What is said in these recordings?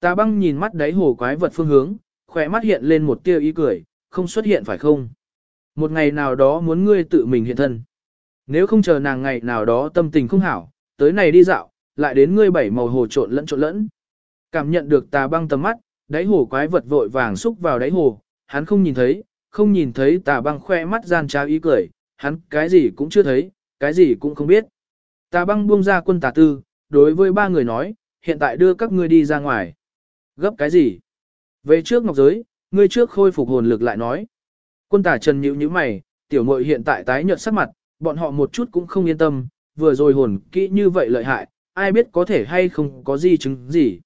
Tà băng nhìn mắt đáy hồ quái vật phương hướng, khỏe mắt hiện lên một tia ý cười, không xuất hiện phải không? Một ngày nào đó muốn ngươi tự mình hiện thân. Nếu không chờ nàng ngày nào đó tâm tình không hảo, tới này đi dạo, lại đến ngươi bảy màu hồ trộn lẫn trộn lẫn. Cảm nhận được tà băng tầm mắt, đáy hồ quái vật vội vàng xúc vào đáy hồ, hắn không nhìn thấy, không nhìn thấy tà băng khoe mắt gian trao ý cười, hắn cái gì cũng chưa thấy, cái gì cũng không biết. Tà băng buông ra quân tà tư, đối với ba người nói, hiện tại đưa các ngươi đi ra ngoài. Gấp cái gì? Về trước ngọc giới, ngươi trước khôi phục hồn lực lại nói. Quân tả trần nhữ như mày, tiểu muội hiện tại tái nhợt sắc mặt, bọn họ một chút cũng không yên tâm, vừa rồi hồn kỹ như vậy lợi hại, ai biết có thể hay không có gì chứng gì.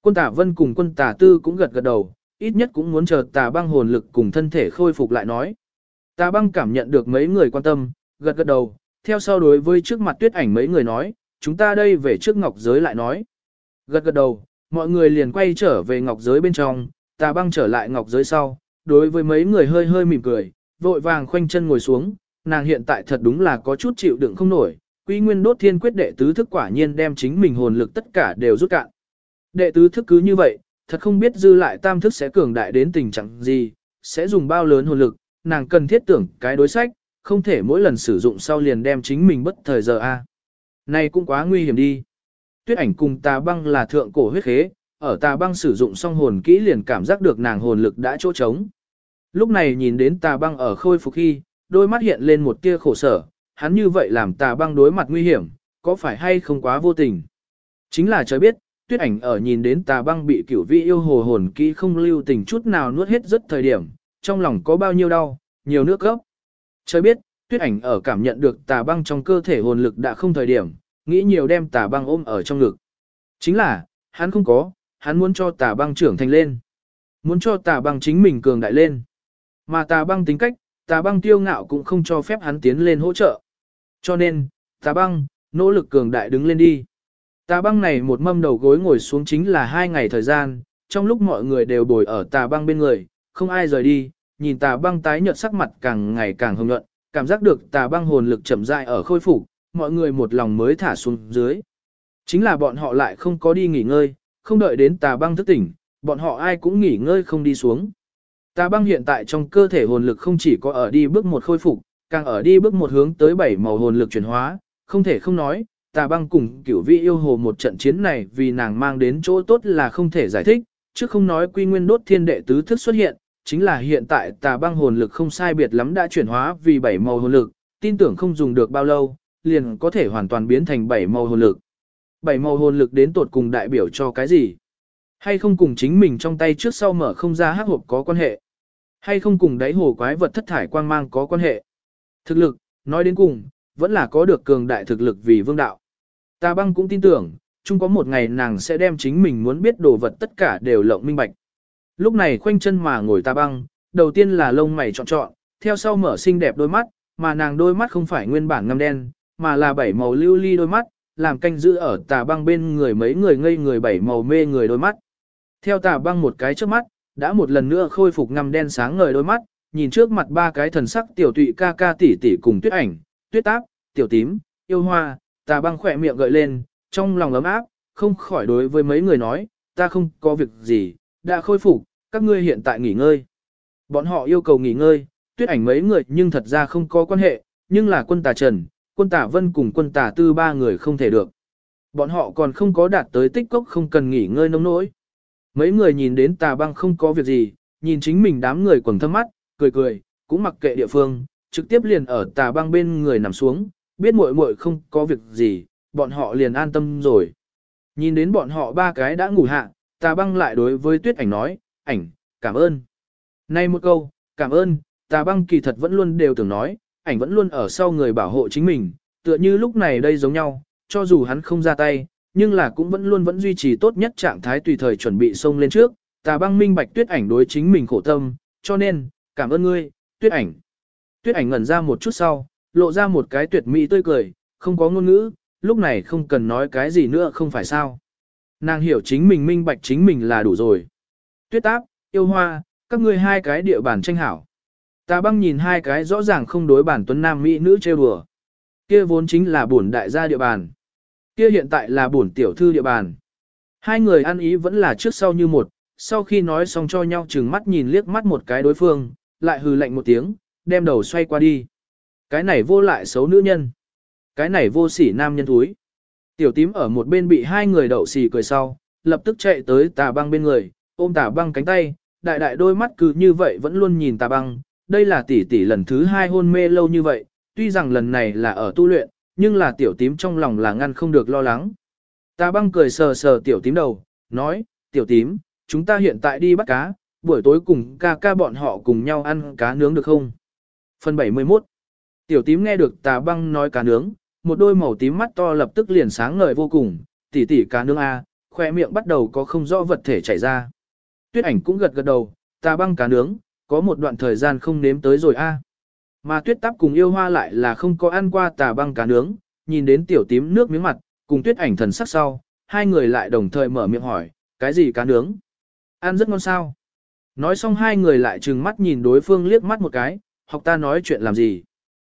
Quân Tả vân cùng quân Tả tư cũng gật gật đầu, ít nhất cũng muốn chờ tà băng hồn lực cùng thân thể khôi phục lại nói. Tà băng cảm nhận được mấy người quan tâm, gật gật đầu, theo sau đối với trước mặt tuyết ảnh mấy người nói, chúng ta đây về trước ngọc giới lại nói. Gật gật đầu, mọi người liền quay trở về ngọc giới bên trong, tà băng trở lại ngọc giới sau, đối với mấy người hơi hơi mỉm cười, vội vàng khoanh chân ngồi xuống, nàng hiện tại thật đúng là có chút chịu đựng không nổi, quy nguyên đốt thiên quyết đệ tứ thức quả nhiên đem chính mình hồn lực tất cả đều rút cạn. Đệ tứ thức cứ như vậy, thật không biết dư lại tam thức sẽ cường đại đến tình trạng gì, sẽ dùng bao lớn hồn lực, nàng cần thiết tưởng cái đối sách, không thể mỗi lần sử dụng sau liền đem chính mình bất thời giờ a. Này cũng quá nguy hiểm đi. Tuyết ảnh cùng tà băng là thượng cổ huyết khế, ở tà băng sử dụng song hồn kỹ liền cảm giác được nàng hồn lực đã chỗ trống. Lúc này nhìn đến tà băng ở khôi phục khi, đôi mắt hiện lên một tia khổ sở, hắn như vậy làm tà băng đối mặt nguy hiểm, có phải hay không quá vô tình. Chính là trời biết, tuyết ảnh ở nhìn đến tà băng bị cửu vị yêu hồ hồn kỹ không lưu tình chút nào nuốt hết rất thời điểm, trong lòng có bao nhiêu đau, nhiều nước gốc. Trời biết, tuyết ảnh ở cảm nhận được tà băng trong cơ thể hồn lực đã không thời điểm, nghĩ nhiều đem tà băng ôm ở trong ngực. Chính là, hắn không có, hắn muốn cho tà băng trưởng thành lên. Muốn cho tà băng chính mình cường đại lên. Mà tà băng tính cách, tà băng tiêu ngạo cũng không cho phép hắn tiến lên hỗ trợ. Cho nên, tà băng, nỗ lực cường đại đứng lên đi. Tà băng này một mâm đầu gối ngồi xuống chính là hai ngày thời gian, trong lúc mọi người đều bồi ở tà băng bên người, không ai rời đi, nhìn tà băng tái nhợt sắc mặt càng ngày càng hồng nhuận, cảm giác được tà băng hồn lực chậm rãi ở khôi phục, mọi người một lòng mới thả xuống dưới. Chính là bọn họ lại không có đi nghỉ ngơi, không đợi đến tà băng thức tỉnh, bọn họ ai cũng nghỉ ngơi không đi xuống. Tà băng hiện tại trong cơ thể hồn lực không chỉ có ở đi bước một khôi phục, càng ở đi bước một hướng tới bảy màu hồn lực chuyển hóa, không thể không nói, tà băng cùng cửu vị yêu hồ một trận chiến này vì nàng mang đến chỗ tốt là không thể giải thích, chứ không nói quy nguyên đốt thiên đệ tứ thức xuất hiện, chính là hiện tại tà băng hồn lực không sai biệt lắm đã chuyển hóa vì bảy màu hồn lực, tin tưởng không dùng được bao lâu, liền có thể hoàn toàn biến thành bảy màu hồn lực. Bảy màu hồn lực đến tột cùng đại biểu cho cái gì? Hay không cùng chính mình trong tay trước sau mở không ra hắc hộp có quan hệ? Hay không cùng đáy hồ quái vật thất thải quang mang có quan hệ? Thực lực, nói đến cùng, vẫn là có được cường đại thực lực vì vương đạo. Ta băng cũng tin tưởng, chung có một ngày nàng sẽ đem chính mình muốn biết đồ vật tất cả đều lộng minh bạch. Lúc này khoanh chân mà ngồi ta băng, đầu tiên là lông mày trọn trọn, theo sau mở xinh đẹp đôi mắt, mà nàng đôi mắt không phải nguyên bản ngăm đen, mà là bảy màu lưu ly đôi mắt, làm canh giữ ở tà băng bên người mấy người ngây người bảy màu mê người đôi mắt. Theo tà băng một cái trước mắt, đã một lần nữa khôi phục ngăm đen sáng ngời đôi mắt, nhìn trước mặt ba cái thần sắc tiểu tụy ca ca tỷ tỷ cùng tuyết ảnh, tuyết táp, tiểu tím, yêu hoa, tà băng khỏe miệng gợi lên, trong lòng ấm áp, không khỏi đối với mấy người nói, ta không có việc gì, đã khôi phục, các ngươi hiện tại nghỉ ngơi. Bọn họ yêu cầu nghỉ ngơi, tuyết ảnh mấy người nhưng thật ra không có quan hệ, nhưng là quân tà trần, quân Tả vân cùng quân Tả tư ba người không thể được. Bọn họ còn không có đạt tới tích cốc không cần nghỉ ngơi nông nỗi. Mấy người nhìn đến tà băng không có việc gì, nhìn chính mình đám người quầng thâm mắt, cười cười, cũng mặc kệ địa phương, trực tiếp liền ở tà băng bên người nằm xuống, biết muội muội không có việc gì, bọn họ liền an tâm rồi. Nhìn đến bọn họ ba cái đã ngủ hạ, tà băng lại đối với tuyết ảnh nói, ảnh, cảm ơn. Nay một câu, cảm ơn, tà băng kỳ thật vẫn luôn đều tưởng nói, ảnh vẫn luôn ở sau người bảo hộ chính mình, tựa như lúc này đây giống nhau, cho dù hắn không ra tay, nhưng là cũng vẫn luôn vẫn duy trì tốt nhất trạng thái tùy thời chuẩn bị xông lên trước, tà băng minh bạch tuyết ảnh đối chính mình khổ tâm, cho nên, cảm ơn ngươi, tuyết ảnh. Tuyết ảnh ngẩn ra một chút sau, lộ ra một cái tuyệt mỹ tươi cười, không có ngôn ngữ, lúc này không cần nói cái gì nữa không phải sao. Nàng hiểu chính mình minh bạch chính mình là đủ rồi. Tuyết áp, yêu hoa, các ngươi hai cái địa bàn tranh hảo. Ta băng nhìn hai cái rõ ràng không đối bản tuấn nam mỹ nữ trêu đùa. Kia vốn chính là bổn đại gia địa bàn. Kia hiện tại là bổn tiểu thư địa bàn. Hai người ăn ý vẫn là trước sau như một, sau khi nói xong cho nhau chừng mắt nhìn liếc mắt một cái đối phương, lại hừ lạnh một tiếng, đem đầu xoay qua đi. Cái này vô lại xấu nữ nhân. Cái này vô sỉ nam nhân thúi. Tiểu tím ở một bên bị hai người đậu xì cười sau, lập tức chạy tới tà băng bên người, ôm tà băng cánh tay, đại đại đôi mắt cứ như vậy vẫn luôn nhìn tà băng. Đây là tỷ tỷ lần thứ hai hôn mê lâu như vậy, tuy rằng lần này là ở tu luyện, nhưng là tiểu tím trong lòng là ngăn không được lo lắng. Ta băng cười sờ sờ tiểu tím đầu, nói, tiểu tím, chúng ta hiện tại đi bắt cá, buổi tối cùng ca ca bọn họ cùng nhau ăn cá nướng được không? Phần 71 Tiểu tím nghe được tà băng nói cá nướng, một đôi màu tím mắt to lập tức liền sáng ngời vô cùng, tỉ tỉ cá nướng A, khoe miệng bắt đầu có không rõ vật thể chảy ra. Tuyết ảnh cũng gật gật đầu, tà băng cá nướng, có một đoạn thời gian không nếm tới rồi A. Mà tuyết tắp cùng yêu hoa lại là không có ăn qua tà băng cá nướng, nhìn đến tiểu tím nước miếng mặt, cùng tuyết ảnh thần sắc sau, hai người lại đồng thời mở miệng hỏi, cái gì cá nướng? Ăn rất ngon sao? Nói xong hai người lại trừng mắt nhìn đối phương liếc mắt một cái, học ta nói chuyện làm gì?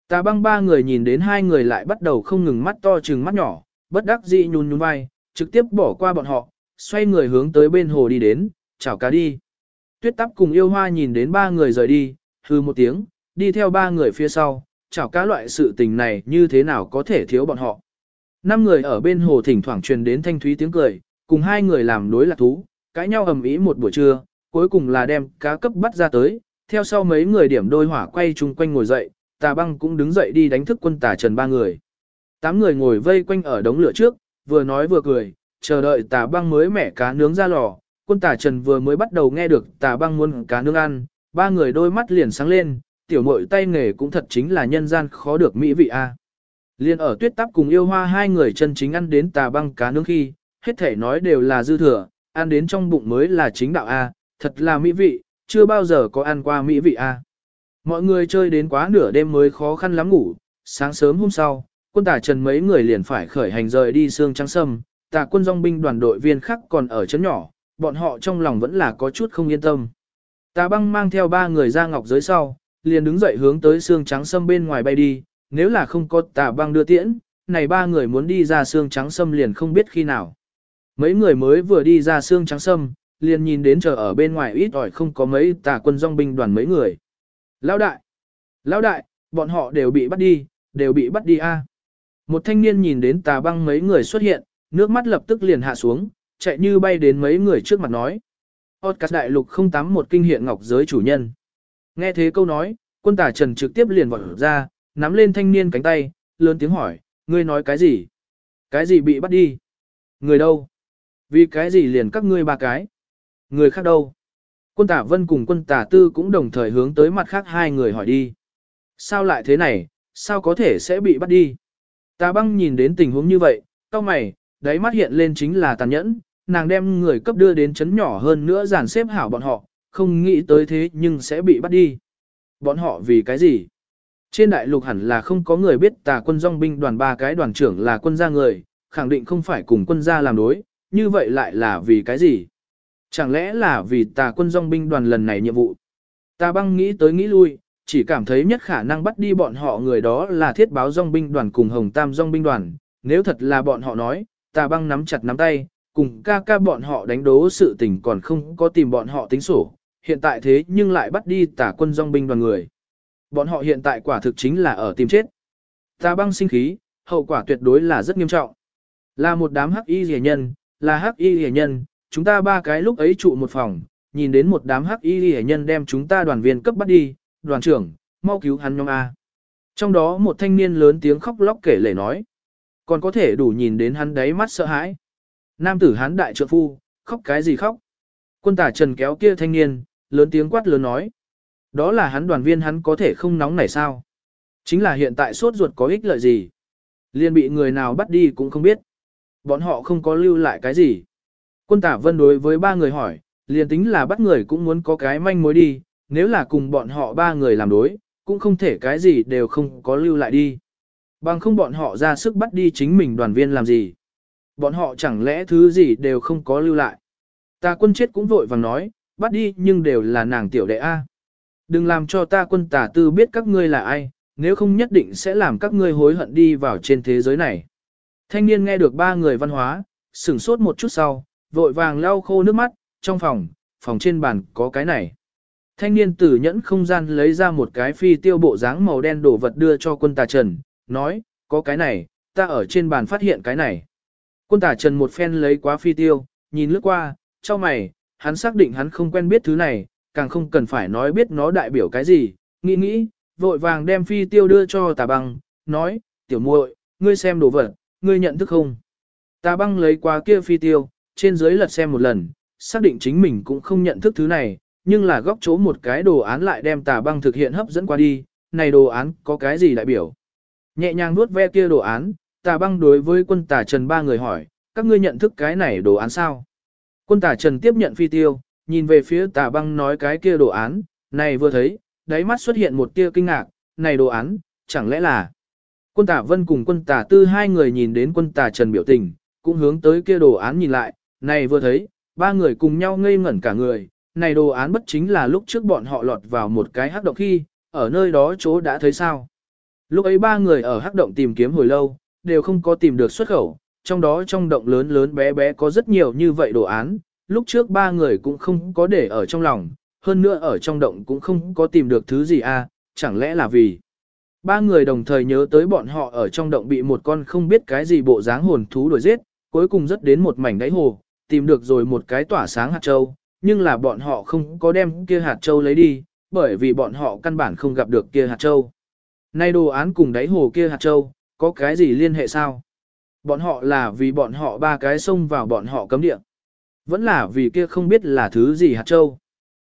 Tà băng ba người nhìn đến hai người lại bắt đầu không ngừng mắt to trừng mắt nhỏ, bất đắc dĩ nhún nhún vai, trực tiếp bỏ qua bọn họ, xoay người hướng tới bên hồ đi đến, chào cá đi. Tuyết tắp cùng yêu hoa nhìn đến ba người rời đi, hư một tiếng, đi theo ba người phía sau, chào cá loại sự tình này như thế nào có thể thiếu bọn họ. Năm người ở bên hồ thỉnh thoảng truyền đến thanh thúy tiếng cười, cùng hai người làm đối lạc thú, cãi nhau ầm ĩ một buổi trưa, cuối cùng là đem cá cấp bắt ra tới, theo sau mấy người điểm đôi hỏa quay chung quanh ngồi dậy, tà băng cũng đứng dậy đi đánh thức quân tà trần ba người. Tám người ngồi vây quanh ở đống lửa trước, vừa nói vừa cười, chờ đợi tà băng mới mẻ cá nướng ra lò. Quân tả trần vừa mới bắt đầu nghe được tà băng muốn cá nương ăn, ba người đôi mắt liền sáng lên, tiểu mội tay nghề cũng thật chính là nhân gian khó được mỹ vị a. Liên ở tuyết tắp cùng yêu hoa hai người chân chính ăn đến tà băng cá nướng khi, hết thể nói đều là dư thừa, ăn đến trong bụng mới là chính đạo a, thật là mỹ vị, chưa bao giờ có ăn qua mỹ vị a. Mọi người chơi đến quá nửa đêm mới khó khăn lắm ngủ, sáng sớm hôm sau, quân tả trần mấy người liền phải khởi hành rời đi xương trắng sâm, tà quân dòng binh đoàn đội viên khác còn ở chấn nhỏ, bọn họ trong lòng vẫn là có chút không yên tâm. Tà băng mang theo ba người ra ngọc giới sau, liền đứng dậy hướng tới xương trắng sâm bên ngoài bay đi, nếu là không có tà băng đưa tiễn, này ba người muốn đi ra xương trắng sâm liền không biết khi nào. Mấy người mới vừa đi ra xương trắng sâm, liền nhìn đến chờ ở bên ngoài ít ỏi không có mấy tà quân dòng binh đoàn mấy người. Lão đại! Lão đại! Bọn họ đều bị bắt đi, đều bị bắt đi a. Một thanh niên nhìn đến tà băng mấy người xuất hiện, nước mắt lập tức liền hạ xuống, chạy như bay đến mấy người trước mặt nói. Podcast đại lục 081 kinh hiện ngọc giới chủ nhân. Nghe thế câu nói, quân tà trần trực tiếp liền vọt ra, nắm lên thanh niên cánh tay, lớn tiếng hỏi, ngươi nói cái gì? Cái gì bị bắt đi? Người đâu? Vì cái gì liền các ngươi ba cái? Người khác đâu? Quân tả vân cùng quân tả tư cũng đồng thời hướng tới mặt khác hai người hỏi đi. Sao lại thế này, sao có thể sẽ bị bắt đi? Tà băng nhìn đến tình huống như vậy, cao mày, đáy mắt hiện lên chính là tàn nhẫn, nàng đem người cấp đưa đến chấn nhỏ hơn nữa dàn xếp hảo bọn họ, không nghĩ tới thế nhưng sẽ bị bắt đi. Bọn họ vì cái gì? Trên đại lục hẳn là không có người biết tà quân dòng binh đoàn ba cái đoàn trưởng là quân gia người, khẳng định không phải cùng quân gia làm đối, như vậy lại là vì cái gì? Chẳng lẽ là vì tà quân dòng binh đoàn lần này nhiệm vụ? Tà băng nghĩ tới nghĩ lui, chỉ cảm thấy nhất khả năng bắt đi bọn họ người đó là thiết báo dòng binh đoàn cùng hồng tam dòng binh đoàn. Nếu thật là bọn họ nói, tà băng nắm chặt nắm tay, cùng ca ca bọn họ đánh đố sự tình còn không có tìm bọn họ tính sổ. Hiện tại thế nhưng lại bắt đi tả quân dòng binh đoàn người. Bọn họ hiện tại quả thực chính là ở tìm chết. Ta băng sinh khí, hậu quả tuyệt đối là rất nghiêm trọng. Là một đám hắc y rẻ nhân, là hắc y rẻ nhân, chúng ta ba cái lúc ấy trụ một phòng, nhìn đến một đám hắc y rẻ nhân đem chúng ta đoàn viên cấp bắt đi, đoàn trưởng, mau cứu hắn nhóm A. Trong đó một thanh niên lớn tiếng khóc lóc kể lể nói, còn có thể đủ nhìn đến hắn đáy mắt sợ hãi. Nam tử hắn đại trượng phu, khóc cái gì khóc? Quân tả trần kéo kia thanh niên, lớn tiếng quát lớn nói. Đó là hắn đoàn viên hắn có thể không nóng này sao? Chính là hiện tại sốt ruột có ích lợi gì? Liên bị người nào bắt đi cũng không biết. Bọn họ không có lưu lại cái gì. Quân tả vân đối với ba người hỏi, liền tính là bắt người cũng muốn có cái manh mối đi, nếu là cùng bọn họ ba người làm đối, cũng không thể cái gì đều không có lưu lại đi. Bằng không bọn họ ra sức bắt đi chính mình đoàn viên làm gì. Bọn họ chẳng lẽ thứ gì đều không có lưu lại. Ta quân chết cũng vội vàng nói, bắt đi nhưng đều là nàng tiểu đệ A. Đừng làm cho ta quân tả tư biết các ngươi là ai, nếu không nhất định sẽ làm các ngươi hối hận đi vào trên thế giới này. Thanh niên nghe được ba người văn hóa, sửng sốt một chút sau, vội vàng lau khô nước mắt, trong phòng, phòng trên bàn có cái này. Thanh niên tử nhẫn không gian lấy ra một cái phi tiêu bộ dáng màu đen đổ vật đưa cho quân tà trần, nói, có cái này, ta ở trên bàn phát hiện cái này. Quân tả trần một phen lấy quá phi tiêu, nhìn lướt qua, cho mày, hắn xác định hắn không quen biết thứ này, càng không cần phải nói biết nó đại biểu cái gì, nghĩ nghĩ, vội vàng đem phi tiêu đưa cho tà băng, nói, tiểu muội, ngươi xem đồ vật, ngươi nhận thức không? Tà băng lấy qua kia phi tiêu, trên dưới lật xem một lần, xác định chính mình cũng không nhận thức thứ này, nhưng là góc chỗ một cái đồ án lại đem tà băng thực hiện hấp dẫn qua đi, này đồ án có cái gì đại biểu? Nhẹ nhàng nuốt ve kia đồ án, tà băng đối với quân tà trần ba người hỏi, các ngươi nhận thức cái này đồ án sao? Quân tà trần tiếp nhận phi tiêu, nhìn về phía tà băng nói cái kia đồ án, này vừa thấy, đáy mắt xuất hiện một tia kinh ngạc, này đồ án, chẳng lẽ là... Quân tà vân cùng quân tà tư hai người nhìn đến quân tà trần biểu tình, cũng hướng tới kia đồ án nhìn lại, này vừa thấy, ba người cùng nhau ngây ngẩn cả người, này đồ án bất chính là lúc trước bọn họ lọt vào một cái hắc động khi, ở nơi đó chỗ đã thấy sao. Lúc ấy ba người ở hắc động tìm kiếm hồi lâu, đều không có tìm được xuất khẩu, trong đó trong động lớn lớn bé bé có rất nhiều như vậy đồ án, lúc trước ba người cũng không có để ở trong lòng, hơn nữa ở trong động cũng không có tìm được thứ gì à, chẳng lẽ là vì... Ba người đồng thời nhớ tới bọn họ ở trong động bị một con không biết cái gì bộ dáng hồn thú đuổi giết, cuối cùng rất đến một mảnh đáy hồ, tìm được rồi một cái tỏa sáng hạt châu, nhưng là bọn họ không có đem kia hạt châu lấy đi, bởi vì bọn họ căn bản không gặp được kia hạt châu. Nay đồ án cùng đáy hồ kia hạt châu, có cái gì liên hệ sao? Bọn họ là vì bọn họ ba cái xông vào bọn họ cấm địa. Vẫn là vì kia không biết là thứ gì hạt châu.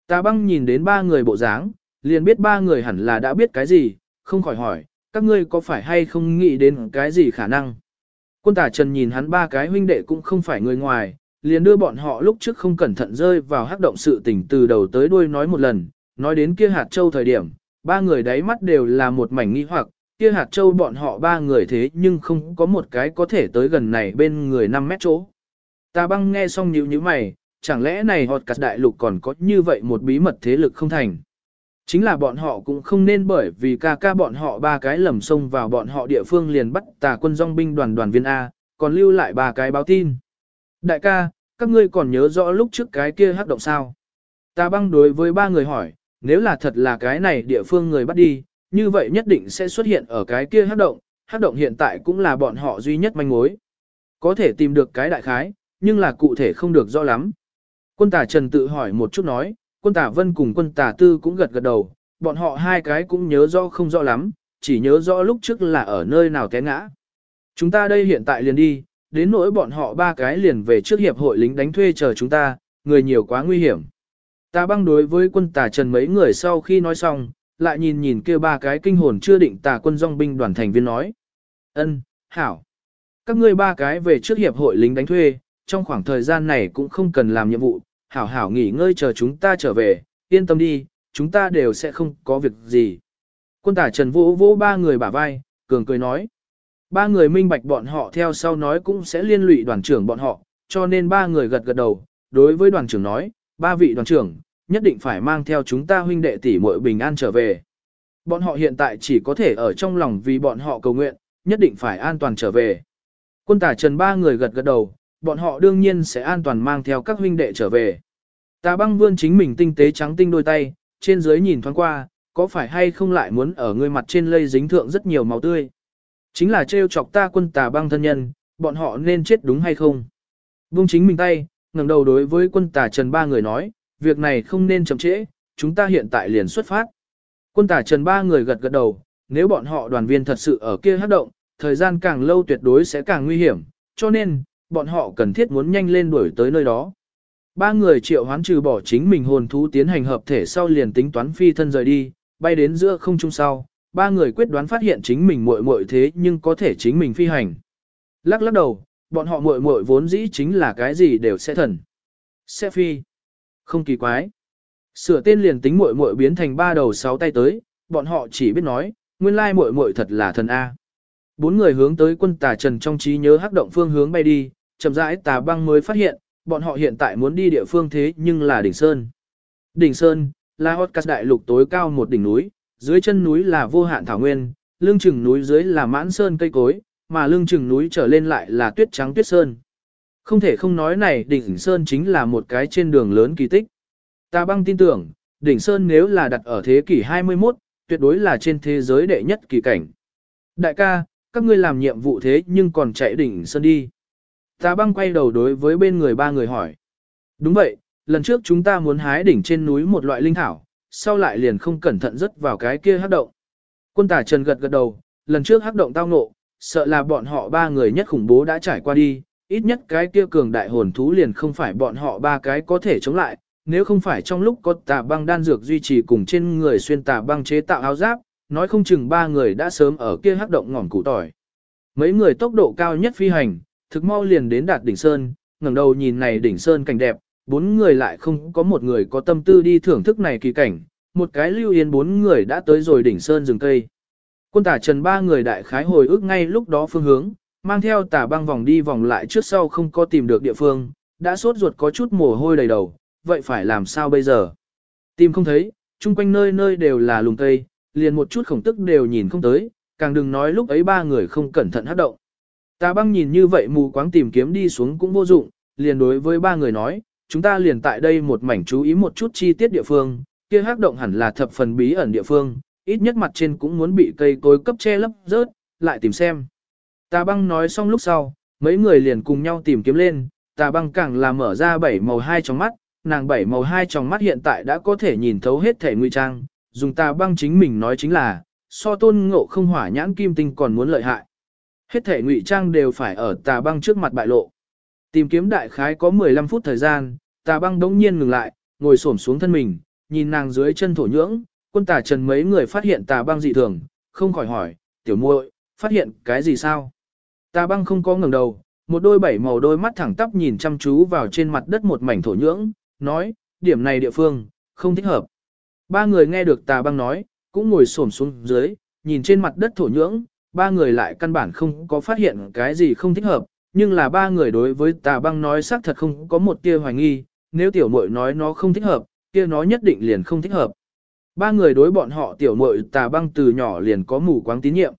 Tà băng nhìn đến ba người bộ dáng, liền biết ba người hẳn là đã biết cái gì, không khỏi hỏi, các ngươi có phải hay không nghĩ đến cái gì khả năng. Quân tả trần nhìn hắn ba cái huynh đệ cũng không phải người ngoài, liền đưa bọn họ lúc trước không cẩn thận rơi vào hắc động sự tình từ đầu tới đuôi nói một lần, nói đến kia hạt châu thời điểm, ba người đáy mắt đều là một mảnh nghi hoặc, kia hạt châu bọn họ ba người thế nhưng không có một cái có thể tới gần này bên người 5 mét chỗ. Ta băng nghe xong nhíu nhíu mày, chẳng lẽ này họt cắt đại lục còn có như vậy một bí mật thế lực không thành. Chính là bọn họ cũng không nên bởi vì ca ca bọn họ ba cái lầm sông vào bọn họ địa phương liền bắt tà quân dòng binh đoàn đoàn viên A, còn lưu lại ba cái báo tin. Đại ca, các ngươi còn nhớ rõ lúc trước cái kia hắc động sao? Ta băng đối với ba người hỏi, nếu là thật là cái này địa phương người bắt đi, như vậy nhất định sẽ xuất hiện ở cái kia hắc động, hắc động hiện tại cũng là bọn họ duy nhất manh mối. Có thể tìm được cái đại khái, nhưng là cụ thể không được rõ lắm. Quân tả Trần tự hỏi một chút nói, quân tả Vân cùng quân tả Tư cũng gật gật đầu, bọn họ hai cái cũng nhớ rõ không rõ lắm, chỉ nhớ rõ lúc trước là ở nơi nào té ngã. Chúng ta đây hiện tại liền đi, đến nỗi bọn họ ba cái liền về trước hiệp hội lính đánh thuê chờ chúng ta, người nhiều quá nguy hiểm. Ta băng đối với quân tà trần mấy người sau khi nói xong, lại nhìn nhìn kia ba cái kinh hồn chưa định tà quân dòng binh đoàn thành viên nói. ân hảo. Các ngươi ba cái về trước hiệp hội lính đánh thuê, trong khoảng thời gian này cũng không cần làm nhiệm vụ, hảo hảo nghỉ ngơi chờ chúng ta trở về, yên tâm đi, chúng ta đều sẽ không có việc gì. Quân tả trần vỗ vỗ ba người bả vai, cường cười nói. Ba người minh bạch bọn họ theo sau nói cũng sẽ liên lụy đoàn trưởng bọn họ, cho nên ba người gật gật đầu, đối với đoàn trưởng nói, ba vị đoàn trưởng, nhất định phải mang theo chúng ta huynh đệ tỷ muội bình an trở về. Bọn họ hiện tại chỉ có thể ở trong lòng vì bọn họ cầu nguyện, nhất định phải an toàn trở về. Quân tả trần ba người gật gật đầu, bọn họ đương nhiên sẽ an toàn mang theo các huynh đệ trở về. Tà băng vươn chính mình tinh tế trắng tinh đôi tay, trên dưới nhìn thoáng qua, có phải hay không lại muốn ở người mặt trên lây dính thượng rất nhiều máu tươi. Chính là trêu chọc ta quân tà băng thân nhân, bọn họ nên chết đúng hay không? Vung chính mình tay, ngẩng đầu đối với quân tà trần ba người nói, việc này không nên chậm trễ, chúng ta hiện tại liền xuất phát. Quân Tả trần ba người gật gật đầu, nếu bọn họ đoàn viên thật sự ở kia hát động, thời gian càng lâu tuyệt đối sẽ càng nguy hiểm, cho nên, bọn họ cần thiết muốn nhanh lên đuổi tới nơi đó. Ba người triệu hoán trừ bỏ chính mình hồn thú tiến hành hợp thể sau liền tính toán phi thân rời đi, bay đến giữa không trung sau, ba người quyết đoán phát hiện chính mình muội muội thế nhưng có thể chính mình phi hành. Lắc lắc đầu, bọn họ muội muội vốn dĩ chính là cái gì đều sẽ thần. Sẽ phi. Không kỳ quái. Sửa tên liền tính muội muội biến thành ba đầu sáu tay tới, bọn họ chỉ biết nói, nguyên lai muội muội thật là thần A. Bốn người hướng tới quân tà trần trong trí nhớ hắc động phương hướng bay đi, chậm rãi tà băng mới phát hiện, bọn họ hiện tại muốn đi địa phương thế nhưng là đỉnh Sơn. Đỉnh Sơn, là hot cát đại lục tối cao một đỉnh núi, dưới chân núi là vô hạn thảo nguyên, lưng chừng núi dưới là mãn sơn cây cối, mà lưng chừng núi trở lên lại là tuyết trắng tuyết sơn. Không thể không nói này đỉnh Sơn chính là một cái trên đường lớn kỳ tích. Ta băng tin tưởng, đỉnh Sơn nếu là đặt ở thế kỷ 21, tuyệt đối là trên thế giới đệ nhất kỳ cảnh. Đại ca, các ngươi làm nhiệm vụ thế nhưng còn chạy đỉnh Sơn đi. Ta băng quay đầu đối với bên người ba người hỏi. Đúng vậy, lần trước chúng ta muốn hái đỉnh trên núi một loại linh thảo, sau lại liền không cẩn thận rớt vào cái kia hắc động. Quân tả trần gật gật đầu, lần trước hắc động tao ngộ, sợ là bọn họ ba người nhất khủng bố đã trải qua đi, ít nhất cái kia cường đại hồn thú liền không phải bọn họ ba cái có thể chống lại, nếu không phải trong lúc có tà băng đan dược duy trì cùng trên người xuyên tà băng chế tạo áo giáp, nói không chừng ba người đã sớm ở kia hắc động ngỏm củ tỏi. Mấy người tốc độ cao nhất phi hành, thực mau liền đến đạt đỉnh sơn, ngẩng đầu nhìn này đỉnh sơn cảnh đẹp, bốn người lại không có một người có tâm tư đi thưởng thức này kỳ cảnh, một cái lưu yên bốn người đã tới rồi đỉnh sơn rừng cây. Quân tả trần ba người đại khái hồi ức ngay lúc đó phương hướng, mang theo tà băng vòng đi vòng lại trước sau không có tìm được địa phương, đã sốt ruột có chút mồ hôi đầy đầu, vậy phải làm sao bây giờ? Tìm không thấy, chung quanh nơi nơi đều là lùng cây, liền một chút khổng tức đều nhìn không tới, càng đừng nói lúc ấy ba người không cẩn thận hát động. Tà băng nhìn như vậy mù quáng tìm kiếm đi xuống cũng vô dụng, liền đối với ba người nói, chúng ta liền tại đây một mảnh chú ý một chút chi tiết địa phương, kia hát động hẳn là thập phần bí ẩn địa phương, ít nhất mặt trên cũng muốn bị cây cối cấp che lấp rớt, lại tìm xem. Tà băng nói xong lúc sau, mấy người liền cùng nhau tìm kiếm lên, tà băng càng là mở ra bảy màu hai trong mắt, nàng bảy màu hai trong mắt hiện tại đã có thể nhìn thấu hết thể nguy trang, dùng tà băng chính mình nói chính là, so tôn ngộ không hỏa nhãn kim tinh còn muốn lợi hại. Hết thể ngụy trang đều phải ở tà băng trước mặt bại lộ. Tìm kiếm đại khái có 15 phút thời gian, tà băng đống nhiên ngừng lại, ngồi xổm xuống thân mình, nhìn nàng dưới chân thổ nhưỡng, quân tà trần mấy người phát hiện tà băng dị thường, không khỏi hỏi, tiểu muội, phát hiện cái gì sao? Tà băng không có ngẩng đầu, một đôi bảy màu đôi mắt thẳng tắp nhìn chăm chú vào trên mặt đất một mảnh thổ nhưỡng, nói, điểm này địa phương, không thích hợp. Ba người nghe được tà băng nói, cũng ngồi xổm xuống dưới, nhìn trên mặt đất thổ nhưỡng, ba người lại căn bản không có phát hiện cái gì không thích hợp, nhưng là ba người đối với tà băng nói xác thật không có một tia hoài nghi, nếu tiểu muội nói nó không thích hợp, kia nó nhất định liền không thích hợp. Ba người đối bọn họ tiểu muội tà băng từ nhỏ liền có mù quáng tín nhiệm.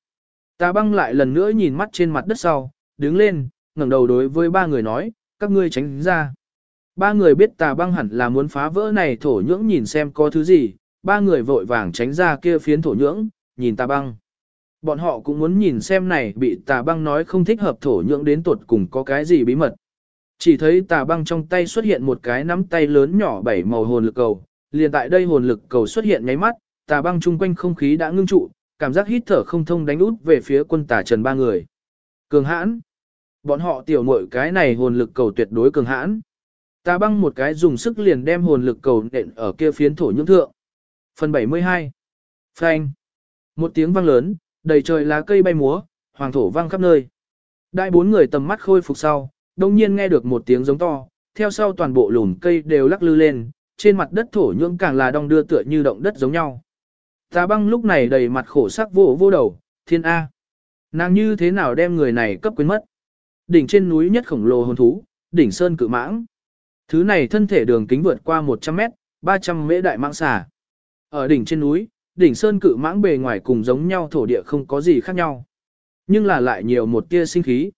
Tà băng lại lần nữa nhìn mắt trên mặt đất sau, đứng lên, ngẩng đầu đối với ba người nói, các ngươi tránh ra. Ba người biết tà băng hẳn là muốn phá vỡ này thổ nhưỡng nhìn xem có thứ gì, ba người vội vàng tránh ra kia phiến thổ nhưỡng, nhìn tà băng. Bọn họ cũng muốn nhìn xem này bị tà băng nói không thích hợp thổ nhưỡng đến tuột cùng có cái gì bí mật. Chỉ thấy tà băng trong tay xuất hiện một cái nắm tay lớn nhỏ bảy màu hồn lực cầu, liền tại đây hồn lực cầu xuất hiện nháy mắt, tà băng chung quanh không khí đã ngưng trụ, cảm giác hít thở không thông đánh út về phía quân tà trần ba người. Cường hãn. Bọn họ tiểu muội cái này hồn lực cầu tuyệt đối cường hãn. Tà băng một cái dùng sức liền đem hồn lực cầu nện ở kia phiến thổ nhưỡng thượng. Phần 72. Phanh. Một tiếng vang lớn, đầy trời lá cây bay múa, hoàng thổ vang khắp nơi. Đại bốn người tầm mắt khôi phục sau, đồng nhiên nghe được một tiếng giống to, theo sau toàn bộ lùn cây đều lắc lư lên, trên mặt đất thổ nhưỡng càng là đong đưa tựa như động đất giống nhau. Tà băng lúc này đầy mặt khổ sắc vô vô đầu, thiên A. Nàng như thế nào đem người này cấp quyến mất? Đỉnh trên núi nhất khổng lồ hồn thú, đỉnh sơn cự mãng. Thứ này thân thể đường kính vượt qua 100 mét, 300 mễ đại mãng xà. Ở đỉnh trên núi, đỉnh sơn cự mãng bề ngoài cùng giống nhau thổ địa không có gì khác nhau. Nhưng là lại nhiều một tia sinh khí.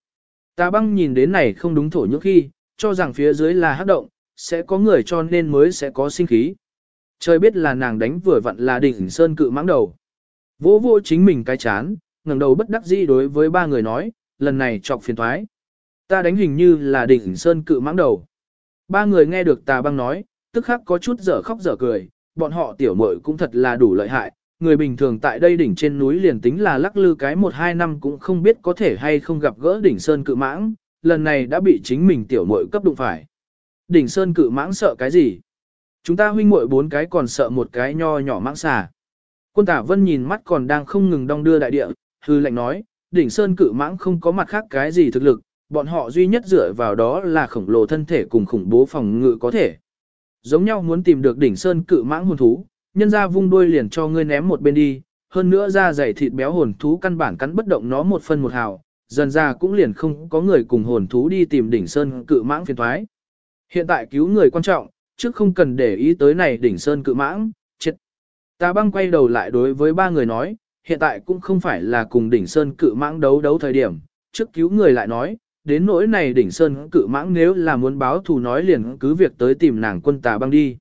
Tà băng nhìn đến này không đúng thổ nhưỡng khi, cho rằng phía dưới là hắc động, sẽ có người cho nên mới sẽ có sinh khí. Trời biết là nàng đánh vừa vặn là đỉnh sơn cự mãng đầu. Vỗ vô chính mình cái chán, ngẩng đầu bất đắc dĩ đối với ba người nói, lần này chọc phiền thoái. Ta đánh hình như là đỉnh sơn cự mãng đầu. Ba người nghe được tà băng nói, tức khắc có chút dở khóc dở cười, bọn họ tiểu muội cũng thật là đủ lợi hại. Người bình thường tại đây đỉnh trên núi liền tính là lắc lư cái một hai năm cũng không biết có thể hay không gặp gỡ đỉnh sơn cự mãng, lần này đã bị chính mình tiểu muội cấp đụng phải. Đỉnh sơn cự mãng sợ cái gì? Chúng ta huynh muội bốn cái còn sợ một cái nho nhỏ mãng xà. Quân tả vân nhìn mắt còn đang không ngừng đong đưa đại địa, hư lệnh nói, đỉnh sơn cự mãng không có mặt khác cái gì thực lực, bọn họ duy nhất dựa vào đó là khổng lồ thân thể cùng khủng bố phòng ngự có thể. Giống nhau muốn tìm được đỉnh sơn cự mãng hồn thú, nhân ra vung đuôi liền cho ngươi ném một bên đi, hơn nữa ra dày thịt béo hồn thú căn bản cắn bất động nó một phân một hào, dần ra cũng liền không có người cùng hồn thú đi tìm đỉnh sơn cự mãng phiền thoái. Hiện tại cứu người quan trọng, trước không cần để ý tới này đỉnh sơn cự mãng, chết. Ta băng quay đầu lại đối với ba người nói, hiện tại cũng không phải là cùng đỉnh sơn cự mãng đấu đấu thời điểm, trước cứu người lại nói, đến nỗi này đỉnh sơn cự mãng nếu là muốn báo thù nói liền cứ việc tới tìm nàng quân tà băng đi.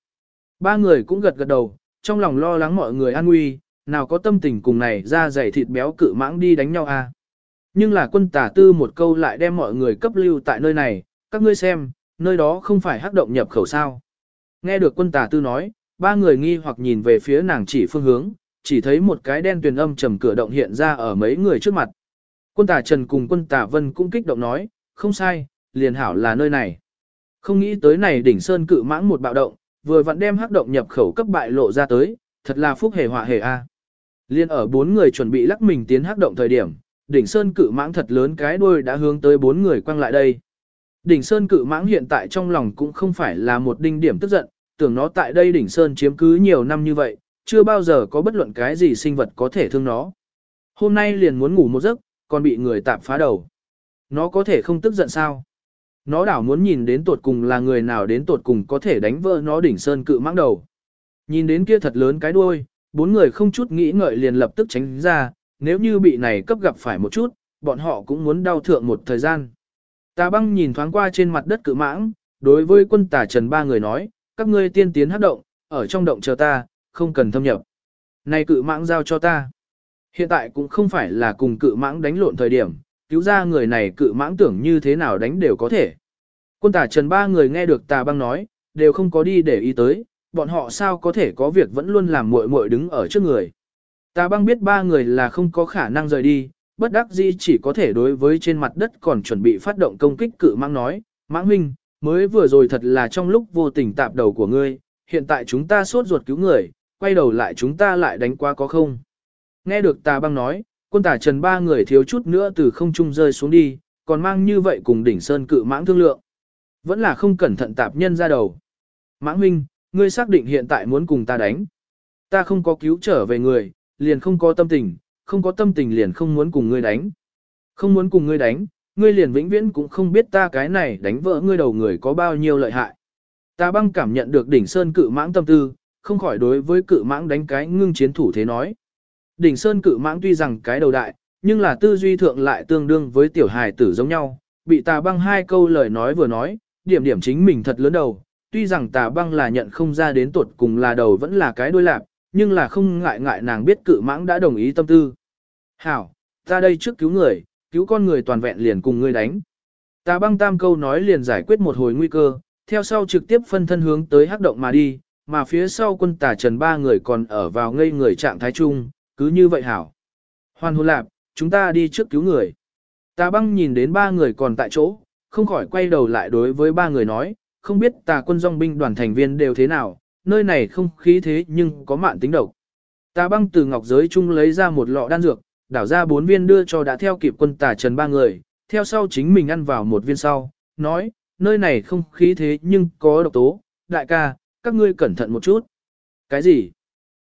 Ba người cũng gật gật đầu, trong lòng lo lắng mọi người an nguy, nào có tâm tình cùng này ra dày thịt béo cự mãng đi đánh nhau à. Nhưng là quân tà tư một câu lại đem mọi người cấp lưu tại nơi này, các ngươi xem, nơi đó không phải hắc động nhập khẩu sao. Nghe được quân tà tư nói, ba người nghi hoặc nhìn về phía nàng chỉ phương hướng, chỉ thấy một cái đen tuyền âm trầm cửa động hiện ra ở mấy người trước mặt. Quân tà Trần cùng quân tà Vân cũng kích động nói, không sai, liền hảo là nơi này. Không nghĩ tới này đỉnh sơn cự mãng một bạo động, vừa vặn đem hắc động nhập khẩu cấp bại lộ ra tới, thật là phúc hề họa hề a. Liên ở bốn người chuẩn bị lắc mình tiến hắc động thời điểm, đỉnh sơn cự mãng thật lớn cái đuôi đã hướng tới bốn người quăng lại đây. Đỉnh sơn cự mãng hiện tại trong lòng cũng không phải là một đinh điểm tức giận, tưởng nó tại đây đỉnh sơn chiếm cứ nhiều năm như vậy, chưa bao giờ có bất luận cái gì sinh vật có thể thương nó. Hôm nay liền muốn ngủ một giấc, còn bị người tạp phá đầu. Nó có thể không tức giận sao? Nó đảo muốn nhìn đến tột cùng là người nào đến tột cùng có thể đánh vỡ nó đỉnh sơn cự mãng đầu. Nhìn đến kia thật lớn cái đuôi, bốn người không chút nghĩ ngợi liền lập tức tránh ra, nếu như bị này cấp gặp phải một chút, bọn họ cũng muốn đau thượng một thời gian. Tà băng nhìn thoáng qua trên mặt đất cự mãng, đối với quân tà trần ba người nói, các ngươi tiên tiến hát động, ở trong động chờ ta, không cần thâm nhập. Này cự mãng giao cho ta. Hiện tại cũng không phải là cùng cự mãng đánh lộn thời điểm, cứu ra người này cự mãng tưởng như thế nào đánh đều có thể. Quân tà trần ba người nghe được tà băng nói, đều không có đi để ý tới, bọn họ sao có thể có việc vẫn luôn làm muội muội đứng ở trước người. Tà băng biết ba người là không có khả năng rời đi, bất đắc dĩ chỉ có thể đối với trên mặt đất còn chuẩn bị phát động công kích cự mãng nói, mãng huynh, mới vừa rồi thật là trong lúc vô tình tạp đầu của ngươi, hiện tại chúng ta sốt ruột cứu người, quay đầu lại chúng ta lại đánh qua có không. Nghe được tà băng nói, quân tà trần ba người thiếu chút nữa từ không trung rơi xuống đi, còn mang như vậy cùng đỉnh sơn cự mãng thương lượng. Vẫn là không cẩn thận tạp nhân ra đầu. Mãng huynh, ngươi xác định hiện tại muốn cùng ta đánh. Ta không có cứu trở về người, liền không có tâm tình, không có tâm tình liền không muốn cùng ngươi đánh. Không muốn cùng ngươi đánh, ngươi liền vĩnh viễn cũng không biết ta cái này đánh vỡ ngươi đầu người có bao nhiêu lợi hại. Ta băng cảm nhận được đỉnh sơn cự mãng tâm tư, không khỏi đối với cự mãng đánh cái ngưng chiến thủ thế nói. Đỉnh sơn cự mãng tuy rằng cái đầu đại, nhưng là tư duy thượng lại tương đương với tiểu hài tử giống nhau, bị tà băng hai câu lời nói vừa nói, điểm điểm chính mình thật lớn đầu, tuy rằng tà băng là nhận không ra đến tuột cùng là đầu vẫn là cái đuôi lạc, nhưng là không ngại ngại nàng biết cự mãng đã đồng ý tâm tư. Hảo, ta đây trước cứu người, cứu con người toàn vẹn liền cùng ngươi đánh. Tà băng tam câu nói liền giải quyết một hồi nguy cơ, theo sau trực tiếp phân thân hướng tới hắc động mà đi, mà phía sau quân tà trần ba người còn ở vào ngây người trạng thái chung, cứ như vậy hảo. Hoan hôn lạp, chúng ta đi trước cứu người. Tà băng nhìn đến ba người còn tại chỗ, không khỏi quay đầu lại đối với ba người nói, không biết tà quân dòng binh đoàn thành viên đều thế nào, nơi này không khí thế nhưng có mạn tính độc. Tà băng từ ngọc giới chung lấy ra một lọ đan dược, đảo ra bốn viên đưa cho đã theo kịp quân tà trần ba người, theo sau chính mình ăn vào một viên sau, nói, nơi này không khí thế nhưng có độc tố, đại ca, các ngươi cẩn thận một chút. Cái gì?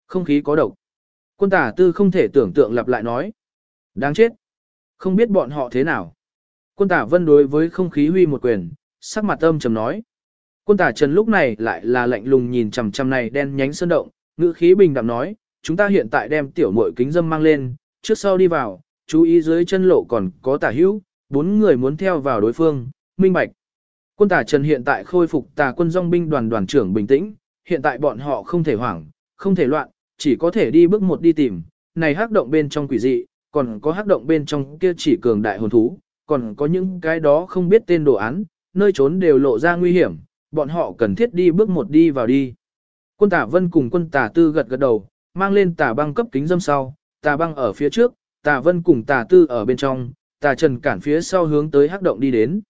Không khí có độc. Quân tà tư không thể tưởng tượng lặp lại nói. Đáng chết. Không biết bọn họ thế nào. Quân tả vân đối với không khí huy một quyền, sắc mặt âm trầm nói. Quân tả trần lúc này lại là lạnh lùng nhìn chằm chằm này đen nhánh sơn động, ngữ khí bình đạm nói, chúng ta hiện tại đem tiểu muội kính dâm mang lên, trước sau đi vào, chú ý dưới chân lộ còn có tả hữu, bốn người muốn theo vào đối phương, minh bạch. Quân tả trần hiện tại khôi phục tà quân dòng binh đoàn đoàn trưởng bình tĩnh, hiện tại bọn họ không thể hoảng, không thể loạn, chỉ có thể đi bước một đi tìm, này hắc động bên trong quỷ dị, còn có hắc động bên trong kia chỉ cường đại hồn thú, còn có những cái đó không biết tên đồ án, nơi trốn đều lộ ra nguy hiểm, bọn họ cần thiết đi bước một đi vào đi. Quân tả vân cùng quân tả tư gật gật đầu, mang lên tả băng cấp kính dâm sau, Tà băng ở phía trước, Tà vân cùng Tà tư ở bên trong, Tà trần cản phía sau hướng tới hắc động đi đến.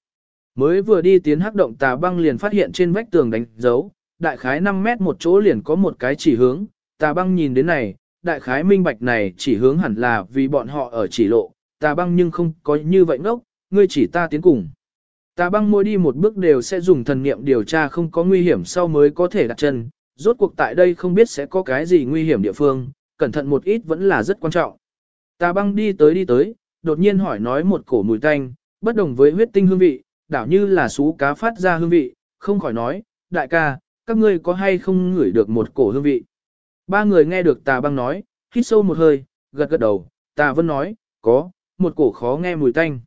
Mới vừa đi tiến hắc động tà băng liền phát hiện trên vách tường đánh dấu, đại khái 5 mét một chỗ liền có một cái chỉ hướng, tà băng nhìn đến này, đại khái minh bạch này chỉ hướng hẳn là vì bọn họ ở chỉ lộ, tà băng nhưng không có như vậy ngốc, ngươi chỉ ta tiến cùng. Tà băng mỗi đi một bước đều sẽ dùng thần niệm điều tra không có nguy hiểm sau mới có thể đặt chân, rốt cuộc tại đây không biết sẽ có cái gì nguy hiểm địa phương, cẩn thận một ít vẫn là rất quan trọng. Tà băng đi tới đi tới, đột nhiên hỏi nói một cổ mùi tanh, bất đồng với huyết tinh hương vị, đảo như là sú cá phát ra hương vị, không khỏi nói, đại ca, các ngươi có hay không ngửi được một cổ hương vị. Ba người nghe được tà băng nói, hít sâu một hơi, gật gật đầu, tà vân nói, có, một cổ khó nghe mùi tanh.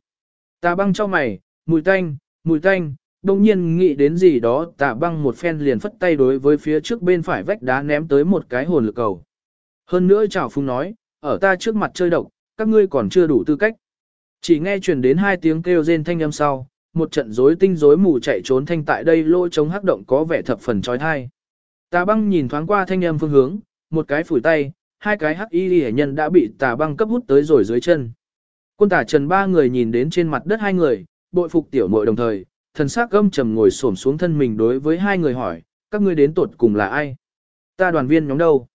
Tà băng cho mày, mùi tanh, mùi tanh, đồng nhiên nghĩ đến gì đó tà băng một phen liền phất tay đối với phía trước bên phải vách đá ném tới một cái hồn lực cầu. Hơn nữa chào phung nói, ở ta trước mặt chơi độc, các ngươi còn chưa đủ tư cách. Chỉ nghe truyền đến hai tiếng kêu rên thanh âm sau, một trận rối tinh rối mù chạy trốn thanh tại đây lỗ chống hắc động có vẻ thập phần trói thai. Tà băng nhìn thoáng qua thanh âm phương hướng, một cái phủi tay, hai cái hắc y hệ nhân đã bị tà băng cấp hút tới rồi dưới chân. Quân tả trần ba người nhìn đến trên mặt đất hai người, bội phục tiểu muội đồng thời, thần sắc gâm trầm ngồi xổm xuống thân mình đối với hai người hỏi, các ngươi đến tuột cùng là ai? Ta đoàn viên nhóm đâu?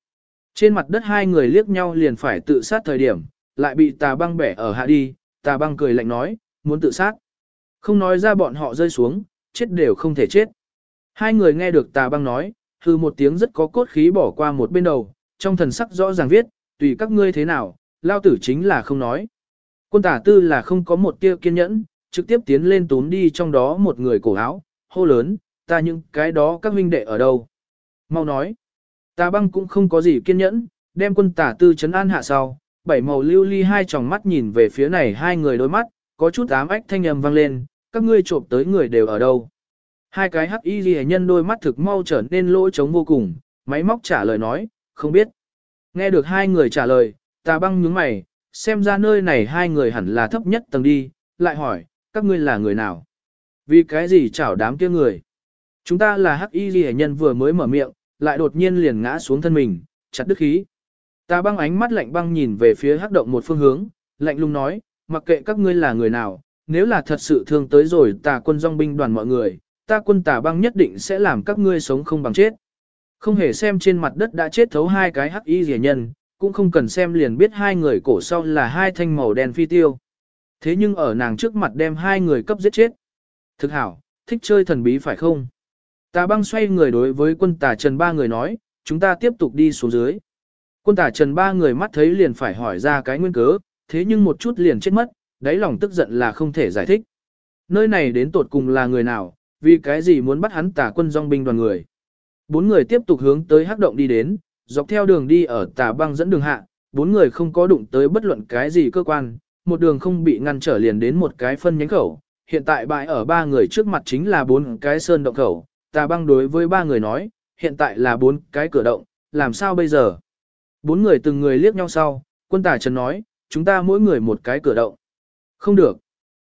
Trên mặt đất hai người liếc nhau liền phải tự sát thời điểm, lại bị tà băng bẻ ở hạ đi, tà băng cười lạnh nói, muốn tự sát. Không nói ra bọn họ rơi xuống, chết đều không thể chết. Hai người nghe được tà băng nói, hư một tiếng rất có cốt khí bỏ qua một bên đầu, trong thần sắc rõ ràng viết, tùy các ngươi thế nào, lao tử chính là không nói. Quân tả tư là không có một tia kiên nhẫn, trực tiếp tiến lên tốn đi trong đó một người cổ áo, hô lớn, ta những cái đó các huynh đệ ở đâu. Mau nói, tà băng cũng không có gì kiên nhẫn, đem quân tả tư chấn an hạ sau, bảy màu lưu ly hai tròng mắt nhìn về phía này hai người đôi mắt, có chút ám ách thanh âm vang lên, các ngươi trộm tới người đều ở đâu. Hai cái hắc y ghi nhân đôi mắt thực mau trở nên lỗ trống vô cùng, máy móc trả lời nói, không biết. Nghe được hai người trả lời, tà băng nhướng mày, xem ra nơi này hai người hẳn là thấp nhất tầng đi, lại hỏi, các ngươi là người nào? Vì cái gì chảo đám kia người? Chúng ta là hắc y ghi nhân vừa mới mở miệng, lại đột nhiên liền ngã xuống thân mình, chặt đứt khí. Ta băng ánh mắt lạnh băng nhìn về phía hắc động một phương hướng, lạnh lùng nói, mặc kệ các ngươi là người nào, nếu là thật sự thương tới rồi tà quân dòng binh đoàn mọi người, ta quân tà băng nhất định sẽ làm các ngươi sống không bằng chết. Không hề xem trên mặt đất đã chết thấu hai cái hắc y rẻ nhân, cũng không cần xem liền biết hai người cổ sau là hai thanh màu đen phi tiêu. Thế nhưng ở nàng trước mặt đem hai người cấp giết chết. Thực hảo, thích chơi thần bí phải không? Tà băng xoay người đối với quân tà trần ba người nói, chúng ta tiếp tục đi xuống dưới. Quân tà trần ba người mắt thấy liền phải hỏi ra cái nguyên cớ, thế nhưng một chút liền chết mất, đáy lòng tức giận là không thể giải thích. Nơi này đến tột cùng là người nào, vì cái gì muốn bắt hắn tà quân dòng binh đoàn người. Bốn người tiếp tục hướng tới hắc động đi đến, dọc theo đường đi ở tà băng dẫn đường hạ, bốn người không có đụng tới bất luận cái gì cơ quan, một đường không bị ngăn trở liền đến một cái phân nhánh khẩu. Hiện tại bãi ở ba người trước mặt chính là bốn cái sơn động khẩu, tà băng đối với ba người nói, hiện tại là bốn cái cửa động, làm sao bây giờ? Bốn người từng người liếc nhau sau, quân tà trần nói, chúng ta mỗi người một cái cửa động. Không được.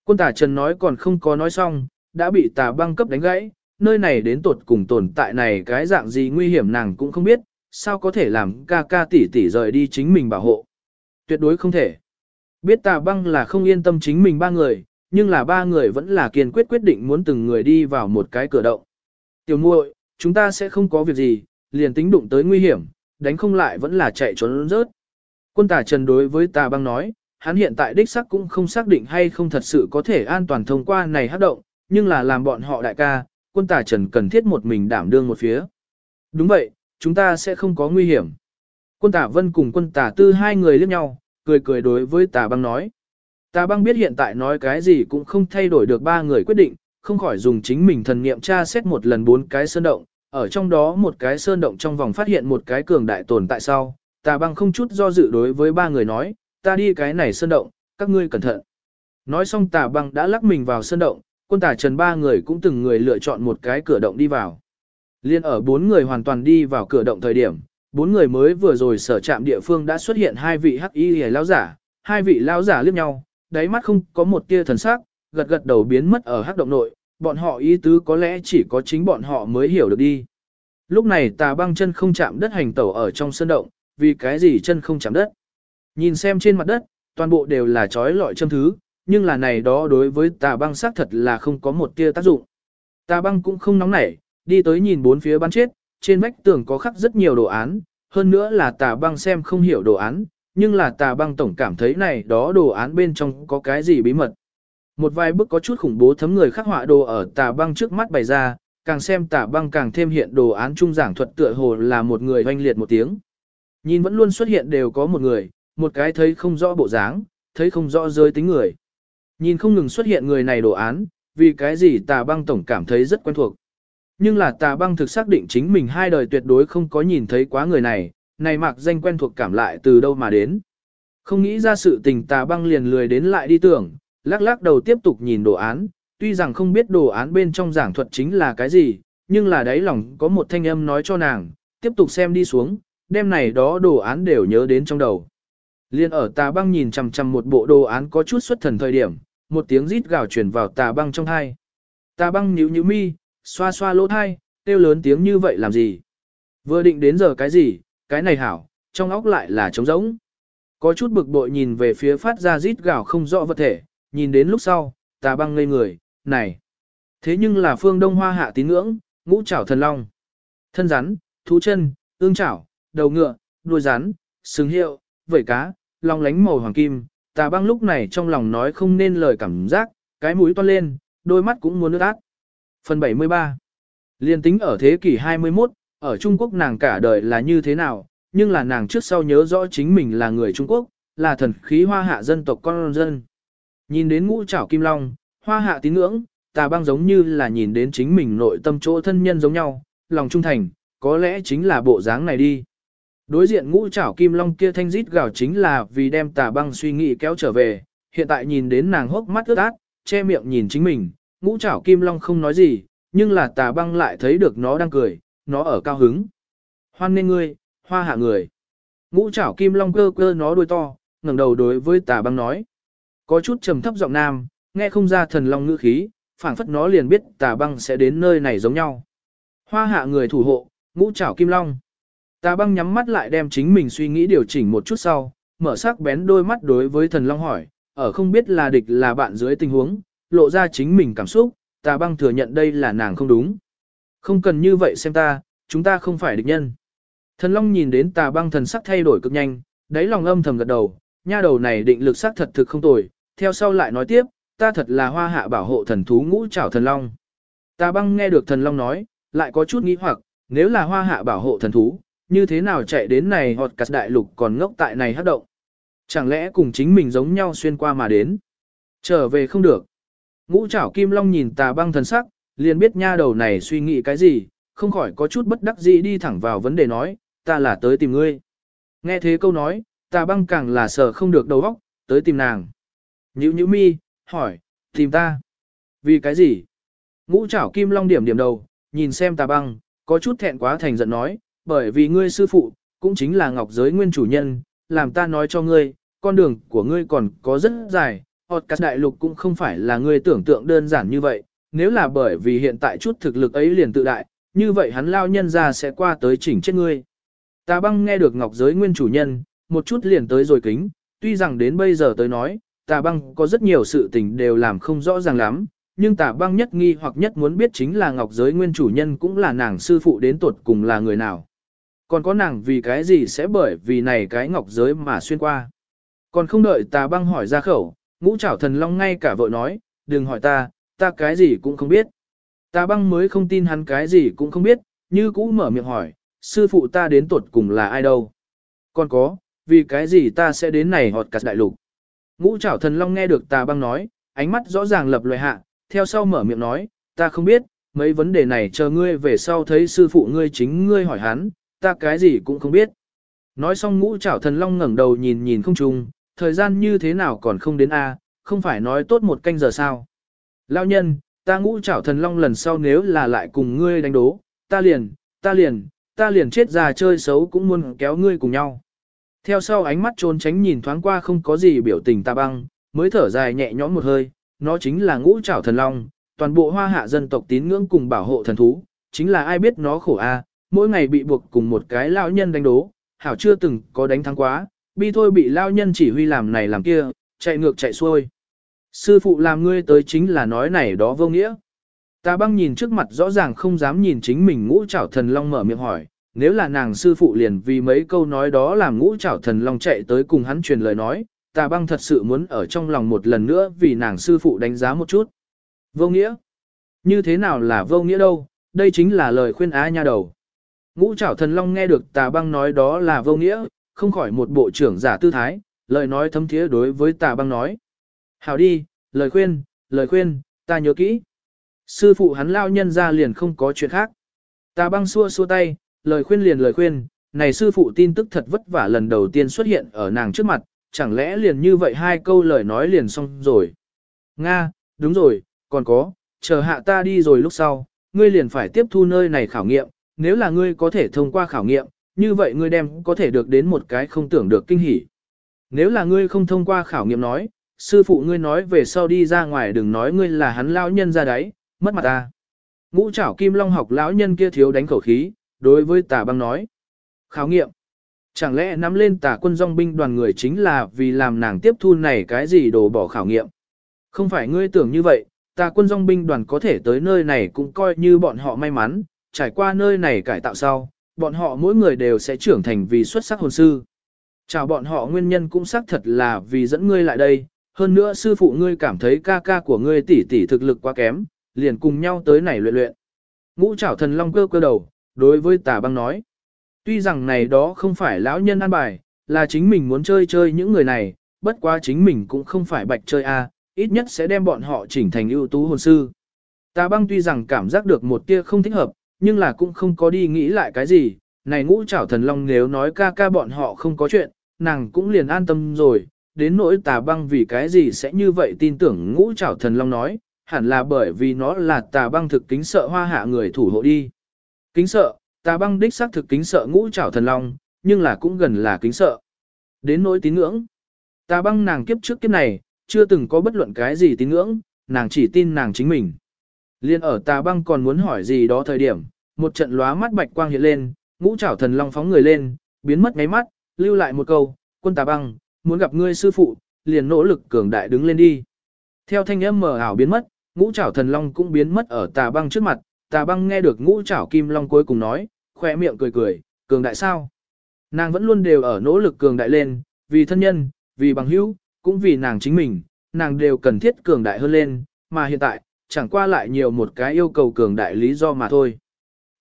Quân tà trần nói còn không có nói xong, đã bị tà băng cấp đánh gãy, nơi này đến tột cùng tồn tại này cái dạng gì nguy hiểm nàng cũng không biết, sao có thể làm ca ca tỷ tỷ rời đi chính mình bảo hộ. Tuyệt đối không thể. Biết tà băng là không yên tâm chính mình ba người, nhưng là ba người vẫn là kiên quyết quyết định muốn từng người đi vào một cái cửa động. Tiểu muội, chúng ta sẽ không có việc gì, liền tính đụng tới nguy hiểm, đánh không lại vẫn là chạy trốn rớt. Quân tà trần đối với tà băng nói, hắn hiện tại đích sắc cũng không xác định hay không thật sự có thể an toàn thông qua này hát động, nhưng là làm bọn họ đại ca, quân tà trần cần thiết một mình đảm đương một phía. Đúng vậy, chúng ta sẽ không có nguy hiểm. Quân tà vân cùng quân tà tư hai người liếc nhau, cười cười đối với tà băng nói. Tà băng biết hiện tại nói cái gì cũng không thay đổi được ba người quyết định, không khỏi dùng chính mình thần niệm tra xét một lần bốn cái sơn động, ở trong đó một cái sơn động trong vòng phát hiện một cái cường đại tồn tại sau. Tà băng không chút do dự đối với ba người nói, ta đi cái này sơn động, các ngươi cẩn thận. Nói xong tà băng đã lắc mình vào sơn động, quân tà trần ba người cũng từng người lựa chọn một cái cửa động đi vào. Liên ở bốn người hoàn toàn đi vào cửa động thời điểm, bốn người mới vừa rồi sở trạm địa phương đã xuất hiện hai vị hắc y hề lão giả, hai vị lão giả liếc nhau, đáy mắt không có một tia thần sắc, gật gật đầu biến mất ở hắc động nội, bọn họ ý tứ có lẽ chỉ có chính bọn họ mới hiểu được đi. Lúc này tà băng chân không chạm đất hành tẩu ở trong sân động, vì cái gì chân không chạm đất. Nhìn xem trên mặt đất, toàn bộ đều là trói lọi châm thứ, nhưng là này đó đối với tà băng xác thật là không có một tia tác dụng. Tà băng cũng không nóng nảy, đi tới nhìn bốn phía bắn chết, trên vách tường có khắc rất nhiều đồ án, hơn nữa là tà băng xem không hiểu đồ án, nhưng là tà băng tổng cảm thấy này đó đồ án bên trong có cái gì bí mật. Một vài bức có chút khủng bố thấm người khắc họa đồ ở tà băng trước mắt bày ra, càng xem tà băng càng thêm hiện đồ án trung giảng thuật tựa hồ là một người hoanh liệt một tiếng. Nhìn vẫn luôn xuất hiện đều có một người, một cái thấy không rõ bộ dáng, thấy không rõ giới tính người. Nhìn không ngừng xuất hiện người này đồ án, vì cái gì tà băng tổng cảm thấy rất quen thuộc. Nhưng là tà băng thực xác định chính mình hai đời tuyệt đối không có nhìn thấy quá người này, này mặc danh quen thuộc cảm lại từ đâu mà đến. Không nghĩ ra sự tình tà băng liền lười đến lại đi tưởng, lắc lắc đầu tiếp tục nhìn đồ án, tuy rằng không biết đồ án bên trong giảng thuật chính là cái gì, nhưng là đáy lòng có một thanh âm nói cho nàng, tiếp tục xem đi xuống, đêm này đó đồ án đều nhớ đến trong đầu. Liên ở tà băng nhìn chằm chằm một bộ đồ án có chút xuất thần thời điểm, một tiếng rít gào truyền vào tà băng trong thai. Tà băng nhíu nhíu mi, xoa xoa lỗ thai, kêu lớn tiếng như vậy làm gì? Vừa định đến giờ cái gì, cái này hảo, trong óc lại là trống rỗng. Có chút bực bội nhìn về phía phát ra rít gào không rõ vật thể, nhìn đến lúc sau, tà băng ngây người, này. Thế nhưng là phương đông hoa hạ tín ngưỡng, ngũ trảo thần long. Thân rắn, thú chân, ương chảo, đầu ngựa, đuôi rắn, sừng hiệu, vẩy cá, long lánh màu hoàng kim. Tà băng lúc này trong lòng nói không nên lời cảm giác, cái mũi toan lên, đôi mắt cũng muốn nước át. Phần 73 Liên tính ở thế kỷ 21, ở Trung Quốc nàng cả đời là như thế nào, nhưng là nàng trước sau nhớ rõ chính mình là người Trung Quốc, là thần khí hoa hạ dân tộc con dân. Nhìn đến ngũ trảo kim long, hoa hạ tín ngưỡng, tà băng giống như là nhìn đến chính mình nội tâm chỗ thân nhân giống nhau, lòng trung thành, có lẽ chính là bộ dáng này đi. Đối diện ngũ trảo kim long kia thanh rít gào chính là vì đem tà băng suy nghĩ kéo trở về, hiện tại nhìn đến nàng hốc mắt ướt át, che miệng nhìn chính mình, ngũ trảo kim long không nói gì, nhưng là tà băng lại thấy được nó đang cười, nó ở cao hứng. Hoan nên ngươi, hoa hạ người. Ngũ trảo kim long cơ cơ nó đuôi to, ngẩng đầu đối với tà băng nói. Có chút trầm thấp giọng nam, nghe không ra thần long ngữ khí, phảng phất nó liền biết tà băng sẽ đến nơi này giống nhau. Hoa hạ người thủ hộ, ngũ trảo kim long. Tà băng nhắm mắt lại đem chính mình suy nghĩ điều chỉnh một chút sau, mở sắc bén đôi mắt đối với thần long hỏi, ở không biết là địch là bạn dưới tình huống, lộ ra chính mình cảm xúc, tà băng thừa nhận đây là nàng không đúng. Không cần như vậy xem ta, chúng ta không phải địch nhân. Thần long nhìn đến tà băng thần sắc thay đổi cực nhanh, đáy lòng âm thầm gật đầu, nha đầu này định lực sắc thật thực không tồi, theo sau lại nói tiếp, ta thật là hoa hạ bảo hộ thần thú ngũ trảo thần long. Ta băng nghe được thần long nói, lại có chút nghĩ hoặc, nếu là hoa hạ bảo hộ thần thú, như thế nào chạy đến này hoặc cắt đại lục còn ngốc tại này hát động. Chẳng lẽ cùng chính mình giống nhau xuyên qua mà đến. Trở về không được. Ngũ trảo kim long nhìn tà băng thần sắc, liền biết nha đầu này suy nghĩ cái gì, không khỏi có chút bất đắc dĩ đi thẳng vào vấn đề nói, ta là tới tìm ngươi. Nghe thế câu nói, tà băng càng là sợ không được đầu óc, tới tìm nàng. Nhữ nhữ mi, hỏi, tìm ta. Vì cái gì? Ngũ trảo kim long điểm điểm đầu, nhìn xem tà băng, có chút thẹn quá thành giận nói, bởi vì ngươi sư phụ, cũng chính là ngọc giới nguyên chủ nhân, làm ta nói cho ngươi, con đường của ngươi còn có rất dài, hoặc các đại lục cũng không phải là ngươi tưởng tượng đơn giản như vậy, nếu là bởi vì hiện tại chút thực lực ấy liền tự đại, như vậy hắn lao nhân ra sẽ qua tới chỉnh chết ngươi. Tà băng nghe được ngọc giới nguyên chủ nhân, một chút liền tới rồi kính, tuy rằng đến bây giờ tới nói, tà băng có rất nhiều sự tình đều làm không rõ ràng lắm, nhưng tà băng nhất nghi hoặc nhất muốn biết chính là ngọc giới nguyên chủ nhân cũng là nàng sư phụ đến tuột cùng là người nào. Còn có nàng vì cái gì sẽ bởi vì này cái ngọc giới mà xuyên qua. Còn không đợi tà băng hỏi ra khẩu, ngũ trảo thần long ngay cả vội nói, đừng hỏi ta, ta cái gì cũng không biết. Tà băng mới không tin hắn cái gì cũng không biết, như cũ mở miệng hỏi, sư phụ ta đến tuột cùng là ai đâu. Còn có, vì cái gì ta sẽ đến này họt cắt đại lục. Ngũ trảo thần long nghe được tà băng nói, ánh mắt rõ ràng lập loài hạ, theo sau mở miệng nói, ta không biết, mấy vấn đề này chờ ngươi về sau thấy sư phụ ngươi chính ngươi hỏi hắn, ta cái gì cũng không biết. Nói xong ngũ trảo thần long ngẩng đầu nhìn nhìn không trùng, thời gian như thế nào còn không đến a, không phải nói tốt một canh giờ sao. Lao nhân, ta ngũ trảo thần long lần sau nếu là lại cùng ngươi đánh đố, ta liền, ta liền, ta liền chết già chơi xấu cũng muốn kéo ngươi cùng nhau. Theo sau ánh mắt trốn tránh nhìn thoáng qua không có gì biểu tình ta băng, mới thở dài nhẹ nhõm một hơi, nó chính là ngũ trảo thần long, toàn bộ hoa hạ dân tộc tín ngưỡng cùng bảo hộ thần thú, chính là ai biết nó khổ a, mỗi ngày bị buộc cùng một cái lão nhân đánh đố, hảo chưa từng có đánh thắng quá, bi thôi bị lão nhân chỉ huy làm này làm kia, chạy ngược chạy xuôi. Sư phụ làm ngươi tới chính là nói này đó vô nghĩa. Ta băng nhìn trước mặt rõ ràng không dám nhìn chính mình ngũ trảo thần long mở miệng hỏi, nếu là nàng sư phụ liền vì mấy câu nói đó làm ngũ trảo thần long chạy tới cùng hắn truyền lời nói, tà băng thật sự muốn ở trong lòng một lần nữa vì nàng sư phụ đánh giá một chút. Vô nghĩa? Như thế nào là vô nghĩa đâu, đây chính là lời khuyên á nha đầu. Ngũ trảo thần long nghe được tà băng nói đó là vô nghĩa, không khỏi một bộ trưởng giả tư thái, lời nói thấm thiế đối với tà băng nói. Hảo đi, lời khuyên, lời khuyên, ta nhớ kỹ. Sư phụ hắn lao nhân ra liền không có chuyện khác. Tà băng xua xua tay, lời khuyên liền lời khuyên, này sư phụ tin tức thật vất vả lần đầu tiên xuất hiện ở nàng trước mặt, chẳng lẽ liền như vậy hai câu lời nói liền xong rồi. Nga, đúng rồi, còn có, chờ hạ ta đi rồi lúc sau, ngươi liền phải tiếp thu nơi này khảo nghiệm, nếu là ngươi có thể thông qua khảo nghiệm, như vậy ngươi đem có thể được đến một cái không tưởng được kinh hỉ. Nếu là ngươi không thông qua khảo nghiệm nói, sư phụ ngươi nói về sau đi ra ngoài đừng nói ngươi là hắn lão nhân ra đấy, mất mặt ta. Ngũ trảo kim long học lão nhân kia thiếu đánh khẩu khí, đối với tà băng nói. Khảo nghiệm. Chẳng lẽ nắm lên tà quân dòng binh đoàn người chính là vì làm nàng tiếp thu này cái gì đồ bỏ khảo nghiệm. Không phải ngươi tưởng như vậy, tà quân dòng binh đoàn có thể tới nơi này cũng coi như bọn họ may mắn, trải qua nơi này cải tạo sau, bọn họ mỗi người đều sẽ trưởng thành vì xuất sắc hồn sư. Chào bọn họ nguyên nhân cũng xác thật là vì dẫn ngươi lại đây, hơn nữa sư phụ ngươi cảm thấy ca ca của ngươi tỷ tỷ thực lực quá kém, liền cùng nhau tới này luyện luyện. Ngũ trảo thần long cơ cơ đầu, đối với tà băng nói. Tuy rằng này đó không phải lão nhân an bài, là chính mình muốn chơi chơi những người này, bất quá chính mình cũng không phải bạch chơi a, ít nhất sẽ đem bọn họ chỉnh thành ưu tú hồn sư. Tà băng tuy rằng cảm giác được một tia không thích hợp, nhưng là cũng không có đi nghĩ lại cái gì, này ngũ trảo thần long nếu nói ca ca bọn họ không có chuyện, nàng cũng liền an tâm rồi, đến nỗi tà băng vì cái gì sẽ như vậy tin tưởng ngũ trảo thần long nói, hẳn là bởi vì nó là tà băng thực kính sợ hoa hạ người thủ hộ đi. Kính sợ, tà băng đích xác thực kính sợ ngũ trảo thần long, nhưng là cũng gần là kính sợ. Đến nỗi tín ngưỡng, tà băng nàng kiếp trước kiếp này, chưa từng có bất luận cái gì tín ngưỡng, nàng chỉ tin nàng chính mình. Liên ở tà băng còn muốn hỏi gì đó thời điểm, một trận lóa mắt bạch quang hiện lên, ngũ trảo thần long phóng người lên, biến mất ngay mắt, lưu lại một câu, quân tà băng, muốn gặp ngươi sư phụ, liền nỗ lực cường đại đứng lên đi. Theo thanh âm mờ ảo biến mất, ngũ trảo thần long cũng biến mất ở tà băng trước mặt, tà băng nghe được ngũ trảo kim long cuối cùng nói, khỏe miệng cười cười, cường đại sao? Nàng vẫn luôn đều ở nỗ lực cường đại lên, vì thân nhân, vì bằng hữu, cũng vì nàng chính mình, nàng đều cần thiết cường đại hơn lên, mà hiện tại, chẳng qua lại nhiều một cái yêu cầu cường đại lý do mà thôi.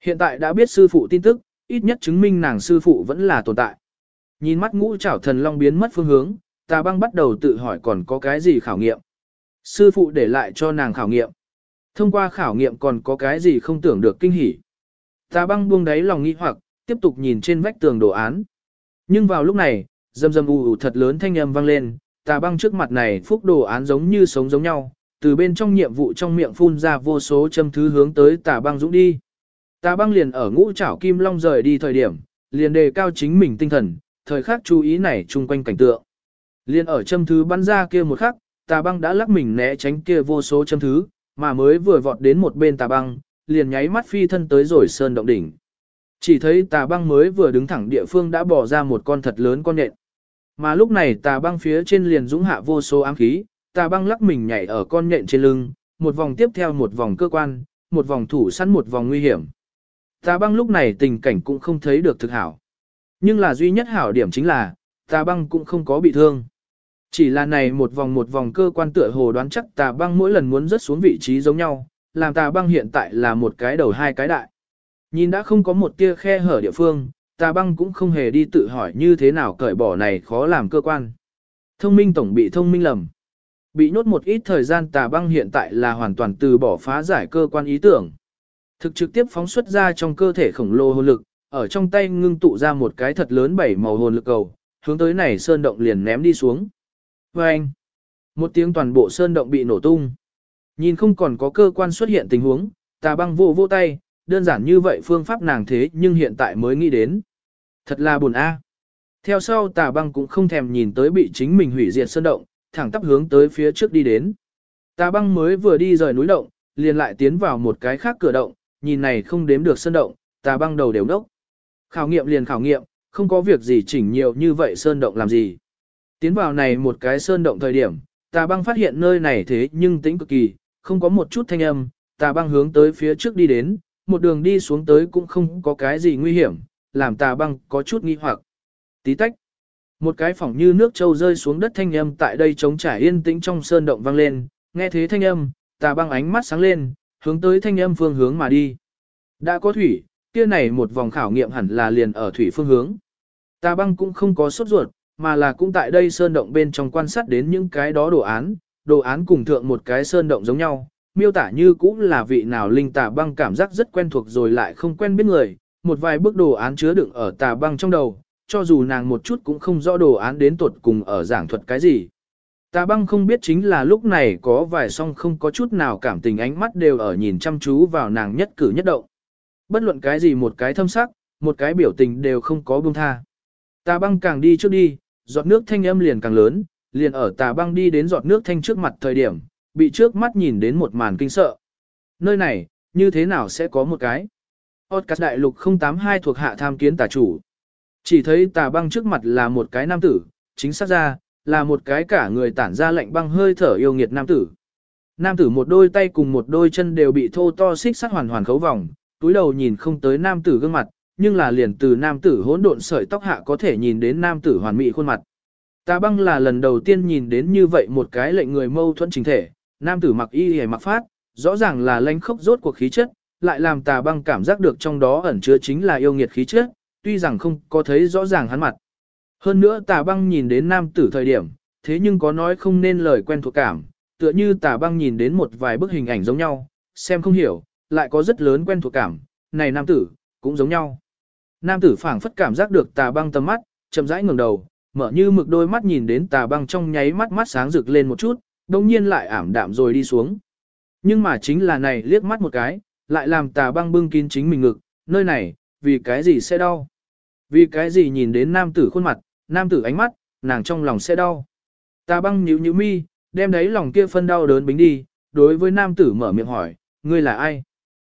Hiện tại đã biết sư phụ tin tức, ít nhất chứng minh nàng sư phụ vẫn là tồn tại. Nhìn mắt ngũ trảo thần long biến mất phương hướng, tà băng bắt đầu tự hỏi còn có cái gì khảo nghiệm. Sư phụ để lại cho nàng khảo nghiệm. Thông qua khảo nghiệm còn có cái gì không tưởng được kinh hỉ. Tà băng buông đáy lòng nghi hoặc, tiếp tục nhìn trên vách tường đồ án. Nhưng vào lúc này, dầm dầm ù ù thật lớn thanh âm vang lên, tà băng trước mặt này phúc đồ án giống như sống giống nhau, từ bên trong nhiệm vụ trong miệng phun ra vô số châm thứ hướng tới tà băng dũng đi. Tà băng liền ở ngũ trảo kim long rời đi thời điểm, liền đề cao chính mình tinh thần, thời khắc chú ý này chung quanh cảnh tượng. liền ở châm thứ bắn ra kia một khắc, tà băng đã lắc mình né tránh kia vô số châm thứ, mà mới vừa vọt đến một bên tà băng, liền nháy mắt phi thân tới rồi sơn động đỉnh. Chỉ thấy tà băng mới vừa đứng thẳng địa phương đã bỏ ra một con thật lớn con nện. Mà lúc này tà băng phía trên liền dũng hạ vô số ám khí, tà băng lắc mình nhảy ở con nện trên lưng, một vòng tiếp theo một vòng cơ quan, một vòng thủ săn một vòng nguy hiểm. Tà băng lúc này tình cảnh cũng không thấy được thực hảo. Nhưng là duy nhất hảo điểm chính là, tà băng cũng không có bị thương. Chỉ là này một vòng một vòng cơ quan tựa hồ đoán chắc tà băng mỗi lần muốn rớt xuống vị trí giống nhau, làm tà băng hiện tại là một cái đầu hai cái đại. Nhìn đã không có một tia khe hở địa phương, tà băng cũng không hề đi tự hỏi như thế nào cởi bỏ này khó làm cơ quan. Thông minh tổng bị thông minh lầm. Bị nhốt một ít thời gian tà băng hiện tại là hoàn toàn từ bỏ phá giải cơ quan ý tưởng. Thực trực tiếp phóng xuất ra trong cơ thể khổng lồ hồn lực, ở trong tay ngưng tụ ra một cái thật lớn bảy màu hồn lực cầu, hướng tới này sơn động liền ném đi xuống. Và anh, một tiếng toàn bộ sơn động bị nổ tung. Nhìn không còn có cơ quan xuất hiện tình huống, tà băng vô vô tay, đơn giản như vậy phương pháp nàng thế nhưng hiện tại mới nghĩ đến. Thật là buồn a. À. Theo sau tà băng cũng không thèm nhìn tới bị chính mình hủy diệt sơn động, thẳng tắp hướng tới phía trước đi đến. Tà băng mới vừa đi rời núi động, liền lại tiến vào một cái khác cửa động, nhìn này không đếm được sơn động, tà băng đầu đều nốc. Khảo nghiệm liền khảo nghiệm, không có việc gì chỉnh nhiều như vậy sơn động làm gì. Tiến vào này một cái sơn động thời điểm, tà băng phát hiện nơi này thế nhưng tĩnh cực kỳ, không có một chút thanh âm, tà băng hướng tới phía trước đi đến, một đường đi xuống tới cũng không có cái gì nguy hiểm, làm tà băng có chút nghi hoặc. Tí tách. Một cái phỏng như nước trâu rơi xuống đất thanh âm tại đây trống trải yên tĩnh trong sơn động vang lên, nghe thế thanh âm, tà băng ánh mắt sáng lên, hướng tới thanh âm phương hướng mà đi. Đã có thủy, kia này một vòng khảo nghiệm hẳn là liền ở thủy phương hướng. Tà băng cũng không có sốt ruột, mà là cũng tại đây sơn động bên trong quan sát đến những cái đó đồ án, đồ án cùng thượng một cái sơn động giống nhau, miêu tả như cũng là vị nào linh tà băng cảm giác rất quen thuộc rồi lại không quen biết người, một vài bức đồ án chứa đựng ở tà băng trong đầu, cho dù nàng một chút cũng không rõ đồ án đến tuột cùng ở giảng thuật cái gì. Tà băng không biết chính là lúc này có vài song không có chút nào cảm tình ánh mắt đều ở nhìn chăm chú vào nàng nhất cử nhất động. Bất luận cái gì một cái thâm sắc, một cái biểu tình đều không có buông tha. Tà băng càng đi trước đi, giọt nước thanh âm liền càng lớn, liền ở tà băng đi đến giọt nước thanh trước mặt thời điểm, bị trước mắt nhìn đến một màn kinh sợ. Nơi này, như thế nào sẽ có một cái? Podcast đại lục 082 thuộc hạ tham kiến tà chủ. Chỉ thấy tà băng trước mặt là một cái nam tử, chính xác ra, là một cái cả người tản ra lạnh băng hơi thở yêu nghiệt nam tử. Nam tử một đôi tay cùng một đôi chân đều bị thô to xích sắt hoàn hoàn khấu vòng, túi đầu nhìn không tới nam tử gương mặt, nhưng là liền từ nam tử hỗn độn sợi tóc hạ có thể nhìn đến nam tử hoàn mỹ khuôn mặt. Tà băng là lần đầu tiên nhìn đến như vậy một cái lệnh người mâu thuẫn chính thể, nam tử mặc y hề mặc phát, rõ ràng là lãnh khốc rốt cuộc khí chất, lại làm tà băng cảm giác được trong đó ẩn chứa chính là yêu nghiệt khí chất, tuy rằng không có thấy rõ ràng hắn mặt. Hơn nữa tà băng nhìn đến nam tử thời điểm, thế nhưng có nói không nên lời quen thuộc cảm, tựa như tà băng nhìn đến một vài bức hình ảnh giống nhau, xem không hiểu, lại có rất lớn quen thuộc cảm, này nam tử, cũng giống nhau. Nam tử phảng phất cảm giác được tà băng tầm mắt, chậm rãi ngẩng đầu, mở như mực đôi mắt nhìn đến tà băng trong nháy mắt mắt sáng rực lên một chút, đồng nhiên lại ảm đạm rồi đi xuống. Nhưng mà chính là này liếc mắt một cái, lại làm tà băng bưng kín chính mình ngực, nơi này, vì cái gì sẽ đau? Vì cái gì nhìn đến nam tử khuôn mặt, nam tử ánh mắt, nàng trong lòng sẽ đau. Tà băng nhíu nhíu mi, đem đấy lòng kia phân đau đớn bính đi, đối với nam tử mở miệng hỏi, ngươi là ai?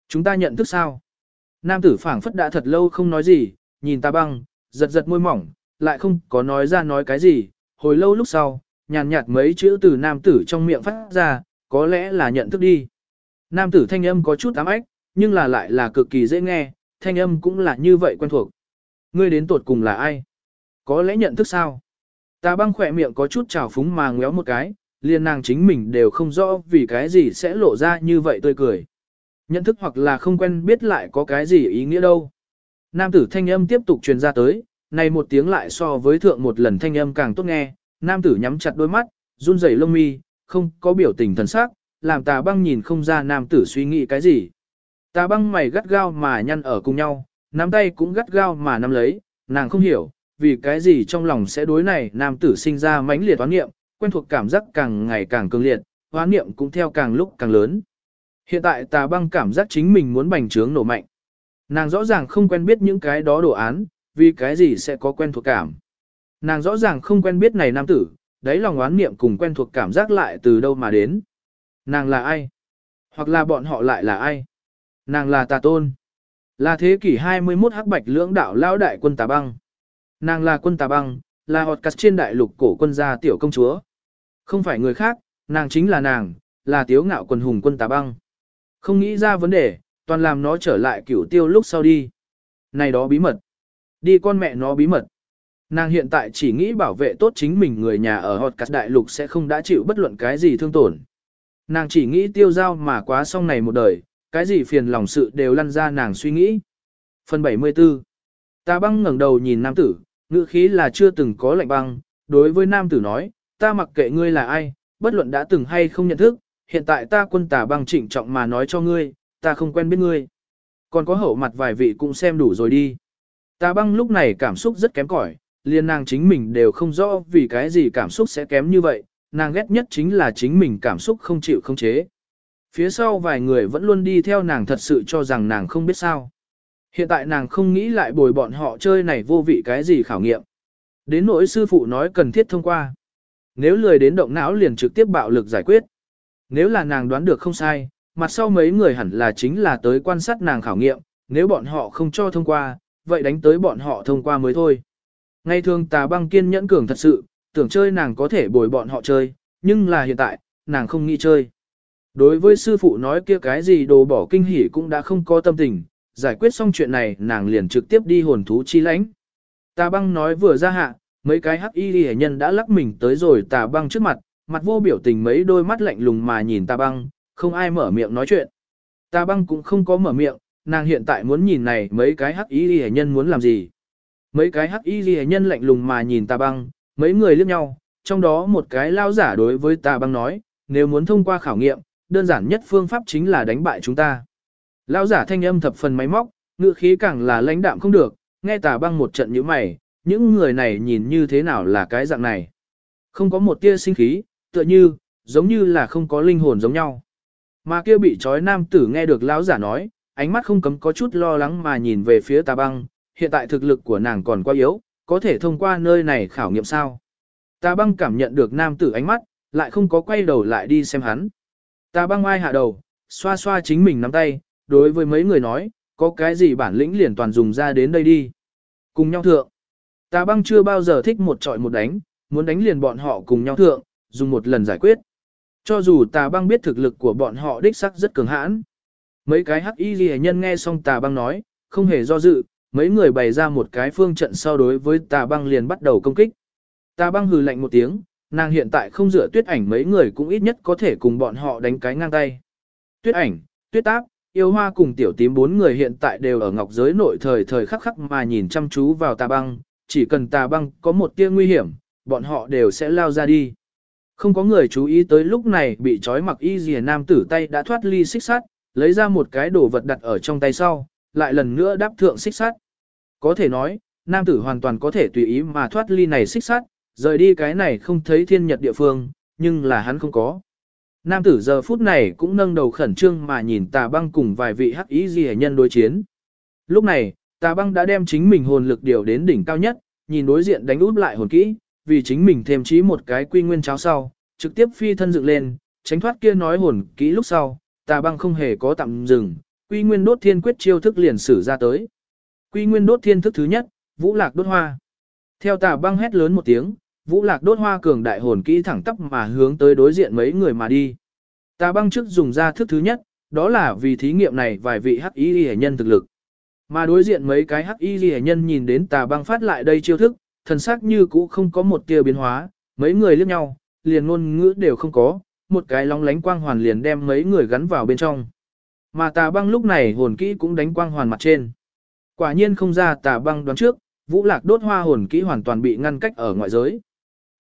Chúng ta nhận thức sao? Nam tử phảng phất đã thật lâu không nói gì, nhìn ta băng, giật giật môi mỏng, lại không có nói ra nói cái gì, hồi lâu lúc sau, nhàn nhạt mấy chữ từ nam tử trong miệng phát ra, có lẽ là nhận thức đi. Nam tử thanh âm có chút ám ách, nhưng là lại là cực kỳ dễ nghe, thanh âm cũng là như vậy quen thuộc. Ngươi đến tuột cùng là ai? Có lẽ nhận thức sao? Ta băng khỏe miệng có chút trào phúng mà ngéo một cái, liền nàng chính mình đều không rõ vì cái gì sẽ lộ ra như vậy tươi cười. Nhận thức hoặc là không quen biết lại có cái gì ý nghĩa đâu. Nam tử thanh âm tiếp tục truyền ra tới, này một tiếng lại so với thượng một lần thanh âm càng tốt nghe, nam tử nhắm chặt đôi mắt, run rẩy lông mi, không có biểu tình thần sắc, làm tà băng nhìn không ra nam tử suy nghĩ cái gì. Tà băng mày gắt gao mà nhăn ở cùng nhau, nắm tay cũng gắt gao mà nắm lấy, nàng không hiểu, vì cái gì trong lòng sẽ đối này nam tử sinh ra mãnh liệt oán niệm, quen thuộc cảm giác càng ngày càng cường liệt, oán niệm cũng theo càng lúc càng lớn. Hiện tại tà băng cảm giác chính mình muốn bành trướng nổ mạnh. Nàng rõ ràng không quen biết những cái đó đồ án, vì cái gì sẽ có quen thuộc cảm. Nàng rõ ràng không quen biết này nam tử, đấy lòng oán niệm cùng quen thuộc cảm giác lại từ đâu mà đến. Nàng là ai? Hoặc là bọn họ lại là ai? Nàng là tà tôn. Là thế kỷ 21 hắc bạch lưỡng đạo lao đại quân tà băng. Nàng là quân tà băng, là họt cắt trên đại lục cổ quân gia tiểu công chúa. Không phải người khác, nàng chính là nàng, là tiếu ngạo quần hùng quân tà băng. Không nghĩ ra vấn đề, toàn làm nó trở lại cửu tiêu lúc sau đi. Này đó bí mật. Đi con mẹ nó bí mật. Nàng hiện tại chỉ nghĩ bảo vệ tốt chính mình người nhà ở hột cắt đại lục sẽ không đã chịu bất luận cái gì thương tổn. Nàng chỉ nghĩ tiêu giao mà quá xong này một đời, cái gì phiền lòng sự đều lăn ra nàng suy nghĩ. Phần 74 Ta băng ngẩng đầu nhìn nam tử, ngữ khí là chưa từng có lạnh băng, đối với nam tử nói, ta mặc kệ ngươi là ai, bất luận đã từng hay không nhận thức, hiện tại ta quân tà băng trịnh trọng mà nói cho ngươi, ta không quen biết ngươi. Còn có hậu mặt vài vị cũng xem đủ rồi đi. Tà băng lúc này cảm xúc rất kém cỏi, liền nàng chính mình đều không rõ vì cái gì cảm xúc sẽ kém như vậy, nàng ghét nhất chính là chính mình cảm xúc không chịu không chế. Phía sau vài người vẫn luôn đi theo nàng thật sự cho rằng nàng không biết sao. Hiện tại nàng không nghĩ lại bồi bọn họ chơi này vô vị cái gì khảo nghiệm. Đến nỗi sư phụ nói cần thiết thông qua. Nếu lười đến động não liền trực tiếp bạo lực giải quyết. Nếu là nàng đoán được không sai, mặt sau mấy người hẳn là chính là tới quan sát nàng khảo nghiệm, nếu bọn họ không cho thông qua, vậy đánh tới bọn họ thông qua mới thôi. Ngày thường tà băng kiên nhẫn cường thật sự, tưởng chơi nàng có thể bồi bọn họ chơi, nhưng là hiện tại, nàng không nghĩ chơi. Đối với sư phụ nói kia cái gì đồ bỏ kinh hỉ cũng đã không có tâm tình, giải quyết xong chuyện này nàng liền trực tiếp đi hồn thú chi lãnh. Tà băng nói vừa ra hạ, mấy cái hắc y hệ nhân đã lắc mình tới rồi tà băng trước mặt, mặt vô biểu tình mấy đôi mắt lạnh lùng mà nhìn tà băng, không ai mở miệng nói chuyện. Tà băng cũng không có mở miệng, nàng hiện tại muốn nhìn này mấy cái hắc y hệ nhân muốn làm gì. Mấy cái hắc y hệ nhân lạnh lùng mà nhìn tà băng, mấy người liếc nhau, trong đó một cái lao giả đối với tà băng nói, nếu muốn thông qua khảo nghiệm, đơn giản nhất phương pháp chính là đánh bại chúng ta. Lao giả thanh âm thập phần máy móc, ngựa khí càng là lãnh đạm không được, nghe tà băng một trận như mày, những người này nhìn như thế nào là cái dạng này. Không có một tia sinh khí, tựa như, giống như là không có linh hồn giống nhau. Mà kia bị trói nam tử nghe được lão giả nói, ánh mắt không cấm có chút lo lắng mà nhìn về phía tà băng, hiện tại thực lực của nàng còn quá yếu, có thể thông qua nơi này khảo nghiệm sao. Tà băng cảm nhận được nam tử ánh mắt, lại không có quay đầu lại đi xem hắn. Tà băng ai hạ đầu, xoa xoa chính mình nắm tay, đối với mấy người nói, có cái gì bản lĩnh liền toàn dùng ra đến đây đi. Cùng nhau thượng. Tà băng chưa bao giờ thích một trọi một đánh, muốn đánh liền bọn họ cùng nhau thượng, dùng một lần giải quyết. Cho dù tà băng biết thực lực của bọn họ đích sắc rất cường hãn. Mấy cái hắc y ghi nhân nghe xong tà băng nói, không hề do dự, mấy người bày ra một cái phương trận sau đối với tà băng liền bắt đầu công kích. Tà băng hừ lạnh một tiếng, nàng hiện tại không dựa tuyết ảnh mấy người cũng ít nhất có thể cùng bọn họ đánh cái ngang tay. Tuyết ảnh, tuyết táp, yêu hoa cùng tiểu tím bốn người hiện tại đều ở ngọc giới nội thời thời khắc khắc mà nhìn chăm chú vào tà băng, chỉ cần tà băng có một tia nguy hiểm, bọn họ đều sẽ lao ra đi. Không có người chú ý tới lúc này bị trói mặc y dìa nam tử tay đã thoát ly xích sắt, lấy ra một cái đồ vật đặt ở trong tay sau, lại lần nữa đáp thượng xích sắt. Có thể nói, nam tử hoàn toàn có thể tùy ý mà thoát ly này xích sắt, rời đi cái này không thấy thiên nhật địa phương, nhưng là hắn không có. Nam tử giờ phút này cũng nâng đầu khẩn trương mà nhìn tà băng cùng vài vị hắc ý gì nhân đối chiến. Lúc này, tà băng đã đem chính mình hồn lực điều đến đỉnh cao nhất, nhìn đối diện đánh út lại hồn kỹ, vì chính mình thêm trí một cái quy nguyên cháo sau, trực tiếp phi thân dựng lên, tránh thoát kia nói hồn kỹ lúc sau, tà băng không hề có tạm dừng, quy nguyên đốt thiên quyết chiêu thức liền sử ra tới. Quy nguyên đốt thiên thức thứ nhất, vũ lạc đốt hoa. Theo tà băng hét lớn một tiếng, vũ lạc đốt hoa cường đại hồn kỹ thẳng tắp mà hướng tới đối diện mấy người mà đi. Tà băng trước dùng ra thức thứ nhất, đó là vì thí nghiệm này vài vị hắc y hệ nhân thực lực. Mà đối diện mấy cái hắc y hệ nhân nhìn đến tà băng phát lại đây chiêu thức, thần sắc như cũ không có một tia biến hóa, mấy người liếc nhau, liền ngôn ngữ đều không có, một cái long lánh quang hoàn liền đem mấy người gắn vào bên trong. Mà tà băng lúc này hồn kỹ cũng đánh quang hoàn mặt trên. Quả nhiên không ra tà băng đoán trước, vũ lạc đốt hoa hồn kỹ hoàn toàn bị ngăn cách ở ngoại giới.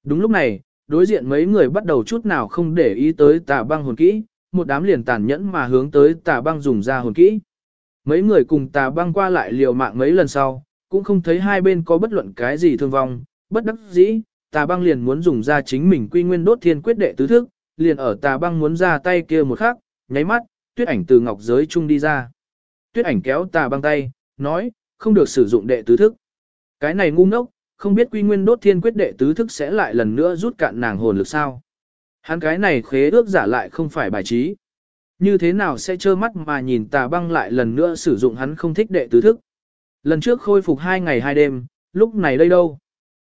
Đúng lúc này, đối diện mấy người bắt đầu chút nào không để ý tới tà băng hồn kỹ, một đám liền tàn nhẫn mà hướng tới tà băng dùng ra hồn kỹ. Mấy người cùng tà băng qua lại liều mạng mấy lần sau, cũng không thấy hai bên có bất luận cái gì thương vong, bất đắc dĩ, tà băng liền muốn dùng ra chính mình quy nguyên đốt thiên quyết đệ tứ thức, liền ở tà băng muốn ra tay kia một khắc, nháy mắt, tuyết ảnh từ ngọc giới trung đi ra. Tuyết ảnh kéo tà băng tay, nói, không được sử dụng đệ tứ thức. Cái này ngu ngốc, không biết quy nguyên đốt thiên quyết đệ tứ thức sẽ lại lần nữa rút cạn nàng hồn lực sao. Hắn cái này khế ước giả lại không phải bài trí. Như thế nào sẽ trơ mắt mà nhìn tà băng lại lần nữa sử dụng hắn không thích đệ tứ thức. Lần trước khôi phục hai ngày hai đêm, lúc này đây đâu.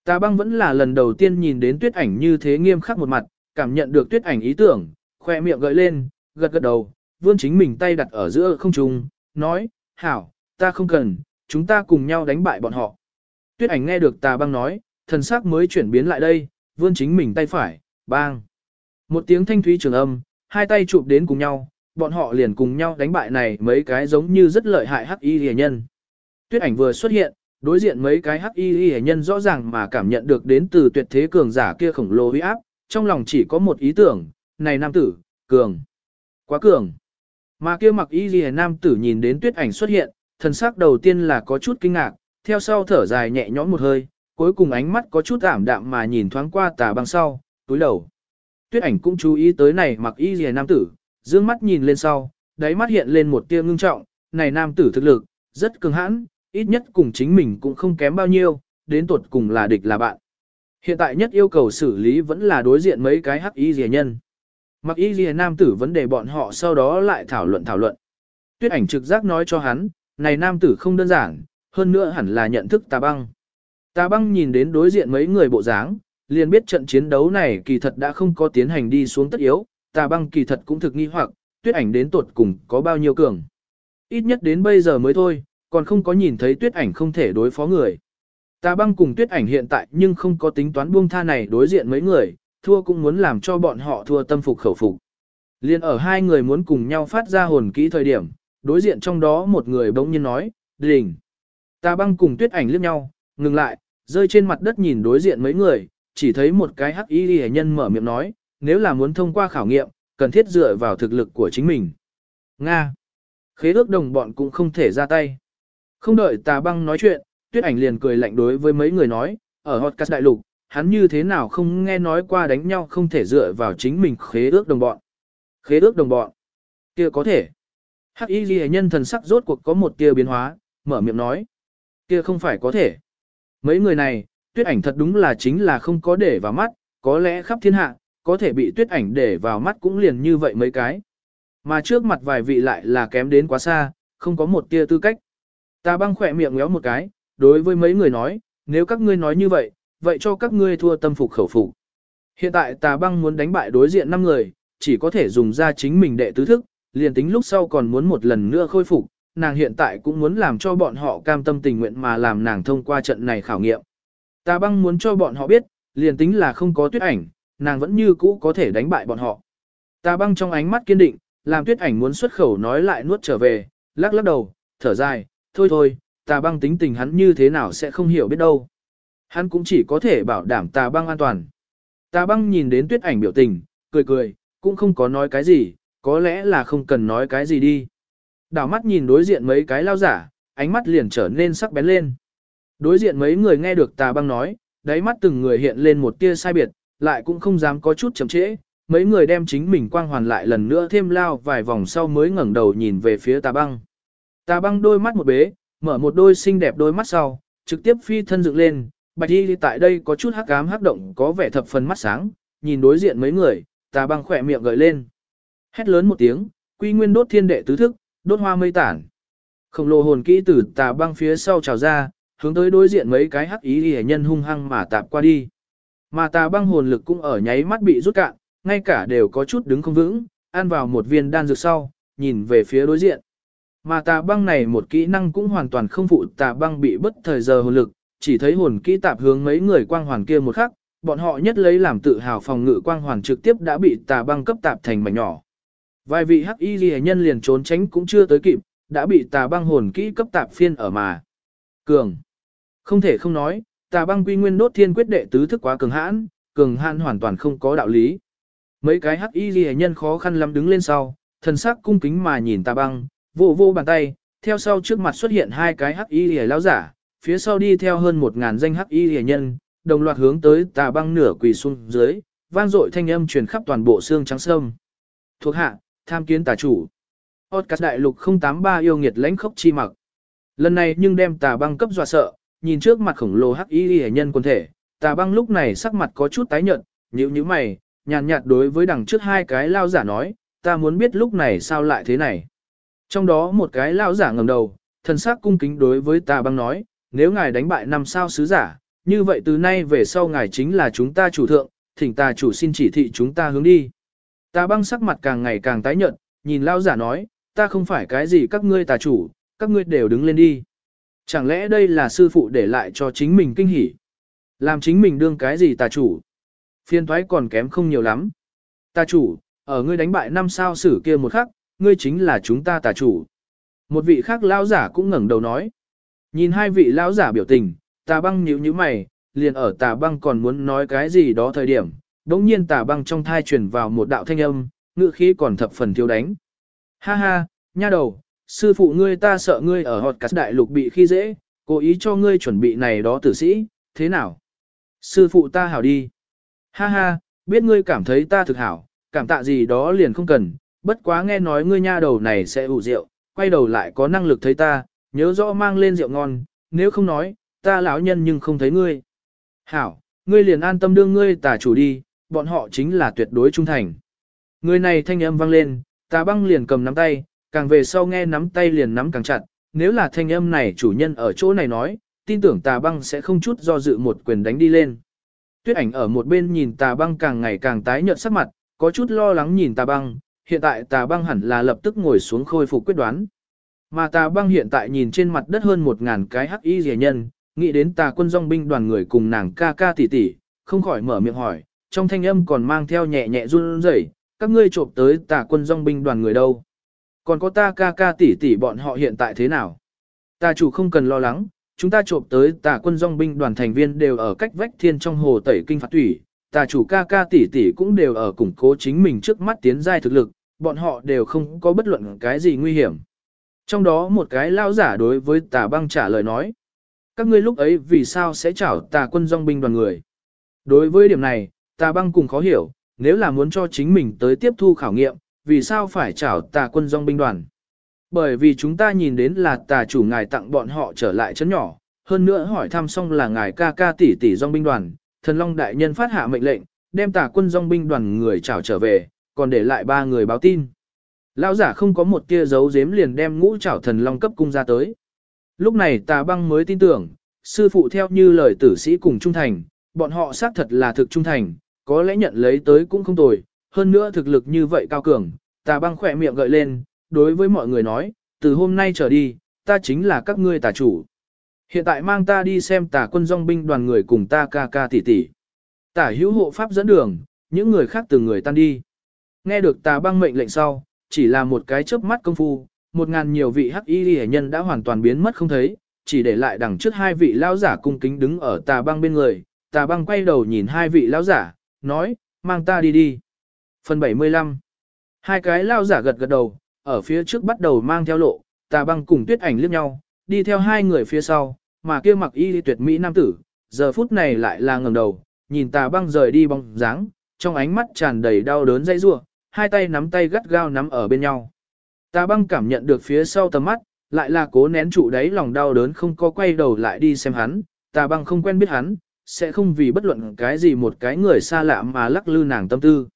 Tà băng vẫn là lần đầu tiên nhìn đến tuyết ảnh như thế nghiêm khắc một mặt, cảm nhận được tuyết ảnh ý tưởng, khoe miệng gợi lên, gật gật đầu, vươn chính mình tay đặt ở giữa không trung, nói, hảo, ta không cần, chúng ta cùng nhau đánh bại bọn họ. Tuyết ảnh nghe được tà băng nói, thần sắc mới chuyển biến lại đây, vươn chính mình tay phải, bang. Một tiếng thanh thúy trường âm, hai tay chụp đến cùng nhau, bọn họ liền cùng nhau đánh bại này mấy cái giống như rất lợi hại hắc y rìa nhân. Tuyết ảnh vừa xuất hiện, đối diện mấy cái hắc y y nhân rõ ràng mà cảm nhận được đến từ tuyệt thế cường giả kia khổng lồ uy áp, trong lòng chỉ có một ý tưởng, này nam tử, cường, quá cường. Mà kia mặc y y nam tử nhìn đến tuyết ảnh xuất hiện, thần sắc đầu tiên là có chút kinh ngạc, theo sau thở dài nhẹ nhõm một hơi, cuối cùng ánh mắt có chút ảm đạm mà nhìn thoáng qua tà băng sau, túi đầu. Tuyết ảnh cũng chú ý tới này mặc y y nam tử, dương mắt nhìn lên sau, đáy mắt hiện lên một tia ngưng trọng, này nam tử thực lực, rất cường hãn, ít nhất cùng chính mình cũng không kém bao nhiêu, đến tuột cùng là địch là bạn. Hiện tại nhất yêu cầu xử lý vẫn là đối diện mấy cái hắc y rìa nhân. Mặc y rìa nam tử vấn đề bọn họ sau đó lại thảo luận thảo luận. Tuyết ảnh trực giác nói cho hắn, này nam tử không đơn giản, hơn nữa hẳn là nhận thức tà băng. Tà băng nhìn đến đối diện mấy người bộ dáng, liền biết trận chiến đấu này kỳ thật đã không có tiến hành đi xuống tất yếu, tà băng kỳ thật cũng thực nghi hoặc, tuyết ảnh đến tuột cùng có bao nhiêu cường. Ít nhất đến bây giờ mới thôi, còn không có nhìn thấy tuyết ảnh không thể đối phó người. Tà băng cùng tuyết ảnh hiện tại nhưng không có tính toán buông tha này đối diện mấy người, thua cũng muốn làm cho bọn họ thua tâm phục khẩu phục. Liên ở hai người muốn cùng nhau phát ra hồn kỹ thời điểm, đối diện trong đó một người bỗng nhiên nói, đình. Tà băng cùng tuyết ảnh liếc nhau, ngừng lại, rơi trên mặt đất nhìn đối diện mấy người, chỉ thấy một cái hắc y hệ nhân mở miệng nói, nếu là muốn thông qua khảo nghiệm, cần thiết dựa vào thực lực của chính mình. Nga. Khế ước đồng bọn cũng không thể ra tay. Không đợi tà băng nói chuyện, tuyết ảnh liền cười lạnh đối với mấy người nói, ở Hotcast đại lục, hắn như thế nào không nghe nói qua đánh nhau không thể dựa vào chính mình khế ước đồng bọn. Khế ước đồng bọn. kia có thể. Hắc y ghi nhân thần sắc rốt cuộc có một tia biến hóa, mở miệng nói. kia không phải có thể. Mấy người này, tuyết ảnh thật đúng là chính là không có để vào mắt, có lẽ khắp thiên hạ, có thể bị tuyết ảnh để vào mắt cũng liền như vậy mấy cái. Mà trước mặt vài vị lại là kém đến quá xa, không có một tia tư cách. Ta băng khỏe miệng ngéo một cái, đối với mấy người nói, nếu các ngươi nói như vậy, vậy cho các ngươi thua tâm phục khẩu phục. Hiện tại tà băng muốn đánh bại đối diện 5 người, chỉ có thể dùng ra chính mình đệ tứ thức, liền tính lúc sau còn muốn một lần nữa khôi phục, nàng hiện tại cũng muốn làm cho bọn họ cam tâm tình nguyện mà làm nàng thông qua trận này khảo nghiệm. Tà băng muốn cho bọn họ biết, liền tính là không có tuyết ảnh, nàng vẫn như cũ có thể đánh bại bọn họ. Tà băng trong ánh mắt kiên định, làm tuyết ảnh muốn xuất khẩu nói lại nuốt trở về, lắc lắc đầu, thở dài, thôi thôi, tà băng tính tình hắn như thế nào sẽ không hiểu biết đâu. Hắn cũng chỉ có thể bảo đảm tà băng an toàn. Tà băng nhìn đến tuyết ảnh biểu tình, cười cười, cũng không có nói cái gì, có lẽ là không cần nói cái gì đi. Đảo mắt nhìn đối diện mấy cái lao giả, ánh mắt liền trở nên sắc bén lên. Đối diện mấy người nghe được tà băng nói, đáy mắt từng người hiện lên một tia sai biệt, lại cũng không dám có chút chậm trễ. Mấy người đem chính mình quang hoàn lại lần nữa thêm lao vài vòng sau mới ngẩng đầu nhìn về phía tà băng. Tà băng đôi mắt một bế, mở một đôi xinh đẹp đôi mắt sau, trực tiếp phi thân dựng lên, bạch y tại đây có chút hắc ám hắc động có vẻ thập phần mắt sáng, nhìn đối diện mấy người, tà băng khỏe miệng gợi lên. Hét lớn một tiếng, quy nguyên đốt thiên đệ tứ thức, đốt hoa mây tản. Khổng lồ hồn kỹ từ tà băng phía sau trào ra, hướng tới đối diện mấy cái hắc ý hề nhân hung hăng mà tạp qua đi. Mà tà băng hồn lực cũng ở nháy mắt bị rút cạn, ngay cả đều có chút đứng không vững, ăn vào một viên đan dược sau, nhìn về phía đối diện. Mà tà băng này một kỹ năng cũng hoàn toàn không phụ tà băng bị bất thời giờ hồn lực, chỉ thấy hồn kỹ tạp hướng mấy người quang hoàn kia một khắc, bọn họ nhất lấy làm tự hào phòng ngự quang hoàn trực tiếp đã bị tà băng cấp tạp thành mảnh nhỏ. Vài vị hắc y ghi nhân liền trốn tránh cũng chưa tới kịp, đã bị tà băng hồn kỹ cấp tạp phiên ở mà. Cường. Không thể không nói, tà băng quy nguyên đốt thiên quyết đệ tứ thức quá cường hãn, cường hãn hoàn toàn không có đạo lý. Mấy cái hắc y ghi nhân khó khăn lắm đứng lên sau, thần sắc cung kính mà nhìn tà băng, vô vô bàn tay, theo sau trước mặt xuất hiện hai cái hắc y lìa lão giả, phía sau đi theo hơn một ngàn danh hắc y lìa nhân, đồng loạt hướng tới tà băng nửa quỳ xuống dưới, vang dội thanh âm truyền khắp toàn bộ xương trắng sâm. Thuộc hạ, tham kiến tà chủ. Podcast đại lục 083 yêu nghiệt lãnh khốc chi mặc. Lần này nhưng đem tà băng cấp dọa sợ, nhìn trước mặt khổng lồ hắc y lìa nhân quân thể, tà băng lúc này sắc mặt có chút tái nhợt, nhíu nhíu mày, nhàn nhạt đối với đằng trước hai cái lao giả nói, ta muốn biết lúc này sao lại thế này. Trong đó một cái lao giả ngẩng đầu, thần sắc cung kính đối với tà băng nói, nếu ngài đánh bại năm sao sứ giả, như vậy từ nay về sau ngài chính là chúng ta chủ thượng, thỉnh tà chủ xin chỉ thị chúng ta hướng đi. Tà băng sắc mặt càng ngày càng tái nhợt, nhìn lao giả nói, ta không phải cái gì các ngươi tà chủ, các ngươi đều đứng lên đi. Chẳng lẽ đây là sư phụ để lại cho chính mình kinh hỉ? Làm chính mình đương cái gì tà chủ? Phiên thoái còn kém không nhiều lắm. Tà chủ, ở ngươi đánh bại năm sao sử kia một khắc, ngươi chính là chúng ta tà chủ. Một vị khác lao giả cũng ngẩng đầu nói. Nhìn hai vị lão giả biểu tình, tà băng nhíu nhíu mày, liền ở tà băng còn muốn nói cái gì đó thời điểm, đống nhiên tà băng trong thai truyền vào một đạo thanh âm, ngựa khí còn thập phần thiếu đánh. Ha ha, nha đầu, sư phụ ngươi ta sợ ngươi ở hột cắt đại lục bị khi dễ, cố ý cho ngươi chuẩn bị này đó tử sĩ, thế nào? Sư phụ ta hảo đi. Ha ha, biết ngươi cảm thấy ta thực hảo, cảm tạ gì đó liền không cần, bất quá nghe nói ngươi nha đầu này sẽ ủ rượu, quay đầu lại có năng lực thấy ta, nhớ rõ mang lên rượu ngon, nếu không nói, ta lão nhân nhưng không thấy ngươi. Hảo, ngươi liền an tâm đương ngươi tả chủ đi, bọn họ chính là tuyệt đối trung thành. Người này thanh âm vang lên, tà băng liền cầm nắm tay, càng về sau nghe nắm tay liền nắm càng chặt, nếu là thanh âm này chủ nhân ở chỗ này nói, tin tưởng tà băng sẽ không chút do dự một quyền đánh đi lên. Tuyết ảnh ở một bên nhìn tà băng càng ngày càng tái nhợt sắc mặt, có chút lo lắng nhìn tà băng, hiện tại tà băng hẳn là lập tức ngồi xuống khôi phục quyết đoán. Mà tà băng hiện tại nhìn trên mặt đất hơn một ngàn cái hắc y rẻ nhân, nghĩ đến tà quân dòng binh đoàn người cùng nàng ca ca tỷ tỷ, không khỏi mở miệng hỏi, trong thanh âm còn mang theo nhẹ nhẹ run rẩy, các ngươi trộm tới tà quân dòng binh đoàn người đâu. Còn có ta ca ca tỷ tỷ bọn họ hiện tại thế nào? Tà chủ không cần lo lắng, chúng ta trộm tới tà quân dòng binh đoàn thành viên đều ở cách vách thiên trong hồ tẩy kinh phạt thủy, tà chủ ca ca tỷ tỷ cũng đều ở củng cố chính mình trước mắt tiến giai thực lực, bọn họ đều không có bất luận cái gì nguy hiểm. Trong đó một cái lao giả đối với tà băng trả lời nói, các ngươi lúc ấy vì sao sẽ chảo tà quân dòng binh đoàn người? Đối với điểm này, tà băng cùng khó hiểu, nếu là muốn cho chính mình tới tiếp thu khảo nghiệm, vì sao phải chảo tà quân dòng binh đoàn. Bởi vì chúng ta nhìn đến là tà chủ ngài tặng bọn họ trở lại chấn nhỏ, hơn nữa hỏi thăm xong là ngài ca ca tỷ tỷ dòng binh đoàn, thần long đại nhân phát hạ mệnh lệnh, đem tà quân dòng binh đoàn người trảo trở về, còn để lại ba người báo tin. Lão giả không có một tia giấu giếm liền đem ngũ chảo thần long cấp cung ra tới. Lúc này tà băng mới tin tưởng, sư phụ theo như lời tử sĩ cùng trung thành, bọn họ xác thật là thực trung thành, có lẽ nhận lấy tới cũng không tồi, hơn nữa thực lực như vậy cao cường, tà băng khỏe miệng gợi lên, đối với mọi người nói, từ hôm nay trở đi, ta chính là các ngươi tà chủ. Hiện tại mang ta đi xem tà quân dòng binh đoàn người cùng ta ca ca tỷ tỷ. Tả hữu hộ pháp dẫn đường, những người khác từng người tan đi. Nghe được tà băng mệnh lệnh sau, chỉ là một cái chớp mắt công phu, một ngàn nhiều vị hắc y hệ nhân đã hoàn toàn biến mất không thấy, chỉ để lại đằng trước hai vị lão giả cung kính đứng ở tà băng bên người. Tà băng quay đầu nhìn hai vị lão giả, nói, mang ta đi đi. Phần 75 Hai cái lão giả gật gật đầu, ở phía trước bắt đầu mang theo lộ, tà băng cùng tuyết ảnh liếc nhau, đi theo hai người phía sau, mà kia mặc y tuyệt mỹ nam tử, giờ phút này lại là ngẩng đầu, nhìn tà băng rời đi bóng dáng, trong ánh mắt tràn đầy đau đớn dãy rủa, hai tay nắm tay gắt gao nắm ở bên nhau. Tà băng cảm nhận được phía sau tầm mắt, lại là cố nén trụ đáy lòng đau đớn không có quay đầu lại đi xem hắn, tà băng không quen biết hắn, sẽ không vì bất luận cái gì một cái người xa lạ mà lắc lư nàng tâm tư.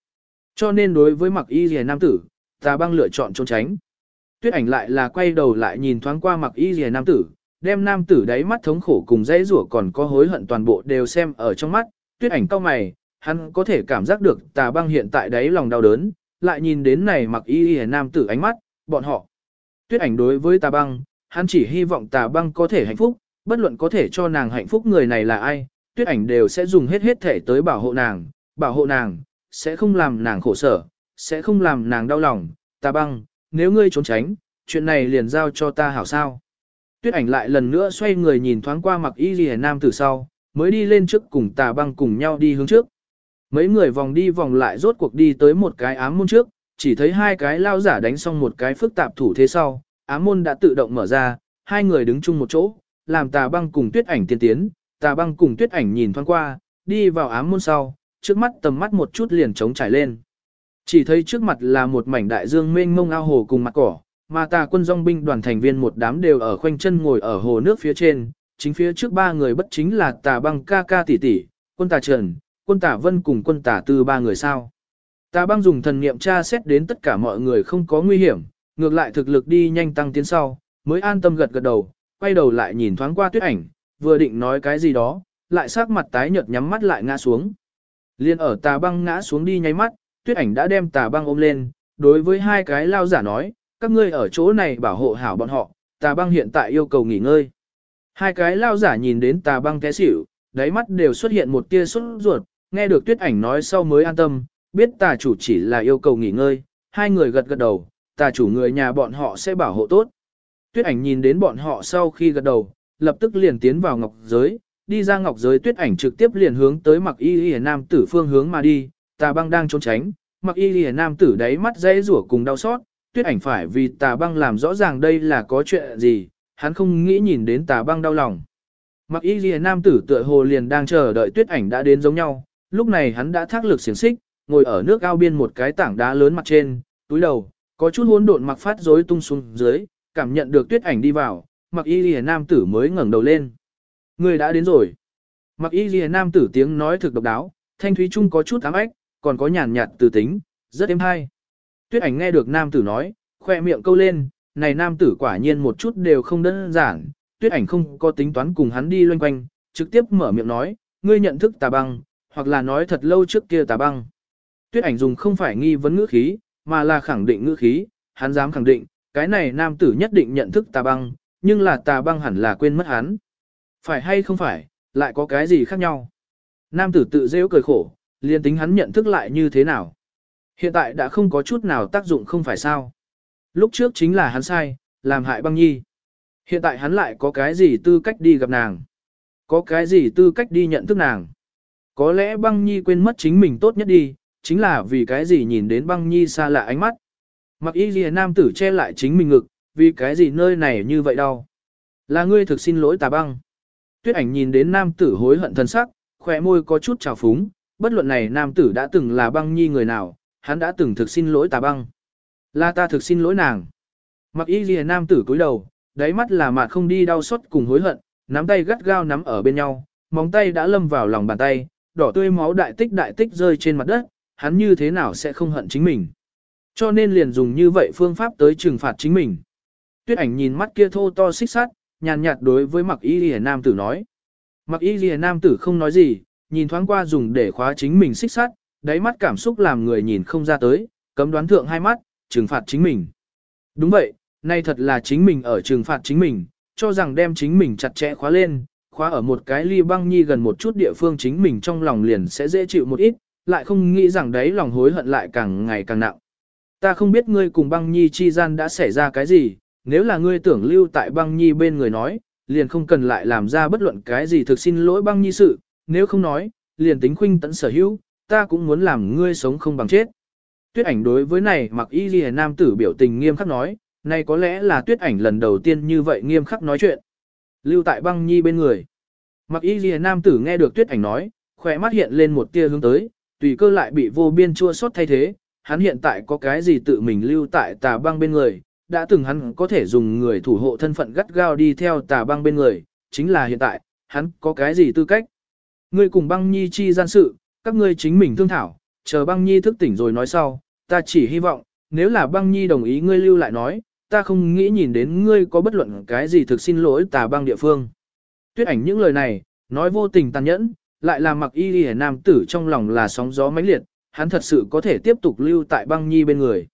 Cho nên đối với mặc y rìa nam tử, tà băng lựa chọn trốn tránh. Tuyết ảnh lại là quay đầu lại nhìn thoáng qua mặc y rìa nam tử, đem nam tử đáy mắt thống khổ cùng dãy rủa còn có hối hận toàn bộ đều xem ở trong mắt, tuyết ảnh cau mày, hắn có thể cảm giác được tà băng hiện tại đáy lòng đau đớn, lại nhìn đến này mặc y y nam tử ánh mắt, bọn họ. Tuyết ảnh đối với tà băng, hắn chỉ hy vọng tà băng có thể hạnh phúc, bất luận có thể cho nàng hạnh phúc người này là ai, tuyết ảnh đều sẽ dùng hết hết thể tới bảo hộ nàng, bảo hộ nàng, sẽ không làm nàng khổ sở, sẽ không làm nàng đau lòng, tà băng, nếu ngươi trốn tránh, chuyện này liền giao cho ta hảo sao. Tuyết ảnh lại lần nữa xoay người nhìn thoáng qua mặc y ghi nam từ sau, mới đi lên trước cùng tà băng cùng nhau đi hướng trước. Mấy người vòng đi vòng lại rốt cuộc đi tới một cái ám môn trước, chỉ thấy hai cái lao giả đánh xong một cái phức tạp thủ thế sau, ám môn đã tự động mở ra, hai người đứng chung một chỗ, làm tà băng cùng tuyết ảnh tiên tiến, tà băng cùng tuyết ảnh nhìn thoáng qua, đi vào ám môn sau, trước mắt tầm mắt một chút liền trống trải lên. Chỉ thấy trước mặt là một mảnh đại dương mênh mông ao hồ cùng mặt cỏ, mà tà quân dòng binh đoàn thành viên một đám đều ở khoanh chân ngồi ở hồ nước phía trên, chính phía trước ba người bất chính là tà băng ca ca tỷ tỷ, quân tà trần, quân tà vân cùng quân tà tư ba người sao. Tà băng dùng thần niệm tra xét đến tất cả mọi người không có nguy hiểm, ngược lại thực lực đi nhanh tăng tiến sau, mới an tâm gật gật đầu, quay đầu lại nhìn thoáng qua tuyết ảnh, vừa định nói cái gì đó, lại sắc mặt tái nhợt nhắm mắt lại ngã xuống. Liên ở tà băng ngã xuống đi nháy mắt, tuyết ảnh đã đem tà băng ôm lên, đối với hai cái lao giả nói, các ngươi ở chỗ này bảo hộ hảo bọn họ, tà băng hiện tại yêu cầu nghỉ ngơi. Hai cái lao giả nhìn đến tà băng té xỉu, đáy mắt đều xuất hiện một tia sốt ruột, nghe được tuyết ảnh nói sau mới an tâm, biết tà chủ chỉ là yêu cầu nghỉ ngơi, hai người gật gật đầu, tà chủ người nhà bọn họ sẽ bảo hộ tốt. Tuyết ảnh nhìn đến bọn họ sau khi gật đầu, lập tức liền tiến vào ngọc giới, đi ra ngọc giới tuyết ảnh trực tiếp liền hướng tới mặc y y nam tử phương hướng mà đi, tà băng đang trốn tránh, mặc y lìa nam tử đáy mắt dây rủa cùng đau xót, tuyết ảnh phải vì tà băng làm rõ ràng đây là có chuyện gì, hắn không nghĩ nhìn đến tà băng đau lòng. Mặc y lìa nam tử tựa hồ liền đang chờ đợi tuyết ảnh đã đến giống nhau, lúc này hắn đã thác lực xiềng xích, ngồi ở nước ao biên một cái tảng đá lớn mặt trên, túi đầu, có chút hỗn độn mặc phát rối tung xuống dưới, cảm nhận được tuyết ảnh đi vào, mặc y lìa nam tử mới ngẩng đầu lên. Người đã đến rồi. Mặc y lìa nam tử tiếng nói thực độc đáo, thanh thúy trung có chút ám ếch, còn có nhàn nhạt từ tính, rất êm hay. Tuyết ảnh nghe được nam tử nói, khoe miệng câu lên, này nam tử quả nhiên một chút đều không đơn giản, tuyết ảnh không có tính toán cùng hắn đi loanh quanh, trực tiếp mở miệng nói, ngươi nhận thức tà băng, hoặc là nói thật lâu trước kia tà băng. Tuyết ảnh dùng không phải nghi vấn ngữ khí, mà là khẳng định ngữ khí, hắn dám khẳng định, cái này nam tử nhất định nhận thức tà băng, nhưng là tà băng hẳn là quên mất hắn. Phải hay không phải, lại có cái gì khác nhau. Nam tử tự rêu cười khổ, liền tính hắn nhận thức lại như thế nào. Hiện tại đã không có chút nào tác dụng không phải sao. Lúc trước chính là hắn sai, làm hại băng nhi. Hiện tại hắn lại có cái gì tư cách đi gặp nàng? Có cái gì tư cách đi nhận thức nàng? Có lẽ băng nhi quên mất chính mình tốt nhất đi, chính là vì cái gì nhìn đến băng nhi xa lạ ánh mắt. Mặc y ghi nam tử che lại chính mình ngực, vì cái gì nơi này như vậy đâu. Là ngươi thực xin lỗi tà băng. Tuyết ảnh nhìn đến nam tử hối hận thân sắc, khỏe môi có chút trào phúng, bất luận này nam tử đã từng là băng nhi người nào, hắn đã từng thực xin lỗi tà băng. Là ta thực xin lỗi nàng. Mặc y lìa nam tử cúi đầu, đáy mắt là mặt không đi đau xót cùng hối hận, nắm tay gắt gao nắm ở bên nhau, móng tay đã lâm vào lòng bàn tay, đỏ tươi máu đại tích đại tích rơi trên mặt đất, hắn như thế nào sẽ không hận chính mình. Cho nên liền dùng như vậy phương pháp tới trừng phạt chính mình. Tuyết ảnh nhìn mắt kia thô to xích sát, nhàn nhạt đối với mặc y lìa nam tử nói. Mặc y lìa nam tử không nói gì, nhìn thoáng qua dùng để khóa chính mình xích sắt, đáy mắt cảm xúc làm người nhìn không ra tới, cấm đoán thượng hai mắt, trừng phạt chính mình. Đúng vậy, nay thật là chính mình ở trừng phạt chính mình, cho rằng đem chính mình chặt chẽ khóa lên, khóa ở một cái ly băng nhi gần một chút địa phương chính mình trong lòng liền sẽ dễ chịu một ít, lại không nghĩ rằng đấy lòng hối hận lại càng ngày càng nặng. Ta không biết ngươi cùng băng nhi chi gian đã xảy ra cái gì, nếu là ngươi tưởng lưu tại băng nhi bên người nói, liền không cần lại làm ra bất luận cái gì thực xin lỗi băng nhi sự, nếu không nói, liền tính khuynh tận sở hữu, ta cũng muốn làm ngươi sống không bằng chết. Tuyết ảnh đối với này mặc y ghi nam tử biểu tình nghiêm khắc nói, này có lẽ là tuyết ảnh lần đầu tiên như vậy nghiêm khắc nói chuyện. Lưu tại băng nhi bên người. Mặc y ghi nam tử nghe được tuyết ảnh nói, khỏe mắt hiện lên một tia hướng tới, tùy cơ lại bị vô biên chua xót thay thế, hắn hiện tại có cái gì tự mình lưu tại tà băng bên người, đã từng hắn có thể dùng người thủ hộ thân phận gắt gao đi theo tà băng bên người, chính là hiện tại, hắn có cái gì tư cách. Ngươi cùng băng nhi chi gian sự, các ngươi chính mình thương thảo, chờ băng nhi thức tỉnh rồi nói sau, ta chỉ hy vọng, nếu là băng nhi đồng ý ngươi lưu lại nói, ta không nghĩ nhìn đến ngươi có bất luận cái gì thực xin lỗi tà băng địa phương. Tuyết ảnh những lời này, nói vô tình tàn nhẫn, lại là mặc y lìa nam tử trong lòng là sóng gió mãnh liệt, hắn thật sự có thể tiếp tục lưu tại băng nhi bên người.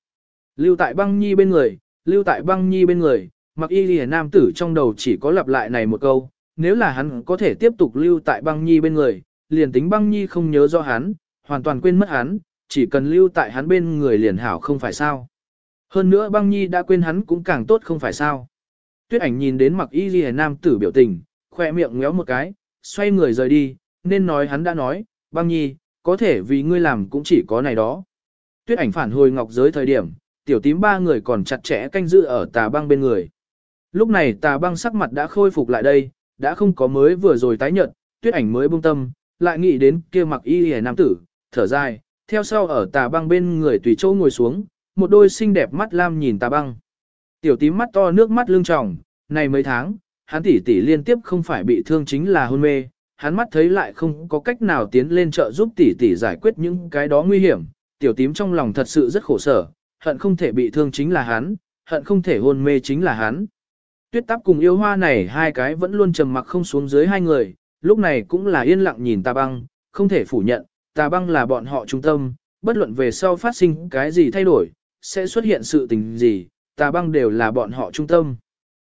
Lưu tại băng nhi bên người, lưu tại băng nhi bên người, mặc y lìa nam tử trong đầu chỉ có lặp lại này một câu, nếu là hắn có thể tiếp tục lưu tại băng nhi bên người, liền tính băng nhi không nhớ do hắn, hoàn toàn quên mất hắn, chỉ cần lưu tại hắn bên người liền hảo không phải sao. Hơn nữa băng nhi đã quên hắn cũng càng tốt không phải sao. Tuyết ảnh nhìn đến mặc y ghi nam tử biểu tình, khoe miệng ngéo một cái, xoay người rời đi, nên nói hắn đã nói, băng nhi, có thể vì ngươi làm cũng chỉ có này đó. Tuyết ảnh phản hồi ngọc giới thời điểm, tiểu tím ba người còn chặt chẽ canh giữ ở tà băng bên người. Lúc này tà băng sắc mặt đã khôi phục lại đây, đã không có mới vừa rồi tái nhận, tuyết ảnh mới buông tâm, lại nghĩ đến kia mặc y hề nam tử, thở dài, theo sau ở tà băng bên người tùy châu ngồi xuống, một đôi xinh đẹp mắt lam nhìn tà băng. Tiểu tím mắt to nước mắt lưng tròng, này mấy tháng, hắn tỷ tỷ liên tiếp không phải bị thương chính là hôn mê, hắn mắt thấy lại không có cách nào tiến lên trợ giúp tỷ tỷ giải quyết những cái đó nguy hiểm, tiểu tím trong lòng thật sự rất khổ sở, hận không thể bị thương chính là hắn, hận không thể hôn mê chính là hắn. Tuyết táp cùng yêu hoa này hai cái vẫn luôn trầm mặc không xuống dưới hai người, lúc này cũng là yên lặng nhìn tà băng, không thể phủ nhận, tà băng là bọn họ trung tâm, bất luận về sau phát sinh cái gì thay đổi, sẽ xuất hiện sự tình gì, tà băng đều là bọn họ trung tâm.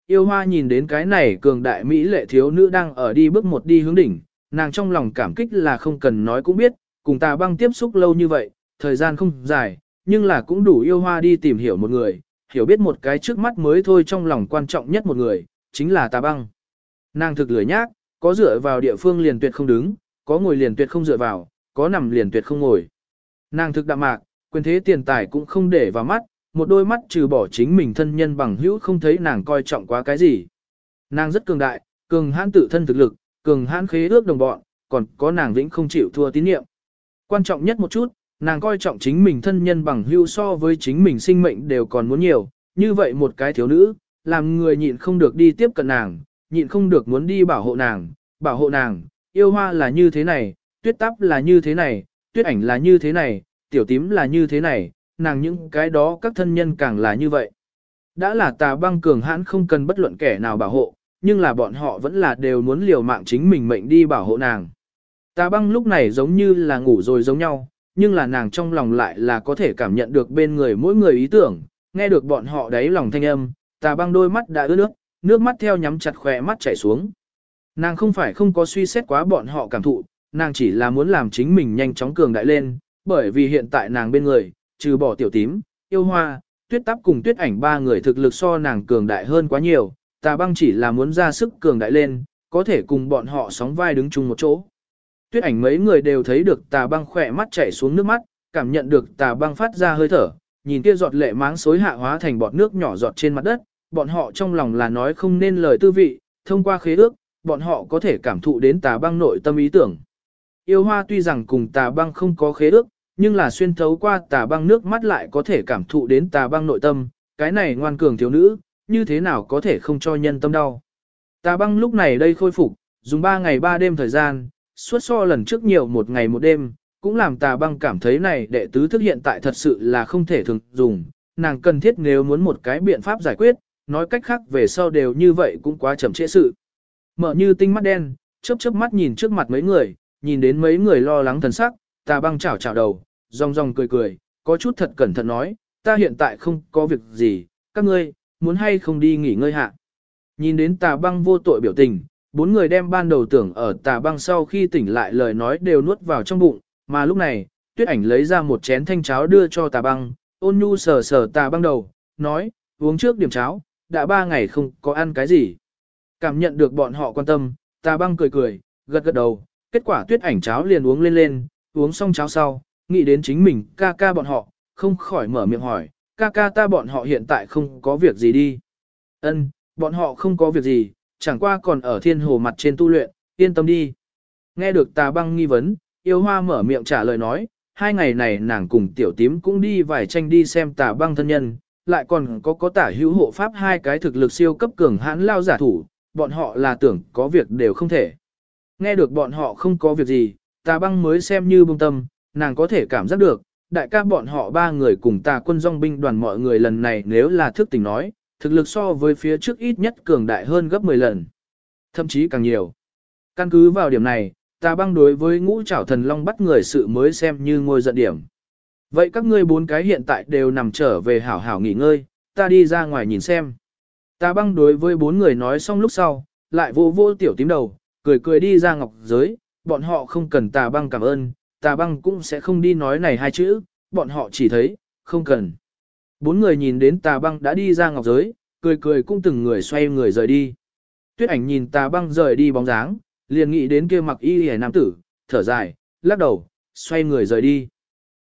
Yêu hoa nhìn đến cái này cường đại Mỹ lệ thiếu nữ đang ở đi bước một đi hướng đỉnh, nàng trong lòng cảm kích là không cần nói cũng biết, cùng tà băng tiếp xúc lâu như vậy, thời gian không dài, nhưng là cũng đủ yêu hoa đi tìm hiểu một người, hiểu biết một cái trước mắt mới thôi trong lòng quan trọng nhất một người, chính là tà băng. Nàng thực lười nhác, có dựa vào địa phương liền tuyệt không đứng, có ngồi liền tuyệt không dựa vào, có nằm liền tuyệt không ngồi. Nàng thực đạm mạc, quyền thế tiền tài cũng không để vào mắt, một đôi mắt trừ bỏ chính mình thân nhân bằng hữu không thấy nàng coi trọng quá cái gì. Nàng rất cường đại, cường hãn tự thân thực lực, cường hãn khế ước đồng bọn, còn có nàng vĩnh không chịu thua tín nhiệm. Quan trọng nhất một chút, nàng coi trọng chính mình thân nhân bằng hữu so với chính mình sinh mệnh đều còn muốn nhiều, như vậy một cái thiếu nữ, làm người nhịn không được đi tiếp cận nàng, nhịn không được muốn đi bảo hộ nàng, bảo hộ nàng, yêu hoa là như thế này, tuyết tắp là như thế này, tuyết ảnh là như thế này, tiểu tím là như thế này, nàng những cái đó các thân nhân càng là như vậy. Đã là tà băng cường hãn không cần bất luận kẻ nào bảo hộ, nhưng là bọn họ vẫn là đều muốn liều mạng chính mình mệnh đi bảo hộ nàng. Tà băng lúc này giống như là ngủ rồi giống nhau, nhưng là nàng trong lòng lại là có thể cảm nhận được bên người mỗi người ý tưởng, nghe được bọn họ đáy lòng thanh âm, tà băng đôi mắt đã ướt nước, nước mắt theo nhắm chặt khỏe mắt chảy xuống. Nàng không phải không có suy xét quá bọn họ cảm thụ, nàng chỉ là muốn làm chính mình nhanh chóng cường đại lên, bởi vì hiện tại nàng bên người, trừ bỏ tiểu tím, yêu hoa, tuyết tắp cùng tuyết ảnh ba người thực lực so nàng cường đại hơn quá nhiều, tà băng chỉ là muốn ra sức cường đại lên, có thể cùng bọn họ sóng vai đứng chung một chỗ. Tuyết ảnh mấy người đều thấy được tà băng khỏe mắt chảy xuống nước mắt, cảm nhận được tà băng phát ra hơi thở, nhìn kia giọt lệ máng xối hạ hóa thành bọt nước nhỏ giọt trên mặt đất, bọn họ trong lòng là nói không nên lời tư vị, thông qua khế ước, bọn họ có thể cảm thụ đến tà băng nội tâm ý tưởng. Yêu hoa tuy rằng cùng tà băng không có khế ước, nhưng là xuyên thấu qua tà băng nước mắt lại có thể cảm thụ đến tà băng nội tâm, cái này ngoan cường thiếu nữ, như thế nào có thể không cho nhân tâm đau. Tà băng lúc này đây khôi phục, dùng 3 ngày 3 đêm thời gian, suốt so lần trước nhiều một ngày một đêm, cũng làm tà băng cảm thấy này đệ tứ thức hiện tại thật sự là không thể thường dùng, nàng cần thiết nếu muốn một cái biện pháp giải quyết, nói cách khác về sau đều như vậy cũng quá chậm trễ sự. Mở như tinh mắt đen, chớp chớp mắt nhìn trước mặt mấy người, nhìn đến mấy người lo lắng thần sắc, tà băng chảo chảo đầu, rong rong cười cười, có chút thật cẩn thận nói, ta hiện tại không có việc gì, các ngươi, muốn hay không đi nghỉ ngơi hạ. Nhìn đến tà băng vô tội biểu tình, bốn người đem ban đầu tưởng ở tà băng sau khi tỉnh lại lời nói đều nuốt vào trong bụng, mà lúc này, tuyết ảnh lấy ra một chén thanh cháo đưa cho tà băng, ôn nhu sờ sờ tà băng đầu, nói, uống trước điểm cháo, đã ba ngày không có ăn cái gì. Cảm nhận được bọn họ quan tâm, tà băng cười cười, gật gật đầu, kết quả tuyết ảnh cháo liền uống lên lên, uống xong cháo sau, nghĩ đến chính mình ca ca bọn họ, không khỏi mở miệng hỏi, ca ca ta bọn họ hiện tại không có việc gì đi. Ân, bọn họ không có việc gì, chẳng qua còn ở thiên hồ mặt trên tu luyện, yên tâm đi. Nghe được tà băng nghi vấn, yêu hoa mở miệng trả lời nói, hai ngày này nàng cùng tiểu tím cũng đi vài tranh đi xem tà băng thân nhân, lại còn có có tả hữu hộ pháp hai cái thực lực siêu cấp cường hãn lao giả thủ, bọn họ là tưởng có việc đều không thể. Nghe được bọn họ không có việc gì, tà băng mới xem như bông tâm, nàng có thể cảm giác được, đại ca bọn họ ba người cùng tà quân dòng binh đoàn mọi người lần này nếu là thức tỉnh nói, thực lực so với phía trước ít nhất cường đại hơn gấp 10 lần. Thậm chí càng nhiều. Căn cứ vào điểm này, ta băng đối với ngũ trảo thần long bắt người sự mới xem như ngôi giận điểm. Vậy các ngươi bốn cái hiện tại đều nằm trở về hảo hảo nghỉ ngơi, ta đi ra ngoài nhìn xem. Ta băng đối với bốn người nói xong lúc sau, lại vô vô tiểu tím đầu, cười cười đi ra ngọc giới, bọn họ không cần tà băng cảm ơn, tà băng cũng sẽ không đi nói này hai chữ, bọn họ chỉ thấy, không cần. Bốn người nhìn đến tà băng đã đi ra ngọc giới, cười cười cũng từng người xoay người rời đi. Tuyết ảnh nhìn tà băng rời đi bóng dáng, liền nghĩ đến kia mặc y hề nam tử, thở dài, lắc đầu, xoay người rời đi.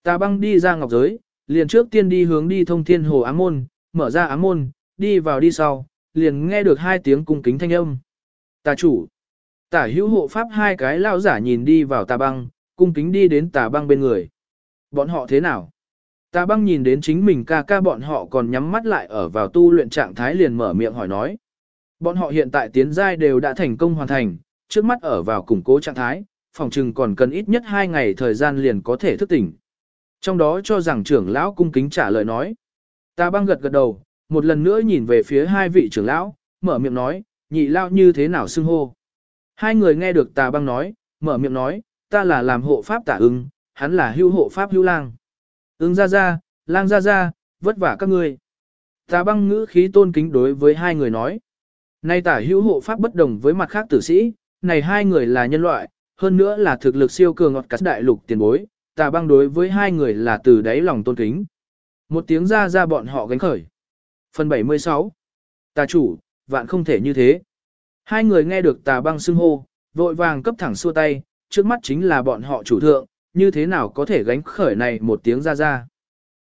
Tà băng đi ra ngọc giới, liền trước tiên đi hướng đi thông thiên hồ ám môn, mở ra ám môn, đi vào đi sau, liền nghe được hai tiếng cung kính thanh âm. Tà chủ, tả hữu hộ pháp hai cái lao giả nhìn đi vào tà băng, cung kính đi đến tà băng bên người. Bọn họ thế nào? Ta băng nhìn đến chính mình ca ca bọn họ còn nhắm mắt lại ở vào tu luyện trạng thái liền mở miệng hỏi nói. Bọn họ hiện tại tiến giai đều đã thành công hoàn thành, trước mắt ở vào củng cố trạng thái, phòng trừng còn cần ít nhất 2 ngày thời gian liền có thể thức tỉnh. Trong đó cho rằng trưởng lão cung kính trả lời nói. Ta băng gật gật đầu, một lần nữa nhìn về phía hai vị trưởng lão, mở miệng nói, nhị lao như thế nào xưng hô. Hai người nghe được tà băng nói, mở miệng nói, ta là làm hộ pháp tả ưng, hắn là hưu hộ pháp hưu lang. Ưng ra ra, lang ra ra, vất vả các ngươi. Tà băng ngữ khí tôn kính đối với hai người nói. Nay tả hữu hộ pháp bất đồng với mặt khác tử sĩ, này hai người là nhân loại, hơn nữa là thực lực siêu cường ngọt cắt đại lục tiền bối, tà băng đối với hai người là từ đáy lòng tôn kính. Một tiếng ra ra bọn họ gánh khởi. Phần 76 Tà chủ, vạn không thể như thế. Hai người nghe được tà băng xưng hô, vội vàng cấp thẳng xua tay, trước mắt chính là bọn họ chủ thượng, như thế nào có thể gánh khởi này một tiếng ra ra.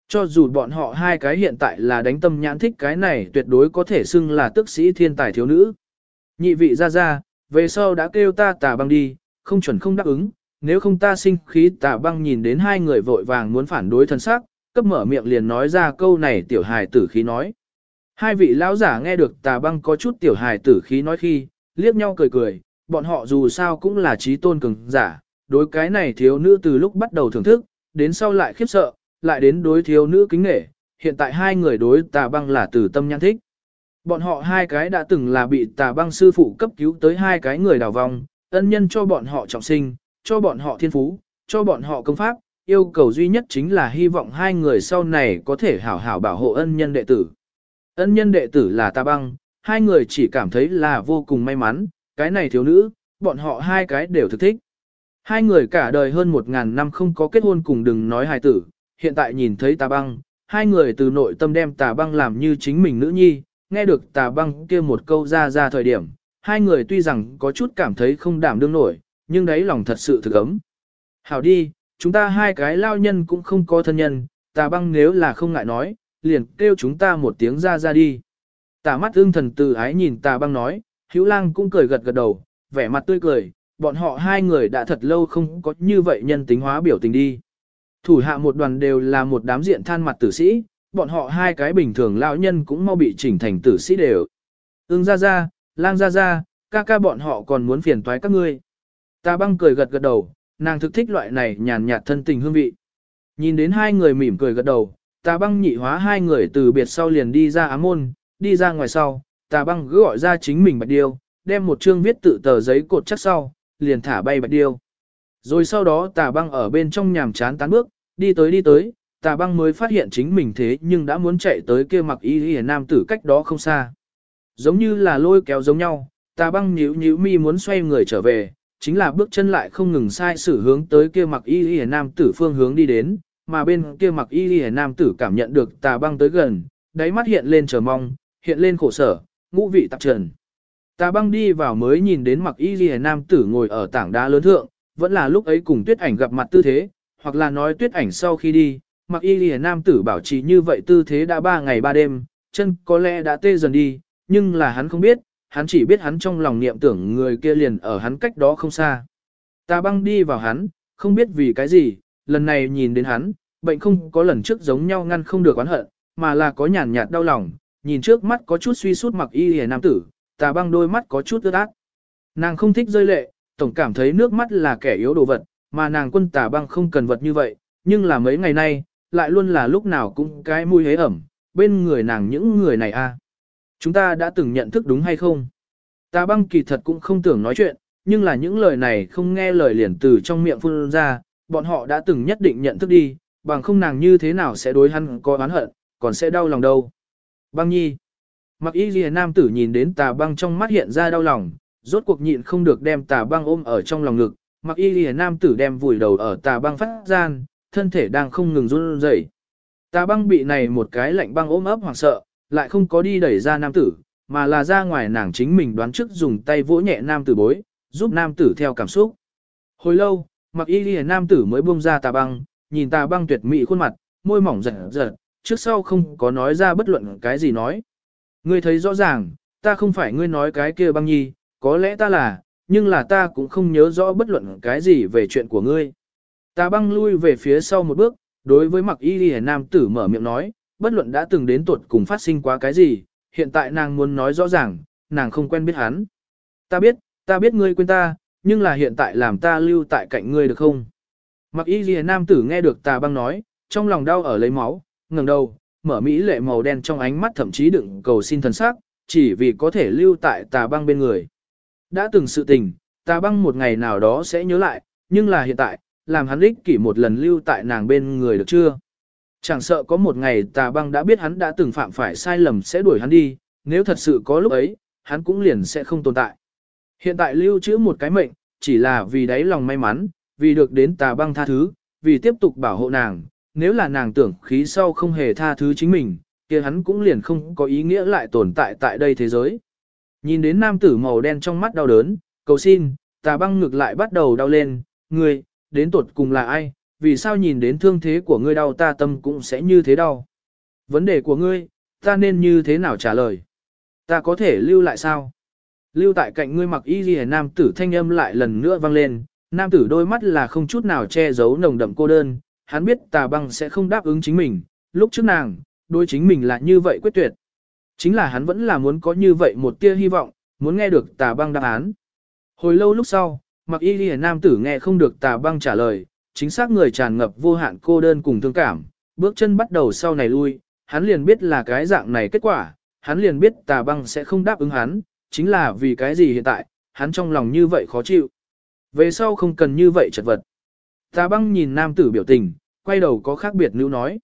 Cho dù bọn họ hai cái hiện tại là đánh tâm nhãn thích cái này tuyệt đối có thể xưng là tức sĩ thiên tài thiếu nữ. Nhị vị ra ra, về sau đã kêu ta tà băng đi, không chuẩn không đáp ứng, nếu không ta sinh khí tà băng nhìn đến hai người vội vàng muốn phản đối thân xác, cấp mở miệng liền nói ra câu này tiểu hài tử khí nói. Hai vị lão giả nghe được tà băng có chút tiểu hài tử khí nói khi, liếc nhau cười cười, bọn họ dù sao cũng là trí tôn cường giả, đối cái này thiếu nữ từ lúc bắt đầu thưởng thức, đến sau lại khiếp sợ, lại đến đối thiếu nữ kính nể, hiện tại hai người đối tà băng là từ tâm nhãn thích. Bọn họ hai cái đã từng là bị tà băng sư phụ cấp cứu tới hai cái người đào vong, ân nhân cho bọn họ trọng sinh, cho bọn họ thiên phú, cho bọn họ công pháp, yêu cầu duy nhất chính là hy vọng hai người sau này có thể hảo hảo bảo hộ ân nhân đệ tử. Ân nhân đệ tử là tà băng, hai người chỉ cảm thấy là vô cùng may mắn, cái này thiếu nữ, bọn họ hai cái đều thực thích. Hai người cả đời hơn một ngàn năm không có kết hôn cùng đừng nói hài tử, hiện tại nhìn thấy tà băng, hai người từ nội tâm đem tà băng làm như chính mình nữ nhi, nghe được tà băng kia một câu ra ra thời điểm, hai người tuy rằng có chút cảm thấy không đảm đương nổi, nhưng đấy lòng thật sự thực ấm. Hảo đi, chúng ta hai cái lao nhân cũng không có thân nhân, tà băng nếu là không ngại nói, liền kêu chúng ta một tiếng ra ra đi. Tà mắt ương thần từ ái nhìn tà băng nói, hữu lang cũng cười gật gật đầu, vẻ mặt tươi cười, bọn họ hai người đã thật lâu không có như vậy nhân tính hóa biểu tình đi. Thủ hạ một đoàn đều là một đám diện than mặt tử sĩ, bọn họ hai cái bình thường lão nhân cũng mau bị chỉnh thành tử sĩ đều. Ưng ra ra, lang ra ra, ca ca bọn họ còn muốn phiền toái các ngươi. Ta băng cười gật gật đầu, nàng thực thích loại này nhàn nhạt thân tình hương vị. Nhìn đến hai người mỉm cười gật đầu, ta băng nhị hóa hai người từ biệt sau liền đi ra ám môn, đi ra ngoài sau, ta băng cứ gọi ra chính mình bạch điêu, đem một chương viết tự tờ giấy cột chắc sau, liền thả bay bạch điêu. Rồi sau đó tà băng ở bên trong nhàm chán tán bước, đi tới đi tới, tà băng mới phát hiện chính mình thế nhưng đã muốn chạy tới kia mặc y y nam tử cách đó không xa. Giống như là lôi kéo giống nhau, tà băng nhíu nhíu mi muốn xoay người trở về, chính là bước chân lại không ngừng sai sử hướng tới kia mặc y y nam tử phương hướng đi đến, mà bên kia mặc y y nam tử cảm nhận được tà băng tới gần, đáy mắt hiện lên chờ mong, hiện lên khổ sở, ngũ vị tạp trần. Tà băng đi vào mới nhìn đến mặc y y nam tử ngồi ở tảng đá lớn thượng, vẫn là lúc ấy cùng tuyết ảnh gặp mặt tư thế, hoặc là nói tuyết ảnh sau khi đi, mặc y lìa nam tử bảo trì như vậy tư thế đã ba ngày ba đêm, chân có lẽ đã tê dần đi, nhưng là hắn không biết, hắn chỉ biết hắn trong lòng niệm tưởng người kia liền ở hắn cách đó không xa. Ta băng đi vào hắn, không biết vì cái gì, lần này nhìn đến hắn, bệnh không có lần trước giống nhau ngăn không được oán hận, mà là có nhàn nhạt đau lòng, nhìn trước mắt có chút suy sút mặc y lìa nam tử, Tà băng đôi mắt có chút ướt át. Nàng không thích rơi lệ, tổng cảm thấy nước mắt là kẻ yếu đồ vật, mà nàng quân tà băng không cần vật như vậy, nhưng là mấy ngày nay, lại luôn là lúc nào cũng cái mùi hế ẩm, bên người nàng những người này a Chúng ta đã từng nhận thức đúng hay không? Tà băng kỳ thật cũng không tưởng nói chuyện, nhưng là những lời này không nghe lời liền từ trong miệng phun ra, bọn họ đã từng nhất định nhận thức đi, bằng không nàng như thế nào sẽ đối hắn có oán hận, còn sẽ đau lòng đâu. Băng nhi. Mặc y ghi nam tử nhìn đến tà băng trong mắt hiện ra đau lòng, rốt cuộc nhịn không được đem tà băng ôm ở trong lòng ngực, mặc y ghi nam tử đem vùi đầu ở tà băng phát gian, thân thể đang không ngừng run rẩy. Tà băng bị này một cái lạnh băng ôm ấp hoảng sợ, lại không có đi đẩy ra nam tử, mà là ra ngoài nàng chính mình đoán trước dùng tay vỗ nhẹ nam tử bối, giúp nam tử theo cảm xúc. Hồi lâu, mặc y ghi nam tử mới buông ra tà băng, nhìn tà băng tuyệt mỹ khuôn mặt, môi mỏng giật giật, trước sau không có nói ra bất luận cái gì nói. Ngươi thấy rõ ràng, ta không phải ngươi nói cái kia băng nhi, có lẽ ta là, nhưng là ta cũng không nhớ rõ bất luận cái gì về chuyện của ngươi. Ta băng lui về phía sau một bước, đối với mặc y đi nam tử mở miệng nói, bất luận đã từng đến tuột cùng phát sinh quá cái gì, hiện tại nàng muốn nói rõ ràng, nàng không quen biết hắn. Ta biết, ta biết ngươi quên ta, nhưng là hiện tại làm ta lưu tại cạnh ngươi được không? Mặc y ghi nam tử nghe được tà băng nói, trong lòng đau ở lấy máu, ngẩng đầu, mở mỹ lệ màu đen trong ánh mắt thậm chí đựng cầu xin thần sắc, chỉ vì có thể lưu tại tà băng bên người. Đã từng sự tình, tà băng một ngày nào đó sẽ nhớ lại, nhưng là hiện tại, làm hắn ích kỷ một lần lưu tại nàng bên người được chưa? Chẳng sợ có một ngày tà băng đã biết hắn đã từng phạm phải sai lầm sẽ đuổi hắn đi, nếu thật sự có lúc ấy, hắn cũng liền sẽ không tồn tại. Hiện tại lưu trữ một cái mệnh, chỉ là vì đáy lòng may mắn, vì được đến tà băng tha thứ, vì tiếp tục bảo hộ nàng, nếu là nàng tưởng khí sau không hề tha thứ chính mình, kia hắn cũng liền không có ý nghĩa lại tồn tại tại đây thế giới. Nhìn đến nam tử màu đen trong mắt đau đớn, cầu xin, tà băng ngược lại bắt đầu đau lên, ngươi, đến tuột cùng là ai, vì sao nhìn đến thương thế của ngươi đau ta tâm cũng sẽ như thế đau. Vấn đề của ngươi, ta nên như thế nào trả lời? Ta có thể lưu lại sao? Lưu tại cạnh ngươi mặc y ghi nam tử thanh âm lại lần nữa vang lên, nam tử đôi mắt là không chút nào che giấu nồng đậm cô đơn, hắn biết tà băng sẽ không đáp ứng chính mình, lúc trước nàng, đối chính mình là như vậy quyết tuyệt. Chính là hắn vẫn là muốn có như vậy một tia hy vọng, muốn nghe được tà băng đáp án. Hồi lâu lúc sau, mặc y ghi nam tử nghe không được tà băng trả lời, chính xác người tràn ngập vô hạn cô đơn cùng thương cảm, bước chân bắt đầu sau này lui, hắn liền biết là cái dạng này kết quả, hắn liền biết tà băng sẽ không đáp ứng hắn, chính là vì cái gì hiện tại, hắn trong lòng như vậy khó chịu. Về sau không cần như vậy chật vật. Tà băng nhìn nam tử biểu tình, quay đầu có khác biệt nữ nói.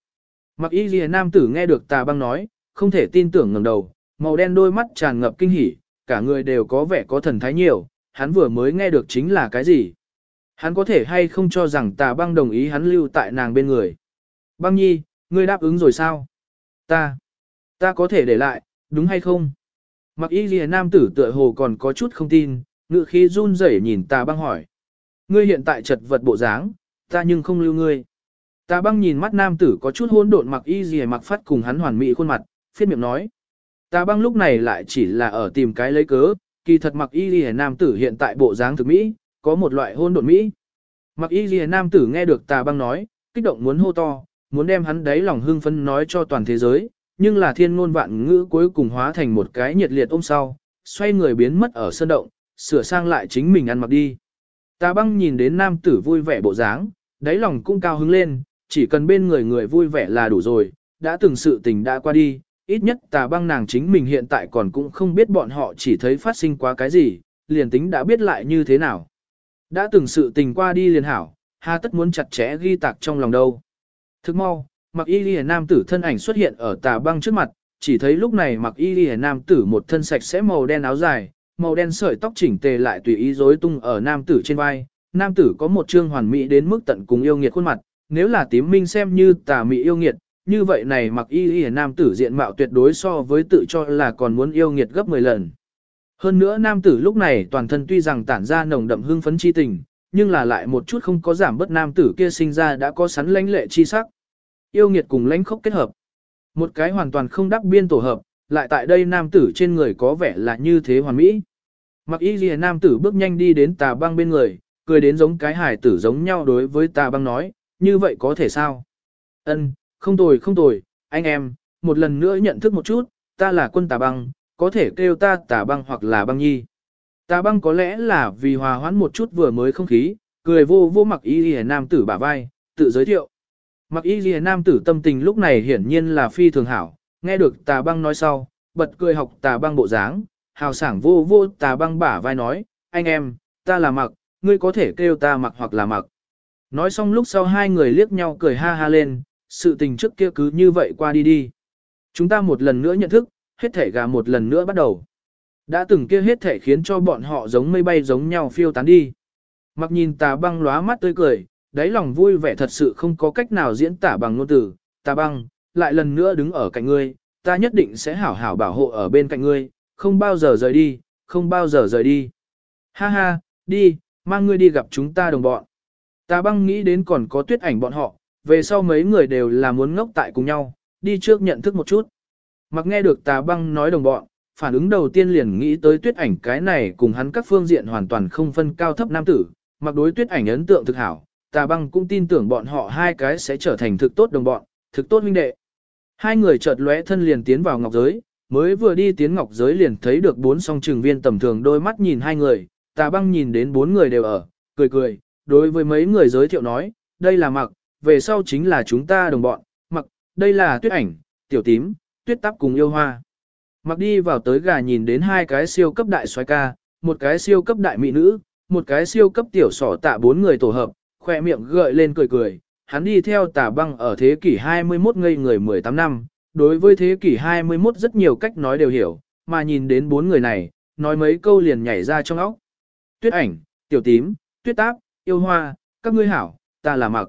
Mặc y ghi nam tử nghe được tà băng nói, không thể tin tưởng ngẩng đầu, màu đen đôi mắt tràn ngập kinh hỉ, cả người đều có vẻ có thần thái nhiều, hắn vừa mới nghe được chính là cái gì. Hắn có thể hay không cho rằng tà băng đồng ý hắn lưu tại nàng bên người. Băng nhi, ngươi đáp ứng rồi sao? Ta, ta có thể để lại, đúng hay không? Mặc y ghi nam tử tựa hồ còn có chút không tin, ngự khí run rẩy nhìn tà băng hỏi. Ngươi hiện tại chật vật bộ dáng, ta nhưng không lưu ngươi. Tà băng nhìn mắt nam tử có chút hỗn độn mặc y gì mặc phát cùng hắn hoàn mỹ khuôn mặt, phiết miệng nói. Tà băng lúc này lại chỉ là ở tìm cái lấy cớ, kỳ thật mặc y gì nam tử hiện tại bộ dáng thực mỹ, có một loại hôn độn mỹ. Mặc y gì nam tử nghe được tà băng nói, kích động muốn hô to, muốn đem hắn đáy lòng hưng phấn nói cho toàn thế giới, nhưng là thiên ngôn vạn ngữ cuối cùng hóa thành một cái nhiệt liệt ôm sau, xoay người biến mất ở sân động, sửa sang lại chính mình ăn mặc đi. Tà băng nhìn đến nam tử vui vẻ bộ dáng, đáy lòng cũng cao hứng lên, chỉ cần bên người người vui vẻ là đủ rồi, đã từng sự tình đã qua đi, ít nhất tà băng nàng chính mình hiện tại còn cũng không biết bọn họ chỉ thấy phát sinh quá cái gì, liền tính đã biết lại như thế nào. Đã từng sự tình qua đi liền hảo, hà tất muốn chặt chẽ ghi tạc trong lòng đâu. Thức mau, mặc y lìa nam tử thân ảnh xuất hiện ở tà băng trước mặt, chỉ thấy lúc này mặc y lìa nam tử một thân sạch sẽ màu đen áo dài, màu đen sợi tóc chỉnh tề lại tùy ý rối tung ở nam tử trên vai. Nam tử có một trương hoàn mỹ đến mức tận cùng yêu nghiệt khuôn mặt, nếu là tím minh xem như tà mỹ yêu nghiệt, như vậy này mặc y y nam tử diện mạo tuyệt đối so với tự cho là còn muốn yêu nghiệt gấp 10 lần. Hơn nữa nam tử lúc này toàn thân tuy rằng tản ra nồng đậm hương phấn chi tình, nhưng là lại một chút không có giảm bớt nam tử kia sinh ra đã có sắn lãnh lệ chi sắc. Yêu nghiệt cùng lãnh khốc kết hợp. Một cái hoàn toàn không đắc biên tổ hợp, lại tại đây nam tử trên người có vẻ là như thế hoàn mỹ. Mặc y ghi nam tử bước nhanh đi đến tà băng bên người, cười đến giống cái hải tử giống nhau đối với tà băng nói, như vậy có thể sao? Ân, không tồi không tồi, anh em, một lần nữa nhận thức một chút, ta là quân tà băng, có thể kêu ta tà băng hoặc là băng nhi. Tà băng có lẽ là vì hòa hoãn một chút vừa mới không khí, cười vô vô mặc y ghi nam tử bả vai, tự giới thiệu. Mặc y ghi nam tử tâm tình lúc này hiển nhiên là phi thường hảo, nghe được tà băng nói sau, bật cười học tà băng bộ dáng, hào sảng vô vô tà băng bả vai nói, anh em, ta là mặc, ngươi có thể kêu ta mặc hoặc là mặc. Nói xong lúc sau hai người liếc nhau cười ha ha lên, sự tình trước kia cứ như vậy qua đi đi. Chúng ta một lần nữa nhận thức, hết thể gà một lần nữa bắt đầu. Đã từng kia hết thể khiến cho bọn họ giống mây bay giống nhau phiêu tán đi. Mặc nhìn tà băng lóa mắt tươi cười, đáy lòng vui vẻ thật sự không có cách nào diễn tả bằng ngôn từ. Tà băng, lại lần nữa đứng ở cạnh ngươi, ta nhất định sẽ hảo hảo bảo hộ ở bên cạnh ngươi, không bao giờ rời đi, không bao giờ rời đi. Ha ha, đi, mang ngươi đi gặp chúng ta đồng bọn. Tà băng nghĩ đến còn có tuyết ảnh bọn họ, về sau mấy người đều là muốn ngốc tại cùng nhau, đi trước nhận thức một chút. Mặc nghe được tà băng nói đồng bọn, phản ứng đầu tiên liền nghĩ tới tuyết ảnh cái này cùng hắn các phương diện hoàn toàn không phân cao thấp nam tử, mặc đối tuyết ảnh ấn tượng thực hảo, tà băng cũng tin tưởng bọn họ hai cái sẽ trở thành thực tốt đồng bọn, thực tốt huynh đệ. Hai người chợt lóe thân liền tiến vào ngọc giới, mới vừa đi tiến ngọc giới liền thấy được bốn song trường viên tầm thường đôi mắt nhìn hai người, tà băng nhìn đến bốn người đều ở, cười cười, đối với mấy người giới thiệu nói, đây là mặc, về sau chính là chúng ta đồng bọn, mặc, đây là tuyết ảnh, tiểu tím, tuyết tắp cùng yêu hoa. Mặc đi vào tới gà nhìn đến hai cái siêu cấp đại xoái ca, một cái siêu cấp đại mỹ nữ, một cái siêu cấp tiểu sỏ tạ bốn người tổ hợp, khỏe miệng gợi lên cười cười. Hắn đi theo tà băng ở thế kỷ 21 ngây người 18 năm, đối với thế kỷ 21 rất nhiều cách nói đều hiểu, mà nhìn đến bốn người này, nói mấy câu liền nhảy ra trong óc. Tuyết ảnh, tiểu tím, tuyết táp, yêu hoa, các ngươi hảo, ta là mặc.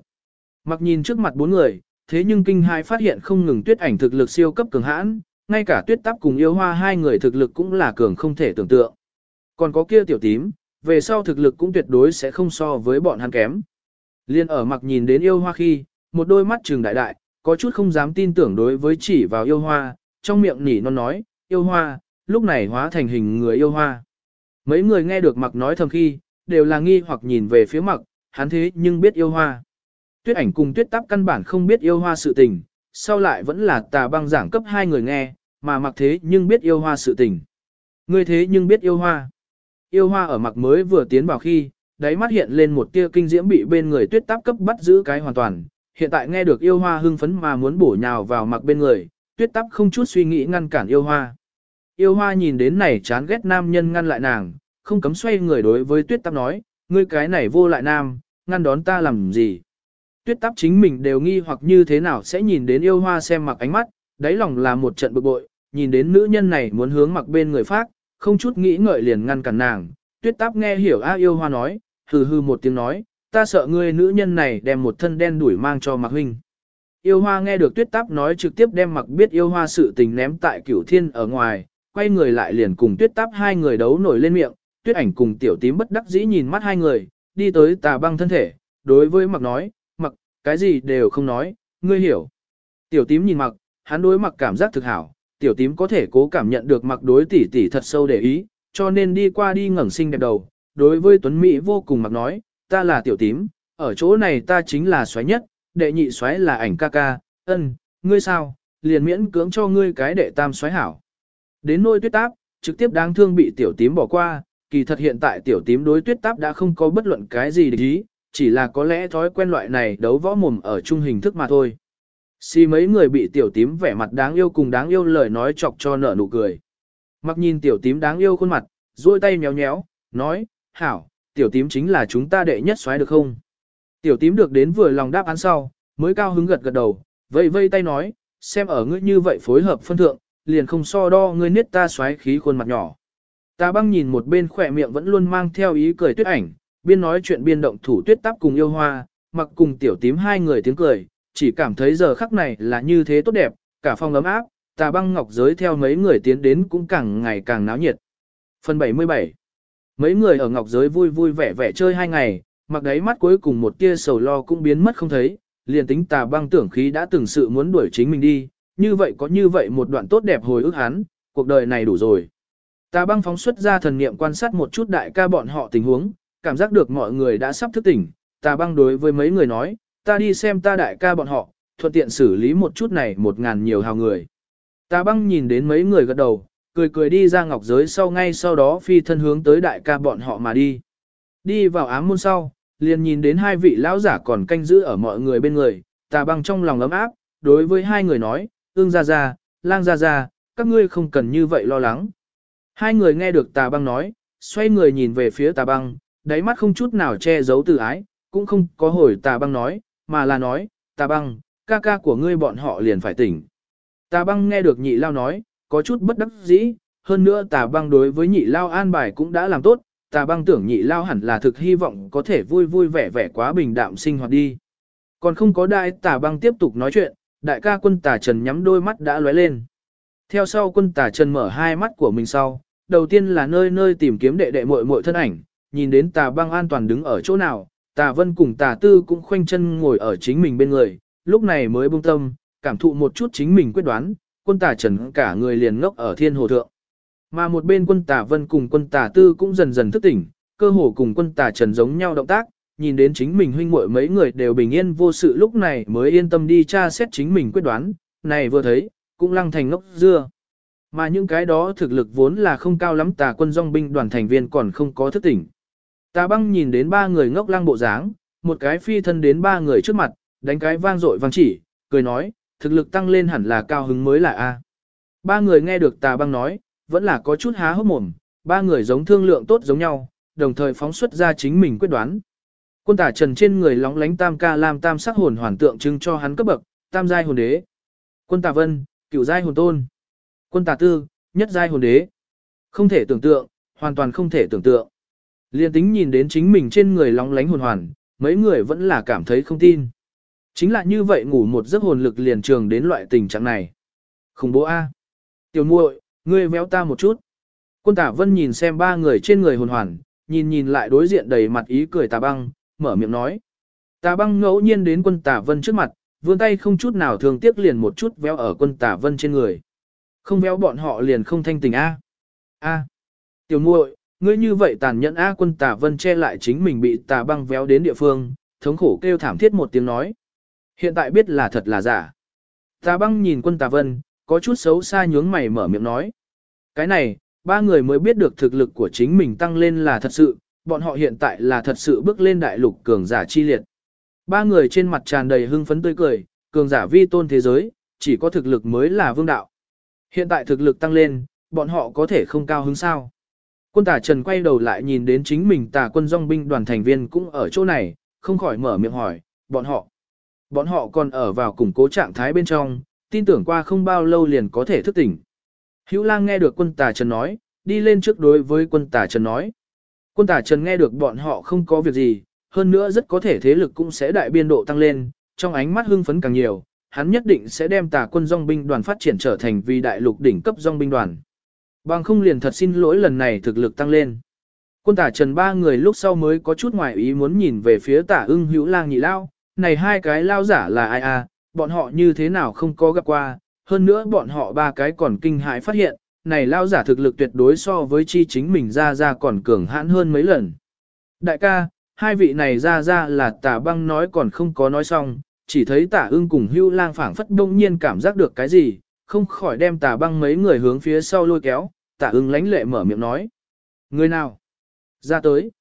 Mặc nhìn trước mặt bốn người, thế nhưng kinh hai phát hiện không ngừng tuyết ảnh thực lực siêu cấp cường hãn, ngay cả tuyết tắp cùng yêu hoa hai người thực lực cũng là cường không thể tưởng tượng. Còn có kia tiểu tím, về sau thực lực cũng tuyệt đối sẽ không so với bọn hắn kém. Liên ở mặc nhìn đến yêu hoa khi, một đôi mắt trừng đại đại, có chút không dám tin tưởng đối với chỉ vào yêu hoa, trong miệng nỉ non nói, yêu hoa, lúc này hóa thành hình người yêu hoa. Mấy người nghe được mặc nói thầm khi, đều là nghi hoặc nhìn về phía mặc, hắn thế nhưng biết yêu hoa. Tuyết ảnh cùng tuyết tắp căn bản không biết yêu hoa sự tình, sau lại vẫn là tà băng giảng cấp hai người nghe, mà mặc thế nhưng biết yêu hoa sự tình. ngươi thế nhưng biết yêu hoa. Yêu hoa ở mặc mới vừa tiến vào khi, đáy mắt hiện lên một tia kinh diễm bị bên người tuyết táp cấp bắt giữ cái hoàn toàn. Hiện tại nghe được yêu hoa hưng phấn mà muốn bổ nhào vào mặc bên người, tuyết táp không chút suy nghĩ ngăn cản yêu hoa. Yêu hoa nhìn đến này chán ghét nam nhân ngăn lại nàng, không cấm xoay người đối với tuyết táp nói, ngươi cái này vô lại nam, ngăn đón ta làm gì. Tuyết táp chính mình đều nghi hoặc như thế nào sẽ nhìn đến yêu hoa xem mặc ánh mắt, đáy lòng là một trận bực bội, nhìn đến nữ nhân này muốn hướng mặc bên người phát, không chút nghĩ ngợi liền ngăn cản nàng. Tuyết táp nghe hiểu A yêu hoa nói, hừ hừ một tiếng nói, ta sợ ngươi nữ nhân này đem một thân đen đuổi mang cho mặc huynh. Yêu hoa nghe được tuyết táp nói trực tiếp đem mặc biết yêu hoa sự tình ném tại cửu thiên ở ngoài, quay người lại liền cùng tuyết táp hai người đấu nổi lên miệng, tuyết ảnh cùng tiểu tím bất đắc dĩ nhìn mắt hai người, đi tới tà băng thân thể, đối với mặc nói, mặc, cái gì đều không nói, ngươi hiểu. Tiểu tím nhìn mặc, hắn đối mặc cảm giác thực hảo, tiểu tím có thể cố cảm nhận được mặc đối tỷ tỷ thật sâu để ý, cho nên đi qua đi ngẩng sinh đẹp đầu, đối với Tuấn Mỹ vô cùng mặc nói, ta là tiểu tím, ở chỗ này ta chính là xoáy nhất, đệ nhị xoáy là ảnh ca ca, ân, ngươi sao, liền miễn cưỡng cho ngươi cái đệ tam xoáy hảo. Đến nôi tuyết táp, trực tiếp đáng thương bị tiểu tím bỏ qua, kỳ thật hiện tại tiểu tím đối tuyết táp đã không có bất luận cái gì để ý, chỉ là có lẽ thói quen loại này đấu võ mồm ở chung hình thức mà thôi. Xì mấy người bị tiểu tím vẻ mặt đáng yêu cùng đáng yêu lời nói chọc cho nở nụ cười. Mặc nhìn tiểu tím đáng yêu khuôn mặt, duỗi tay nhéo nhéo, nói, hảo, tiểu tím chính là chúng ta đệ nhất xoáy được không? Tiểu tím được đến vừa lòng đáp án sau, mới cao hứng gật gật đầu, vây vây tay nói, xem ở ngươi như vậy phối hợp phân thượng, liền không so đo ngươi niết ta xoáy khí khuôn mặt nhỏ. Ta băng nhìn một bên khỏe miệng vẫn luôn mang theo ý cười tuyết ảnh, biên nói chuyện biên động thủ tuyết tắp cùng yêu hoa, mặc cùng tiểu tím hai người tiếng cười, chỉ cảm thấy giờ khắc này là như thế tốt đẹp, cả phòng ấm áp, tà băng ngọc giới theo mấy người tiến đến cũng càng ngày càng náo nhiệt. Phần 77 Mấy người ở ngọc giới vui vui vẻ vẻ chơi hai ngày, mặc đáy mắt cuối cùng một tia sầu lo cũng biến mất không thấy, liền tính tà băng tưởng khí đã từng sự muốn đuổi chính mình đi, như vậy có như vậy một đoạn tốt đẹp hồi ức hắn, cuộc đời này đủ rồi. Tà băng phóng xuất ra thần niệm quan sát một chút đại ca bọn họ tình huống, cảm giác được mọi người đã sắp thức tỉnh, tà băng đối với mấy người nói, ta đi xem ta đại ca bọn họ, thuận tiện xử lý một chút này một ngàn nhiều hào người. Tà băng nhìn đến mấy người gật đầu, cười cười đi ra ngọc giới sau ngay sau đó phi thân hướng tới đại ca bọn họ mà đi. Đi vào ám môn sau, liền nhìn đến hai vị lão giả còn canh giữ ở mọi người bên người, tà băng trong lòng ấm áp, đối với hai người nói, ương ra ra, lang ra ra, các ngươi không cần như vậy lo lắng. Hai người nghe được tà băng nói, xoay người nhìn về phía tà băng, đáy mắt không chút nào che giấu từ ái, cũng không có hồi tà băng nói, mà là nói, tà băng, ca ca của ngươi bọn họ liền phải tỉnh. Tà băng nghe được nhị lao nói, có chút bất đắc dĩ, hơn nữa tà băng đối với nhị lao an bài cũng đã làm tốt, tà băng tưởng nhị lao hẳn là thực hy vọng có thể vui vui vẻ vẻ quá bình đạm sinh hoạt đi. Còn không có đại tà băng tiếp tục nói chuyện, đại ca quân tà trần nhắm đôi mắt đã lóe lên. Theo sau quân tà trần mở hai mắt của mình sau, đầu tiên là nơi nơi tìm kiếm đệ đệ muội muội thân ảnh, nhìn đến tà băng an toàn đứng ở chỗ nào, tà vân cùng tà tư cũng khoanh chân ngồi ở chính mình bên người, lúc này mới buông tâm, cảm thụ một chút chính mình quyết đoán, quân tà trần cả người liền ngốc ở thiên hồ thượng. Mà một bên quân tà vân cùng quân tà tư cũng dần dần thức tỉnh, cơ hồ cùng quân tà trần giống nhau động tác, nhìn đến chính mình huynh muội mấy người đều bình yên vô sự lúc này mới yên tâm đi tra xét chính mình quyết đoán, này vừa thấy, cũng lăng thành ngốc dưa. Mà những cái đó thực lực vốn là không cao lắm tà quân dòng binh đoàn thành viên còn không có thức tỉnh. Tà băng nhìn đến ba người ngốc lăng bộ dáng, một cái phi thân đến ba người trước mặt, đánh cái vang dội vang chỉ, cười nói, thực lực tăng lên hẳn là cao hứng mới là A. Ba người nghe được tà băng nói, vẫn là có chút há hốc mồm, ba người giống thương lượng tốt giống nhau, đồng thời phóng xuất ra chính mình quyết đoán. Quân tả trần trên người lóng lánh tam ca làm tam sắc hồn hoàn tượng trưng cho hắn cấp bậc, tam giai hồn đế. Quân tả vân, cửu giai hồn tôn. Quân tả tư, nhất giai hồn đế. Không thể tưởng tượng, hoàn toàn không thể tưởng tượng. Liên tính nhìn đến chính mình trên người lóng lánh hồn hoàn, mấy người vẫn là cảm thấy không tin. Chính là như vậy ngủ một giấc hồn lực liền trường đến loại tình trạng này. Khủng bố A. Tiểu muội, ngươi véo ta một chút. Quân tả vân nhìn xem ba người trên người hồn hoàn, nhìn nhìn lại đối diện đầy mặt ý cười tà băng, mở miệng nói. Tà băng ngẫu nhiên đến quân tả vân trước mặt, vươn tay không chút nào thường tiếc liền một chút véo ở quân tả vân trên người. Không véo bọn họ liền không thanh tình A. A. Tiểu muội, ngươi như vậy tàn nhẫn A quân tả vân che lại chính mình bị tà băng véo đến địa phương, thống khổ kêu thảm thiết một tiếng nói. Hiện tại biết là thật là giả. Tà băng nhìn quân tà vân, có chút xấu xa nhướng mày mở miệng nói. Cái này, ba người mới biết được thực lực của chính mình tăng lên là thật sự, bọn họ hiện tại là thật sự bước lên đại lục cường giả chi liệt. Ba người trên mặt tràn đầy hưng phấn tươi cười, cường giả vi tôn thế giới, chỉ có thực lực mới là vương đạo. Hiện tại thực lực tăng lên, bọn họ có thể không cao hứng sao. Quân tả Trần quay đầu lại nhìn đến chính mình tà quân dòng binh đoàn thành viên cũng ở chỗ này, không khỏi mở miệng hỏi, bọn họ. Bọn họ còn ở vào củng cố trạng thái bên trong, tin tưởng qua không bao lâu liền có thể thức tỉnh. Hữu lang nghe được quân tà Trần nói, đi lên trước đối với quân tà Trần nói. Quân tà Trần nghe được bọn họ không có việc gì, hơn nữa rất có thể thế lực cũng sẽ đại biên độ tăng lên, trong ánh mắt hưng phấn càng nhiều, hắn nhất định sẽ đem tà quân dòng binh đoàn phát triển trở thành vì đại lục đỉnh cấp dòng binh đoàn. Bằng không liền thật xin lỗi lần này thực lực tăng lên. Quân tả trần ba người lúc sau mới có chút ngoài ý muốn nhìn về phía tả ưng hữu lang nhị lao, này hai cái lao giả là ai à, bọn họ như thế nào không có gặp qua, hơn nữa bọn họ ba cái còn kinh hãi phát hiện, này lao giả thực lực tuyệt đối so với chi chính mình ra ra còn cường hãn hơn mấy lần. Đại ca, hai vị này ra ra là tà băng nói còn không có nói xong, chỉ thấy tả ưng cùng hưu lang phảng phất đông nhiên cảm giác được cái gì, không khỏi đem tà băng mấy người hướng phía sau lôi kéo, tả ưng lánh lệ mở miệng nói. Người nào? Ra tới.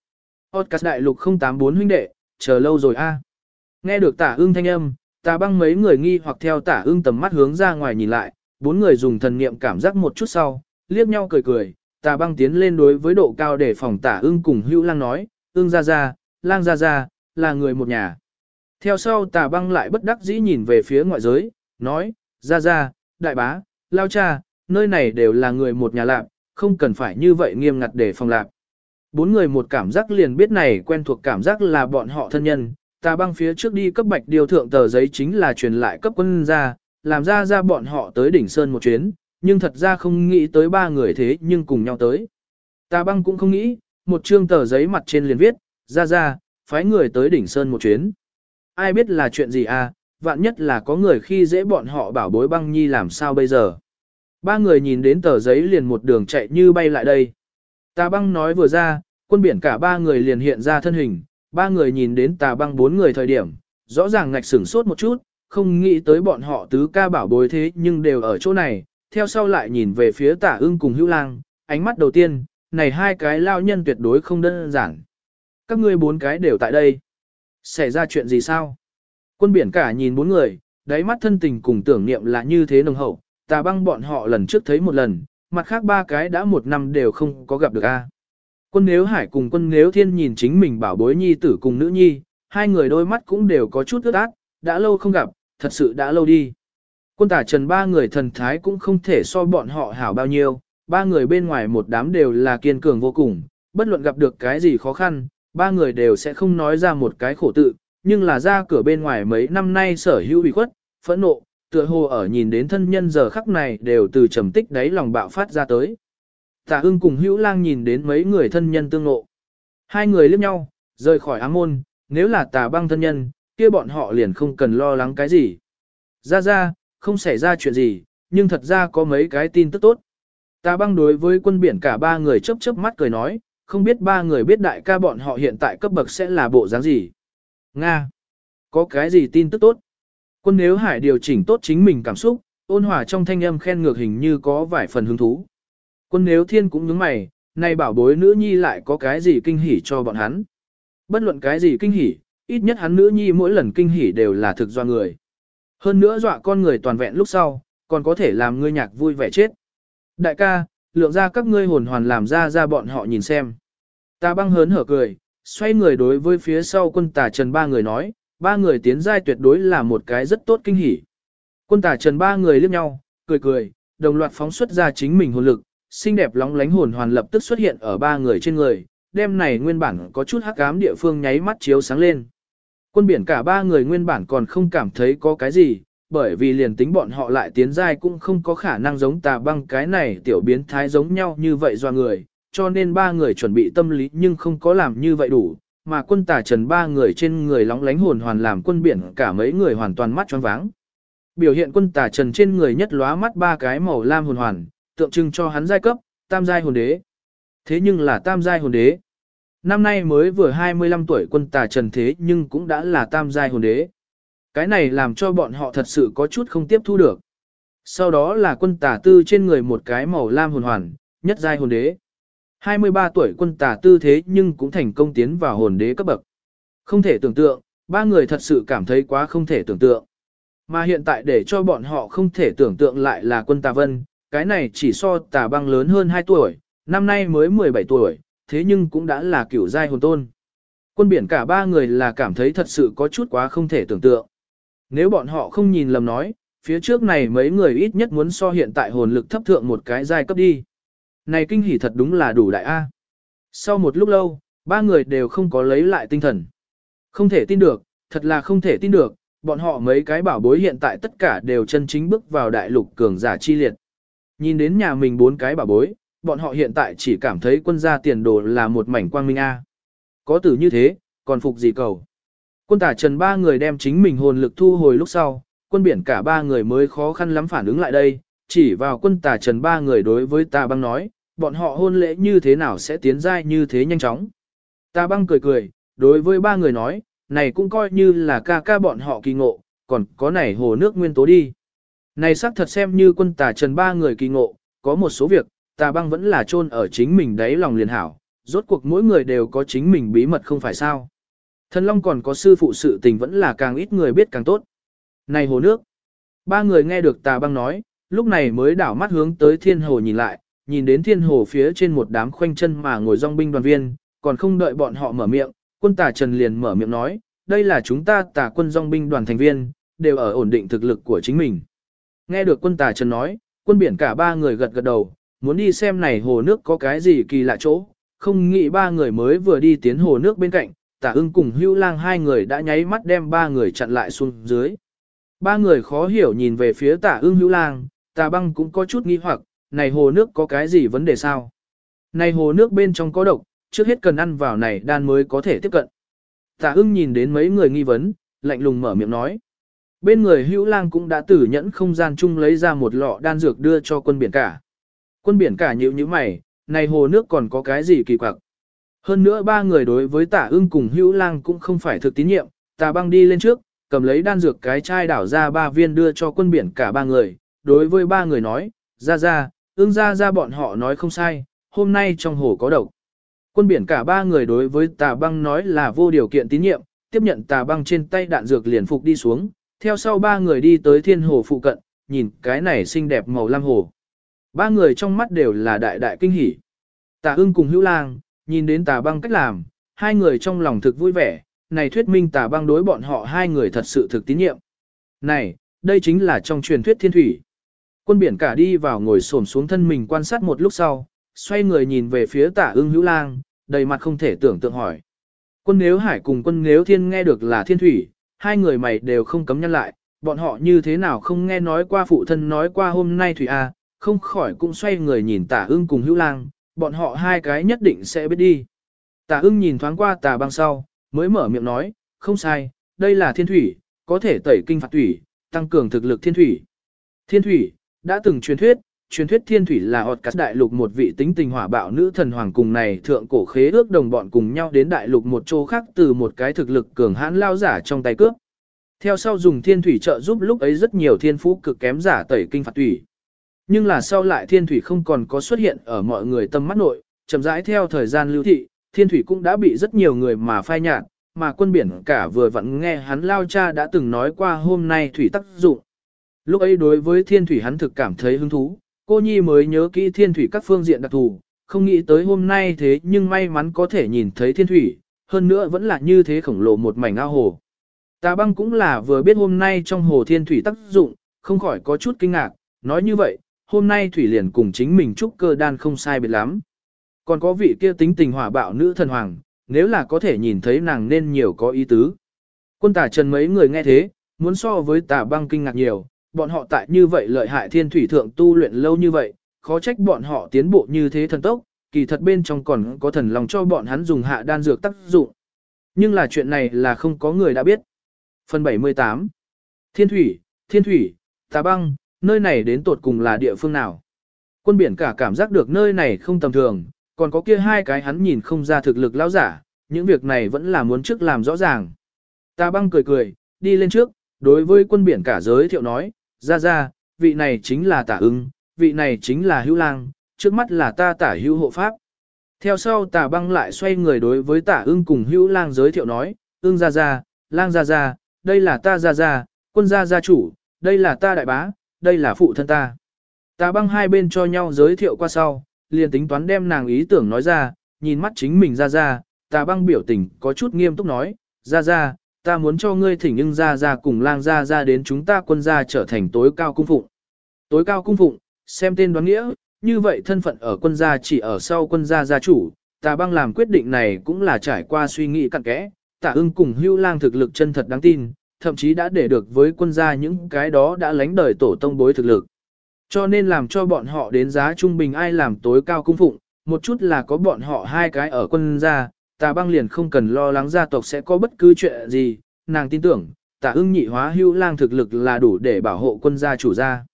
Podcast đại lục 084 huynh đệ, chờ lâu rồi a. À. Nghe được tả ưng thanh âm, tà băng mấy người nghi hoặc theo tả ưng tầm mắt hướng ra ngoài nhìn lại, bốn người dùng thần niệm cảm giác một chút sau, liếc nhau cười cười, tà băng tiến lên đối với độ cao để phòng tả ưng cùng hưu lang nói, ưng ra ra, lang ra ra, là người một nhà. Theo sau tà băng lại bất đắc dĩ nhìn về phía ngoại giới, nói, ra ra, đại bá, lao cha, nơi này đều là người một nhà lạp, không cần phải như vậy nghiêm ngặt để phòng lạp. Bốn người một cảm giác liền biết này quen thuộc cảm giác là bọn họ thân nhân, tà băng phía trước đi cấp bạch điều thượng tờ giấy chính là truyền lại cấp quân ra, làm ra ra bọn họ tới đỉnh sơn một chuyến, nhưng thật ra không nghĩ tới ba người thế nhưng cùng nhau tới. Tà băng cũng không nghĩ, một chương tờ giấy mặt trên liền viết, ra ra, phái người tới đỉnh sơn một chuyến. Ai biết là chuyện gì à, vạn nhất là có người khi dễ bọn họ bảo bối băng nhi làm sao bây giờ. Ba người nhìn đến tờ giấy liền một đường chạy như bay lại đây. Tà băng nói vừa ra, quân biển cả ba người liền hiện ra thân hình, ba người nhìn đến tà băng bốn người thời điểm, rõ ràng ngạch sửng sốt một chút, không nghĩ tới bọn họ tứ ca bảo bối thế nhưng đều ở chỗ này, theo sau lại nhìn về phía tả ưng cùng hữu lang, ánh mắt đầu tiên, này hai cái lao nhân tuyệt đối không đơn giản. Các ngươi bốn cái đều tại đây. Xảy ra chuyện gì sao? Quân biển cả nhìn bốn người, đáy mắt thân tình cùng tưởng niệm là như thế nồng hậu, tà băng bọn họ lần trước thấy một lần, mặt khác ba cái đã một năm đều không có gặp được a. Quân nếu hải cùng quân nếu thiên nhìn chính mình bảo bối nhi tử cùng nữ nhi, hai người đôi mắt cũng đều có chút ướt át, đã lâu không gặp, thật sự đã lâu đi. Quân tả trần ba người thần thái cũng không thể so bọn họ hảo bao nhiêu, ba người bên ngoài một đám đều là kiên cường vô cùng, bất luận gặp được cái gì khó khăn, ba người đều sẽ không nói ra một cái khổ tự, nhưng là ra cửa bên ngoài mấy năm nay sở hữu bị khuất, phẫn nộ, tựa hồ ở nhìn đến thân nhân giờ khắc này đều từ trầm tích đáy lòng bạo phát ra tới. Tả ưng cùng hữu lang nhìn đến mấy người thân nhân tương ngộ, Hai người liếc nhau, rời khỏi ám môn, nếu là tà băng thân nhân, kia bọn họ liền không cần lo lắng cái gì. Ra ra, không xảy ra chuyện gì, nhưng thật ra có mấy cái tin tức tốt. Tà băng đối với quân biển cả ba người chớp chớp mắt cười nói, không biết ba người biết đại ca bọn họ hiện tại cấp bậc sẽ là bộ dáng gì. Nga! Có cái gì tin tức tốt? Quân nếu hải điều chỉnh tốt chính mình cảm xúc, ôn hòa trong thanh âm khen ngược hình như có vài phần hứng thú. Quân nếu thiên cũng nhướng mày, nay bảo bối nữ nhi lại có cái gì kinh hỉ cho bọn hắn. Bất luận cái gì kinh hỉ, ít nhất hắn nữ nhi mỗi lần kinh hỉ đều là thực do người. Hơn nữa dọa con người toàn vẹn lúc sau, còn có thể làm ngươi nhạc vui vẻ chết. Đại ca, lượng ra các ngươi hồn hoàn làm ra ra bọn họ nhìn xem. Ta băng hớn hở cười, xoay người đối với phía sau quân tà trần ba người nói, ba người tiến giai tuyệt đối là một cái rất tốt kinh hỉ. Quân tà trần ba người liếc nhau, cười cười, đồng loạt phóng xuất ra chính mình hồn lực, xinh đẹp lóng lánh hồn hoàn lập tức xuất hiện ở ba người trên người, đêm này nguyên bản có chút hắc ám địa phương nháy mắt chiếu sáng lên. Quân biển cả ba người nguyên bản còn không cảm thấy có cái gì, bởi vì liền tính bọn họ lại tiến giai cũng không có khả năng giống tà băng cái này tiểu biến thái giống nhau như vậy do người, cho nên ba người chuẩn bị tâm lý nhưng không có làm như vậy đủ, mà quân tà trần ba người trên người lóng lánh hồn hoàn làm quân biển cả mấy người hoàn toàn mắt choáng váng. Biểu hiện quân tà trần trên người nhất lóa mắt ba cái màu lam hồn hoàn, tượng trưng cho hắn giai cấp, tam giai hồn đế. Thế nhưng là tam giai hồn đế. Năm nay mới vừa 25 tuổi quân tà trần thế nhưng cũng đã là tam giai hồn đế. Cái này làm cho bọn họ thật sự có chút không tiếp thu được. Sau đó là quân tà tư trên người một cái màu lam hồn hoàn, nhất giai hồn đế. 23 tuổi quân tà tư thế nhưng cũng thành công tiến vào hồn đế cấp bậc. Không thể tưởng tượng, ba người thật sự cảm thấy quá không thể tưởng tượng. Mà hiện tại để cho bọn họ không thể tưởng tượng lại là quân tà vân, cái này chỉ so tà băng lớn hơn 2 tuổi, năm nay mới 17 tuổi, thế nhưng cũng đã là kiểu giai hồn tôn. Quân biển cả ba người là cảm thấy thật sự có chút quá không thể tưởng tượng. Nếu bọn họ không nhìn lầm nói, phía trước này mấy người ít nhất muốn so hiện tại hồn lực thấp thượng một cái giai cấp đi. Này kinh hỉ thật đúng là đủ đại A. Sau một lúc lâu, ba người đều không có lấy lại tinh thần. Không thể tin được, thật là không thể tin được, bọn họ mấy cái bảo bối hiện tại tất cả đều chân chính bước vào đại lục cường giả chi liệt. Nhìn đến nhà mình bốn cái bảo bối, bọn họ hiện tại chỉ cảm thấy quân gia tiền đồ là một mảnh quang minh A. Có tử như thế, còn phục gì cầu. Quân tả trần ba người đem chính mình hồn lực thu hồi lúc sau, quân biển cả ba người mới khó khăn lắm phản ứng lại đây, chỉ vào quân Tả trần ba người đối với tà băng nói, bọn họ hôn lễ như thế nào sẽ tiến giai như thế nhanh chóng. Tà băng cười cười, đối với ba người nói, này cũng coi như là ca ca bọn họ kỳ ngộ, còn có này hồ nước nguyên tố đi. Này xác thật xem như quân tà trần ba người kỳ ngộ, có một số việc, tà băng vẫn là chôn ở chính mình đấy lòng liền hảo, rốt cuộc mỗi người đều có chính mình bí mật không phải sao. Thần Long còn có sư phụ sự tình vẫn là càng ít người biết càng tốt. Này hồ nước, ba người nghe được tà băng nói, lúc này mới đảo mắt hướng tới thiên hồ nhìn lại, nhìn đến thiên hồ phía trên một đám khoanh chân mà ngồi dòng binh đoàn viên, còn không đợi bọn họ mở miệng, quân tà trần liền mở miệng nói, đây là chúng ta tà quân dòng binh đoàn thành viên, đều ở ổn định thực lực của chính mình. Nghe được quân tà trần nói, quân biển cả ba người gật gật đầu, muốn đi xem này hồ nước có cái gì kỳ lạ chỗ, không nghĩ ba người mới vừa đi tiến hồ nước bên cạnh, tả ưng cùng hưu lang hai người đã nháy mắt đem ba người chặn lại xuống dưới. Ba người khó hiểu nhìn về phía tả ưng hưu lang, tà băng cũng có chút nghi hoặc, này hồ nước có cái gì vấn đề sao? Này hồ nước bên trong có độc, trước hết cần ăn vào này đan mới có thể tiếp cận. Tả ưng nhìn đến mấy người nghi vấn, lạnh lùng mở miệng nói. Bên người hữu lang cũng đã tử nhẫn không gian chung lấy ra một lọ đan dược đưa cho quân biển cả. Quân biển cả nhíu như mày, này hồ nước còn có cái gì kỳ quặc. Hơn nữa ba người đối với tả ưng cùng hữu lang cũng không phải thực tín nhiệm, tà băng đi lên trước, cầm lấy đan dược cái chai đảo ra ba viên đưa cho quân biển cả ba người, đối với ba người nói, ra ra, ưng ra ra bọn họ nói không sai, hôm nay trong hồ có độc. Quân biển cả ba người đối với tà băng nói là vô điều kiện tín nhiệm, tiếp nhận tà băng trên tay đạn dược liền phục đi xuống, theo sau ba người đi tới thiên hồ phụ cận, nhìn cái này xinh đẹp màu lam hồ. Ba người trong mắt đều là đại đại kinh hỉ. Tà ưng cùng hữu lang, nhìn đến tà băng cách làm, hai người trong lòng thực vui vẻ, này thuyết minh tà băng đối bọn họ hai người thật sự thực tín nhiệm. Này, đây chính là trong truyền thuyết thiên thủy. Quân biển cả đi vào ngồi xổm xuống thân mình quan sát một lúc sau, xoay người nhìn về phía tả ưng hữu lang, đầy mặt không thể tưởng tượng hỏi. Quân nếu hải cùng quân nếu thiên nghe được là thiên thủy, hai người mày đều không cấm nhăn lại, bọn họ như thế nào không nghe nói qua phụ thân nói qua hôm nay thủy a, không khỏi cũng xoay người nhìn tả ưng cùng hữu lang, bọn họ hai cái nhất định sẽ biết đi. Tả ưng nhìn thoáng qua tà băng sau, mới mở miệng nói, không sai, đây là thiên thủy, có thể tẩy kinh phạt thủy, tăng cường thực lực thiên thủy. Thiên thủy, đã từng truyền thuyết, truyền thuyết thiên thủy là ọt cắt đại lục một vị tính tình hỏa bạo nữ thần hoàng cùng này thượng cổ khế ước đồng bọn cùng nhau đến đại lục một chỗ khác từ một cái thực lực cường hãn lao giả trong tay cướp. Theo sau dùng thiên thủy trợ giúp lúc ấy rất nhiều thiên phú cực kém giả tẩy kinh phạt thủy. Nhưng là sau lại thiên thủy không còn có xuất hiện ở mọi người tâm mắt nội, chậm rãi theo thời gian lưu thị, thiên thủy cũng đã bị rất nhiều người mà phai nhạt, mà quân biển cả vừa vặn nghe hắn lao cha đã từng nói qua hôm nay thủy tác dụng. Lúc ấy đối với thiên thủy hắn thực cảm thấy hứng thú, cô Nhi mới nhớ kỹ thiên thủy các phương diện đặc thù, không nghĩ tới hôm nay thế nhưng may mắn có thể nhìn thấy thiên thủy, hơn nữa vẫn là như thế khổng lồ một mảnh ao hồ. Tà băng cũng là vừa biết hôm nay trong hồ thiên thủy tác dụng, không khỏi có chút kinh ngạc, nói như vậy, hôm nay thủy liền cùng chính mình trúc cơ đan không sai biệt lắm. Còn có vị kia tính tình hỏa bạo nữ thần hoàng, nếu là có thể nhìn thấy nàng nên nhiều có ý tứ. Quân tà trần mấy người nghe thế, muốn so với tà băng kinh ngạc nhiều, bọn họ tại như vậy lợi hại thiên thủy thượng tu luyện lâu như vậy, khó trách bọn họ tiến bộ như thế thần tốc, kỳ thật bên trong còn có thần lòng cho bọn hắn dùng hạ đan dược tác dụng. Nhưng là chuyện này là không có người đã biết. Phần 78 Thiên thủy, thiên thủy, tà băng, nơi này đến tột cùng là địa phương nào? Quân biển cả cảm giác được nơi này không tầm thường, còn có kia hai cái hắn nhìn không ra thực lực lão giả, những việc này vẫn là muốn trước làm rõ ràng. ta băng cười cười, đi lên trước, đối với quân biển cả giới thiệu nói, ra ra, vị này chính là tả ưng, vị này chính là hữu lang, trước mắt là ta tả hữu hộ pháp. Theo sau tà băng lại xoay người đối với tả ưng cùng hữu lang giới thiệu nói, ưng ra ra, lang ra ra, đây là ta ra ra, quân gia gia chủ, đây là ta đại bá, đây là phụ thân ta. Tà băng hai bên cho nhau giới thiệu qua sau, liền tính toán đem nàng ý tưởng nói ra, nhìn mắt chính mình ra ra, tà băng biểu tình có chút nghiêm túc nói, ra ra, ta muốn cho ngươi thỉnh nhưng ra ra cùng lang ra ra đến chúng ta quân gia trở thành tối cao cung phụng. Tối cao cung phụng, xem tên đoán nghĩa, như vậy thân phận ở quân gia chỉ ở sau quân gia gia chủ, tà băng làm quyết định này cũng là trải qua suy nghĩ cặn kẽ, tà ưng cùng hưu lang thực lực chân thật đáng tin, thậm chí đã để được với quân gia những cái đó đã lánh đời tổ tông bối thực lực. Cho nên làm cho bọn họ đến giá trung bình ai làm tối cao cung phụng, một chút là có bọn họ hai cái ở quân gia, tà băng liền không cần lo lắng gia tộc sẽ có bất cứ chuyện gì, nàng tin tưởng, tà ưng nhị hóa hưu lang thực lực là đủ để bảo hộ quân gia chủ gia.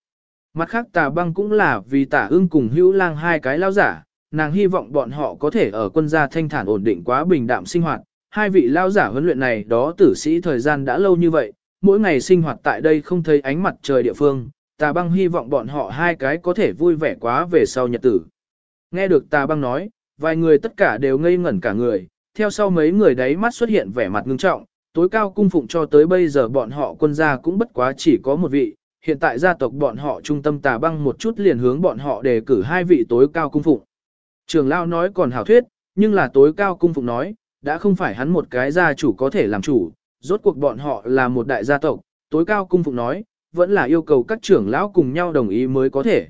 Mặt khác tà băng cũng là vì tà ưng cùng hữu lang hai cái lao giả, nàng hy vọng bọn họ có thể ở quân gia thanh thản ổn định quá bình đạm sinh hoạt. Hai vị lao giả huấn luyện này đó tử sĩ thời gian đã lâu như vậy, mỗi ngày sinh hoạt tại đây không thấy ánh mặt trời địa phương, tà băng hy vọng bọn họ hai cái có thể vui vẻ quá về sau nhật tử. Nghe được tà băng nói, vài người tất cả đều ngây ngẩn cả người, theo sau mấy người đấy mắt xuất hiện vẻ mặt ngưng trọng, tối cao cung phụng cho tới bây giờ bọn họ quân gia cũng bất quá chỉ có một vị, hiện tại gia tộc bọn họ trung tâm tà băng một chút liền hướng bọn họ đề cử hai vị tối cao cung phụng. Trường Lao nói còn hảo thuyết, nhưng là tối cao cung phụng nói, đã không phải hắn một cái gia chủ có thể làm chủ, rốt cuộc bọn họ là một đại gia tộc, tối cao cung phụng nói, vẫn là yêu cầu các trưởng lão cùng nhau đồng ý mới có thể.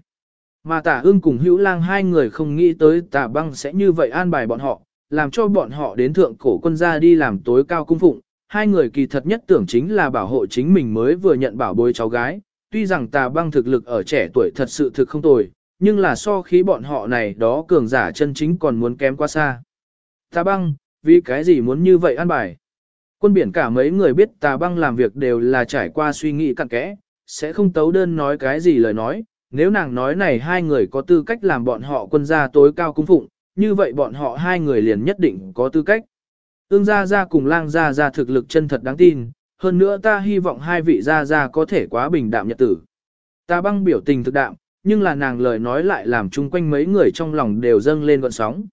Mà tả ưng cùng hữu lang hai người không nghĩ tới tả băng sẽ như vậy an bài bọn họ, làm cho bọn họ đến thượng cổ quân gia đi làm tối cao cung phụng. Hai người kỳ thật nhất tưởng chính là bảo hộ chính mình mới vừa nhận bảo bối cháu gái. Tuy rằng tà băng thực lực ở trẻ tuổi thật sự thực không tồi, nhưng là so khí bọn họ này đó cường giả chân chính còn muốn kém quá xa. Tà băng, vì cái gì muốn như vậy ăn bài? Quân biển cả mấy người biết tà băng làm việc đều là trải qua suy nghĩ cặn kẽ, sẽ không tấu đơn nói cái gì lời nói, nếu nàng nói này hai người có tư cách làm bọn họ quân gia tối cao cung phụng, như vậy bọn họ hai người liền nhất định có tư cách. Ương gia gia cùng lang gia gia thực lực chân thật đáng tin, hơn nữa ta hy vọng hai vị gia gia có thể quá bình đạm nhật tử. Ta băng biểu tình thực đạm, nhưng là nàng lời nói lại làm chung quanh mấy người trong lòng đều dâng lên gọn sóng.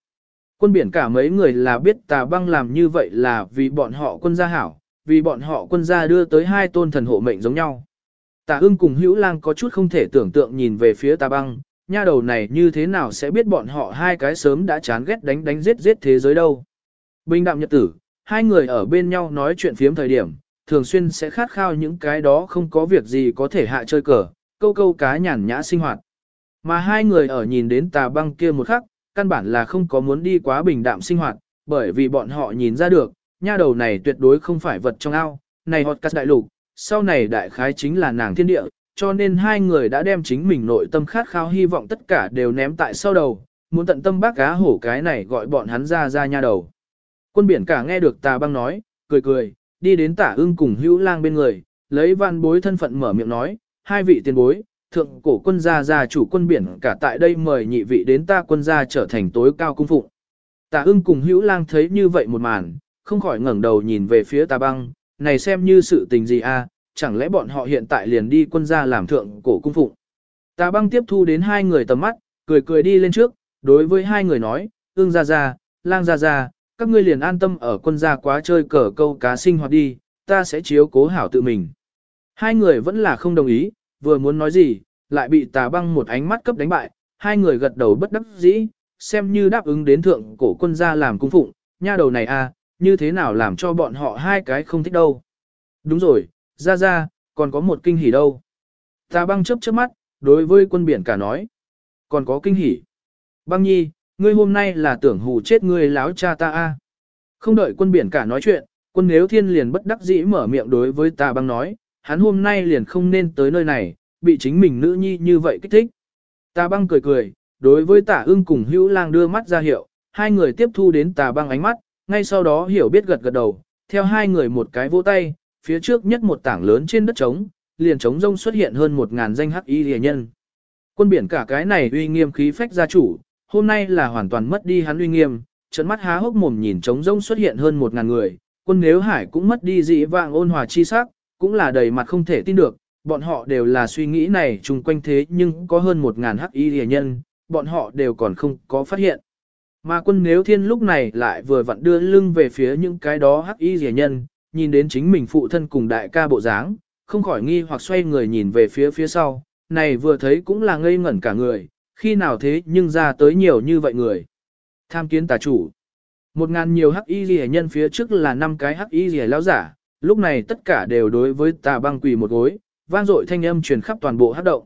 Quân biển cả mấy người là biết tà băng làm như vậy là vì bọn họ quân gia hảo, vì bọn họ quân gia đưa tới hai tôn thần hộ mệnh giống nhau. Tà ưng cùng hữu lang có chút không thể tưởng tượng nhìn về phía tà băng, nha đầu này như thế nào sẽ biết bọn họ hai cái sớm đã chán ghét đánh đánh giết giết thế giới đâu. Bình đạm nhật tử, hai người ở bên nhau nói chuyện phiếm thời điểm, thường xuyên sẽ khát khao những cái đó không có việc gì có thể hạ chơi cờ, câu câu cá nhàn nhã sinh hoạt. Mà hai người ở nhìn đến tà băng kia một khắc, căn bản là không có muốn đi quá bình đạm sinh hoạt, bởi vì bọn họ nhìn ra được, nha đầu này tuyệt đối không phải vật trong ao, này hot cắt đại lục, sau này đại khái chính là nàng thiên địa, cho nên hai người đã đem chính mình nội tâm khát khao hy vọng tất cả đều ném tại sau đầu, muốn tận tâm bác cá hổ cái này gọi bọn hắn ra ra nha đầu. Quân biển cả nghe được tà băng nói, cười cười, đi đến tả ưng cùng hữu lang bên người, lấy văn bối thân phận mở miệng nói, hai vị tiền bối, thượng cổ quân gia gia chủ quân biển cả tại đây mời nhị vị đến ta quân gia trở thành tối cao cung phụng. Tạ ưng cùng hữu lang thấy như vậy một màn, không khỏi ngẩng đầu nhìn về phía tà băng, này xem như sự tình gì a? chẳng lẽ bọn họ hiện tại liền đi quân gia làm thượng cổ cung phụng. Tà băng tiếp thu đến hai người tầm mắt, cười cười đi lên trước, đối với hai người nói, ưng gia gia, lang gia gia, các ngươi liền an tâm ở quân gia quá chơi cờ câu cá sinh hoạt đi, ta sẽ chiếu cố hảo tự mình. Hai người vẫn là không đồng ý, vừa muốn nói gì, lại bị tà băng một ánh mắt cấp đánh bại, hai người gật đầu bất đắc dĩ, xem như đáp ứng đến thượng cổ quân gia làm cung phụng, nha đầu này a, à, như thế nào làm cho bọn họ hai cái không thích đâu. Đúng rồi, ra ra, còn có một kinh hỉ đâu. Tà băng chớp chớp mắt, đối với quân biển cả nói. Còn có kinh hỉ. Băng nhi, ngươi hôm nay là tưởng hù chết ngươi láo cha ta a. Không đợi quân biển cả nói chuyện, quân nếu thiên liền bất đắc dĩ mở miệng đối với tà băng nói, hắn hôm nay liền không nên tới nơi này, bị chính mình nữ nhi như vậy kích thích. Tà băng cười cười, đối với tả ưng cùng hữu lang đưa mắt ra hiệu, hai người tiếp thu đến tà băng ánh mắt, ngay sau đó hiểu biết gật gật đầu, theo hai người một cái vỗ tay, phía trước nhất một tảng lớn trên đất trống, liền trống rông xuất hiện hơn một ngàn danh hắc y rìa nhân. Quân biển cả cái này uy nghiêm khí phách gia chủ, hôm nay là hoàn toàn mất đi hắn uy nghiêm, trận mắt há hốc mồm nhìn trống rông xuất hiện hơn một ngàn người, quân nếu hải cũng mất đi dị vạng ôn hòa chi sắc, cũng là đầy mặt không thể tin được, bọn họ đều là suy nghĩ này chung quanh thế nhưng có hơn 1.000 hắc y rìa nhân, bọn họ đều còn không có phát hiện. Mà quân nếu thiên lúc này lại vừa vặn đưa lưng về phía những cái đó hắc y rìa nhân, nhìn đến chính mình phụ thân cùng đại ca bộ dáng, không khỏi nghi hoặc xoay người nhìn về phía phía sau, này vừa thấy cũng là ngây ngẩn cả người, khi nào thế nhưng ra tới nhiều như vậy người. Tham kiến tà chủ. Một ngàn nhiều hắc y rìa nhân phía trước là năm cái hắc y rìa lão giả, lúc này tất cả đều đối với tà băng quỳ một gối, vang dội thanh âm truyền khắp toàn bộ hát động.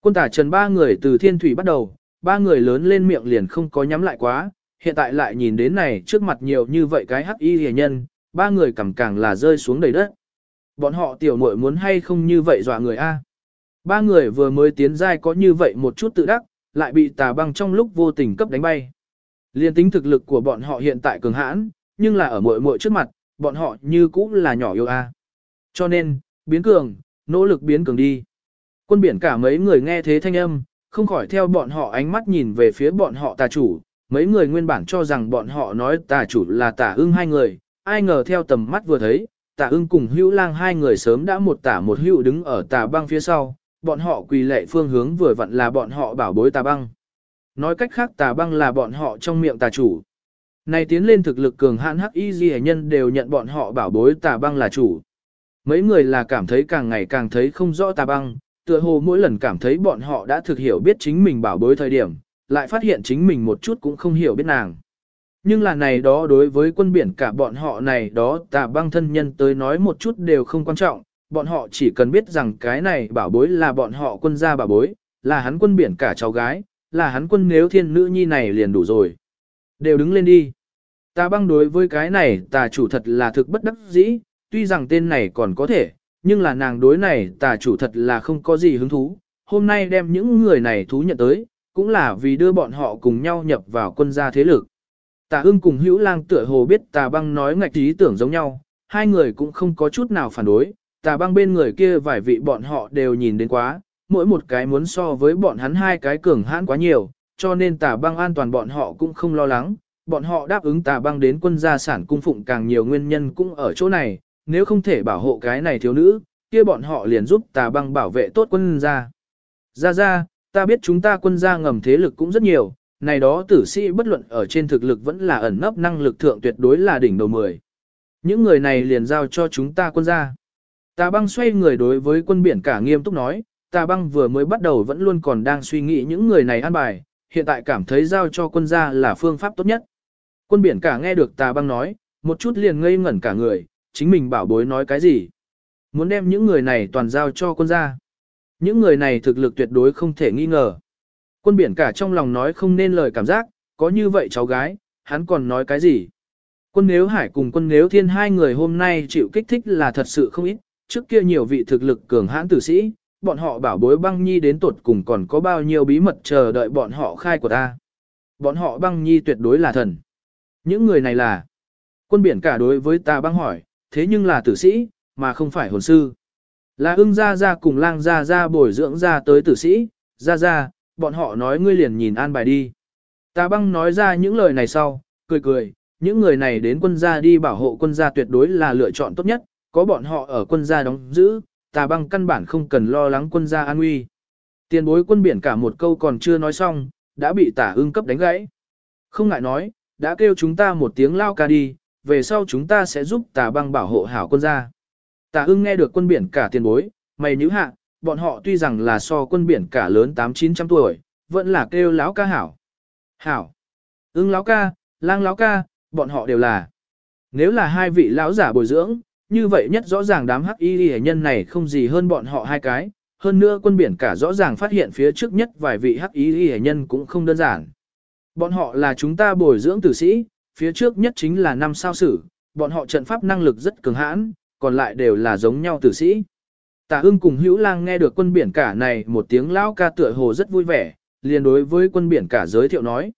Quân tả trần ba người từ thiên thủy bắt đầu, ba người lớn lên miệng liền không có nhắm lại quá, hiện tại lại nhìn đến này trước mặt nhiều như vậy cái hắc y hề nhân, ba người cầm càng là rơi xuống đầy đất. Bọn họ tiểu muội muốn hay không như vậy dọa người a? Ba người vừa mới tiến giai có như vậy một chút tự đắc, lại bị tà băng trong lúc vô tình cấp đánh bay. Liên tính thực lực của bọn họ hiện tại cường hãn, nhưng là ở muội muội trước mặt, bọn họ như cũng là nhỏ yêu a. Cho nên, biến cường, nỗ lực biến cường đi. Quân biển cả mấy người nghe thế thanh âm, không khỏi theo bọn họ ánh mắt nhìn về phía bọn họ tà chủ, Mấy người nguyên bản cho rằng bọn họ nói tà chủ là tà ưng hai người, ai ngờ theo tầm mắt vừa thấy, tà ưng cùng hữu lang hai người sớm đã một tả một hữu đứng ở tà băng phía sau, bọn họ quỳ lệ phương hướng vừa vặn là bọn họ bảo bối tà băng. Nói cách khác tà băng là bọn họ trong miệng tà chủ. Này tiến lên thực lực cường hãn hắc y di nhân đều nhận bọn họ bảo bối tà băng là chủ. Mấy người là cảm thấy càng ngày càng thấy không rõ tà băng, tựa hồ mỗi lần cảm thấy bọn họ đã thực hiểu biết chính mình bảo bối thời điểm, lại phát hiện chính mình một chút cũng không hiểu biết nàng. Nhưng là này đó đối với quân biển cả bọn họ này đó tà băng thân nhân tới nói một chút đều không quan trọng, bọn họ chỉ cần biết rằng cái này bảo bối là bọn họ quân gia bảo bối, là hắn quân biển cả cháu gái, là hắn quân nếu thiên nữ nhi này liền đủ rồi. Đều đứng lên đi. Tà băng đối với cái này tà chủ thật là thực bất đắc dĩ, tuy rằng tên này còn có thể, nhưng là nàng đối này tà chủ thật là không có gì hứng thú. Hôm nay đem những người này thú nhận tới, cũng là vì đưa bọn họ cùng nhau nhập vào quân gia thế lực. Tà ưng cùng hữu lang tựa hồ biết tà băng nói ngạch ý tưởng giống nhau, hai người cũng không có chút nào phản đối, tà băng bên người kia vài vị bọn họ đều nhìn đến quá, mỗi một cái muốn so với bọn hắn hai cái cường hãn quá nhiều, cho nên tà băng an toàn bọn họ cũng không lo lắng, bọn họ đáp ứng tà băng đến quân gia sản cung phụng càng nhiều nguyên nhân cũng ở chỗ này, nếu không thể bảo hộ cái này thiếu nữ, kia bọn họ liền giúp tà băng bảo vệ tốt quân gia. Ra ra, ta biết chúng ta quân gia ngầm thế lực cũng rất nhiều, này đó tử sĩ bất luận ở trên thực lực vẫn là ẩn nấp năng lực thượng tuyệt đối là đỉnh đầu mười. Những người này liền giao cho chúng ta quân gia. Tà băng xoay người đối với quân biển cả nghiêm túc nói, tà băng vừa mới bắt đầu vẫn luôn còn đang suy nghĩ những người này an bài, hiện tại cảm thấy giao cho quân gia là phương pháp tốt nhất. Quân biển cả nghe được tà băng nói, một chút liền ngây ngẩn cả người, chính mình bảo bối nói cái gì. Muốn đem những người này toàn giao cho quân gia. Những người này thực lực tuyệt đối không thể nghi ngờ. Quân biển cả trong lòng nói không nên lời cảm giác, có như vậy cháu gái, hắn còn nói cái gì. Quân nếu hải cùng quân nếu thiên hai người hôm nay chịu kích thích là thật sự không ít, trước kia nhiều vị thực lực cường hãn tử sĩ, bọn họ bảo bối băng nhi đến tuột cùng còn có bao nhiêu bí mật chờ đợi bọn họ khai của ta. Bọn họ băng nhi tuyệt đối là thần. Những người này là quân biển cả đối với ta băng hỏi, thế nhưng là tử sĩ, mà không phải hồn sư. Là ưng ra ra cùng lang ra ra bồi dưỡng ra tới tử sĩ, ra ra, bọn họ nói ngươi liền nhìn an bài đi. Ta băng nói ra những lời này sau, cười cười, những người này đến quân gia đi bảo hộ quân gia tuyệt đối là lựa chọn tốt nhất, có bọn họ ở quân gia đóng giữ, Tà băng căn bản không cần lo lắng quân gia an nguy. Tiền bối quân biển cả một câu còn chưa nói xong, đã bị tả ưng cấp đánh gãy. Không ngại nói, đã kêu chúng ta một tiếng lao ca đi, về sau chúng ta sẽ giúp tà băng bảo hộ hảo quân gia. Tà ưng nghe được quân biển cả tiền bối, mày nhữ hạ, bọn họ tuy rằng là so quân biển cả lớn 8-900 tuổi, vẫn là kêu lão ca hảo. Hảo. Ưng lão ca, lang lão ca, bọn họ đều là. Nếu là hai vị lão giả bồi dưỡng, như vậy nhất rõ ràng đám hắc y hệ nhân này không gì hơn bọn họ hai cái. Hơn nữa quân biển cả rõ ràng phát hiện phía trước nhất vài vị hắc y hệ nhân cũng không đơn giản. Bọn họ là chúng ta bồi dưỡng tử sĩ, phía trước nhất chính là năm sao sử, bọn họ trận pháp năng lực rất cường hãn, còn lại đều là giống nhau tử sĩ. Tả ưng cùng hữu lang nghe được quân biển cả này một tiếng lão ca tựa hồ rất vui vẻ, liền đối với quân biển cả giới thiệu nói.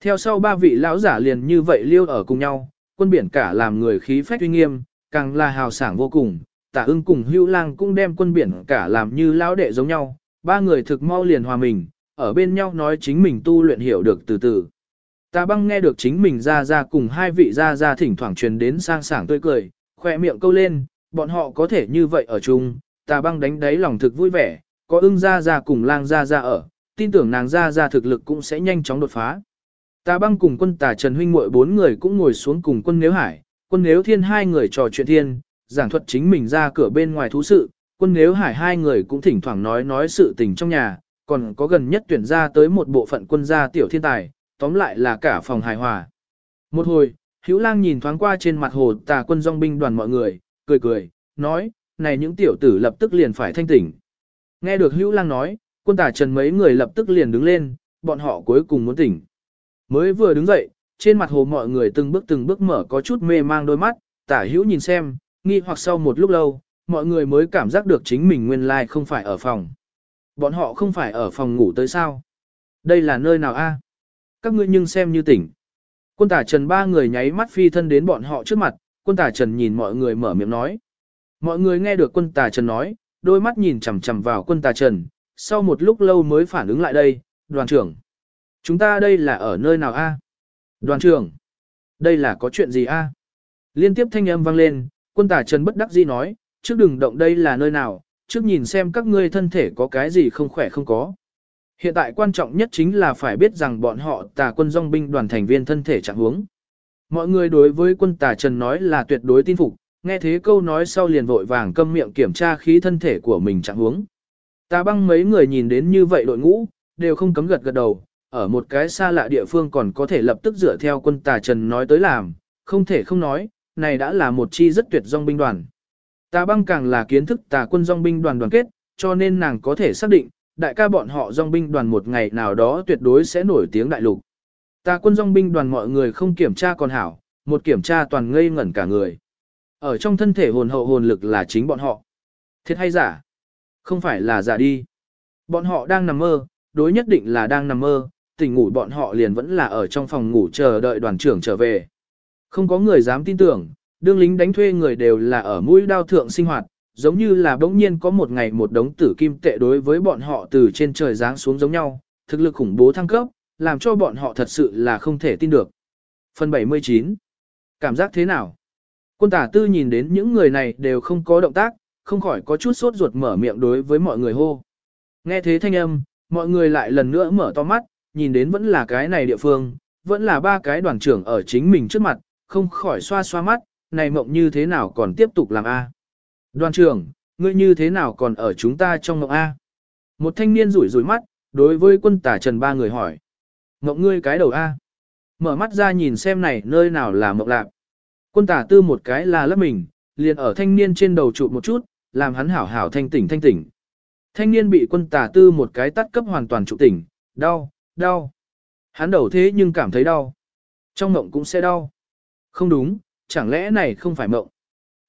Theo sau ba vị lão giả liền như vậy liêu ở cùng nhau, quân biển cả làm người khí phách uy nghiêm, càng là hào sảng vô cùng. Tả ưng cùng hữu lang cũng đem quân biển cả làm như lão đệ giống nhau, ba người thực mau liền hòa mình, ở bên nhau nói chính mình tu luyện hiểu được từ từ. Tà băng nghe được chính mình ra ra cùng hai vị ra ra thỉnh thoảng truyền đến sang sảng tươi cười, khỏe miệng câu lên, bọn họ có thể như vậy ở chung, tà băng đánh đáy lòng thực vui vẻ, có ưng ra ra cùng lang ra ra ở, tin tưởng nàng ra ra thực lực cũng sẽ nhanh chóng đột phá. Tà băng cùng quân tà Trần Huynh muội bốn người cũng ngồi xuống cùng quân Nếu Hải, quân Nếu Thiên hai người trò chuyện thiên, giảng thuật chính mình ra cửa bên ngoài thú sự, quân Nếu Hải hai người cũng thỉnh thoảng nói nói sự tình trong nhà, còn có gần nhất tuyển ra tới một bộ phận quân gia tiểu thiên tài, tóm lại là cả phòng hài hòa. Một hồi, Hữu Lang nhìn thoáng qua trên mặt hồ tà quân dòng binh đoàn mọi người, cười cười, nói, này những tiểu tử lập tức liền phải thanh tỉnh. Nghe được Hữu Lang nói, quân tà trần mấy người lập tức liền đứng lên, bọn họ cuối cùng muốn tỉnh. Mới vừa đứng dậy, trên mặt hồ mọi người từng bước từng bước mở có chút mê mang đôi mắt, tả hữu nhìn xem, nghi hoặc sau một lúc lâu, mọi người mới cảm giác được chính mình nguyên lai like không phải ở phòng. Bọn họ không phải ở phòng ngủ tới sao? Đây là nơi nào a? Các ngươi nhưng xem như tỉnh. Quân tả trần ba người nháy mắt phi thân đến bọn họ trước mặt, quân tả trần nhìn mọi người mở miệng nói. Mọi người nghe được quân tả trần nói, đôi mắt nhìn chằm chằm vào quân tả trần, sau một lúc lâu mới phản ứng lại đây, đoàn trưởng. Chúng ta đây là ở nơi nào a? Đoàn trưởng, đây là có chuyện gì a? Liên tiếp thanh âm vang lên, quân tả Trần bất đắc dĩ nói, trước đừng động đây là nơi nào, trước nhìn xem các ngươi thân thể có cái gì không khỏe không có. Hiện tại quan trọng nhất chính là phải biết rằng bọn họ tà quân dòng binh đoàn thành viên thân thể trạng huống. Mọi người đối với quân tà Trần nói là tuyệt đối tin phục, nghe thế câu nói sau liền vội vàng câm miệng kiểm tra khí thân thể của mình trạng huống. Tà băng mấy người nhìn đến như vậy đội ngũ, đều không cấm gật gật đầu, ở một cái xa lạ địa phương còn có thể lập tức dựa theo quân tà Trần nói tới làm, không thể không nói, này đã là một chi rất tuyệt dòng binh đoàn. Tà băng càng là kiến thức tà quân dòng binh đoàn đoàn kết, cho nên nàng có thể xác định, đại ca bọn họ dòng binh đoàn một ngày nào đó tuyệt đối sẽ nổi tiếng đại lục. Tà quân dòng binh đoàn mọi người không kiểm tra còn hảo, một kiểm tra toàn ngây ngẩn cả người. Ở trong thân thể hồn hậu hồn lực là chính bọn họ. Thiệt hay giả? Không phải là giả đi. Bọn họ đang nằm mơ, đối nhất định là đang nằm mơ, tỉnh ngủ bọn họ liền vẫn là ở trong phòng ngủ chờ đợi đoàn trưởng trở về. Không có người dám tin tưởng, đương lính đánh thuê người đều là ở mũi đao thượng sinh hoạt, giống như là bỗng nhiên có một ngày một đống tử kim tệ đối với bọn họ từ trên trời giáng xuống giống nhau, thực lực khủng bố thăng cấp, làm cho bọn họ thật sự là không thể tin được. Phần 79 Cảm giác thế nào? Quân tả tư nhìn đến những người này đều không có động tác, không khỏi có chút sốt ruột mở miệng đối với mọi người hô. Nghe thế thanh âm, mọi người lại lần nữa mở to mắt, nhìn đến vẫn là cái này địa phương, vẫn là ba cái đoàn trưởng ở chính mình trước mặt, không khỏi xoa xoa mắt, này mộng như thế nào còn tiếp tục làm A. Đoàn trưởng, ngươi như thế nào còn ở chúng ta trong mộng A? Một thanh niên rủi rủi mắt, đối với quân tả trần ba người hỏi. Mộng ngươi cái đầu A. Mở mắt ra nhìn xem này nơi nào là mộng lạc. Quân tả tư một cái là lấp mình, liền ở thanh niên trên đầu trụ một chút, làm hắn hảo hảo thanh tỉnh thanh tỉnh. Thanh niên bị quân tả tư một cái tắt cấp hoàn toàn trụ tỉnh, đau, đau. Hắn đầu thế nhưng cảm thấy đau. Trong mộng cũng sẽ đau. Không đúng, chẳng lẽ này không phải mộng?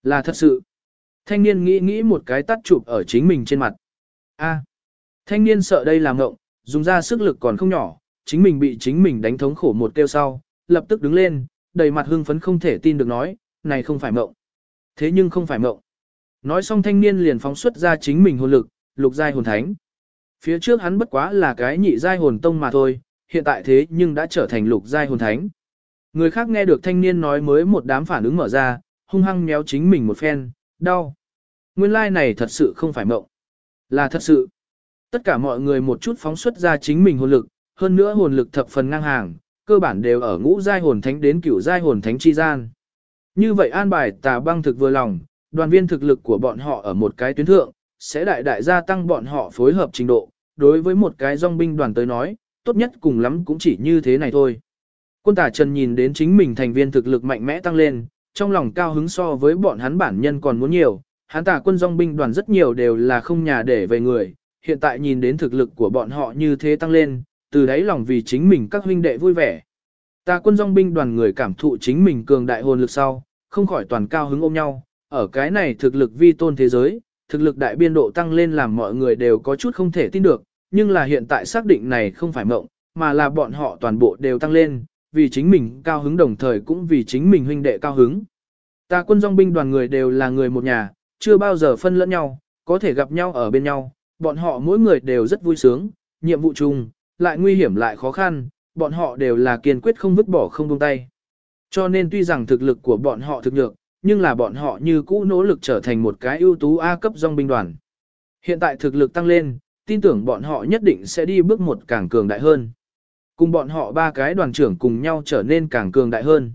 Là thật sự. Thanh niên nghĩ nghĩ một cái tắt chụp ở chính mình trên mặt. A. À. Thanh niên sợ đây là mộng, dùng ra sức lực còn không nhỏ, chính mình bị chính mình đánh thống khổ một kêu sau, lập tức đứng lên, đầy mặt hưng phấn không thể tin được nói, này không phải mộng. Thế nhưng không phải mộng. Nói xong thanh niên liền phóng xuất ra chính mình hồn lực, lục giai hồn thánh. Phía trước hắn bất quá là cái nhị giai hồn tông mà thôi, hiện tại thế nhưng đã trở thành lục giai hồn thánh. Người khác nghe được thanh niên nói mới một đám phản ứng mở ra, hung hăng méo chính mình một phen, đau. Nguyên lai like này thật sự không phải mộng. Là thật sự. Tất cả mọi người một chút phóng xuất ra chính mình hồn lực, hơn nữa hồn lực thập phần ngang hàng, cơ bản đều ở ngũ giai hồn thánh đến cửu giai hồn thánh chi gian. Như vậy an bài tà băng thực vừa lòng, đoàn viên thực lực của bọn họ ở một cái tuyến thượng, sẽ đại đại gia tăng bọn họ phối hợp trình độ. Đối với một cái dòng binh đoàn tới nói, tốt nhất cùng lắm cũng chỉ như thế này thôi. Quân tả trần nhìn đến chính mình thành viên thực lực mạnh mẽ tăng lên, trong lòng cao hứng so với bọn hắn bản nhân còn muốn nhiều, hắn tả quân dòng binh đoàn rất nhiều đều là không nhà để về người, hiện tại nhìn đến thực lực của bọn họ như thế tăng lên, từ đấy lòng vì chính mình các huynh đệ vui vẻ. Ta quân dòng binh đoàn người cảm thụ chính mình cường đại hồn lực sau, không khỏi toàn cao hứng ôm nhau, ở cái này thực lực vi tôn thế giới, thực lực đại biên độ tăng lên làm mọi người đều có chút không thể tin được, nhưng là hiện tại xác định này không phải mộng, mà là bọn họ toàn bộ đều tăng lên, vì chính mình cao hứng đồng thời cũng vì chính mình huynh đệ cao hứng. Ta quân dòng binh đoàn người đều là người một nhà, chưa bao giờ phân lẫn nhau, có thể gặp nhau ở bên nhau, bọn họ mỗi người đều rất vui sướng, nhiệm vụ chung, lại nguy hiểm lại khó khăn, bọn họ đều là kiên quyết không vứt bỏ không buông tay. Cho nên tuy rằng thực lực của bọn họ thực nhược, nhưng là bọn họ như cũ nỗ lực trở thành một cái ưu tú A cấp dòng binh đoàn. Hiện tại thực lực tăng lên, tin tưởng bọn họ nhất định sẽ đi bước một càng cường đại hơn. Cùng bọn họ ba cái đoàn trưởng cùng nhau trở nên càng cường đại hơn.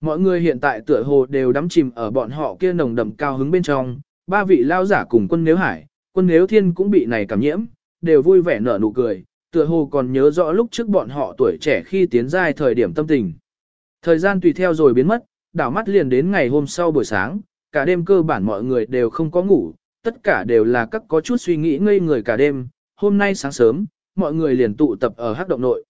Mọi người hiện tại tựa hồ đều đắm chìm ở bọn họ kia nồng đậm cao hứng bên trong, ba vị lao giả cùng quân nếu hải, quân nếu thiên cũng bị này cảm nhiễm, đều vui vẻ nở nụ cười, tựa hồ còn nhớ rõ lúc trước bọn họ tuổi trẻ khi tiến giai thời điểm tâm tình. Thời gian tùy theo rồi biến mất, đảo mắt liền đến ngày hôm sau buổi sáng, cả đêm cơ bản mọi người đều không có ngủ, tất cả đều là các có chút suy nghĩ ngây người cả đêm, hôm nay sáng sớm, mọi người liền tụ tập ở hắc động nội.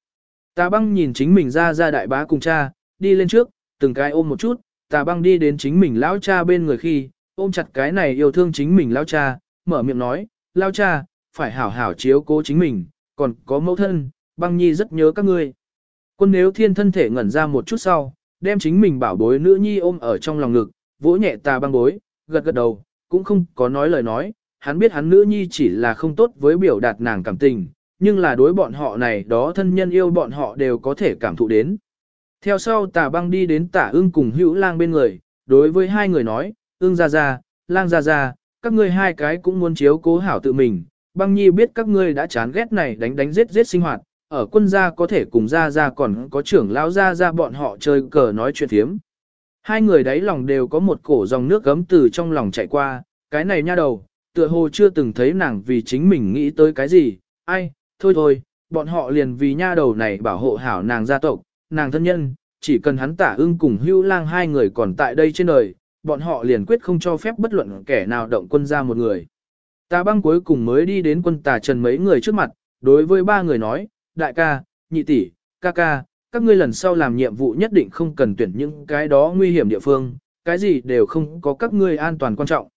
Tà băng nhìn chính mình ra ra đại bá cùng cha, đi lên trước, từng cái ôm một chút, tà băng đi đến chính mình lão cha bên người khi, ôm chặt cái này yêu thương chính mình lão cha, mở miệng nói, lão cha, phải hảo hảo chiếu cố chính mình, còn có mẫu thân, băng nhi rất nhớ các ngươi. Quân nếu thiên thân thể ngẩn ra một chút sau, đem chính mình bảo bối nữ nhi ôm ở trong lòng ngực, vỗ nhẹ tà băng bối, gật gật đầu, cũng không có nói lời nói, hắn biết hắn nữ nhi chỉ là không tốt với biểu đạt nàng cảm tình, nhưng là đối bọn họ này đó thân nhân yêu bọn họ đều có thể cảm thụ đến. Theo sau tà băng đi đến tả ưng cùng hữu lang bên người, đối với hai người nói, ưng ra ra, lang ra ra, các ngươi hai cái cũng muốn chiếu cố hảo tự mình, băng nhi biết các ngươi đã chán ghét này đánh đánh giết giết sinh hoạt, ở quân gia có thể cùng gia gia còn có trưởng lão gia gia bọn họ chơi cờ nói chuyện thiếm. Hai người đấy lòng đều có một cổ dòng nước gấm từ trong lòng chạy qua, cái này nha đầu, tựa hồ chưa từng thấy nàng vì chính mình nghĩ tới cái gì, ai, thôi thôi, bọn họ liền vì nha đầu này bảo hộ hảo nàng gia tộc, nàng thân nhân, chỉ cần hắn tả ưng cùng hưu lang hai người còn tại đây trên đời, bọn họ liền quyết không cho phép bất luận kẻ nào động quân ra một người. Tà băng cuối cùng mới đi đến quân tà trần mấy người trước mặt, đối với ba người nói, đại ca, nhị tỷ, ca ca, các ngươi lần sau làm nhiệm vụ nhất định không cần tuyển những cái đó nguy hiểm địa phương, cái gì đều không có các ngươi an toàn quan trọng.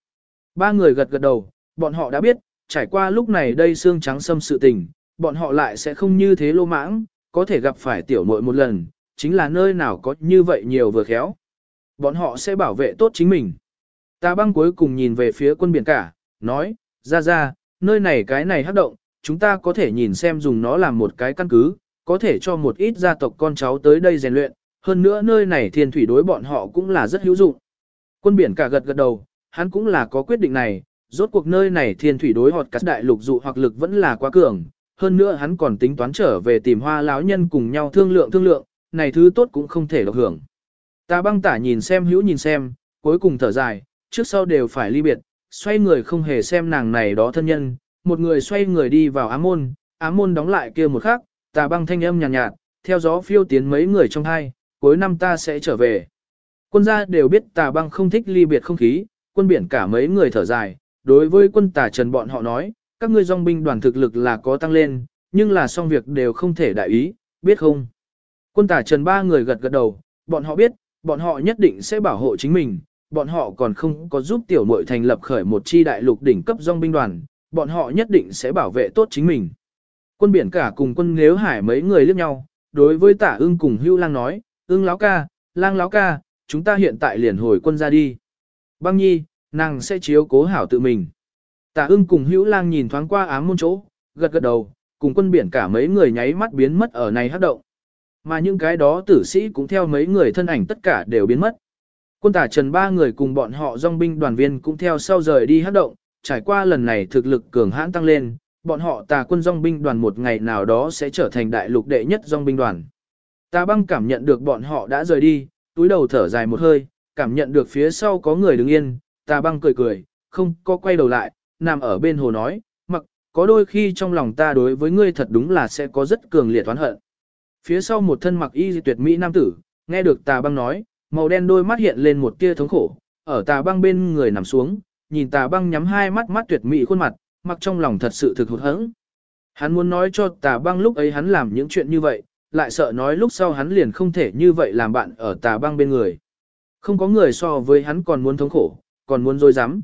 Ba người gật gật đầu, bọn họ đã biết, trải qua lúc này đây xương trắng xâm sự tình, bọn họ lại sẽ không như thế lô mãng, có thể gặp phải tiểu muội một lần, chính là nơi nào có như vậy nhiều vừa khéo. Bọn họ sẽ bảo vệ tốt chính mình. Ta băng cuối cùng nhìn về phía quân biển cả, nói, ra ra, nơi này cái này hấp động, chúng ta có thể nhìn xem dùng nó làm một cái căn cứ, có thể cho một ít gia tộc con cháu tới đây rèn luyện, hơn nữa nơi này thiên thủy đối bọn họ cũng là rất hữu dụng. Quân biển cả gật gật đầu, hắn cũng là có quyết định này, rốt cuộc nơi này thiên thủy đối họt cắt đại lục dụ hoặc lực vẫn là quá cường, hơn nữa hắn còn tính toán trở về tìm hoa lão nhân cùng nhau thương lượng thương lượng, này thứ tốt cũng không thể độc hưởng. Ta băng tả nhìn xem hữu nhìn xem, cuối cùng thở dài, trước sau đều phải ly biệt, xoay người không hề xem nàng này đó thân nhân, một người xoay người đi vào ám môn, ám môn đóng lại kia một khắc, tà băng thanh âm nhàn nhạt, nhạt, theo gió phiêu tiến mấy người trong hai, cuối năm ta sẽ trở về. Quân gia đều biết tà băng không thích ly biệt không khí, quân biển cả mấy người thở dài, đối với quân tà trần bọn họ nói, các ngươi dòng binh đoàn thực lực là có tăng lên, nhưng là xong việc đều không thể đại ý, biết không? Quân tà trần ba người gật gật đầu, bọn họ biết, bọn họ nhất định sẽ bảo hộ chính mình, bọn họ còn không có giúp tiểu muội thành lập khởi một chi đại lục đỉnh cấp dòng binh đoàn, bọn họ nhất định sẽ bảo vệ tốt chính mình. Quân biển cả cùng quân nếu hải mấy người liếc nhau, đối với tả ưng cùng hưu lang nói, ưng láo ca, lang láo ca, chúng ta hiện tại liền hồi quân ra đi. Băng nhi, nàng sẽ chiếu cố hảo tự mình. Tả ưng cùng hữu lang nhìn thoáng qua ám môn chỗ, gật gật đầu, cùng quân biển cả mấy người nháy mắt biến mất ở này hát động. Mà những cái đó tử sĩ cũng theo mấy người thân ảnh tất cả đều biến mất. Quân tả trần ba người cùng bọn họ dòng binh đoàn viên cũng theo sau rời đi hát động, trải qua lần này thực lực cường hãn tăng lên, bọn họ tà quân dòng binh đoàn một ngày nào đó sẽ trở thành đại lục đệ nhất dòng binh đoàn. Tà băng cảm nhận được bọn họ đã rời đi, túi đầu thở dài một hơi, cảm nhận được phía sau có người đứng yên, tà băng cười cười, không có quay đầu lại, nằm ở bên hồ nói, mặc, có đôi khi trong lòng ta đối với ngươi thật đúng là sẽ có rất cường liệt oán hận. Phía sau một thân mặc y tuyệt mỹ nam tử, nghe được tà băng nói, màu đen đôi mắt hiện lên một tia thống khổ, ở tà băng bên người nằm xuống, nhìn tà băng nhắm hai mắt mắt tuyệt mỹ khuôn mặt, mặc trong lòng thật sự thực hụt hẫng. Hắn muốn nói cho tà băng lúc ấy hắn làm những chuyện như vậy, lại sợ nói lúc sau hắn liền không thể như vậy làm bạn ở tà băng bên người. Không có người so với hắn còn muốn thống khổ, còn muốn dối rắm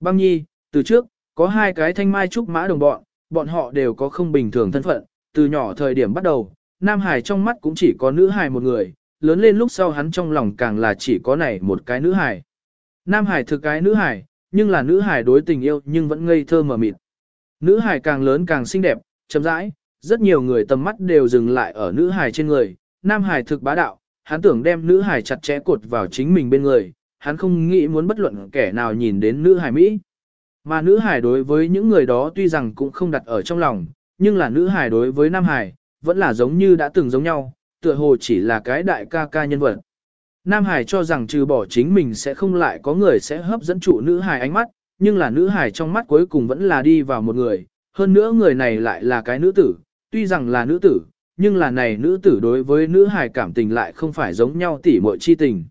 Băng nhi, từ trước, có hai cái thanh mai trúc mã đồng bọn, bọn họ đều có không bình thường thân phận, từ nhỏ thời điểm bắt đầu, Nam Hải trong mắt cũng chỉ có nữ Hải một người, lớn lên lúc sau hắn trong lòng càng là chỉ có này một cái nữ Hải. Nam Hải thực cái nữ Hải, nhưng là nữ Hải đối tình yêu nhưng vẫn ngây thơ mờ mịt. Nữ Hải càng lớn càng xinh đẹp, chậm rãi, rất nhiều người tầm mắt đều dừng lại ở nữ Hải trên người, Nam Hải thực bá đạo, hắn tưởng đem nữ Hải chặt chẽ cột vào chính mình bên người, hắn không nghĩ muốn bất luận kẻ nào nhìn đến nữ Hải Mỹ. Mà nữ hải đối với những người đó tuy rằng cũng không đặt ở trong lòng, nhưng là nữ hải đối với nam hải, vẫn là giống như đã từng giống nhau, tựa hồ chỉ là cái đại ca ca nhân vật. Nam hải cho rằng trừ bỏ chính mình sẽ không lại có người sẽ hấp dẫn trụ nữ hải ánh mắt, nhưng là nữ hải trong mắt cuối cùng vẫn là đi vào một người, hơn nữa người này lại là cái nữ tử, tuy rằng là nữ tử, nhưng là này nữ tử đối với nữ hải cảm tình lại không phải giống nhau tỉ muội chi tình.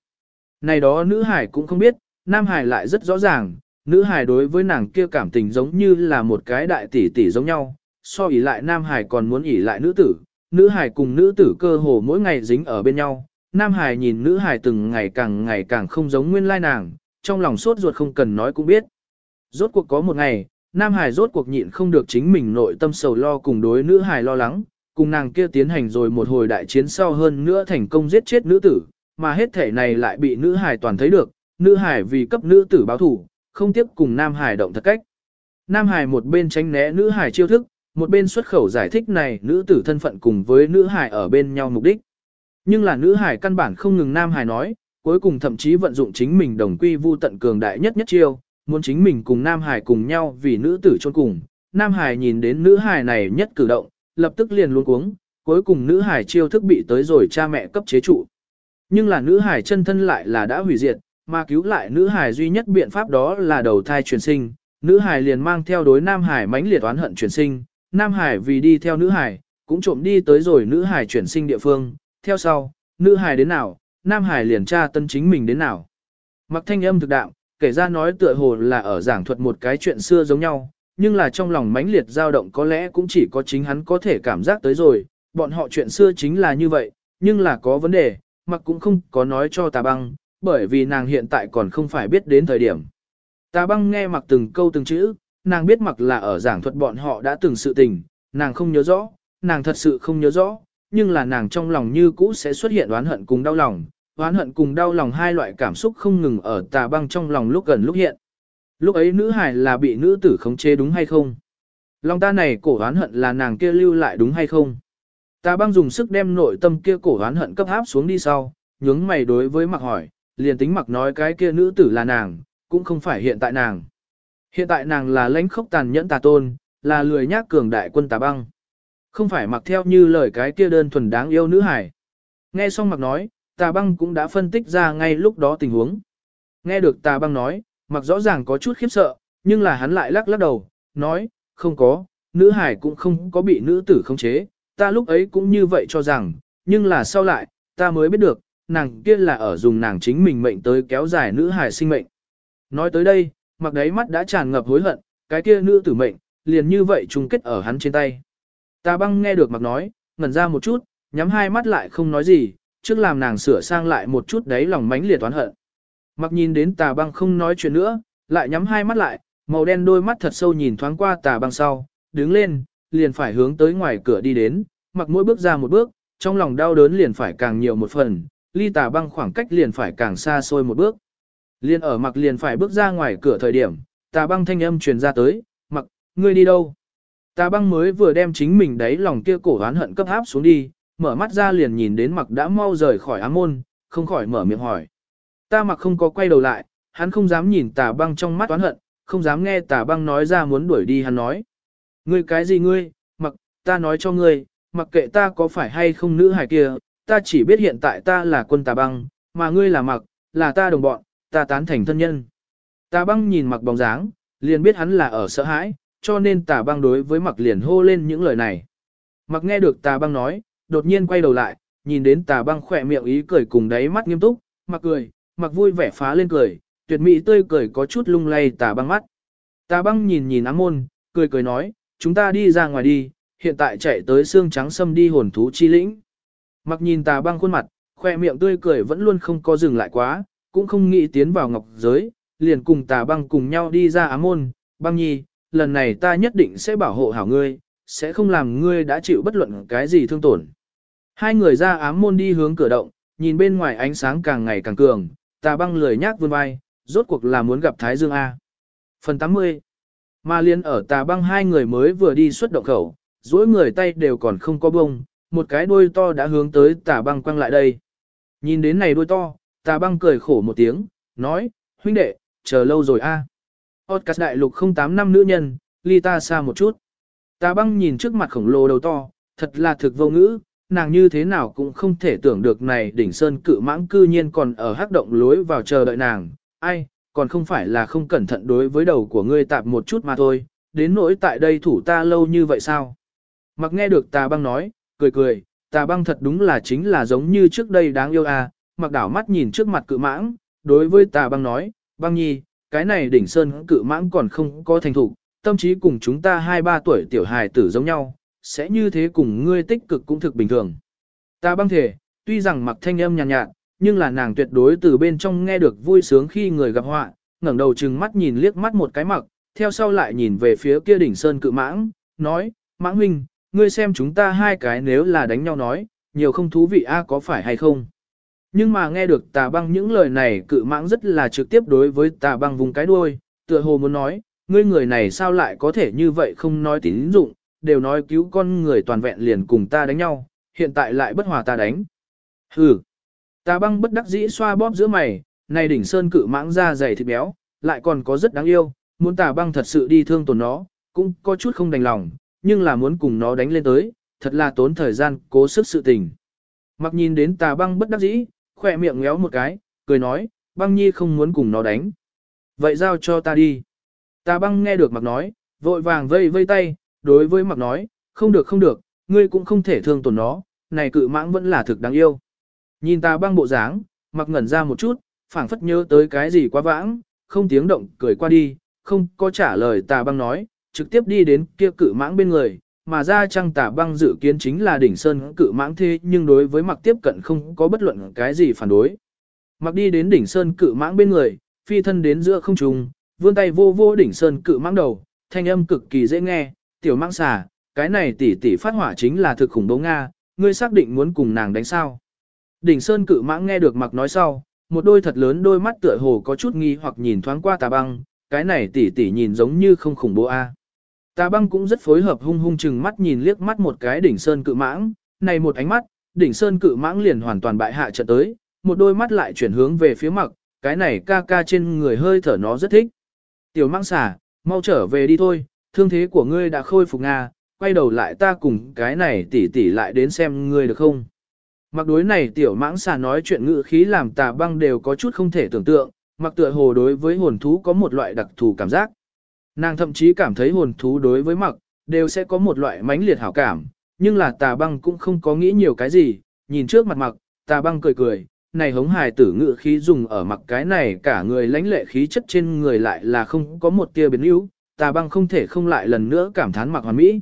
Này đó nữ hải cũng không biết, nam hải lại rất rõ ràng, nữ Hải đối với nàng kia cảm tình giống như là một cái đại tỷ tỷ giống nhau, so ỉ lại nam Hải còn muốn ỉ lại nữ tử, nữ Hải cùng nữ tử cơ hồ mỗi ngày dính ở bên nhau, nam Hải nhìn nữ Hải từng ngày càng ngày càng không giống nguyên lai nàng, trong lòng sốt ruột không cần nói cũng biết. Rốt cuộc có một ngày, nam Hải rốt cuộc nhịn không được chính mình nội tâm sầu lo cùng đối nữ Hải lo lắng, cùng nàng kia tiến hành rồi một hồi đại chiến sau hơn nữa thành công giết chết nữ tử, mà hết thể này lại bị nữ Hải toàn thấy được, nữ Hải vì cấp nữ tử báo thủ, không tiếp cùng Nam Hải động thật cách. Nam Hải một bên tránh né nữ Hải chiêu thức, một bên xuất khẩu giải thích này nữ tử thân phận cùng với nữ Hải ở bên nhau mục đích. Nhưng là nữ hải căn bản không ngừng nam hải nói, cuối cùng thậm chí vận dụng chính mình đồng quy vu tận cường đại nhất nhất chiêu, muốn chính mình cùng nam hải cùng nhau vì nữ tử chôn cùng. Nam hải nhìn đến nữ hải này nhất cử động, lập tức liền luôn cuống, cuối cùng nữ hải chiêu thức bị tới rồi cha mẹ cấp chế trụ. Nhưng là nữ hải chân thân lại là đã hủy diệt, mà cứu lại nữ hải duy nhất biện pháp đó là đầu thai truyền sinh. Nữ hải liền mang theo đối nam hải mãnh liệt oán hận truyền sinh, nam hải vì đi theo nữ hải, cũng trộm đi tới rồi nữ hải chuyển sinh địa phương, theo sau, nữ hải đến nào, nam hải liền tra tân chính mình đến nào. Mặc thanh âm thực đạo, kể ra nói tựa hồ là ở giảng thuật một cái chuyện xưa giống nhau, nhưng là trong lòng mãnh liệt dao động có lẽ cũng chỉ có chính hắn có thể cảm giác tới rồi, bọn họ chuyện xưa chính là như vậy, nhưng là có vấn đề, mặc cũng không có nói cho tà băng, bởi vì nàng hiện tại còn không phải biết đến thời điểm. Tà băng nghe mặc từng câu từng chữ, nàng biết mặc là ở giảng thuật bọn họ đã từng sự tình, nàng không nhớ rõ, nàng thật sự không nhớ rõ, nhưng là nàng trong lòng như cũ sẽ xuất hiện oán hận cùng đau lòng, oán hận cùng đau lòng hai loại cảm xúc không ngừng ở tà băng trong lòng lúc gần lúc hiện. Lúc ấy nữ hải là bị nữ tử khống chế đúng hay không? Lòng ta này cổ oán hận là nàng kia lưu lại đúng hay không? Tà băng dùng sức đem nội tâm kia cổ oán hận cấp áp xuống đi sau, nhướng mày đối với mặc hỏi, liền tính mặc nói cái kia nữ tử là nàng, cũng không phải hiện tại nàng. Hiện tại nàng là lãnh khốc tàn nhẫn tà tôn, là lười nhác cường đại quân tà băng. Không phải mặc theo như lời cái kia đơn thuần đáng yêu nữ hải. Nghe xong mặc nói, tà băng cũng đã phân tích ra ngay lúc đó tình huống. Nghe được tà băng nói, mặc rõ ràng có chút khiếp sợ, nhưng là hắn lại lắc lắc đầu, nói, không có, nữ hải cũng không có bị nữ tử khống chế, ta lúc ấy cũng như vậy cho rằng, nhưng là sau lại, ta mới biết được, nàng kia là ở dùng nàng chính mình mệnh tới kéo dài nữ hải sinh mệnh. Nói tới đây, mặc đáy mắt đã tràn ngập hối hận, cái kia nữ tử mệnh, liền như vậy chung kết ở hắn trên tay. Ta băng nghe được mặc nói, ngẩn ra một chút, nhắm hai mắt lại không nói gì, trước làm nàng sửa sang lại một chút đấy lòng mánh liệt toán hận. Mặc nhìn đến tà băng không nói chuyện nữa, lại nhắm hai mắt lại, màu đen đôi mắt thật sâu nhìn thoáng qua tà băng sau, đứng lên, liền phải hướng tới ngoài cửa đi đến, mặc mỗi bước ra một bước, trong lòng đau đớn liền phải càng nhiều một phần, ly tà băng khoảng cách liền phải càng xa xôi một bước. Liên ở mặc liền phải bước ra ngoài cửa thời điểm, tà băng thanh âm truyền ra tới, mặc, ngươi đi đâu? Tà băng mới vừa đem chính mình đấy lòng kia cổ oán hận cấp áp xuống đi, mở mắt ra liền nhìn đến mặc đã mau rời khỏi ám môn, không khỏi mở miệng hỏi. Ta mặc không có quay đầu lại, hắn không dám nhìn tà băng trong mắt oán hận, không dám nghe tà băng nói ra muốn đuổi đi hắn nói. Ngươi cái gì ngươi, mặc, ta nói cho ngươi, mặc kệ ta có phải hay không nữ hài kia, ta chỉ biết hiện tại ta là quân tà băng, mà ngươi là mặc, là ta đồng bọn, ta tán thành thân nhân. Tà băng nhìn mặc bóng dáng, liền biết hắn là ở sợ hãi, cho nên tà băng đối với mặc liền hô lên những lời này. Mặc nghe được tà băng nói, đột nhiên quay đầu lại, nhìn đến tà băng khỏe miệng ý cười cùng đáy mắt nghiêm túc, mặc cười, mặc vui vẻ phá lên cười, tuyệt mỹ tươi cười có chút lung lay tà băng mắt. Tà băng nhìn nhìn ám môn, cười cười nói, chúng ta đi ra ngoài đi, hiện tại chạy tới xương trắng xâm đi hồn thú chi lĩnh. Mặc nhìn tà băng khuôn mặt, khoe miệng tươi cười vẫn luôn không có dừng lại quá, cũng không nghĩ tiến vào ngọc giới, liền cùng tà băng cùng nhau đi ra ám môn, băng nhi, lần này ta nhất định sẽ bảo hộ hảo ngươi, sẽ không làm ngươi đã chịu bất luận cái gì thương tổn. Hai người ra ám môn đi hướng cửa động, nhìn bên ngoài ánh sáng càng ngày càng cường, tà băng lười nhác vươn vai, rốt cuộc là muốn gặp Thái Dương A. Phần 80 Mà liên ở tà băng hai người mới vừa đi xuất động khẩu, duỗi người tay đều còn không có bông, một cái đuôi to đã hướng tới tà băng quăng lại đây. Nhìn đến này đuôi to, tà băng cười khổ một tiếng, nói, huynh đệ, chờ lâu rồi a. À. Otcas đại lục 08 năm nữ nhân, ly ta xa một chút. Ta băng nhìn trước mặt khổng lồ đầu to, thật là thực vô ngữ, nàng như thế nào cũng không thể tưởng được này đỉnh sơn cự mãng cư nhiên còn ở hắc động lối vào chờ đợi nàng, ai, còn không phải là không cẩn thận đối với đầu của ngươi tạp một chút mà thôi, đến nỗi tại đây thủ ta lâu như vậy sao? Mặc nghe được tà băng nói, cười cười, tà băng thật đúng là chính là giống như trước đây đáng yêu à, mặc đảo mắt nhìn trước mặt cự mãng, đối với tà băng nói, băng nhi, cái này đỉnh sơn cự mãng còn không có thành thủ, tâm trí cùng chúng ta hai ba tuổi tiểu hài tử giống nhau, sẽ như thế cùng ngươi tích cực cũng thực bình thường. ta băng thể, tuy rằng mặc thanh âm nhàn nhạt, nhạt, nhưng là nàng tuyệt đối từ bên trong nghe được vui sướng khi người gặp họa, ngẩng đầu trừng mắt nhìn liếc mắt một cái mặc, theo sau lại nhìn về phía kia đỉnh sơn cự mãng, nói, mãng huynh, ngươi xem chúng ta hai cái nếu là đánh nhau nói, nhiều không thú vị a có phải hay không. Nhưng mà nghe được tà băng những lời này cự mãng rất là trực tiếp đối với tà băng vùng cái đuôi, tựa hồ muốn nói, ngươi người này sao lại có thể như vậy không nói tín dụng, đều nói cứu con người toàn vẹn liền cùng ta đánh nhau, hiện tại lại bất hòa ta đánh. Hừ. Tà băng bất đắc dĩ xoa bóp giữa mày, này đỉnh sơn cự mãng da dày thịt béo, lại còn có rất đáng yêu, muốn tà băng thật sự đi thương tổn nó, cũng có chút không đành lòng, nhưng là muốn cùng nó đánh lên tới, thật là tốn thời gian, cố sức sự tình. Mặc nhìn đến tà băng bất đắc dĩ, khỏe miệng ngéo một cái, cười nói, băng nhi không muốn cùng nó đánh. Vậy giao cho ta đi. Ta băng nghe được mặc nói, vội vàng vây vây tay, đối với mặc nói, không được không được, ngươi cũng không thể thương tổn nó, này cự mãng vẫn là thực đáng yêu. Nhìn ta băng bộ dáng, mặc ngẩn ra một chút, phảng phất nhớ tới cái gì quá vãng, không tiếng động cười qua đi, không có trả lời ta băng nói, trực tiếp đi đến kia cự mãng bên người, mà ra trăng tà băng dự kiến chính là đỉnh sơn cự mãng thế nhưng đối với mặc tiếp cận không có bất luận cái gì phản đối. Mặc đi đến đỉnh sơn cự mãng bên người, phi thân đến giữa không trung, vươn tay vô vô đỉnh sơn cự mãng đầu, thanh âm cực kỳ dễ nghe, tiểu mãng xà, cái này tỷ tỷ phát hỏa chính là thực khủng bố Nga, ngươi xác định muốn cùng nàng đánh sao. Đỉnh sơn cự mãng nghe được mặc nói sau, một đôi thật lớn đôi mắt tựa hồ có chút nghi hoặc nhìn thoáng qua tà băng, cái này tỷ tỷ nhìn giống như không khủng bố a. Tà băng cũng rất phối hợp hung hung chừng mắt nhìn liếc mắt một cái đỉnh sơn cự mãng, này một ánh mắt, đỉnh sơn cự mãng liền hoàn toàn bại hạ trận tới, một đôi mắt lại chuyển hướng về phía mặc, cái này ca ca trên người hơi thở nó rất thích. Tiểu mãng xả, mau trở về đi thôi, thương thế của ngươi đã khôi phục Nga, quay đầu lại ta cùng cái này tỉ tỉ lại đến xem ngươi được không. Mặc đối này tiểu mãng xà nói chuyện ngữ khí làm tà băng đều có chút không thể tưởng tượng, mặc tựa hồ đối với hồn thú có một loại đặc thù cảm giác. Nàng thậm chí cảm thấy hồn thú đối với mặc, đều sẽ có một loại mãnh liệt hảo cảm, nhưng là tà băng cũng không có nghĩ nhiều cái gì, nhìn trước mặt mặc, tà băng cười cười, này hống hài tử ngự khí dùng ở mặc cái này cả người lãnh lệ khí chất trên người lại là không có một tia biến yếu, tà băng không thể không lại lần nữa cảm thán mặc hoàn mỹ.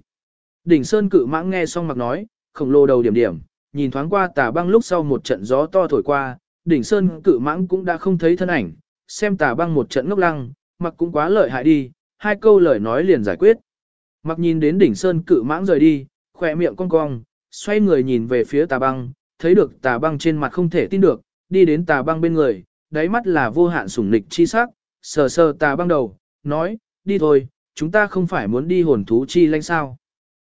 Đỉnh Sơn cự mãng nghe xong mặc nói, khổng lồ đầu điểm điểm, nhìn thoáng qua tà băng lúc sau một trận gió to thổi qua, đỉnh Sơn cự mãng cũng đã không thấy thân ảnh, xem tà băng một trận ngốc lăng, mặc cũng quá lợi hại đi, hai câu lời nói liền giải quyết. Mặc nhìn đến đỉnh Sơn cự mãng rời đi, khỏe miệng cong cong, xoay người nhìn về phía tà băng, thấy được tà băng trên mặt không thể tin được, đi đến tà băng bên người, đáy mắt là vô hạn sủng nịch chi sắc, sờ sờ tà băng đầu, nói, đi thôi, chúng ta không phải muốn đi hồn thú chi lãnh sao.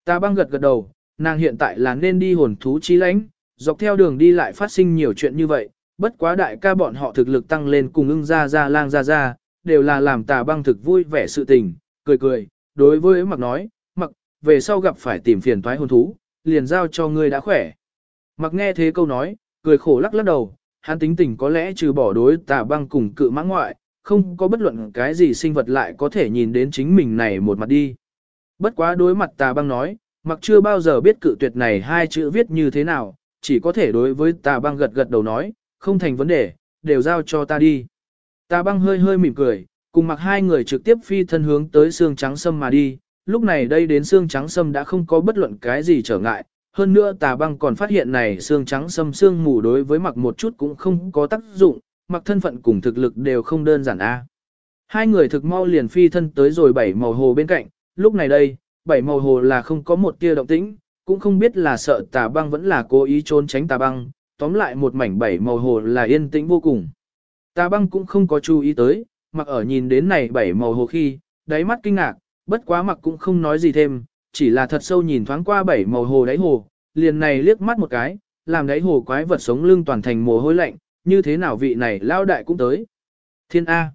Tà băng gật gật đầu, nàng hiện tại là nên đi hồn thú chi lãnh, dọc theo đường đi lại phát sinh nhiều chuyện như vậy, bất quá đại ca bọn họ thực lực tăng lên cùng ưng ra ra lang ra ra, đều là làm tà băng thực vui vẻ sự tình, cười cười, đối với mặc nói, mặc, về sau gặp phải tìm phiền toái hồn thú, liền giao cho ngươi đã khỏe. Mặc nghe thế câu nói, cười khổ lắc lắc đầu, hắn tính tình có lẽ trừ bỏ đối tà băng cùng cự mãng ngoại, không có bất luận cái gì sinh vật lại có thể nhìn đến chính mình này một mặt đi. Bất quá đối mặt tà băng nói, mặc chưa bao giờ biết cự tuyệt này hai chữ viết như thế nào, chỉ có thể đối với tà băng gật gật đầu nói, không thành vấn đề, đều giao cho ta đi. Tà băng hơi hơi mỉm cười, cùng mặc hai người trực tiếp phi thân hướng tới xương trắng sâm mà đi, lúc này đây đến xương trắng sâm đã không có bất luận cái gì trở ngại, hơn nữa tà băng còn phát hiện này xương trắng sâm xương mù đối với mặc một chút cũng không có tác dụng, mặc thân phận cùng thực lực đều không đơn giản a. Hai người thực mau liền phi thân tới rồi bảy màu hồ bên cạnh, lúc này đây, bảy màu hồ là không có một tia động tĩnh, cũng không biết là sợ tà băng vẫn là cố ý trốn tránh tà băng, tóm lại một mảnh bảy màu hồ là yên tĩnh vô cùng. Ta băng cũng không có chú ý tới, mặc ở nhìn đến này bảy màu hồ khi, đáy mắt kinh ngạc, bất quá mặc cũng không nói gì thêm, chỉ là thật sâu nhìn thoáng qua bảy màu hồ đáy hồ, liền này liếc mắt một cái, làm đáy hồ quái vật sống lưng toàn thành mồ hôi lạnh, như thế nào vị này lao đại cũng tới. Thiên A.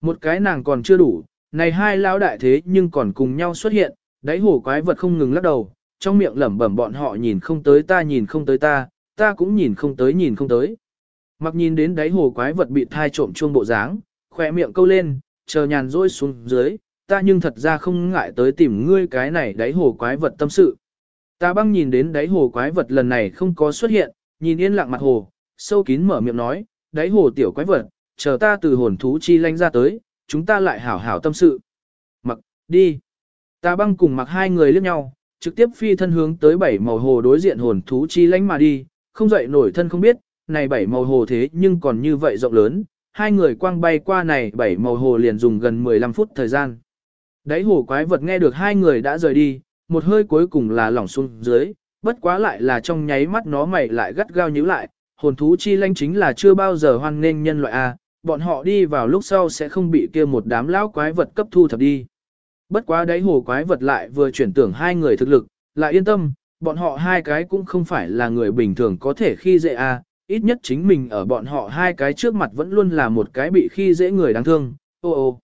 Một cái nàng còn chưa đủ, này hai lao đại thế nhưng còn cùng nhau xuất hiện, đáy hồ quái vật không ngừng lắc đầu, trong miệng lẩm bẩm bọn họ nhìn không tới ta nhìn không tới ta, ta cũng nhìn không tới nhìn không tới. Mặc nhìn đến đáy hồ quái vật bị thai trộm chuông bộ dáng, khỏe miệng câu lên, chờ nhàn rỗi xuống dưới, ta nhưng thật ra không ngại tới tìm ngươi cái này đáy hồ quái vật tâm sự. Ta băng nhìn đến đáy hồ quái vật lần này không có xuất hiện, nhìn yên lặng mặt hồ, sâu kín mở miệng nói, đáy hồ tiểu quái vật, chờ ta từ hồn thú chi lanh ra tới, chúng ta lại hảo hảo tâm sự. Mặc, đi. Ta băng cùng mặc hai người liếc nhau, trực tiếp phi thân hướng tới bảy màu hồ đối diện hồn thú chi lanh mà đi, không dậy nổi thân không biết, này bảy màu hồ thế nhưng còn như vậy rộng lớn, hai người quang bay qua này bảy màu hồ liền dùng gần 15 phút thời gian. Đáy hồ quái vật nghe được hai người đã rời đi, một hơi cuối cùng là lỏng xuống dưới, bất quá lại là trong nháy mắt nó mày lại gắt gao nhíu lại, hồn thú chi lanh chính là chưa bao giờ hoan nghênh nhân loại A, bọn họ đi vào lúc sau sẽ không bị kia một đám lão quái vật cấp thu thập đi. Bất quá đáy hồ quái vật lại vừa chuyển tưởng hai người thực lực, lại yên tâm, bọn họ hai cái cũng không phải là người bình thường có thể khi dễ A, ít nhất chính mình ở bọn họ hai cái trước mặt vẫn luôn là một cái bị khi dễ người đáng thương, ô ô.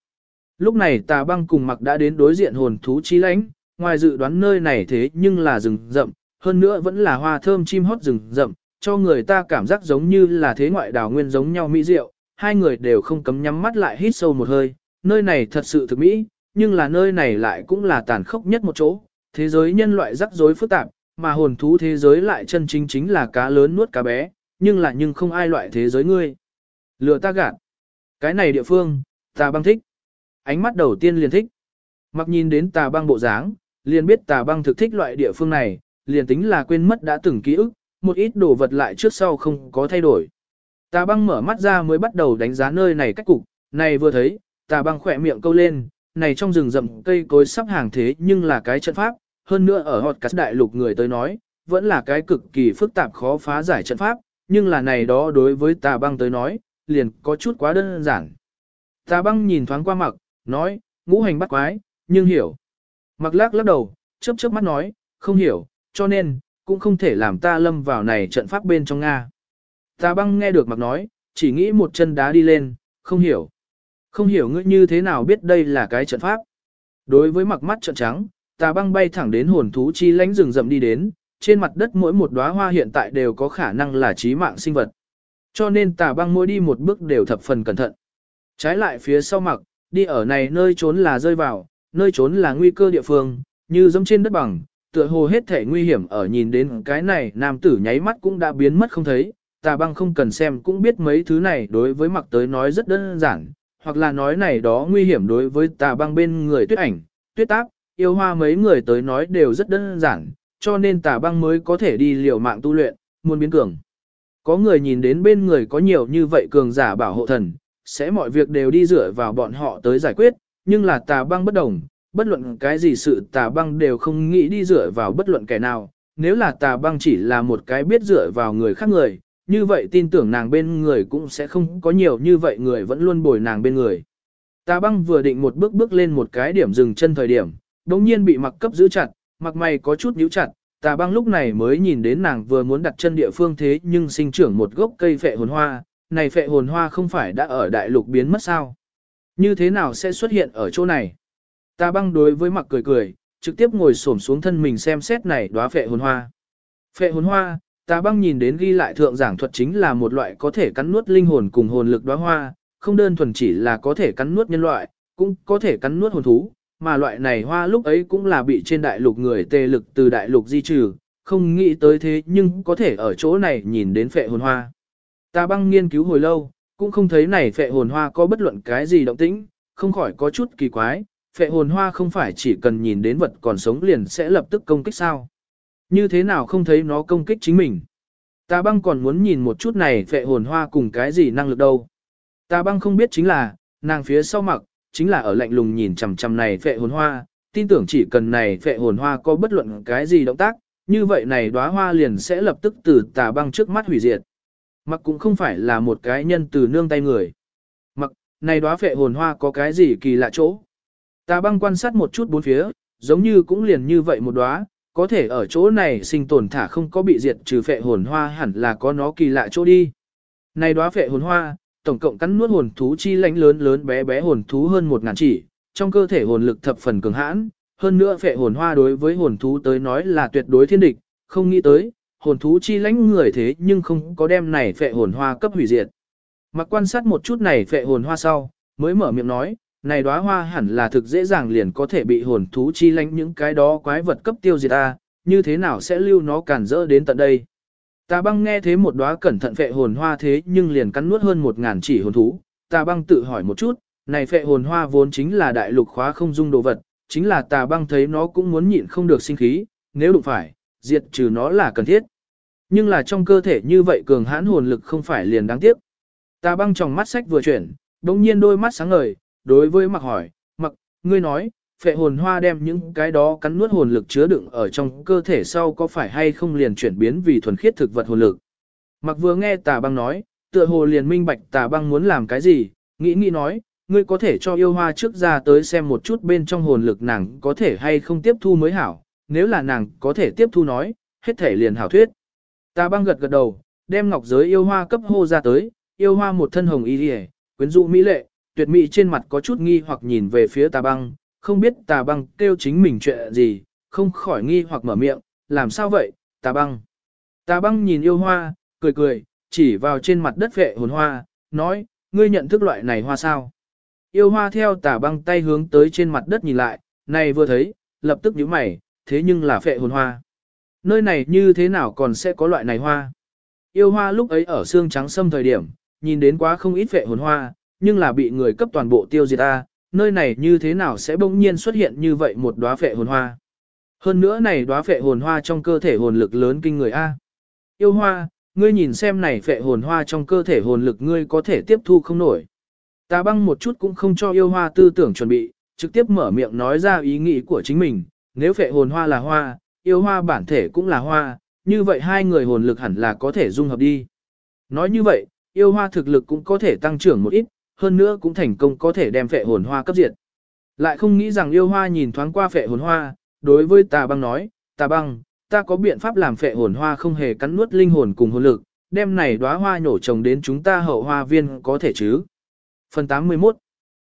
Lúc này tà băng cùng mặc đã đến đối diện hồn thú chi lãnh, ngoài dự đoán nơi này thế nhưng là rừng rậm, hơn nữa vẫn là hoa thơm chim hót rừng rậm, cho người ta cảm giác giống như là thế ngoại đảo nguyên giống nhau mỹ diệu, hai người đều không cấm nhắm mắt lại hít sâu một hơi, nơi này thật sự thực mỹ, nhưng là nơi này lại cũng là tàn khốc nhất một chỗ, thế giới nhân loại rắc rối phức tạp, mà hồn thú thế giới lại chân chính chính là cá lớn nuốt cá bé, nhưng là nhưng không ai loại thế giới ngươi. Lừa ta gạt. Cái này địa phương, ta băng thích. Ánh mắt đầu tiên liền thích. Mặc nhìn đến tà băng bộ dáng, liền biết tà băng thực thích loại địa phương này, liền tính là quên mất đã từng ký ức, một ít đồ vật lại trước sau không có thay đổi. Tà băng mở mắt ra mới bắt đầu đánh giá nơi này cách cục, này vừa thấy, tà băng khỏe miệng câu lên, này trong rừng rậm cây cối sắp hàng thế nhưng là cái trận pháp, hơn nữa ở họt cắt đại lục người tới nói, vẫn là cái cực kỳ phức tạp khó phá giải trận pháp, nhưng là này đó đối với tà băng tới nói, liền có chút quá đơn giản. Tà băng nhìn thoáng qua mặc, nói, ngũ hành bắt quái, nhưng hiểu. Mặc lắc lắc đầu, chớp chớp mắt nói, không hiểu, cho nên, cũng không thể làm ta lâm vào này trận pháp bên trong Nga. Tà băng nghe được mặc nói, chỉ nghĩ một chân đá đi lên, không hiểu. Không hiểu ngươi như thế nào biết đây là cái trận pháp. Đối với mặc mắt trận trắng, tà băng bay thẳng đến hồn thú chi lánh rừng rậm đi đến, trên mặt đất mỗi một đóa hoa hiện tại đều có khả năng là trí mạng sinh vật. Cho nên tà băng mỗi đi một bước đều thập phần cẩn thận. Trái lại phía sau mặc, đi ở này nơi trốn là rơi vào, nơi trốn là nguy cơ địa phương, như dẫm trên đất bằng, tựa hồ hết thể nguy hiểm ở nhìn đến cái này nam tử nháy mắt cũng đã biến mất không thấy, tà băng không cần xem cũng biết mấy thứ này đối với mặc tới nói rất đơn giản, hoặc là nói này đó nguy hiểm đối với tà băng bên người tuyết ảnh, tuyết tác, yêu hoa mấy người tới nói đều rất đơn giản, cho nên tà băng mới có thể đi liều mạng tu luyện, muốn biến cường. Có người nhìn đến bên người có nhiều như vậy cường giả bảo hộ thần, sẽ mọi việc đều đi dựa vào bọn họ tới giải quyết, nhưng là tà băng bất đồng, bất luận cái gì sự tà băng đều không nghĩ đi dựa vào bất luận kẻ nào, nếu là tà băng chỉ là một cái biết dựa vào người khác người, như vậy tin tưởng nàng bên người cũng sẽ không có nhiều như vậy người vẫn luôn bồi nàng bên người. Tà băng vừa định một bước bước lên một cái điểm dừng chân thời điểm, đồng nhiên bị mặc cấp giữ chặt, mặc mày có chút nhíu chặt, tà băng lúc này mới nhìn đến nàng vừa muốn đặt chân địa phương thế nhưng sinh trưởng một gốc cây phệ hồn hoa, này phệ hồn hoa không phải đã ở đại lục biến mất sao? Như thế nào sẽ xuất hiện ở chỗ này? Tà băng đối với mặc cười cười, trực tiếp ngồi xổm xuống thân mình xem xét này đóa phệ hồn hoa. Phệ hồn hoa, tà băng nhìn đến ghi lại thượng giảng thuật chính là một loại có thể cắn nuốt linh hồn cùng hồn lực đóa hoa, không đơn thuần chỉ là có thể cắn nuốt nhân loại, cũng có thể cắn nuốt hồn thú, mà loại này hoa lúc ấy cũng là bị trên đại lục người tê lực từ đại lục di trừ, không nghĩ tới thế nhưng có thể ở chỗ này nhìn đến phệ hồn hoa. Ta băng nghiên cứu hồi lâu, cũng không thấy này phệ hồn hoa có bất luận cái gì động tĩnh, không khỏi có chút kỳ quái, phệ hồn hoa không phải chỉ cần nhìn đến vật còn sống liền sẽ lập tức công kích sao. Như thế nào không thấy nó công kích chính mình. Ta băng còn muốn nhìn một chút này phệ hồn hoa cùng cái gì năng lực đâu. Ta băng không biết chính là, nàng phía sau mặc, chính là ở lạnh lùng nhìn chằm chằm này phệ hồn hoa, tin tưởng chỉ cần này phệ hồn hoa có bất luận cái gì động tác, như vậy này đóa hoa liền sẽ lập tức từ tà băng trước mắt hủy diệt. Mặc cũng không phải là một cái nhân từ nương tay người. Mặc, này đóa phệ hồn hoa có cái gì kỳ lạ chỗ. Tà băng quan sát một chút bốn phía, giống như cũng liền như vậy một đóa, có thể ở chỗ này sinh tồn thả không có bị diệt trừ phệ hồn hoa hẳn là có nó kỳ lạ chỗ đi. Này đóa phệ hồn hoa, tổng cộng cắn nuốt hồn thú chi lãnh lớn lớn bé bé hồn thú hơn một ngàn chỉ, trong cơ thể hồn lực thập phần cường hãn, hơn nữa phệ hồn hoa đối với hồn thú tới nói là tuyệt đối thiên địch, không nghĩ tới, hồn thú chi lãnh người thế nhưng không có đem này phệ hồn hoa cấp hủy diệt. Mặc quan sát một chút này phệ hồn hoa sau, mới mở miệng nói, này đóa hoa hẳn là thực dễ dàng liền có thể bị hồn thú chi lãnh những cái đó quái vật cấp tiêu diệt ta, như thế nào sẽ lưu nó cản rỡ đến tận đây. Tà băng nghe thế một đóa cẩn thận phệ hồn hoa thế nhưng liền cắn nuốt hơn một ngàn chỉ hồn thú, tà băng tự hỏi một chút, này phệ hồn hoa vốn chính là đại lục khóa không dung đồ vật, chính là tà băng thấy nó cũng muốn nhịn không được sinh khí, nếu đụng phải, diệt trừ nó là cần thiết. Nhưng là trong cơ thể như vậy cường hãn hồn lực không phải liền đáng tiếc. Tà băng trong mắt sách vừa chuyển, đồng nhiên đôi mắt sáng ngời, đối với mặc hỏi, mặc, ngươi nói, phệ hồn hoa đem những cái đó cắn nuốt hồn lực chứa đựng ở trong cơ thể sau có phải hay không liền chuyển biến vì thuần khiết thực vật hồn lực. Mặc vừa nghe tà băng nói, tựa hồ liền minh bạch tà băng muốn làm cái gì, nghĩ nghĩ nói, ngươi có thể cho yêu hoa trước ra tới xem một chút bên trong hồn lực nàng có thể hay không tiếp thu mới hảo, nếu là nàng có thể tiếp thu nói, hết thể liền hảo thuyết. Tà băng gật gật đầu, đem ngọc giới yêu hoa cấp hô ra tới, yêu hoa một thân hồng y lìa, quyến rũ mỹ lệ, tuyệt mỹ trên mặt có chút nghi hoặc nhìn về phía tà băng, không biết tà băng kêu chính mình chuyện gì, không khỏi nghi hoặc mở miệng, làm sao vậy, tà băng. Tà băng nhìn yêu hoa, cười cười, chỉ vào trên mặt đất vệ hồn hoa, nói, ngươi nhận thức loại này hoa sao. Yêu hoa theo tà băng tay hướng tới trên mặt đất nhìn lại, này vừa thấy, lập tức nhíu mày, thế nhưng là phệ hồn hoa. Nơi này như thế nào còn sẽ có loại này hoa? Yêu hoa lúc ấy ở xương trắng sâm thời điểm, nhìn đến quá không ít phệ hồn hoa, nhưng là bị người cấp toàn bộ tiêu diệt ta, nơi này như thế nào sẽ bỗng nhiên xuất hiện như vậy một đóa phệ hồn hoa. Hơn nữa này đóa phệ hồn hoa trong cơ thể hồn lực lớn kinh người A. Yêu hoa, ngươi nhìn xem này phệ hồn hoa trong cơ thể hồn lực ngươi có thể tiếp thu không nổi. Tà băng một chút cũng không cho yêu hoa tư tưởng chuẩn bị, trực tiếp mở miệng nói ra ý nghĩ của chính mình, nếu phệ hồn hoa là hoa, yêu hoa bản thể cũng là hoa, như vậy hai người hồn lực hẳn là có thể dung hợp đi. Nói như vậy, yêu hoa thực lực cũng có thể tăng trưởng một ít, hơn nữa cũng thành công có thể đem phệ hồn hoa cấp diệt. Lại không nghĩ rằng yêu hoa nhìn thoáng qua phệ hồn hoa, đối với tà băng nói, tà băng, ta có biện pháp làm phệ hồn hoa không hề cắn nuốt linh hồn cùng hồn lực, đem này đóa hoa nhổ trồng đến chúng ta hậu hoa viên có thể chứ. Phần 81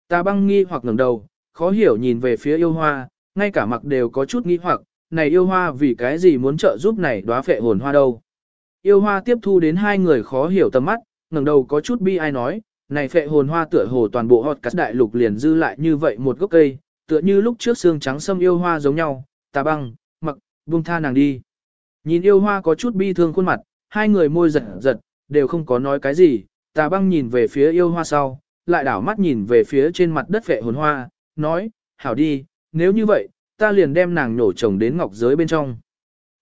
Tà băng nghi hoặc ngẩng đầu, khó hiểu nhìn về phía yêu hoa, ngay cả mặc đều có chút nghi hoặc, này yêu hoa vì cái gì muốn trợ giúp này đóa phệ hồn hoa đâu. Yêu hoa tiếp thu đến hai người khó hiểu tầm mắt, ngẩng đầu có chút bi ai nói, này phệ hồn hoa tựa hồ toàn bộ hot cắt đại lục liền dư lại như vậy một gốc cây, tựa như lúc trước xương trắng sâm yêu hoa giống nhau, tà băng, mặc, buông tha nàng đi. Nhìn yêu hoa có chút bi thương khuôn mặt, hai người môi giật giật, đều không có nói cái gì, tà băng nhìn về phía yêu hoa sau, lại đảo mắt nhìn về phía trên mặt đất phệ hồn hoa, nói, hảo đi, nếu như vậy, ta liền đem nàng nổ trồng đến ngọc giới bên trong.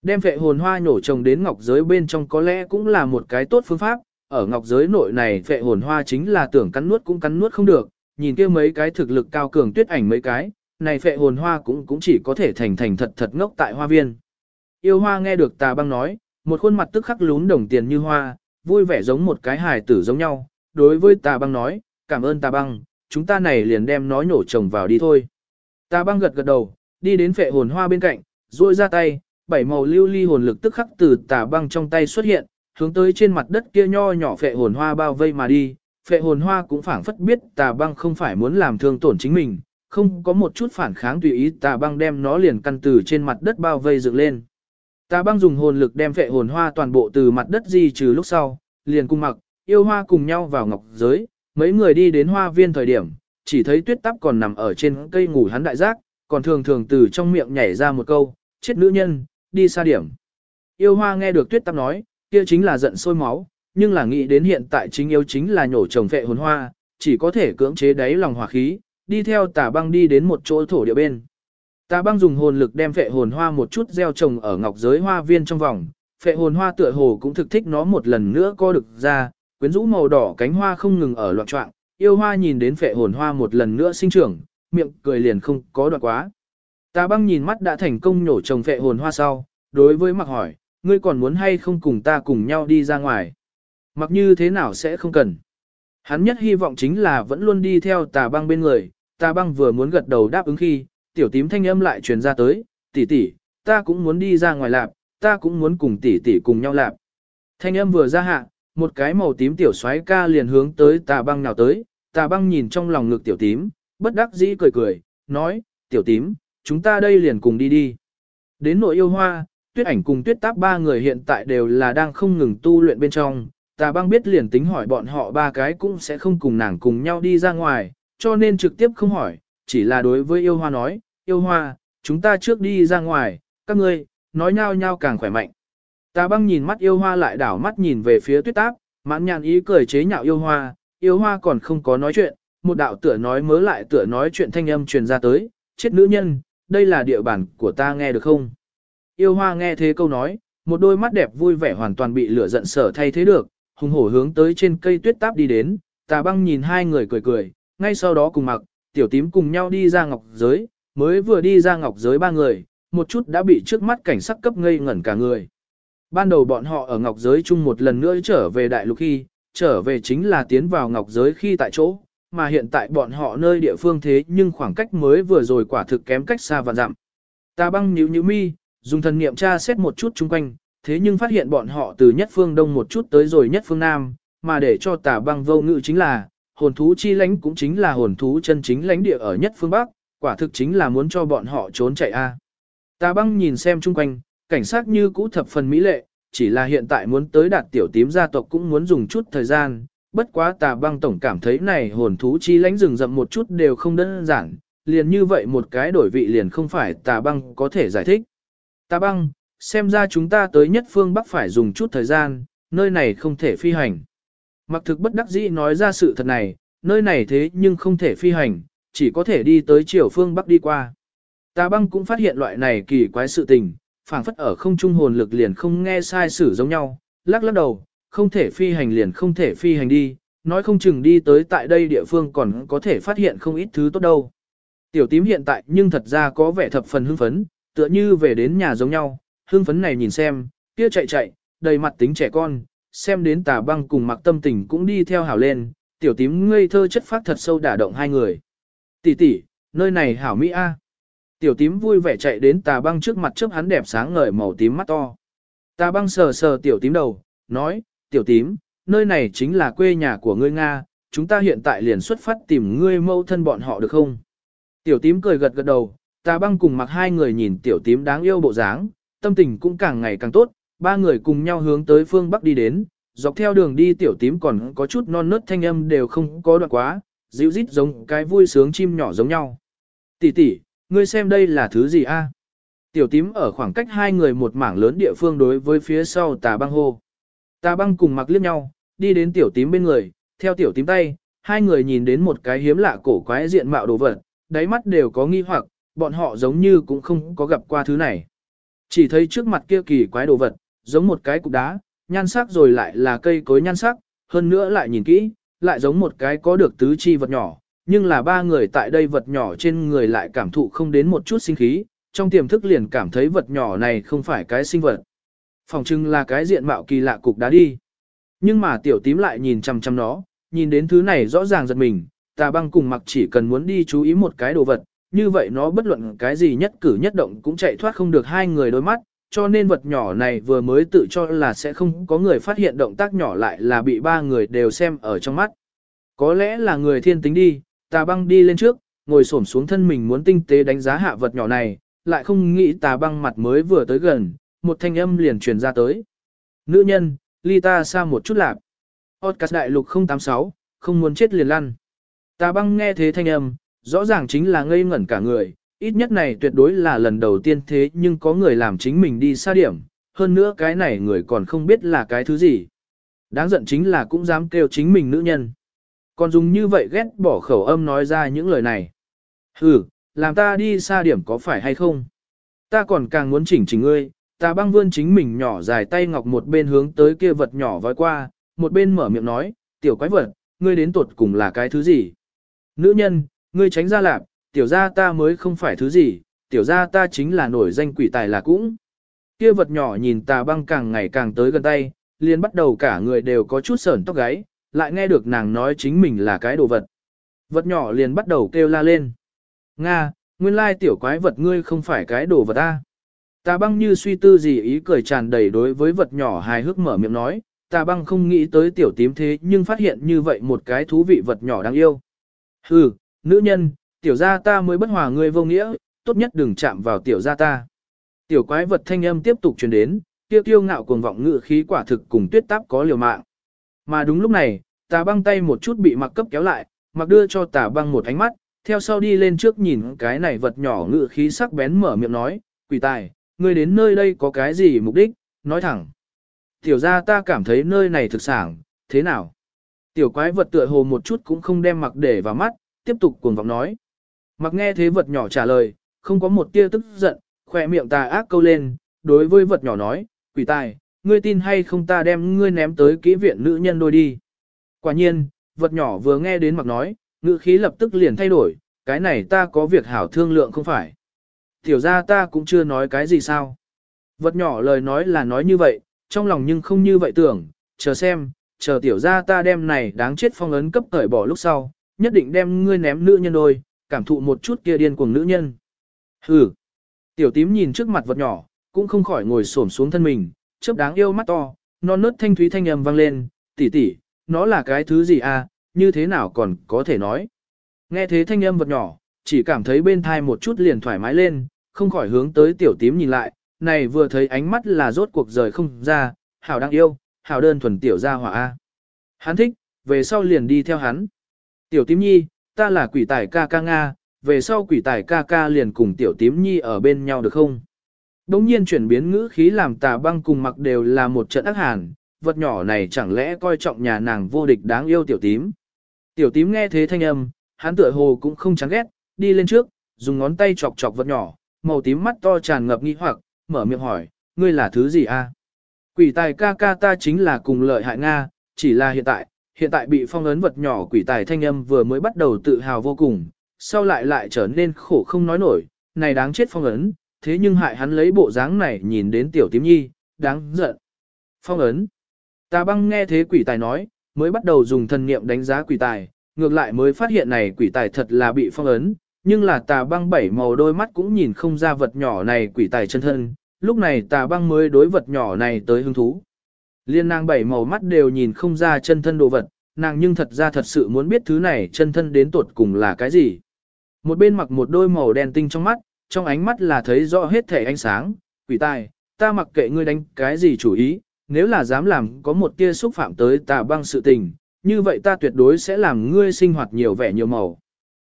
Đem phệ hồn hoa nổ trồng đến ngọc giới bên trong có lẽ cũng là một cái tốt phương pháp, ở ngọc giới nội này phệ hồn hoa chính là tưởng cắn nuốt cũng cắn nuốt không được, nhìn kia mấy cái thực lực cao cường tuyết ảnh mấy cái, này phệ hồn hoa cũng cũng chỉ có thể thành thành thật thật ngốc tại hoa viên. Yêu hoa nghe được tà băng nói, một khuôn mặt tức khắc lún đồng tiền như hoa, vui vẻ giống một cái hài tử giống nhau, đối với tà băng nói, cảm ơn tà băng, chúng ta này liền đem nói nổ chồng vào đi thôi. Tà băng gật gật đầu, đi đến phệ hồn hoa bên cạnh, duỗi ra tay, bảy màu lưu ly hồn lực tức khắc từ tà băng trong tay xuất hiện, hướng tới trên mặt đất kia nho nhỏ phệ hồn hoa bao vây mà đi. Phệ hồn hoa cũng phảng phất biết tà băng không phải muốn làm thương tổn chính mình, không có một chút phản kháng tùy ý tà băng đem nó liền căn từ trên mặt đất bao vây dựng lên. Tà băng dùng hồn lực đem phệ hồn hoa toàn bộ từ mặt đất di trừ lúc sau, liền cung mặc, yêu hoa cùng nhau vào ngọc giới, mấy người đi đến hoa viên thời điểm, chỉ thấy tuyết tắp còn nằm ở trên cây ngủ hắn đại giác, còn thường thường từ trong miệng nhảy ra một câu, chết nữ nhân, đi xa điểm. Yêu hoa nghe được tuyết tắp nói, kia chính là giận sôi máu, nhưng là nghĩ đến hiện tại chính yếu chính là nhổ trồng phệ hồn hoa, chỉ có thể cưỡng chế đáy lòng hỏa khí, đi theo tà băng đi đến một chỗ thổ địa bên. Tà băng dùng hồn lực đem phệ hồn hoa một chút gieo trồng ở ngọc giới hoa viên trong vòng, phệ hồn hoa tựa hồ cũng thực thích nó một lần nữa co được ra, quyến rũ màu đỏ cánh hoa không ngừng ở loạn trọng, yêu hoa nhìn đến phệ hồn hoa một lần nữa sinh trưởng, miệng cười liền không có đoạn quá. Tà băng nhìn mắt đã thành công nhổ trồng phệ hồn hoa sau, đối với mặc hỏi, ngươi còn muốn hay không cùng ta cùng nhau đi ra ngoài. Mặc như thế nào sẽ không cần. Hắn nhất hy vọng chính là vẫn luôn đi theo tà băng bên người, tà băng vừa muốn gật đầu đáp ứng khi, tiểu tím thanh âm lại truyền ra tới, tỷ tỷ, ta cũng muốn đi ra ngoài lạp, ta cũng muốn cùng tỷ tỷ cùng nhau lạp. Thanh âm vừa ra hạ, một cái màu tím tiểu xoáy ca liền hướng tới tà băng nào tới, tà băng nhìn trong lòng ngực tiểu tím, bất đắc dĩ cười cười, nói, tiểu tím, chúng ta đây liền cùng đi đi. Đến nội yêu hoa, tuyết ảnh cùng tuyết táp ba người hiện tại đều là đang không ngừng tu luyện bên trong, tà băng biết liền tính hỏi bọn họ ba cái cũng sẽ không cùng nàng cùng nhau đi ra ngoài, cho nên trực tiếp không hỏi, chỉ là đối với yêu hoa nói, yêu hoa, chúng ta trước đi ra ngoài, các ngươi, nói nhau nhau càng khỏe mạnh. Tà băng nhìn mắt yêu hoa lại đảo mắt nhìn về phía tuyết táp, mãn nhàn ý cười chế nhạo yêu hoa, yêu hoa còn không có nói chuyện, một đạo tựa nói mớ lại tựa nói chuyện thanh âm truyền ra tới, chết nữ nhân, đây là địa bàn của ta nghe được không? Yêu hoa nghe thế câu nói, một đôi mắt đẹp vui vẻ hoàn toàn bị lửa giận sở thay thế được, hùng hổ hướng tới trên cây tuyết táp đi đến, tà băng nhìn hai người cười cười, ngay sau đó cùng mặc, tiểu tím cùng nhau đi ra ngọc giới, mới vừa đi ra ngọc giới ba người, một chút đã bị trước mắt cảnh sắc cấp ngây ngẩn cả người. Ban đầu bọn họ ở ngọc giới chung một lần nữa trở về đại lục khi, trở về chính là tiến vào ngọc giới khi tại chỗ, mà hiện tại bọn họ nơi địa phương thế nhưng khoảng cách mới vừa rồi quả thực kém cách xa và dặm. Ta băng nhíu nhíu mi, dùng thần niệm tra xét một chút chung quanh, thế nhưng phát hiện bọn họ từ nhất phương đông một chút tới rồi nhất phương nam, mà để cho tà băng vô ngự chính là, hồn thú chi lãnh cũng chính là hồn thú chân chính lãnh địa ở nhất phương bắc, quả thực chính là muốn cho bọn họ trốn chạy a. À. Tà băng nhìn xem chung quanh, cảnh sát như cũ thập phần mỹ lệ, chỉ là hiện tại muốn tới đạt tiểu tím gia tộc cũng muốn dùng chút thời gian, bất quá tà băng tổng cảm thấy này hồn thú chi lãnh rừng rậm một chút đều không đơn giản, liền như vậy một cái đổi vị liền không phải tà băng có thể giải thích. Ta băng, xem ra chúng ta tới nhất phương bắc phải dùng chút thời gian, nơi này không thể phi hành. Mặc thực bất đắc dĩ nói ra sự thật này, nơi này thế nhưng không thể phi hành, chỉ có thể đi tới chiều phương bắc đi qua. Ta băng cũng phát hiện loại này kỳ quái sự tình, phảng phất ở không trung hồn lực liền không nghe sai sử giống nhau, lắc lắc đầu, không thể phi hành liền không thể phi hành đi, nói không chừng đi tới tại đây địa phương còn có thể phát hiện không ít thứ tốt đâu. Tiểu tím hiện tại nhưng thật ra có vẻ thập phần hưng phấn, tựa như về đến nhà giống nhau, hương phấn này nhìn xem, kia chạy chạy, đầy mặt tính trẻ con, xem đến tà băng cùng mặc tâm tình cũng đi theo hảo lên, tiểu tím ngây thơ chất phát thật sâu đả động hai người. Tỷ tỷ, nơi này hảo Mỹ A. Tiểu tím vui vẻ chạy đến tà băng trước mặt trước hắn đẹp sáng ngời màu tím mắt to. Tà băng sờ sờ tiểu tím đầu, nói, tiểu tím, nơi này chính là quê nhà của ngươi Nga, chúng ta hiện tại liền xuất phát tìm ngươi mâu thân bọn họ được không? Tiểu tím cười gật gật đầu, tà băng cùng mặc hai người nhìn tiểu tím đáng yêu bộ dáng, tâm tình cũng càng ngày càng tốt, ba người cùng nhau hướng tới phương Bắc đi đến, dọc theo đường đi tiểu tím còn có chút non nớt thanh âm đều không có đoạn quá, dịu rít giống cái vui sướng chim nhỏ giống nhau. Tỷ tỷ, ngươi xem đây là thứ gì a? Tiểu tím ở khoảng cách hai người một mảng lớn địa phương đối với phía sau tà băng hô. Tà băng cùng mặc liếc nhau, đi đến tiểu tím bên người, theo tiểu tím tay, hai người nhìn đến một cái hiếm lạ cổ quái diện mạo đồ vật, đáy mắt đều có nghi hoặc, bọn họ giống như cũng không có gặp qua thứ này. Chỉ thấy trước mặt kia kỳ quái đồ vật, giống một cái cục đá, nhan sắc rồi lại là cây cối nhan sắc, hơn nữa lại nhìn kỹ, lại giống một cái có được tứ chi vật nhỏ, nhưng là ba người tại đây vật nhỏ trên người lại cảm thụ không đến một chút sinh khí, trong tiềm thức liền cảm thấy vật nhỏ này không phải cái sinh vật. Phòng trưng là cái diện mạo kỳ lạ cục đá đi. Nhưng mà tiểu tím lại nhìn chăm chăm nó, nhìn đến thứ này rõ ràng giật mình, tà băng cùng mặc chỉ cần muốn đi chú ý một cái đồ vật, như vậy nó bất luận cái gì nhất cử nhất động cũng chạy thoát không được hai người đôi mắt, cho nên vật nhỏ này vừa mới tự cho là sẽ không có người phát hiện động tác nhỏ lại là bị ba người đều xem ở trong mắt. Có lẽ là người thiên tính đi, tà băng đi lên trước, ngồi xổm xuống thân mình muốn tinh tế đánh giá hạ vật nhỏ này, lại không nghĩ tà băng mặt mới vừa tới gần, một thanh âm liền truyền ra tới. Nữ nhân, ly ta xa một chút lạc. Podcast đại lục 086, không muốn chết liền lăn. Tà băng nghe thế thanh âm, rõ ràng chính là ngây ngẩn cả người, ít nhất này tuyệt đối là lần đầu tiên thế nhưng có người làm chính mình đi xa điểm, hơn nữa cái này người còn không biết là cái thứ gì. Đáng giận chính là cũng dám kêu chính mình nữ nhân. Còn dùng như vậy ghét bỏ khẩu âm nói ra những lời này. Ừ, làm ta đi xa điểm có phải hay không? Ta còn càng muốn chỉnh chỉnh ngươi, ta băng vươn chính mình nhỏ dài tay ngọc một bên hướng tới kia vật nhỏ vói qua, một bên mở miệng nói, tiểu quái vật, ngươi đến tuột cùng là cái thứ gì? Nữ nhân, ngươi tránh ra lạp, tiểu gia ta mới không phải thứ gì, tiểu gia ta chính là nổi danh quỷ tài là cũng. Kia vật nhỏ nhìn tà băng càng ngày càng tới gần tay, liền bắt đầu cả người đều có chút sởn tóc gáy, lại nghe được nàng nói chính mình là cái đồ vật. Vật nhỏ liền bắt đầu kêu la lên. Nga, nguyên lai tiểu quái vật ngươi không phải cái đồ vật ta. Tà băng như suy tư gì ý cười tràn đầy đối với vật nhỏ hài hước mở miệng nói, tà băng không nghĩ tới tiểu tím thế nhưng phát hiện như vậy một cái thú vị vật nhỏ đáng yêu. Hừ, nữ nhân, tiểu gia ta mới bất hòa ngươi vô nghĩa, tốt nhất đừng chạm vào tiểu gia ta. Tiểu quái vật thanh âm tiếp tục truyền đến, tiêu tiêu ngạo cuồng vọng ngự khí quả thực cùng tuyết táp có liều mạng. Mà đúng lúc này, tà băng tay một chút bị mặc cấp kéo lại, mặc đưa cho tà băng một ánh mắt, theo sau đi lên trước nhìn cái này vật nhỏ ngự khí sắc bén mở miệng nói, quỷ tài, ngươi đến nơi đây có cái gì mục đích, nói thẳng. Tiểu gia ta cảm thấy nơi này thực sản, thế nào? Tiểu quái vật tựa hồ một chút cũng không đem mặc để vào mắt, tiếp tục cuồng vọng nói. Mặc nghe thế vật nhỏ trả lời, không có một tia tức giận, khỏe miệng tà ác câu lên, đối với vật nhỏ nói, quỷ tài, ngươi tin hay không ta đem ngươi ném tới kỹ viện nữ nhân đôi đi. Quả nhiên, vật nhỏ vừa nghe đến mặc nói, ngữ khí lập tức liền thay đổi, cái này ta có việc hảo thương lượng không phải. Tiểu ra ta cũng chưa nói cái gì sao. Vật nhỏ lời nói là nói như vậy, trong lòng nhưng không như vậy tưởng, chờ xem, chờ tiểu ra ta đem này đáng chết phong ấn cấp cởi bỏ lúc sau, nhất định đem ngươi ném nữ nhân đôi, cảm thụ một chút kia điên cuồng nữ nhân. Hừ. Tiểu tím nhìn trước mặt vật nhỏ, cũng không khỏi ngồi xổm xuống thân mình, chớp đáng yêu mắt to, non nớt thanh thúy thanh âm vang lên, tỷ tỷ, nó là cái thứ gì à, như thế nào còn có thể nói. Nghe thế thanh âm vật nhỏ, chỉ cảm thấy bên thai một chút liền thoải mái lên, không khỏi hướng tới tiểu tím nhìn lại, này vừa thấy ánh mắt là rốt cuộc rời không ra, hảo đang yêu, hảo đơn thuần tiểu ra hỏa A. Hắn thích, về sau liền đi theo hắn. Tiểu tím nhi, ta là quỷ tài ca ca Nga, về sau quỷ tài ca ca liền cùng tiểu tím nhi ở bên nhau được không? Đống nhiên chuyển biến ngữ khí làm tà băng cùng mặc đều là một trận ác hàn, vật nhỏ này chẳng lẽ coi trọng nhà nàng vô địch đáng yêu tiểu tím. Tiểu tím nghe thế thanh âm, hắn tựa hồ cũng không chán ghét, đi lên trước, dùng ngón tay chọc chọc vật nhỏ, màu tím mắt to tràn ngập nghi hoặc, mở miệng hỏi, ngươi là thứ gì a? Quỷ tài ca ca ta chính là cùng lợi hại Nga, chỉ là hiện tại, hiện tại bị phong ấn vật nhỏ quỷ tài thanh âm vừa mới bắt đầu tự hào vô cùng, sau lại lại trở nên khổ không nói nổi, này đáng chết phong ấn, thế nhưng hại hắn lấy bộ dáng này nhìn đến tiểu tím nhi, đáng giận. Phong ấn. Ta băng nghe thế quỷ tài nói, mới bắt đầu dùng thần niệm đánh giá quỷ tài, ngược lại mới phát hiện này quỷ tài thật là bị phong ấn, nhưng là tà băng bảy màu đôi mắt cũng nhìn không ra vật nhỏ này quỷ tài chân thân, lúc này tà băng mới đối vật nhỏ này tới hứng thú. Liên nàng bảy màu mắt đều nhìn không ra chân thân đồ vật, nàng nhưng thật ra thật sự muốn biết thứ này chân thân đến tuột cùng là cái gì. Một bên mặc một đôi màu đen tinh trong mắt, trong ánh mắt là thấy rõ hết thể ánh sáng, quỷ tài, ta mặc kệ ngươi đánh cái gì chủ ý, nếu là dám làm có một tia xúc phạm tới tà băng sự tình, như vậy ta tuyệt đối sẽ làm ngươi sinh hoạt nhiều vẻ nhiều màu.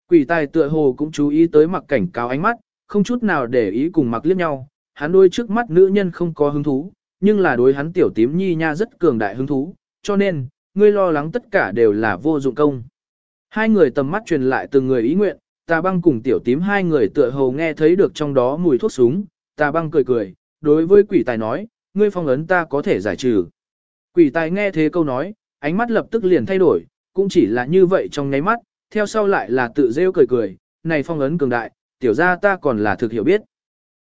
Quỷ tài tựa hồ cũng chú ý tới mặc cảnh cáo ánh mắt, không chút nào để ý cùng mặc liếc nhau, hắn đôi trước mắt nữ nhân không có hứng thú, nhưng là đối hắn tiểu tím nhi nha rất cường đại hứng thú, cho nên, ngươi lo lắng tất cả đều là vô dụng công. Hai người tầm mắt truyền lại từng người ý nguyện, tà băng cùng tiểu tím hai người tựa hồ nghe thấy được trong đó mùi thuốc súng, tà băng cười cười, đối với quỷ tài nói, ngươi phong ấn ta có thể giải trừ. Quỷ tài nghe thế câu nói, ánh mắt lập tức liền thay đổi, cũng chỉ là như vậy trong nháy mắt, theo sau lại là tự rêu cười cười, này phong ấn cường đại, tiểu ra ta còn là thực hiểu biết.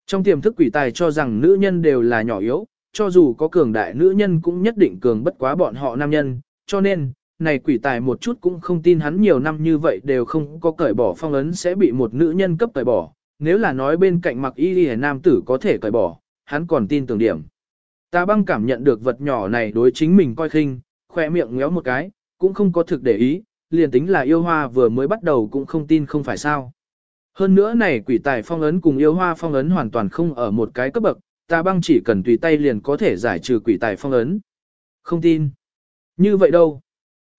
Trong tiềm thức quỷ tài cho rằng nữ nhân đều là nhỏ yếu, cho dù có cường đại nữ nhân cũng nhất định cường bất quá bọn họ nam nhân, cho nên, này quỷ tài một chút cũng không tin hắn nhiều năm như vậy đều không có cởi bỏ phong ấn sẽ bị một nữ nhân cấp cởi bỏ, nếu là nói bên cạnh mặc y đi nam tử có thể cởi bỏ, hắn còn tin tưởng điểm. Ta băng cảm nhận được vật nhỏ này đối chính mình coi khinh, khoe miệng ngéo một cái, cũng không có thực để ý, liền tính là yêu hoa vừa mới bắt đầu cũng không tin không phải sao. Hơn nữa này quỷ tài phong ấn cùng yêu hoa phong ấn hoàn toàn không ở một cái cấp bậc, ta băng chỉ cần tùy tay liền có thể giải trừ quỷ tài phong ấn. Không tin. Như vậy đâu.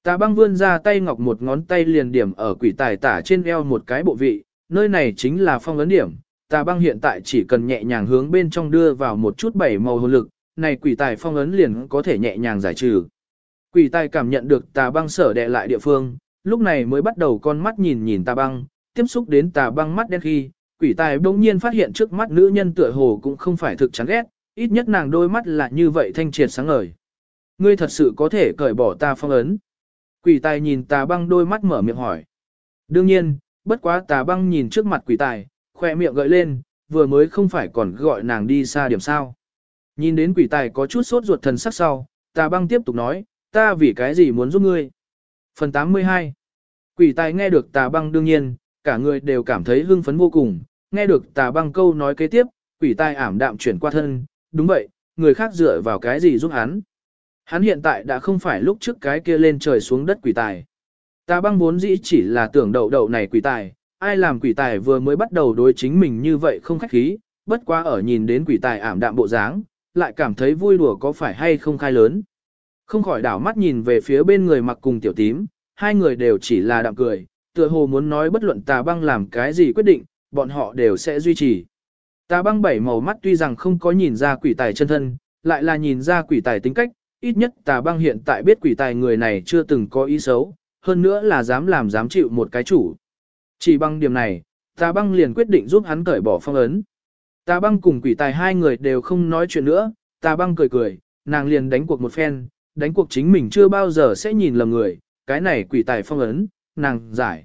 Ta băng vươn ra tay ngọc một ngón tay liền điểm ở quỷ tài tả trên eo một cái bộ vị, nơi này chính là phong ấn điểm. Ta băng hiện tại chỉ cần nhẹ nhàng hướng bên trong đưa vào một chút bảy màu hồn lực, này quỷ tài phong ấn liền có thể nhẹ nhàng giải trừ. Quỷ tài cảm nhận được tà băng sở đệ lại địa phương, lúc này mới bắt đầu con mắt nhìn nhìn tà băng, tiếp xúc đến tà băng mắt đen khi, quỷ tài bỗng nhiên phát hiện trước mắt nữ nhân tựa hồ cũng không phải thực chán ghét, ít nhất nàng đôi mắt là như vậy thanh triệt sáng ngời. Ngươi thật sự có thể cởi bỏ ta phong ấn. Quỷ tài nhìn tà băng đôi mắt mở miệng hỏi. Đương nhiên, bất quá tà băng nhìn trước mặt quỷ tài, khoe miệng gợi lên, vừa mới không phải còn gọi nàng đi xa điểm sao. Nhìn đến quỷ tài có chút sốt ruột thần sắc sau, tà băng tiếp tục nói, ta vì cái gì muốn giúp ngươi. Phần 82 Quỷ tài nghe được tà băng đương nhiên, cả người đều cảm thấy hưng phấn vô cùng, nghe được tà băng câu nói kế tiếp, quỷ tài ảm đạm chuyển qua thân, đúng vậy, người khác dựa vào cái gì giúp hắn. Hắn hiện tại đã không phải lúc trước cái kia lên trời xuống đất quỷ tài. Tà băng vốn dĩ chỉ là tưởng đậu đậu này quỷ tài, ai làm quỷ tài vừa mới bắt đầu đối chính mình như vậy không khách khí, bất quá ở nhìn đến quỷ tài ảm đạm bộ dáng, lại cảm thấy vui đùa có phải hay không khai lớn. Không khỏi đảo mắt nhìn về phía bên người mặc cùng tiểu tím, hai người đều chỉ là đạm cười, tựa hồ muốn nói bất luận tà băng làm cái gì quyết định, bọn họ đều sẽ duy trì. Tà băng bảy màu mắt tuy rằng không có nhìn ra quỷ tài chân thân, lại là nhìn ra quỷ tài tính cách, ít nhất tà băng hiện tại biết quỷ tài người này chưa từng có ý xấu, hơn nữa là dám làm dám chịu một cái chủ. Chỉ bằng điểm này, tà băng liền quyết định giúp hắn cởi bỏ phong ấn. Tà băng cùng quỷ tài hai người đều không nói chuyện nữa, tà băng cười cười, nàng liền đánh cuộc một phen, đánh cuộc chính mình chưa bao giờ sẽ nhìn lầm người, cái này quỷ tài phong ấn, nàng giải.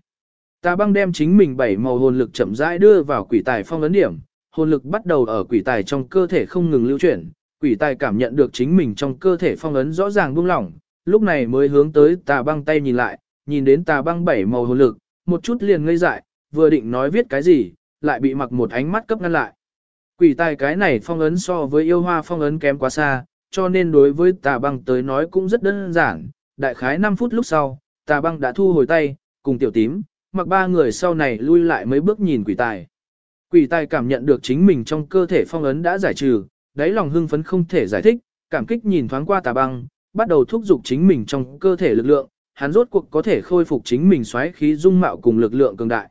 Tà băng đem chính mình bảy màu hồn lực chậm rãi đưa vào quỷ tài phong ấn điểm, hồn lực bắt đầu ở quỷ tài trong cơ thể không ngừng lưu chuyển, quỷ tài cảm nhận được chính mình trong cơ thể phong ấn rõ ràng buông lỏng, lúc này mới hướng tới tà băng tay nhìn lại, nhìn đến tà băng bảy màu hồn lực, một chút liền ngây dại, vừa định nói viết cái gì, lại bị mặc một ánh mắt cấp ngăn lại. Quỷ tài cái này phong ấn so với yêu hoa phong ấn kém quá xa, cho nên đối với tà băng tới nói cũng rất đơn giản. Đại khái 5 phút lúc sau, tà băng đã thu hồi tay, cùng tiểu tím, mặc ba người sau này lui lại mấy bước nhìn quỷ tài. Quỷ tài cảm nhận được chính mình trong cơ thể phong ấn đã giải trừ, đáy lòng hưng phấn không thể giải thích, cảm kích nhìn thoáng qua tà băng, bắt đầu thúc giục chính mình trong cơ thể lực lượng, hắn rốt cuộc có thể khôi phục chính mình xoáy khí dung mạo cùng lực lượng cường đại.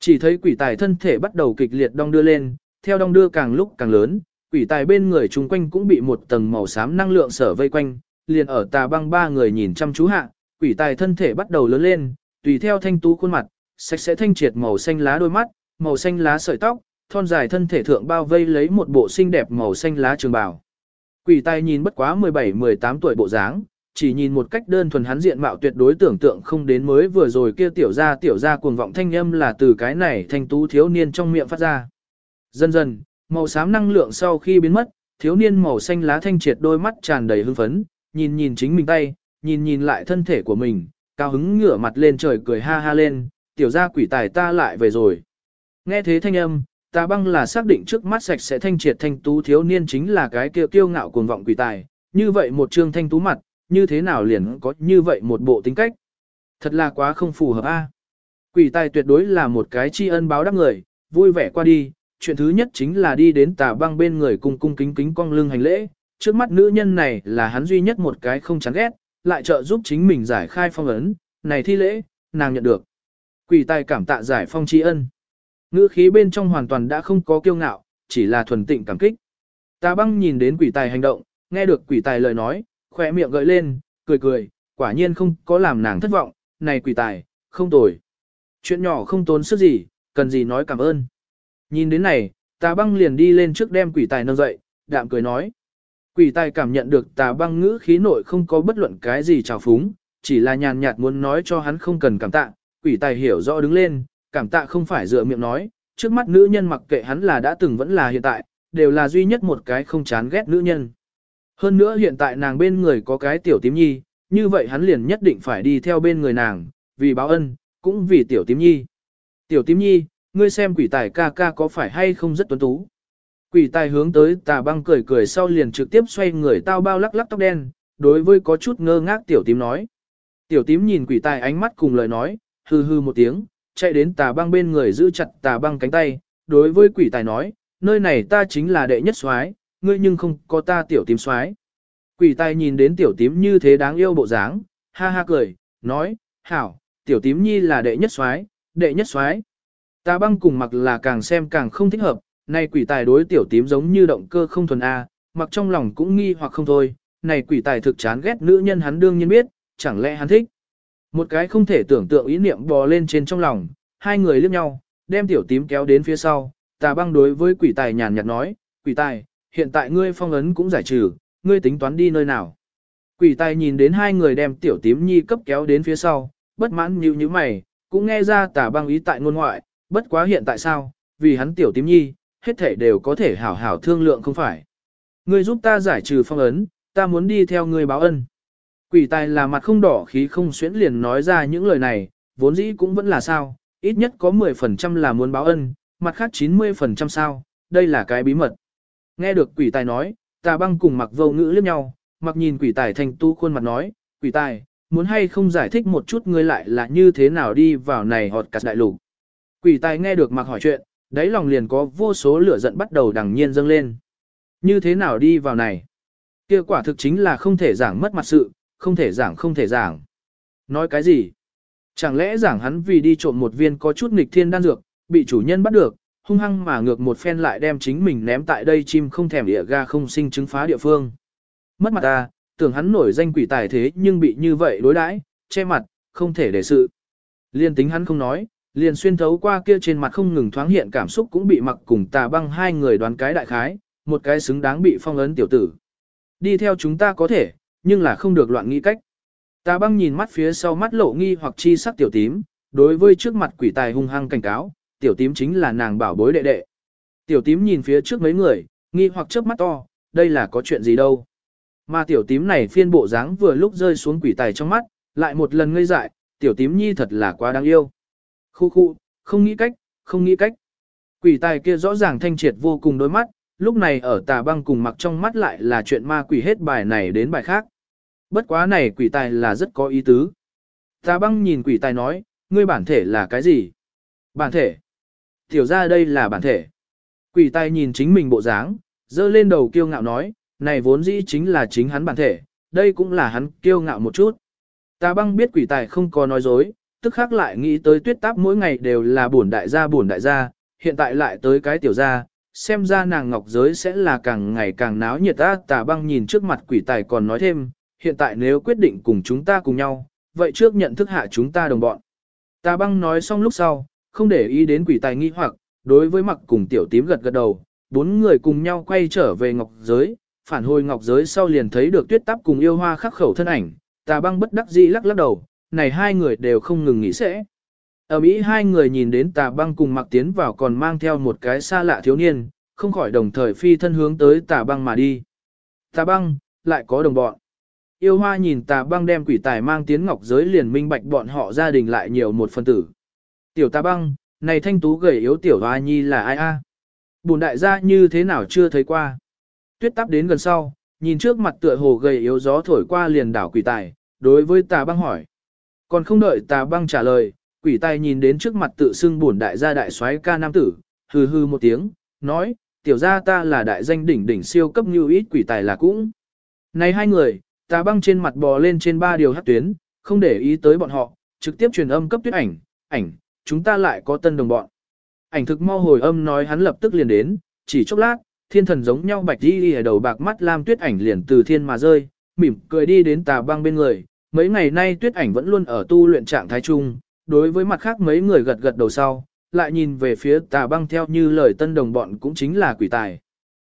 Chỉ thấy quỷ tài thân thể bắt đầu kịch liệt đong đưa lên, theo đong đưa càng lúc càng lớn, quỷ tài bên người chung quanh cũng bị một tầng màu xám năng lượng sở vây quanh, liền ở tà băng ba người nhìn chăm chú hạ, quỷ tài thân thể bắt đầu lớn lên, tùy theo thanh tú khuôn mặt, sạch sẽ thanh triệt màu xanh lá đôi mắt, màu xanh lá sợi tóc, thon dài thân thể thượng bao vây lấy một bộ xinh đẹp màu xanh lá trường bào. Quỷ tai nhìn bất quá 17-18 tuổi bộ dáng, chỉ nhìn một cách đơn thuần hắn diện mạo tuyệt đối tưởng tượng không đến mới vừa rồi kia tiểu ra tiểu ra cuồng vọng thanh âm là từ cái này thanh tú thiếu niên trong miệng phát ra. Dần dần, màu xám năng lượng sau khi biến mất, thiếu niên màu xanh lá thanh triệt đôi mắt tràn đầy hưng phấn, nhìn nhìn chính mình tay, nhìn nhìn lại thân thể của mình, cao hứng ngửa mặt lên trời cười ha ha lên, tiểu gia quỷ tài ta lại về rồi. Nghe thế thanh âm, ta băng là xác định trước mắt sạch sẽ thanh triệt thanh tú thiếu niên chính là cái kia kiêu ngạo cuồng vọng quỷ tài, như vậy một trương thanh tú mặt, như thế nào liền có như vậy một bộ tính cách. Thật là quá không phù hợp a. Quỷ tài tuyệt đối là một cái tri ân báo đáp người, vui vẻ qua đi, chuyện thứ nhất chính là đi đến tà băng bên người cung cung kính kính cong lưng hành lễ, trước mắt nữ nhân này là hắn duy nhất một cái không chán ghét, lại trợ giúp chính mình giải khai phong ấn, này thi lễ, nàng nhận được. Quỷ tài cảm tạ giải phong tri ân. Ngữ khí bên trong hoàn toàn đã không có kiêu ngạo, chỉ là thuần tịnh cảm kích. Ta băng nhìn đến quỷ tài hành động, nghe được quỷ tài lời nói, khỏe miệng gợi lên, cười cười, quả nhiên không có làm nàng thất vọng, này quỷ tài, không tồi. Chuyện nhỏ không tốn sức gì, cần gì nói cảm ơn. Nhìn đến này, ta băng liền đi lên trước đem quỷ tài nâng dậy, đạm cười nói. Quỷ tài cảm nhận được tà băng ngữ khí nội không có bất luận cái gì trào phúng, chỉ là nhàn nhạt muốn nói cho hắn không cần cảm tạ. Quỷ tài hiểu rõ đứng lên, cảm tạ không phải dựa miệng nói, trước mắt nữ nhân mặc kệ hắn là đã từng vẫn là hiện tại, đều là duy nhất một cái không chán ghét nữ nhân. Hơn nữa hiện tại nàng bên người có cái tiểu tím nhi, như vậy hắn liền nhất định phải đi theo bên người nàng, vì báo ân, cũng vì tiểu tím nhi. Tiểu tím nhi, ngươi xem quỷ tài ca ca có phải hay không rất tuấn tú. Quỷ tài hướng tới tà băng cười cười sau liền trực tiếp xoay người tao bao lắc lắc tóc đen, đối với có chút ngơ ngác tiểu tím nói. Tiểu tím nhìn quỷ tài ánh mắt cùng lời nói, hư hư một tiếng, chạy đến tà băng bên người giữ chặt tà băng cánh tay, đối với quỷ tài nói, nơi này ta chính là đệ nhất soái, ngươi nhưng không có ta tiểu tím soái. Quỷ tài nhìn đến tiểu tím như thế đáng yêu bộ dáng, ha ha cười, nói, hảo, tiểu tím nhi là đệ nhất soái, đệ nhất soái. Tà băng cùng mặc là càng xem càng không thích hợp, này quỷ tài đối tiểu tím giống như động cơ không thuần A, mặc trong lòng cũng nghi hoặc không thôi, này quỷ tài thực chán ghét nữ nhân hắn đương nhiên biết, chẳng lẽ hắn thích. Một cái không thể tưởng tượng ý niệm bò lên trên trong lòng, hai người liếc nhau, đem tiểu tím kéo đến phía sau, tà băng đối với quỷ tài nhàn nhạt nói, quỷ tài, hiện tại ngươi phong ấn cũng giải trừ, ngươi tính toán đi nơi nào. Quỷ tài nhìn đến hai người đem tiểu tím nhi cấp kéo đến phía sau, bất mãn như như mày, cũng nghe ra tà băng ý tại ngôn ngoại, bất quá hiện tại sao, vì hắn tiểu tím nhi, hết thể đều có thể hảo hảo thương lượng không phải. Ngươi giúp ta giải trừ phong ấn, ta muốn đi theo ngươi báo ân. Quỷ tài là mặt không đỏ khí không xuyễn liền nói ra những lời này, vốn dĩ cũng vẫn là sao, ít nhất có 10% là muốn báo ân, mặt khác 90% sao, đây là cái bí mật. Nghe được quỷ tài nói, tà băng cùng mặc vô ngữ liếc nhau, mặc nhìn quỷ tài thành tu khuôn mặt nói, quỷ tài, muốn hay không giải thích một chút ngươi lại là như thế nào đi vào này họt cắt đại lục. Quỷ tài nghe được mặc hỏi chuyện, đáy lòng liền có vô số lửa giận bắt đầu đằng nhiên dâng lên. Như thế nào đi vào này? Kia quả thực chính là không thể giảng mất mặt sự, không thể giảng không thể giảng. Nói cái gì? Chẳng lẽ giảng hắn vì đi trộm một viên có chút nghịch thiên đan dược, bị chủ nhân bắt được, hung hăng mà ngược một phen lại đem chính mình ném tại đây chim không thèm địa ga không sinh chứng phá địa phương. Mất mặt ta, tưởng hắn nổi danh quỷ tài thế nhưng bị như vậy đối đãi, che mặt, không thể để sự. Liên tính hắn không nói, liền xuyên thấu qua kia trên mặt không ngừng thoáng hiện cảm xúc cũng bị mặc cùng tà băng hai người đoán cái đại khái, một cái xứng đáng bị phong ấn tiểu tử. Đi theo chúng ta có thể, nhưng là không được loạn nghĩ cách. Tà băng nhìn mắt phía sau mắt lộ nghi hoặc chi sắc tiểu tím, đối với trước mặt quỷ tài hung hăng cảnh cáo, tiểu tím chính là nàng bảo bối đệ đệ. Tiểu tím nhìn phía trước mấy người, nghi hoặc chớp mắt to, đây là có chuyện gì đâu. Mà tiểu tím này phiên bộ dáng vừa lúc rơi xuống quỷ tài trong mắt, lại một lần ngây dại, tiểu tím nhi thật là quá đáng yêu. Khu khu, không nghĩ cách, không nghĩ cách. Quỷ tài kia rõ ràng thanh triệt vô cùng đôi mắt, lúc này ở tà băng cùng mặc trong mắt lại là chuyện ma quỷ hết bài này đến bài khác. Bất quá này quỷ tài là rất có ý tứ. Tà băng nhìn quỷ tài nói, ngươi bản thể là cái gì? Bản thể. Tiểu ra đây là bản thể. Quỷ tài nhìn chính mình bộ dáng, dơ lên đầu kiêu ngạo nói, này vốn dĩ chính là chính hắn bản thể, đây cũng là hắn kiêu ngạo một chút. Tà băng biết quỷ tài không có nói dối, tức khác lại nghĩ tới tuyết táp mỗi ngày đều là bổn đại gia bổn đại gia, hiện tại lại tới cái tiểu gia, xem ra nàng ngọc giới sẽ là càng ngày càng náo nhiệt ta tà băng nhìn trước mặt quỷ tài còn nói thêm, hiện tại nếu quyết định cùng chúng ta cùng nhau, vậy trước nhận thức hạ chúng ta đồng bọn. Tà băng nói xong lúc sau, không để ý đến quỷ tài nghi hoặc, đối với mặc cùng tiểu tím gật gật đầu, bốn người cùng nhau quay trở về ngọc giới, phản hồi ngọc giới sau liền thấy được tuyết táp cùng yêu hoa khắc khẩu thân ảnh, tà băng bất đắc dĩ lắc lắc đầu, này hai người đều không ngừng nghĩ sẽ. Ở Mỹ hai người nhìn đến tà băng cùng mặc tiến vào còn mang theo một cái xa lạ thiếu niên, không khỏi đồng thời phi thân hướng tới tà băng mà đi. Tà băng, lại có đồng bọn. Yêu hoa nhìn tà băng đem quỷ tài mang tiến ngọc giới liền minh bạch bọn họ gia đình lại nhiều một phần tử. Tiểu tà băng, này thanh tú gầy yếu tiểu hoa nhi là ai a? Bùn đại gia như thế nào chưa thấy qua. Tuyết tắp đến gần sau, nhìn trước mặt tựa hồ gầy yếu gió thổi qua liền đảo quỷ tài, đối với tà băng hỏi. Còn không đợi tà băng trả lời, quỷ tài nhìn đến trước mặt tự xưng bổn đại gia đại soái ca nam tử, hừ hừ một tiếng, nói, tiểu gia ta là đại danh đỉnh đỉnh siêu cấp như ít quỷ tài là cũng. Này hai người, tà băng trên mặt bò lên trên ba điều hát tuyến, không để ý tới bọn họ, trực tiếp truyền âm cấp tuyết ảnh, ảnh, chúng ta lại có tân đồng bọn. Ảnh thực mau hồi âm nói hắn lập tức liền đến, chỉ chốc lát, thiên thần giống nhau bạch đi ở đầu bạc mắt lam tuyết ảnh liền từ thiên mà rơi, mỉm cười đi đến tà băng bên người. Mấy ngày nay tuyết ảnh vẫn luôn ở tu luyện trạng thái chung, đối với mặt khác mấy người gật gật đầu sau, lại nhìn về phía tà băng theo như lời tân đồng bọn cũng chính là quỷ tài.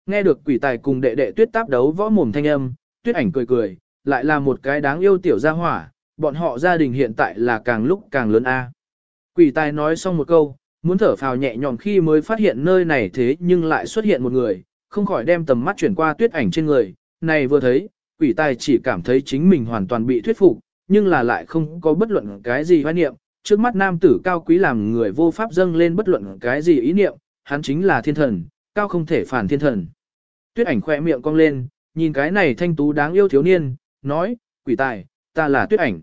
Nghe được quỷ tài cùng đệ đệ tuyết táp đấu võ mồm thanh âm, tuyết ảnh cười cười, lại là một cái đáng yêu tiểu gia hỏa, bọn họ gia đình hiện tại là càng lúc càng lớn a. Quỷ tài nói xong một câu, muốn thở phào nhẹ nhõm khi mới phát hiện nơi này thế nhưng lại xuất hiện một người, không khỏi đem tầm mắt chuyển qua tuyết ảnh trên người, này vừa thấy, quỷ tài chỉ cảm thấy chính mình hoàn toàn bị thuyết phục, nhưng là lại không có bất luận cái gì hoài niệm, trước mắt nam tử cao quý làm người vô pháp dâng lên bất luận cái gì ý niệm, hắn chính là thiên thần, cao không thể phản thiên thần. Tuyết ảnh khỏe miệng cong lên, nhìn cái này thanh tú đáng yêu thiếu niên, nói, quỷ tài, ta là tuyết ảnh.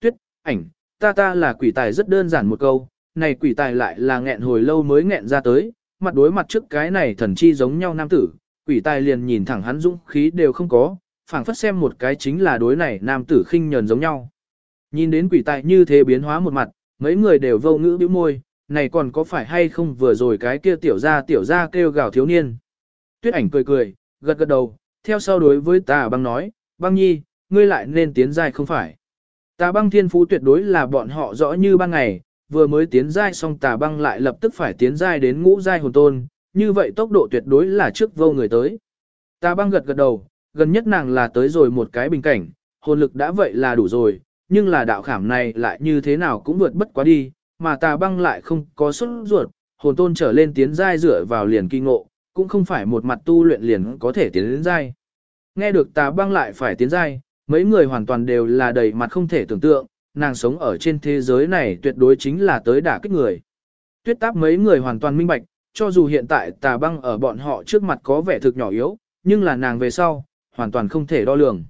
Tuyết, ảnh, ta ta là quỷ tài rất đơn giản một câu, này quỷ tài lại là nghẹn hồi lâu mới nghẹn ra tới, mặt đối mặt trước cái này thần chi giống nhau nam tử, quỷ tài liền nhìn thẳng hắn dũng khí đều không có, phảng phất xem một cái chính là đối này nam tử khinh nhờn giống nhau. Nhìn đến quỷ tại như thế biến hóa một mặt, mấy người đều vô ngữ bĩu môi, này còn có phải hay không vừa rồi cái kia tiểu ra tiểu ra kêu gào thiếu niên. Tuyết ảnh cười cười, gật gật đầu, theo sau đối với tà băng nói, băng nhi, ngươi lại nên tiến giai không phải. Tà băng thiên phú tuyệt đối là bọn họ rõ như ban ngày, vừa mới tiến giai xong tà băng lại lập tức phải tiến giai đến ngũ giai hồn tôn, như vậy tốc độ tuyệt đối là trước vô người tới. Tà băng gật gật đầu, gần nhất nàng là tới rồi một cái bình cảnh, hồn lực đã vậy là đủ rồi, nhưng là đạo khảm này lại như thế nào cũng vượt bất quá đi, mà tà băng lại không có xuất ruột, hồn tôn trở lên tiến giai dựa vào liền kinh ngộ, cũng không phải một mặt tu luyện liền có thể tiến đến giai. Nghe được tà băng lại phải tiến giai, mấy người hoàn toàn đều là đầy mặt không thể tưởng tượng, nàng sống ở trên thế giới này tuyệt đối chính là tới đả kích người. Tuyết táp mấy người hoàn toàn minh bạch, cho dù hiện tại tà băng ở bọn họ trước mặt có vẻ thực nhỏ yếu, nhưng là nàng về sau, hoàn toàn không thể đo lường.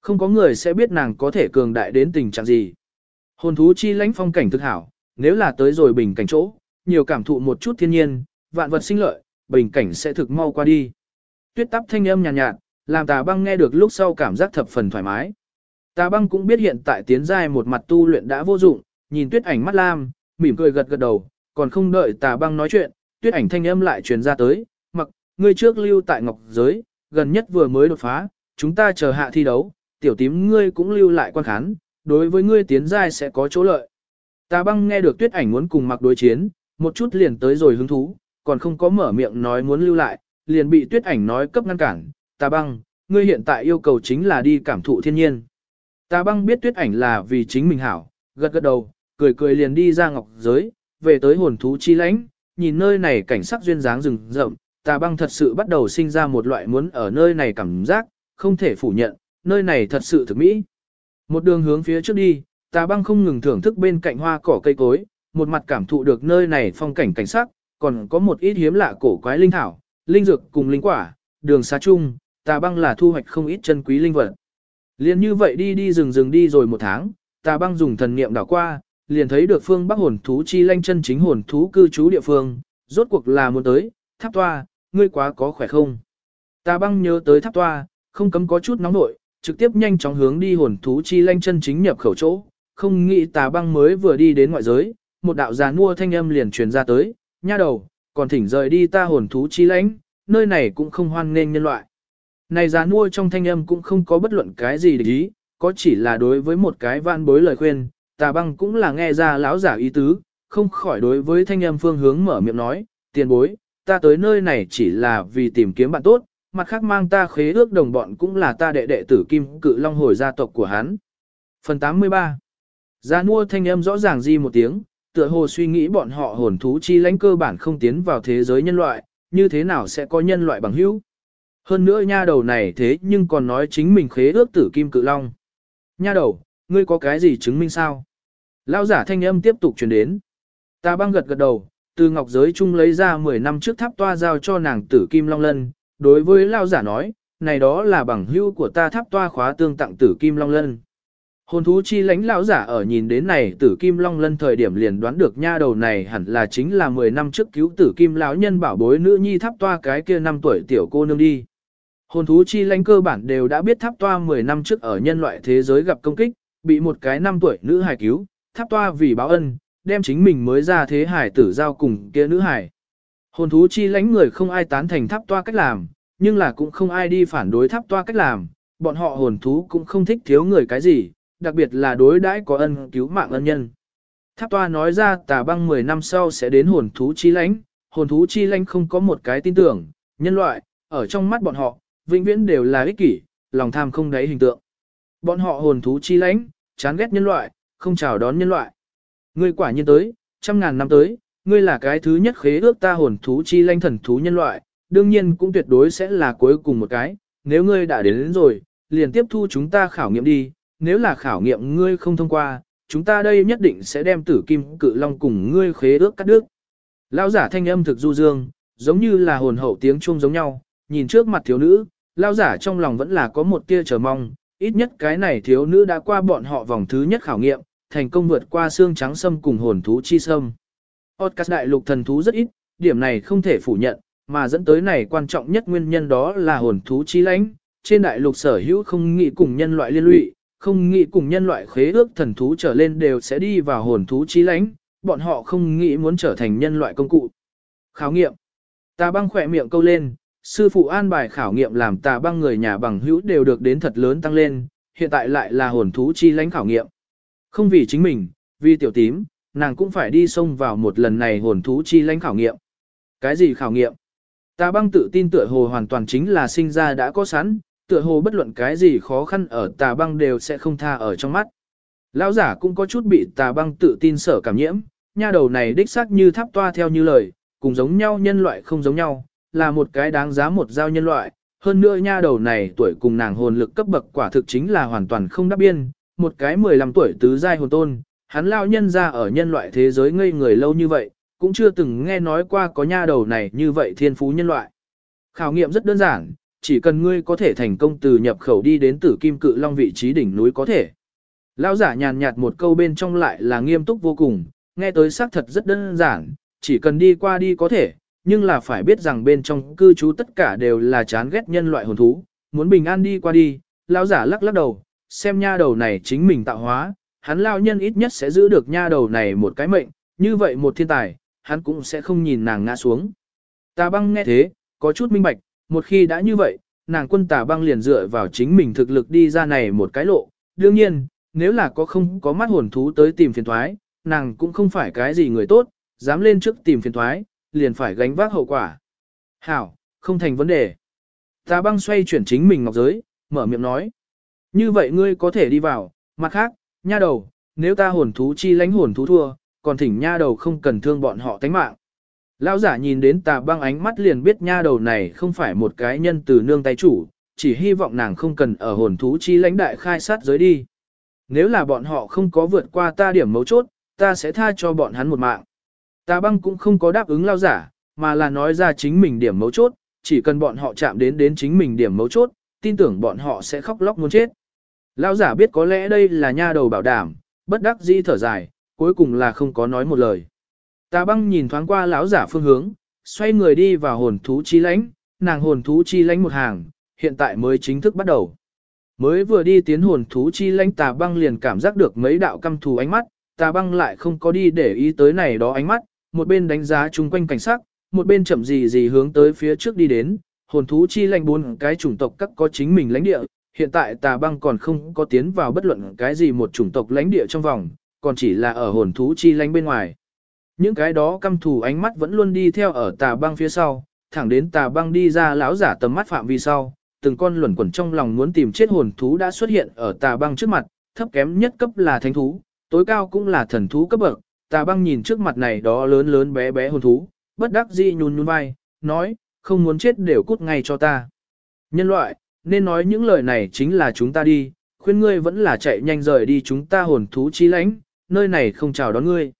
Không có người sẽ biết nàng có thể cường đại đến tình trạng gì. Hồn thú chi lãnh phong cảnh thực hảo, nếu là tới rồi bình cảnh chỗ, nhiều cảm thụ một chút thiên nhiên, vạn vật sinh lợi, bình cảnh sẽ thực mau qua đi. Tuyết tắp thanh âm nhàn nhạt, nhạt, làm tà băng nghe được lúc sau cảm giác thập phần thoải mái. Tà băng cũng biết hiện tại tiến giai một mặt tu luyện đã vô dụng, nhìn tuyết ảnh mắt lam, mỉm cười gật gật đầu, còn không đợi tà băng nói chuyện, tuyết ảnh thanh âm lại truyền ra tới, mặc, ngươi trước lưu tại ngọc giới, gần nhất vừa mới đột phá, chúng ta chờ hạ thi đấu, tiểu tím ngươi cũng lưu lại quan khán, đối với ngươi tiến giai sẽ có chỗ lợi. Tà băng nghe được tuyết ảnh muốn cùng mặc đối chiến, một chút liền tới rồi hứng thú, còn không có mở miệng nói muốn lưu lại, liền bị tuyết ảnh nói cấp ngăn cản, tà băng, ngươi hiện tại yêu cầu chính là đi cảm thụ thiên nhiên. Tà băng biết tuyết ảnh là vì chính mình hảo, gật gật đầu, cười cười liền đi ra ngọc giới, về tới hồn thú chi lãnh, nhìn nơi này cảnh sắc duyên dáng rừng rậm, tà băng thật sự bắt đầu sinh ra một loại muốn ở nơi này cảm giác, không thể phủ nhận, nơi này thật sự thực mỹ. Một đường hướng phía trước đi, tà băng không ngừng thưởng thức bên cạnh hoa cỏ cây cối, một mặt cảm thụ được nơi này phong cảnh cảnh sắc, còn có một ít hiếm lạ cổ quái linh thảo, linh dược cùng linh quả, đường xá chung, tà băng là thu hoạch không ít chân quý linh vật. Liên như vậy đi đi rừng rừng đi rồi một tháng, tà băng dùng thần niệm đảo qua, liền thấy được phương bắc hồn thú chi lanh chân chính hồn thú cư trú địa phương, rốt cuộc là muốn tới, tháp toa, ngươi quá có khỏe không? Ta băng nhớ tới tháp toa, không cấm có chút nóng nội, trực tiếp nhanh chóng hướng đi hồn thú chi lanh chân chính nhập khẩu chỗ, không nghĩ tà băng mới vừa đi đến ngoại giới, một đạo giàn mua thanh âm liền truyền ra tới, nha đầu, còn thỉnh rời đi ta hồn thú chi lãnh, nơi này cũng không hoan nghênh nhân loại. Này giàn mua trong thanh âm cũng không có bất luận cái gì để ý, có chỉ là đối với một cái vạn bối lời khuyên, tà băng cũng là nghe ra lão giả ý tứ, không khỏi đối với thanh âm phương hướng mở miệng nói, tiền bối, ta tới nơi này chỉ là vì tìm kiếm bạn tốt, mặt khác mang ta khế ước đồng bọn cũng là ta đệ đệ tử kim cự long hồi gia tộc của hắn. Phần 83 Gia mua thanh âm rõ ràng di một tiếng, tựa hồ suy nghĩ bọn họ hồn thú chi lãnh cơ bản không tiến vào thế giới nhân loại, như thế nào sẽ có nhân loại bằng hữu. Hơn nữa nha đầu này thế nhưng còn nói chính mình khế ước tử kim cự long. Nha đầu, ngươi có cái gì chứng minh sao? Lao giả thanh âm tiếp tục truyền đến. Ta băng gật gật đầu, từ ngọc giới chung lấy ra 10 năm trước tháp toa giao cho nàng tử kim long lân. Đối với Lao giả nói, này đó là bằng hữu của ta tháp toa khóa tương tặng tử kim long lân. Hồn thú chi lãnh lão giả ở nhìn đến này tử kim long lân thời điểm liền đoán được nha đầu này hẳn là chính là 10 năm trước cứu tử kim lão nhân bảo bối nữ nhi tháp toa cái kia năm tuổi tiểu cô nương đi. Hồn thú chi lãnh cơ bản đều đã biết tháp toa 10 năm trước ở nhân loại thế giới gặp công kích, bị một cái năm tuổi nữ hài cứu, tháp toa vì báo ân, đem chính mình mới ra thế hải tử giao cùng kia nữ hải Hồn thú chi lãnh người không ai tán thành tháp toa cách làm, nhưng là cũng không ai đi phản đối tháp toa cách làm, bọn họ hồn thú cũng không thích thiếu người cái gì, đặc biệt là đối đãi có ân cứu mạng ân nhân. Tháp toa nói ra tà băng 10 năm sau sẽ đến hồn thú chi lãnh, hồn thú chi lãnh không có một cái tin tưởng, nhân loại, ở trong mắt bọn họ, vĩnh viễn đều là ích kỷ, lòng tham không đáy hình tượng. Bọn họ hồn thú chi lãnh, chán ghét nhân loại, không chào đón nhân loại. Ngươi quả nhiên tới, trăm ngàn năm tới, ngươi là cái thứ nhất khế ước ta hồn thú chi lanh thần thú nhân loại, đương nhiên cũng tuyệt đối sẽ là cuối cùng một cái, nếu ngươi đã đến, đến rồi, liền tiếp thu chúng ta khảo nghiệm đi, nếu là khảo nghiệm ngươi không thông qua, chúng ta đây nhất định sẽ đem tử kim cự long cùng ngươi khế ước cắt đứt. Lão giả thanh âm thực du dương, giống như là hồn hậu tiếng chuông giống nhau, nhìn trước mặt thiếu nữ, lão giả trong lòng vẫn là có một tia chờ mong, ít nhất cái này thiếu nữ đã qua bọn họ vòng thứ nhất khảo nghiệm, thành công vượt qua xương trắng sâm cùng hồn thú chi sâm. Otcas đại lục thần thú rất ít, điểm này không thể phủ nhận, mà dẫn tới này quan trọng nhất nguyên nhân đó là hồn thú chi lãnh, trên đại lục sở hữu không nghĩ cùng nhân loại liên lụy, không nghĩ cùng nhân loại khế ước thần thú trở lên đều sẽ đi vào hồn thú trí lãnh, bọn họ không nghĩ muốn trở thành nhân loại công cụ. Khảo nghiệm. Tà băng khỏe miệng câu lên, sư phụ an bài khảo nghiệm làm tà băng người nhà bằng hữu đều được đến thật lớn tăng lên, hiện tại lại là hồn thú chi lãnh khảo nghiệm. Không vì chính mình, vì tiểu tím, nàng cũng phải đi xông vào một lần này hồn thú chi lãnh khảo nghiệm. Cái gì khảo nghiệm? Tà băng tự tin tựa hồ hoàn toàn chính là sinh ra đã có sẵn, tựa hồ bất luận cái gì khó khăn ở tà băng đều sẽ không tha ở trong mắt. Lão giả cũng có chút bị tà băng tự tin sở cảm nhiễm, nha đầu này đích xác như tháp toa theo như lời, cùng giống nhau nhân loại không giống nhau, là một cái đáng giá một giao nhân loại. Hơn nữa nha đầu này tuổi cùng nàng hồn lực cấp bậc quả thực chính là hoàn toàn không đáp biên, một cái 15 tuổi tứ giai hồn tôn, hắn lao nhân ra ở nhân loại thế giới ngây người lâu như vậy, cũng chưa từng nghe nói qua có nha đầu này như vậy thiên phú nhân loại. Khảo nghiệm rất đơn giản, chỉ cần ngươi có thể thành công từ nhập khẩu đi đến tử kim cự long vị trí đỉnh núi có thể. Lão giả nhàn nhạt một câu bên trong lại là nghiêm túc vô cùng, nghe tới xác thật rất đơn giản, chỉ cần đi qua đi có thể, nhưng là phải biết rằng bên trong cư trú tất cả đều là chán ghét nhân loại hồn thú, muốn bình an đi qua đi, lão giả lắc lắc đầu, xem nha đầu này chính mình tạo hóa, hắn lao nhân ít nhất sẽ giữ được nha đầu này một cái mệnh, như vậy một thiên tài, hắn cũng sẽ không nhìn nàng ngã xuống. Tà băng nghe thế, có chút minh bạch, một khi đã như vậy, nàng quân tà băng liền dựa vào chính mình thực lực đi ra này một cái lộ. Đương nhiên, nếu là có không có mắt hồn thú tới tìm phiền thoái, nàng cũng không phải cái gì người tốt, dám lên trước tìm phiền thoái, liền phải gánh vác hậu quả. Hảo, không thành vấn đề. Tà băng xoay chuyển chính mình ngọc giới, mở miệng nói. Như vậy ngươi có thể đi vào, mặt khác, nha đầu, nếu ta hồn thú chi lánh hồn thú thua, còn thỉnh nha đầu không cần thương bọn họ tánh mạng. Lão giả nhìn đến tà băng ánh mắt liền biết nha đầu này không phải một cái nhân từ nương tay chủ, chỉ hy vọng nàng không cần ở hồn thú chi lãnh đại khai sát giới đi. Nếu là bọn họ không có vượt qua ta điểm mấu chốt, ta sẽ tha cho bọn hắn một mạng. Tà băng cũng không có đáp ứng lao giả, mà là nói ra chính mình điểm mấu chốt, chỉ cần bọn họ chạm đến đến chính mình điểm mấu chốt, tin tưởng bọn họ sẽ khóc lóc muốn chết. Lão giả biết có lẽ đây là nha đầu bảo đảm, bất đắc dĩ thở dài, cuối cùng là không có nói một lời. Tà băng nhìn thoáng qua lão giả phương hướng, xoay người đi vào hồn thú chi lãnh, nàng hồn thú chi lãnh một hàng, hiện tại mới chính thức bắt đầu. Mới vừa đi tiến hồn thú chi lãnh tà băng liền cảm giác được mấy đạo căm thù ánh mắt, tà băng lại không có đi để ý tới này đó ánh mắt, một bên đánh giá chung quanh cảnh sắc, một bên chậm gì gì hướng tới phía trước đi đến, hồn thú chi lãnh bốn cái chủng tộc các có chính mình lãnh địa, hiện tại tà băng còn không có tiến vào bất luận cái gì một chủng tộc lãnh địa trong vòng, còn chỉ là ở hồn thú chi lãnh bên ngoài. Những cái đó căm thù ánh mắt vẫn luôn đi theo ở tà băng phía sau, thẳng đến tà băng đi ra lão giả tầm mắt phạm vi sau, từng con luẩn quẩn trong lòng muốn tìm chết hồn thú đã xuất hiện ở tà băng trước mặt, thấp kém nhất cấp là thánh thú, tối cao cũng là thần thú cấp bậc. Tà băng nhìn trước mặt này đó lớn lớn bé bé hồn thú, bất đắc dĩ nhún nhún vai, nói, không muốn chết đều cút ngay cho ta. Nhân loại, nên nói những lời này chính là chúng ta đi, khuyên ngươi vẫn là chạy nhanh rời đi chúng ta hồn thú chi lãnh, nơi này không chào đón ngươi.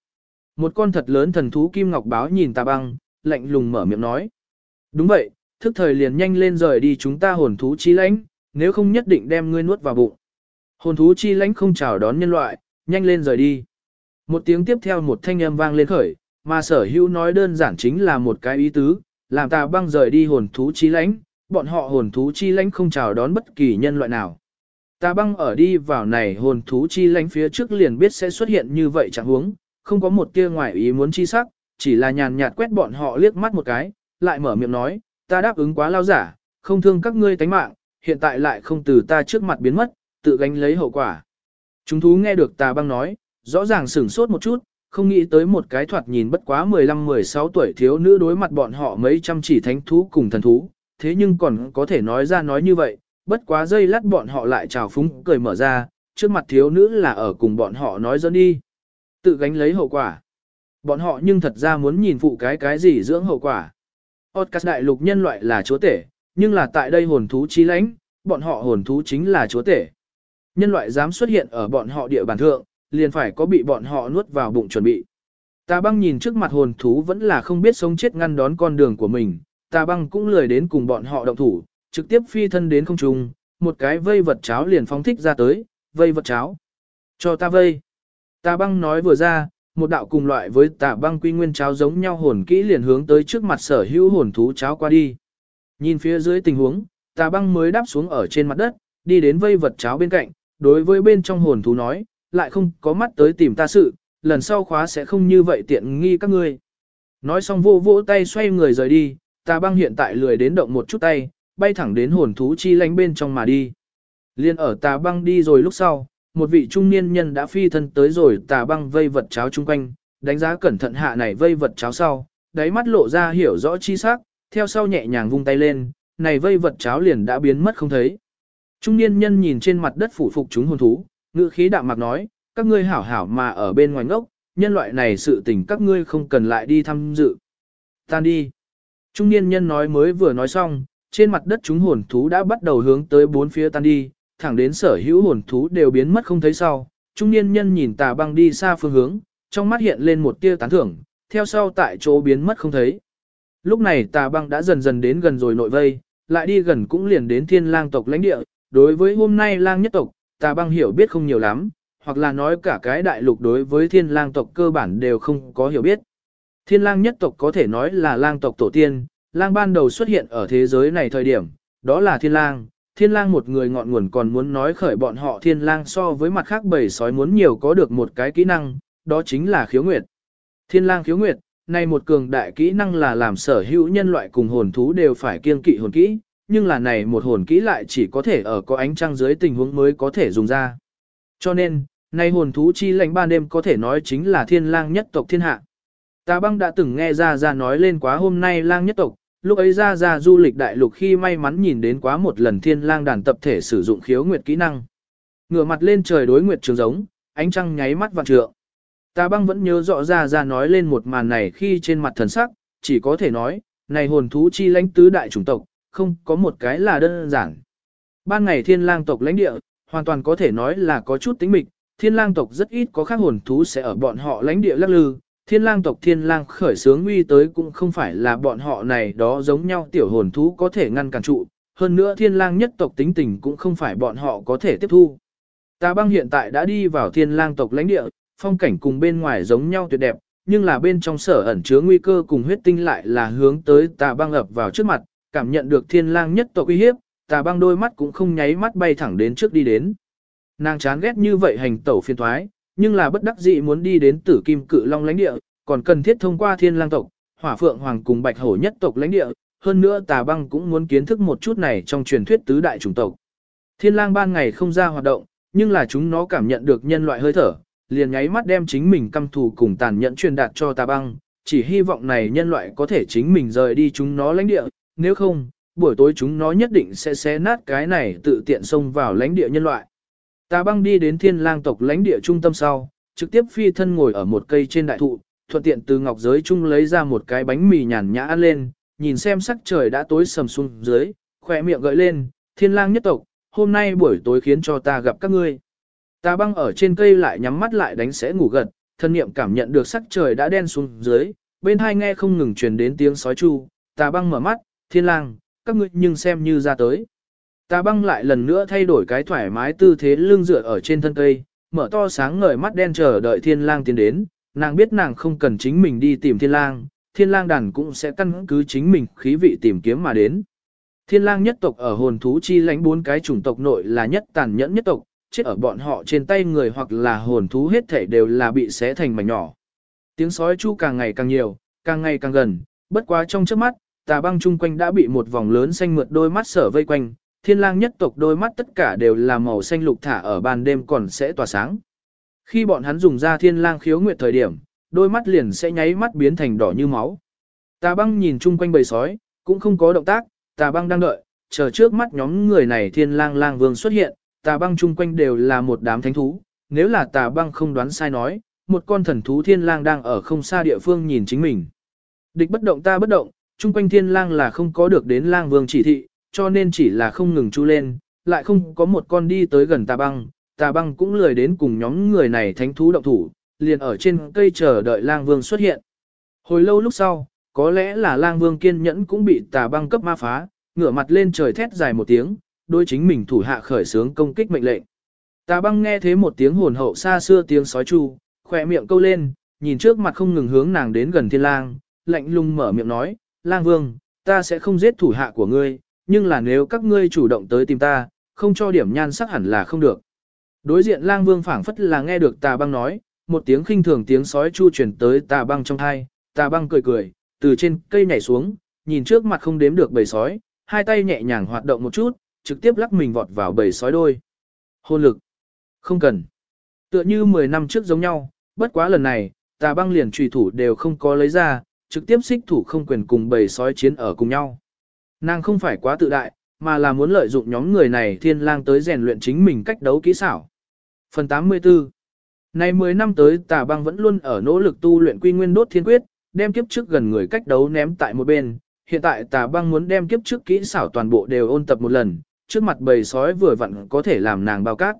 Một con thật lớn thần thú kim ngọc báo nhìn tà băng, lạnh lùng mở miệng nói. Đúng vậy, thức thời liền nhanh lên rời đi chúng ta hồn thú chi lãnh, nếu không nhất định đem ngươi nuốt vào bụng. Hồn thú chi lãnh không chào đón nhân loại, nhanh lên rời đi. Một tiếng tiếp theo một thanh âm vang lên khởi, mà sở hữu nói đơn giản chính là một cái ý tứ, làm ta băng rời đi hồn thú chi lãnh, bọn họ hồn thú chi lãnh không chào đón bất kỳ nhân loại nào. Tà băng ở đi vào này hồn thú chi lãnh phía trước liền biết sẽ xuất hiện như vậy chẳng huống, không có một tia ngoài ý muốn chi sắc, chỉ là nhàn nhạt quét bọn họ liếc mắt một cái, lại mở miệng nói, ta đáp ứng quá lao giả, không thương các ngươi tánh mạng, hiện tại lại không từ ta trước mặt biến mất, tự gánh lấy hậu quả. Chúng thú nghe được tà băng nói, rõ ràng sửng sốt một chút, không nghĩ tới một cái thoạt nhìn bất quá 15-16 tuổi thiếu nữ đối mặt bọn họ mấy trăm chỉ thánh thú cùng thần thú, thế nhưng còn có thể nói ra nói như vậy, bất quá dây lát bọn họ lại trào phúng cười mở ra, trước mặt thiếu nữ là ở cùng bọn họ nói dẫn đi. Tự gánh lấy hậu quả. Bọn họ nhưng thật ra muốn nhìn phụ cái cái gì dưỡng hậu quả. Otcas đại lục nhân loại là chúa tể, nhưng là tại đây hồn thú chi lãnh, bọn họ hồn thú chính là chúa tể. Nhân loại dám xuất hiện ở bọn họ địa bàn thượng, liền phải có bị bọn họ nuốt vào bụng chuẩn bị. ta băng nhìn trước mặt hồn thú vẫn là không biết sống chết ngăn đón con đường của mình, tà băng cũng lười đến cùng bọn họ động thủ, trực tiếp phi thân đến không trung, một cái vây vật cháo liền phóng thích ra tới, vây vật cháo. Cho ta vây. Tà băng nói vừa ra, một đạo cùng loại với tà băng quy nguyên cháo giống nhau hồn kỹ liền hướng tới trước mặt sở hữu hồn thú cháo qua đi. Nhìn phía dưới tình huống, tà băng mới đáp xuống ở trên mặt đất, đi đến vây vật cháo bên cạnh, đối với bên trong hồn thú nói, lại không có mắt tới tìm ta sự, lần sau khóa sẽ không như vậy tiện nghi các ngươi. Nói xong vô vỗ tay xoay người rời đi, tà băng hiện tại lười đến động một chút tay, bay thẳng đến hồn thú chi lánh bên trong mà đi. Liên ở tà băng đi rồi lúc sau, một vị trung niên nhân đã phi thân tới rồi tà băng vây vật cháo chung quanh, đánh giá cẩn thận hạ này vây vật cháo sau, đáy mắt lộ ra hiểu rõ chi sắc, theo sau nhẹ nhàng vung tay lên, này vây vật cháo liền đã biến mất không thấy. Trung niên nhân nhìn trên mặt đất phủ phục chúng hồn thú, ngữ khí đạm mạc nói, các ngươi hảo hảo mà ở bên ngoài ngốc, nhân loại này sự tình các ngươi không cần lại đi thăm dự. Tan đi. Trung niên nhân nói mới vừa nói xong, trên mặt đất chúng hồn thú đã bắt đầu hướng tới bốn phía tan đi, thẳng đến sở hữu hồn thú đều biến mất không thấy sau. Trung niên nhân nhìn tà băng đi xa phương hướng, trong mắt hiện lên một tia tán thưởng, theo sau tại chỗ biến mất không thấy. Lúc này tà băng đã dần dần đến gần rồi nội vây, lại đi gần cũng liền đến thiên lang tộc lãnh địa. Đối với hôm nay lang nhất tộc, tà băng hiểu biết không nhiều lắm, hoặc là nói cả cái đại lục đối với thiên lang tộc cơ bản đều không có hiểu biết. Thiên lang nhất tộc có thể nói là lang tộc tổ tiên, lang ban đầu xuất hiện ở thế giới này thời điểm, đó là thiên lang. Thiên lang một người ngọn nguồn còn muốn nói khởi bọn họ thiên lang so với mặt khác bầy sói muốn nhiều có được một cái kỹ năng, đó chính là khiếu nguyệt. Thiên lang khiếu nguyệt, này một cường đại kỹ năng là làm sở hữu nhân loại cùng hồn thú đều phải kiêng kỵ hồn kỹ, nhưng là này một hồn kỹ lại chỉ có thể ở có ánh trăng dưới tình huống mới có thể dùng ra. Cho nên, này hồn thú chi lãnh ban đêm có thể nói chính là thiên lang nhất tộc thiên hạ. Tà băng đã từng nghe ra ra nói lên quá hôm nay lang nhất tộc, lúc ấy ra ra du lịch đại lục khi may mắn nhìn đến quá một lần thiên lang đàn tập thể sử dụng khiếu nguyệt kỹ năng. Ngửa mặt lên trời đối nguyệt trường giống, ánh trăng nháy mắt vạn trượng. Tà băng vẫn nhớ rõ ra ra nói lên một màn này khi trên mặt thần sắc, chỉ có thể nói, này hồn thú chi lãnh tứ đại chủng tộc, không có một cái là đơn giản. Ban ngày thiên lang tộc lãnh địa, hoàn toàn có thể nói là có chút tính mịch, thiên lang tộc rất ít có khác hồn thú sẽ ở bọn họ lãnh địa lắc lư, thiên lang tộc thiên lang khởi sướng uy tới cũng không phải là bọn họ này đó giống nhau tiểu hồn thú có thể ngăn cản trụ, hơn nữa thiên lang nhất tộc tính tình cũng không phải bọn họ có thể tiếp thu. Tà băng hiện tại đã đi vào thiên lang tộc lãnh địa, phong cảnh cùng bên ngoài giống nhau tuyệt đẹp, nhưng là bên trong sở ẩn chứa nguy cơ cùng huyết tinh lại là hướng tới tà băng ập vào trước mặt, cảm nhận được thiên lang nhất tộc uy hiếp, tà băng đôi mắt cũng không nháy mắt bay thẳng đến trước đi đến. Nàng chán ghét như vậy hành tẩu phiên thoái, nhưng là bất đắc dĩ muốn đi đến tử kim cự long lãnh địa, còn cần thiết thông qua thiên lang tộc, hỏa phượng hoàng cùng bạch hổ nhất tộc lãnh địa, hơn nữa tà băng cũng muốn kiến thức một chút này trong truyền thuyết tứ đại chủng tộc. Thiên lang ban ngày không ra hoạt động, nhưng là chúng nó cảm nhận được nhân loại hơi thở, liền nháy mắt đem chính mình căm thù cùng tàn nhẫn truyền đạt cho tà băng, chỉ hy vọng này nhân loại có thể chính mình rời đi chúng nó lãnh địa, nếu không, buổi tối chúng nó nhất định sẽ xé nát cái này tự tiện xông vào lãnh địa nhân loại. Tà băng đi đến thiên lang tộc lãnh địa trung tâm sau, trực tiếp phi thân ngồi ở một cây trên đại thụ, thuận tiện từ ngọc giới trung lấy ra một cái bánh mì nhàn nhã ăn lên, nhìn xem sắc trời đã tối sầm xuống dưới, khỏe miệng gợi lên, thiên lang nhất tộc, hôm nay buổi tối khiến cho ta gặp các ngươi. Tà băng ở trên cây lại nhắm mắt lại đánh sẽ ngủ gật, thân niệm cảm nhận được sắc trời đã đen xuống dưới, bên hai nghe không ngừng truyền đến tiếng sói chu, tà băng mở mắt, thiên lang, các ngươi nhưng xem như ra tới. Tà băng lại lần nữa thay đổi cái thoải mái tư thế lưng dựa ở trên thân cây, mở to sáng ngời mắt đen chờ đợi thiên lang tiến đến, nàng biết nàng không cần chính mình đi tìm thiên lang, thiên lang đàn cũng sẽ căn cứ chính mình khí vị tìm kiếm mà đến. Thiên lang nhất tộc ở hồn thú chi lãnh bốn cái chủng tộc nội là nhất tàn nhẫn nhất tộc, chết ở bọn họ trên tay người hoặc là hồn thú hết thể đều là bị xé thành mảnh nhỏ. Tiếng sói chu càng ngày càng nhiều, càng ngày càng gần, bất quá trong trước mắt, tà băng chung quanh đã bị một vòng lớn xanh mượt đôi mắt sở vây quanh, thiên lang nhất tộc đôi mắt tất cả đều là màu xanh lục thả ở ban đêm còn sẽ tỏa sáng. Khi bọn hắn dùng ra thiên lang khiếu nguyệt thời điểm, đôi mắt liền sẽ nháy mắt biến thành đỏ như máu. Tà băng nhìn chung quanh bầy sói, cũng không có động tác, tà băng đang đợi, chờ trước mắt nhóm người này thiên lang lang vương xuất hiện, tà băng chung quanh đều là một đám thánh thú, nếu là tà băng không đoán sai nói, một con thần thú thiên lang đang ở không xa địa phương nhìn chính mình. Địch bất động ta bất động, chung quanh thiên lang là không có được đến lang vương chỉ thị, cho nên chỉ là không ngừng chu lên, lại không có một con đi tới gần tà băng, tà băng cũng lười đến cùng nhóm người này thánh thú động thủ, liền ở trên cây chờ đợi lang vương xuất hiện. Hồi lâu lúc sau, có lẽ là lang vương kiên nhẫn cũng bị tà băng cấp ma phá, ngửa mặt lên trời thét dài một tiếng, đôi chính mình thủ hạ khởi sướng công kích mệnh lệnh. Tà băng nghe thế một tiếng hồn hậu xa xưa tiếng sói chu, khỏe miệng câu lên, nhìn trước mặt không ngừng hướng nàng đến gần thiên lang, lạnh lùng mở miệng nói, lang vương, ta sẽ không giết thủ hạ của ngươi, nhưng là nếu các ngươi chủ động tới tìm ta, không cho điểm nhan sắc hẳn là không được. Đối diện lang vương phảng phất là nghe được tà băng nói, một tiếng khinh thường tiếng sói chu chuyển tới tà băng trong thai, tà băng cười cười, từ trên cây nhảy xuống, nhìn trước mặt không đếm được bầy sói, hai tay nhẹ nhàng hoạt động một chút, trực tiếp lắc mình vọt vào bầy sói đôi. Hôn lực. Không cần. Tựa như 10 năm trước giống nhau, bất quá lần này, tà băng liền trùy thủ đều không có lấy ra, trực tiếp xích thủ không quyền cùng bầy sói chiến ở cùng nhau. Nàng không phải quá tự đại, mà là muốn lợi dụng nhóm người này thiên lang tới rèn luyện chính mình cách đấu kỹ xảo. Phần 84 Nay 10 năm tới tà băng vẫn luôn ở nỗ lực tu luyện quy nguyên đốt thiên quyết, đem kiếp trước gần người cách đấu ném tại một bên. Hiện tại tà băng muốn đem kiếp trước kỹ xảo toàn bộ đều ôn tập một lần, trước mặt bầy sói vừa vặn có thể làm nàng bao cát.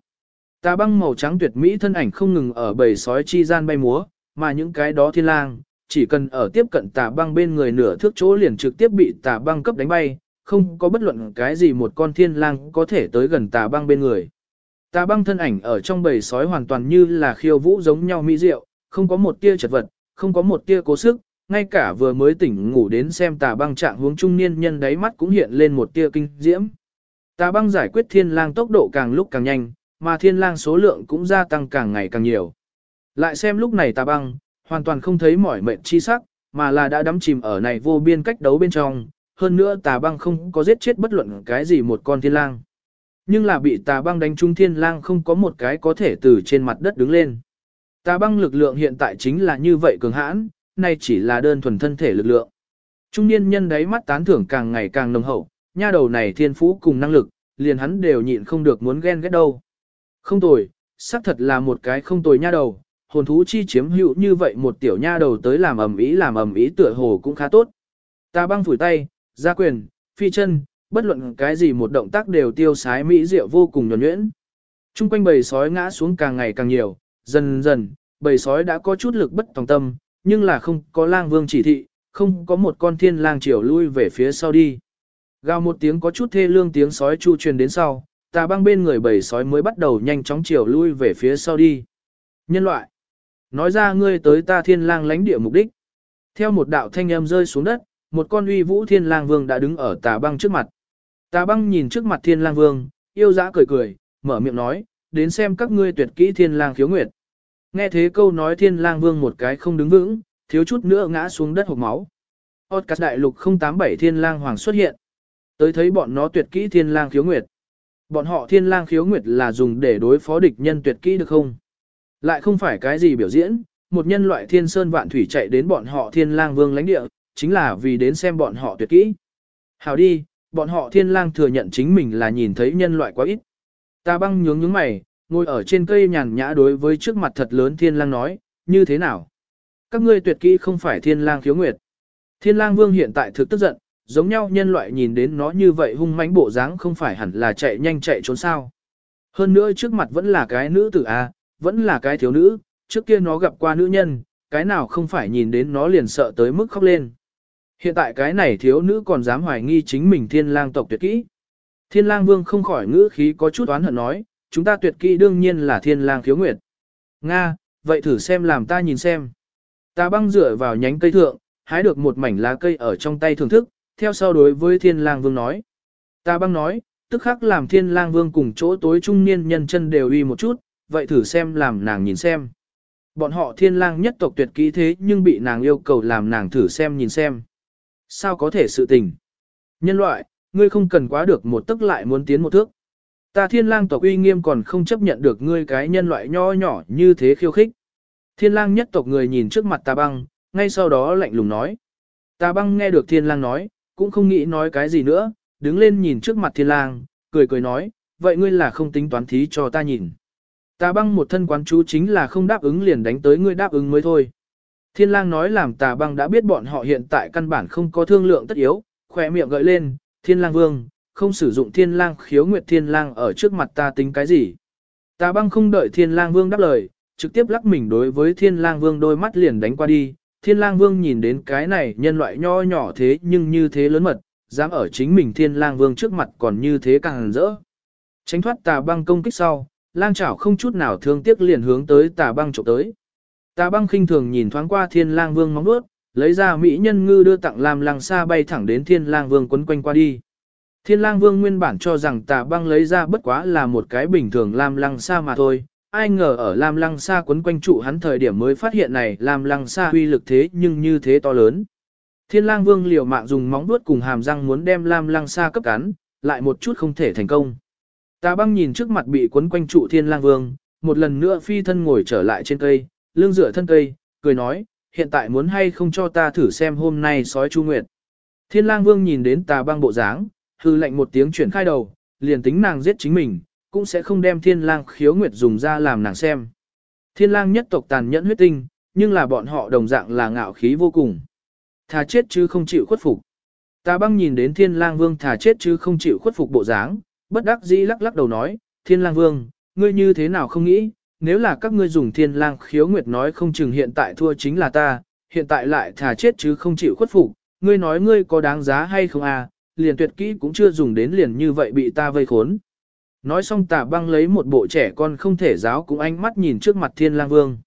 Tà băng màu trắng tuyệt mỹ thân ảnh không ngừng ở bầy sói chi gian bay múa, mà những cái đó thiên lang, chỉ cần ở tiếp cận tà băng bên người nửa thước chỗ liền trực tiếp bị tà băng cấp đánh bay, không có bất luận cái gì một con thiên lang có thể tới gần tà băng bên người. Tà băng thân ảnh ở trong bầy sói hoàn toàn như là khiêu vũ giống nhau mỹ diệu, không có một tia chật vật, không có một tia cố sức, ngay cả vừa mới tỉnh ngủ đến xem tà băng trạng hướng trung niên nhân đáy mắt cũng hiện lên một tia kinh diễm. Tà băng giải quyết thiên lang tốc độ càng lúc càng nhanh, mà thiên lang số lượng cũng gia tăng càng ngày càng nhiều. Lại xem lúc này tà băng, hoàn toàn không thấy mỏi mệt chi sắc, mà là đã đắm chìm ở này vô biên cách đấu bên trong, hơn nữa tà băng không có giết chết bất luận cái gì một con thiên lang. Nhưng là bị tà băng đánh trúng thiên lang không có một cái có thể từ trên mặt đất đứng lên. Tà băng lực lượng hiện tại chính là như vậy cường hãn, nay chỉ là đơn thuần thân thể lực lượng. Trung niên nhân đấy mắt tán thưởng càng ngày càng nồng hậu, nha đầu này thiên phú cùng năng lực, liền hắn đều nhịn không được muốn ghen ghét đâu. Không tồi, xác thật là một cái không tồi nha đầu, hồn thú chi chiếm hữu như vậy một tiểu nha đầu tới làm ầm ĩ làm ầm ĩ tựa hồ cũng khá tốt. Ta băng phủi tay, ra quyền, phi chân, bất luận cái gì một động tác đều tiêu sái mỹ diệu vô cùng nhuần nhuyễn. Trung quanh bầy sói ngã xuống càng ngày càng nhiều, dần dần, bầy sói đã có chút lực bất tòng tâm, nhưng là không có lang vương chỉ thị, không có một con thiên lang chiều lui về phía sau đi. Gào một tiếng có chút thê lương tiếng sói chu truyền đến sau, tà băng bên người bầy sói mới bắt đầu nhanh chóng chiều lui về phía sau đi. Nhân loại, nói ra ngươi tới ta thiên lang lãnh địa mục đích. Theo một đạo thanh âm rơi xuống đất, một con uy vũ thiên lang vương đã đứng ở tà băng trước mặt. Tà băng nhìn trước mặt thiên lang vương, yêu dã cười cười, mở miệng nói, đến xem các ngươi tuyệt kỹ thiên lang khiếu nguyệt. Nghe thế câu nói thiên lang vương một cái không đứng vững, thiếu chút nữa ngã xuống đất hộp máu. Otcas đại lục 087 thiên lang hoàng xuất hiện. Tới thấy bọn nó tuyệt kỹ thiên lang khiếu nguyệt. Bọn họ thiên lang khiếu nguyệt là dùng để đối phó địch nhân tuyệt kỹ được không? Lại không phải cái gì biểu diễn, một nhân loại thiên sơn vạn thủy chạy đến bọn họ thiên lang vương lãnh địa, chính là vì đến xem bọn họ tuyệt kỹ. Hào đi, bọn họ thiên lang thừa nhận chính mình là nhìn thấy nhân loại quá ít. Ta băng nhướng nhướng mày, ngồi ở trên cây nhàn nhã đối với trước mặt thật lớn thiên lang nói, như thế nào? Các ngươi tuyệt kỹ không phải thiên lang khiếu nguyệt. Thiên lang vương hiện tại thực tức giận, giống nhau nhân loại nhìn đến nó như vậy hung mãnh bộ dáng không phải hẳn là chạy nhanh chạy trốn sao. Hơn nữa trước mặt vẫn là cái nữ tử A, vẫn là cái thiếu nữ, trước kia nó gặp qua nữ nhân, cái nào không phải nhìn đến nó liền sợ tới mức khóc lên. Hiện tại cái này thiếu nữ còn dám hoài nghi chính mình thiên lang tộc tuyệt kỹ. Thiên lang vương không khỏi ngữ khí có chút oán hận nói, chúng ta tuyệt kỹ đương nhiên là thiên lang thiếu nguyệt. Nga, vậy thử xem làm ta nhìn xem. Ta băng dựa vào nhánh cây thượng, hái được một mảnh lá cây ở trong tay thưởng thức, theo sau đối với thiên lang vương nói. Ta băng nói, tức khắc làm thiên lang vương cùng chỗ tối trung niên nhân chân đều uy một chút, vậy thử xem làm nàng nhìn xem. Bọn họ thiên lang nhất tộc tuyệt kỹ thế nhưng bị nàng yêu cầu làm nàng thử xem nhìn xem. Sao có thể sự tình? Nhân loại, ngươi không cần quá được một tức lại muốn tiến một thước. Ta thiên lang tộc uy nghiêm còn không chấp nhận được ngươi cái nhân loại nho nhỏ như thế khiêu khích. Thiên lang nhất tộc người nhìn trước mặt ta băng, ngay sau đó lạnh lùng nói. Ta băng nghe được thiên lang nói, cũng không nghĩ nói cái gì nữa, đứng lên nhìn trước mặt thiên lang, cười cười nói, vậy ngươi là không tính toán thí cho ta nhìn. Tà băng một thân quán chú chính là không đáp ứng liền đánh tới ngươi đáp ứng mới thôi. Thiên lang nói làm tà băng đã biết bọn họ hiện tại căn bản không có thương lượng tất yếu, khỏe miệng gợi lên, thiên lang vương, không sử dụng thiên lang khiếu nguyệt thiên lang ở trước mặt ta tính cái gì. Tà băng không đợi thiên lang vương đáp lời, trực tiếp lắc mình đối với thiên lang vương đôi mắt liền đánh qua đi. Thiên lang vương nhìn đến cái này nhân loại nho nhỏ thế nhưng như thế lớn mật, dám ở chính mình thiên lang vương trước mặt còn như thế càng rỡ. Tránh thoát tà băng công kích sau, lang chảo không chút nào thương tiếc liền hướng tới tà băng trộm tới. Tà băng khinh thường nhìn thoáng qua thiên lang vương móng nuốt, lấy ra mỹ nhân ngư đưa tặng làm Lang xa bay thẳng đến thiên lang vương quấn quanh qua đi. Thiên lang vương nguyên bản cho rằng tà băng lấy ra bất quá là một cái bình thường làm Lang xa mà thôi, ai ngờ ở lam lăng xa quấn quanh trụ hắn thời điểm mới phát hiện này lam lăng xa uy lực thế nhưng như thế to lớn. Thiên lang vương liều mạng dùng móng vuốt cùng hàm răng muốn đem lam lăng xa cấp cắn, lại một chút không thể thành công. Tà băng nhìn trước mặt bị quấn quanh trụ thiên lang vương, một lần nữa phi thân ngồi trở lại trên cây, lưng dựa thân cây, cười nói, hiện tại muốn hay không cho ta thử xem hôm nay sói chu nguyệt. Thiên lang vương nhìn đến tà băng bộ dáng, hư lệnh một tiếng chuyển khai đầu, liền tính nàng giết chính mình, cũng sẽ không đem thiên lang khiếu nguyệt dùng ra làm nàng xem. Thiên lang nhất tộc tàn nhẫn huyết tinh, nhưng là bọn họ đồng dạng là ngạo khí vô cùng. Thà chết chứ không chịu khuất phục. Tà băng nhìn đến thiên lang vương thà chết chứ không chịu khuất phục bộ dáng, bất đắc dĩ lắc lắc đầu nói, thiên lang vương, ngươi như thế nào không nghĩ, nếu là các ngươi dùng thiên lang khiếu nguyệt nói không chừng hiện tại thua chính là ta, hiện tại lại thà chết chứ không chịu khuất phục, ngươi nói ngươi có đáng giá hay không à, liền tuyệt kỹ cũng chưa dùng đến liền như vậy bị ta vây khốn. Nói xong tà băng lấy một bộ trẻ con không thể giáo cũng ánh mắt nhìn trước mặt thiên lang vương.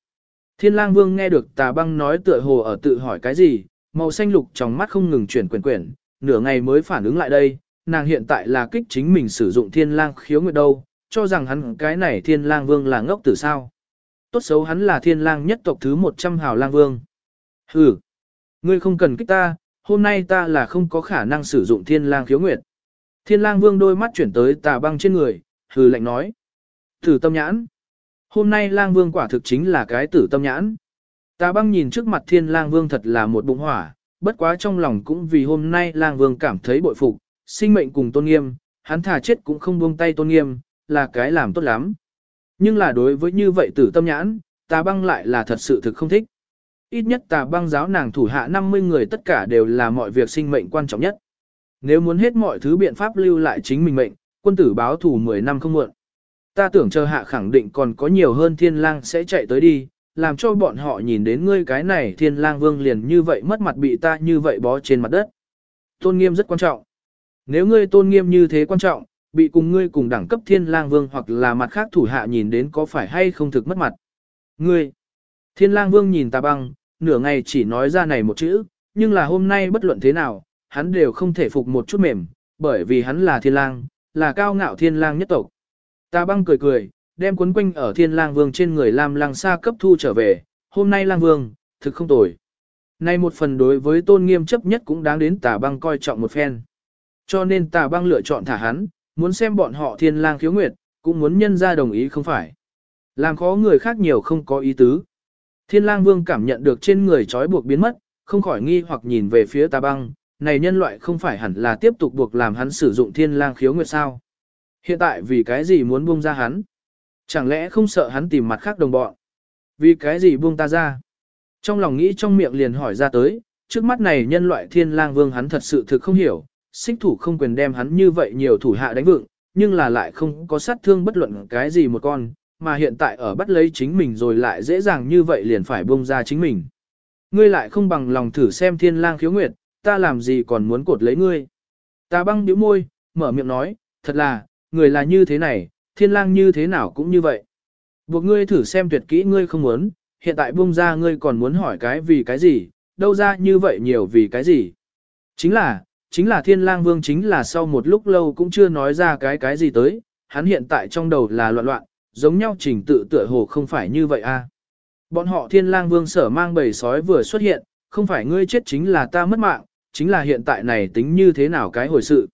Thiên lang vương nghe được tà băng nói tựa hồ ở tự hỏi cái gì, màu xanh lục trong mắt không ngừng chuyển quyển quyển, nửa ngày mới phản ứng lại đây, nàng hiện tại là kích chính mình sử dụng thiên lang khiếu nguyệt đâu, cho rằng hắn cái này thiên lang vương là ngốc tử sao. Tốt xấu hắn là thiên lang nhất tộc thứ 100 hào lang vương. Hừ, ngươi không cần kích ta, hôm nay ta là không có khả năng sử dụng thiên lang khiếu nguyệt. Thiên lang vương đôi mắt chuyển tới tà băng trên người, hừ lạnh nói. Tử tâm nhãn. Hôm nay lang vương quả thực chính là cái tử tâm nhãn. Tà băng nhìn trước mặt thiên lang vương thật là một bụng hỏa, bất quá trong lòng cũng vì hôm nay lang vương cảm thấy bội phục, sinh mệnh cùng tôn nghiêm, hắn thà chết cũng không buông tay tôn nghiêm, là cái làm tốt lắm. Nhưng là đối với như vậy tử tâm nhãn, tà băng lại là thật sự thực không thích. Ít nhất tà băng giáo nàng thủ hạ 50 người tất cả đều là mọi việc sinh mệnh quan trọng nhất. Nếu muốn hết mọi thứ biện pháp lưu lại chính mình mệnh, quân tử báo thủ 10 năm không muộn. Ta tưởng chờ hạ khẳng định còn có nhiều hơn thiên lang sẽ chạy tới đi, làm cho bọn họ nhìn đến ngươi cái này thiên lang vương liền như vậy mất mặt bị ta như vậy bó trên mặt đất. Tôn nghiêm rất quan trọng. Nếu ngươi tôn nghiêm như thế quan trọng, bị cùng ngươi cùng đẳng cấp thiên lang vương hoặc là mặt khác thủ hạ nhìn đến có phải hay không thực mất mặt. Ngươi, thiên lang vương nhìn tà băng, nửa ngày chỉ nói ra này một chữ, nhưng là hôm nay bất luận thế nào, hắn đều không thể phục một chút mềm, bởi vì hắn là thiên lang, là cao ngạo thiên lang nhất tộc. Tà băng cười cười, đem cuốn quanh ở thiên lang vương trên người làm Lang Sa cấp thu trở về, hôm nay lang vương, thực không tồi. Nay một phần đối với tôn nghiêm chấp nhất cũng đáng đến tà băng coi trọng một phen. Cho nên tà băng lựa chọn thả hắn, muốn xem bọn họ thiên lang khiếu nguyệt, cũng muốn nhân ra đồng ý không phải. Làm khó người khác nhiều không có ý tứ. Thiên lang vương cảm nhận được trên người trói buộc biến mất, không khỏi nghi hoặc nhìn về phía tà băng, này nhân loại không phải hẳn là tiếp tục buộc làm hắn sử dụng thiên lang khiếu nguyệt sao. Hiện tại vì cái gì muốn buông ra hắn? Chẳng lẽ không sợ hắn tìm mặt khác đồng bọn? Vì cái gì buông ta ra? Trong lòng nghĩ trong miệng liền hỏi ra tới, trước mắt này nhân loại thiên lang vương hắn thật sự thực không hiểu, xích thủ không quyền đem hắn như vậy nhiều thủ hạ đánh vượng, nhưng là lại không có sát thương bất luận cái gì một con, mà hiện tại ở bắt lấy chính mình rồi lại dễ dàng như vậy liền phải buông ra chính mình. Ngươi lại không bằng lòng thử xem thiên lang khiếu nguyệt, ta làm gì còn muốn cột lấy ngươi. Ta băng điếu môi, mở miệng nói, thật là, người là như thế này, thiên lang như thế nào cũng như vậy. Buộc ngươi thử xem tuyệt kỹ ngươi không muốn, hiện tại buông ra ngươi còn muốn hỏi cái vì cái gì, đâu ra như vậy nhiều vì cái gì. Chính là, chính là thiên lang vương chính là sau một lúc lâu cũng chưa nói ra cái cái gì tới, hắn hiện tại trong đầu là loạn loạn, giống nhau trình tự tựa hồ không phải như vậy a. Bọn họ thiên lang vương sở mang bầy sói vừa xuất hiện, không phải ngươi chết chính là ta mất mạng, chính là hiện tại này tính như thế nào cái hồi sự.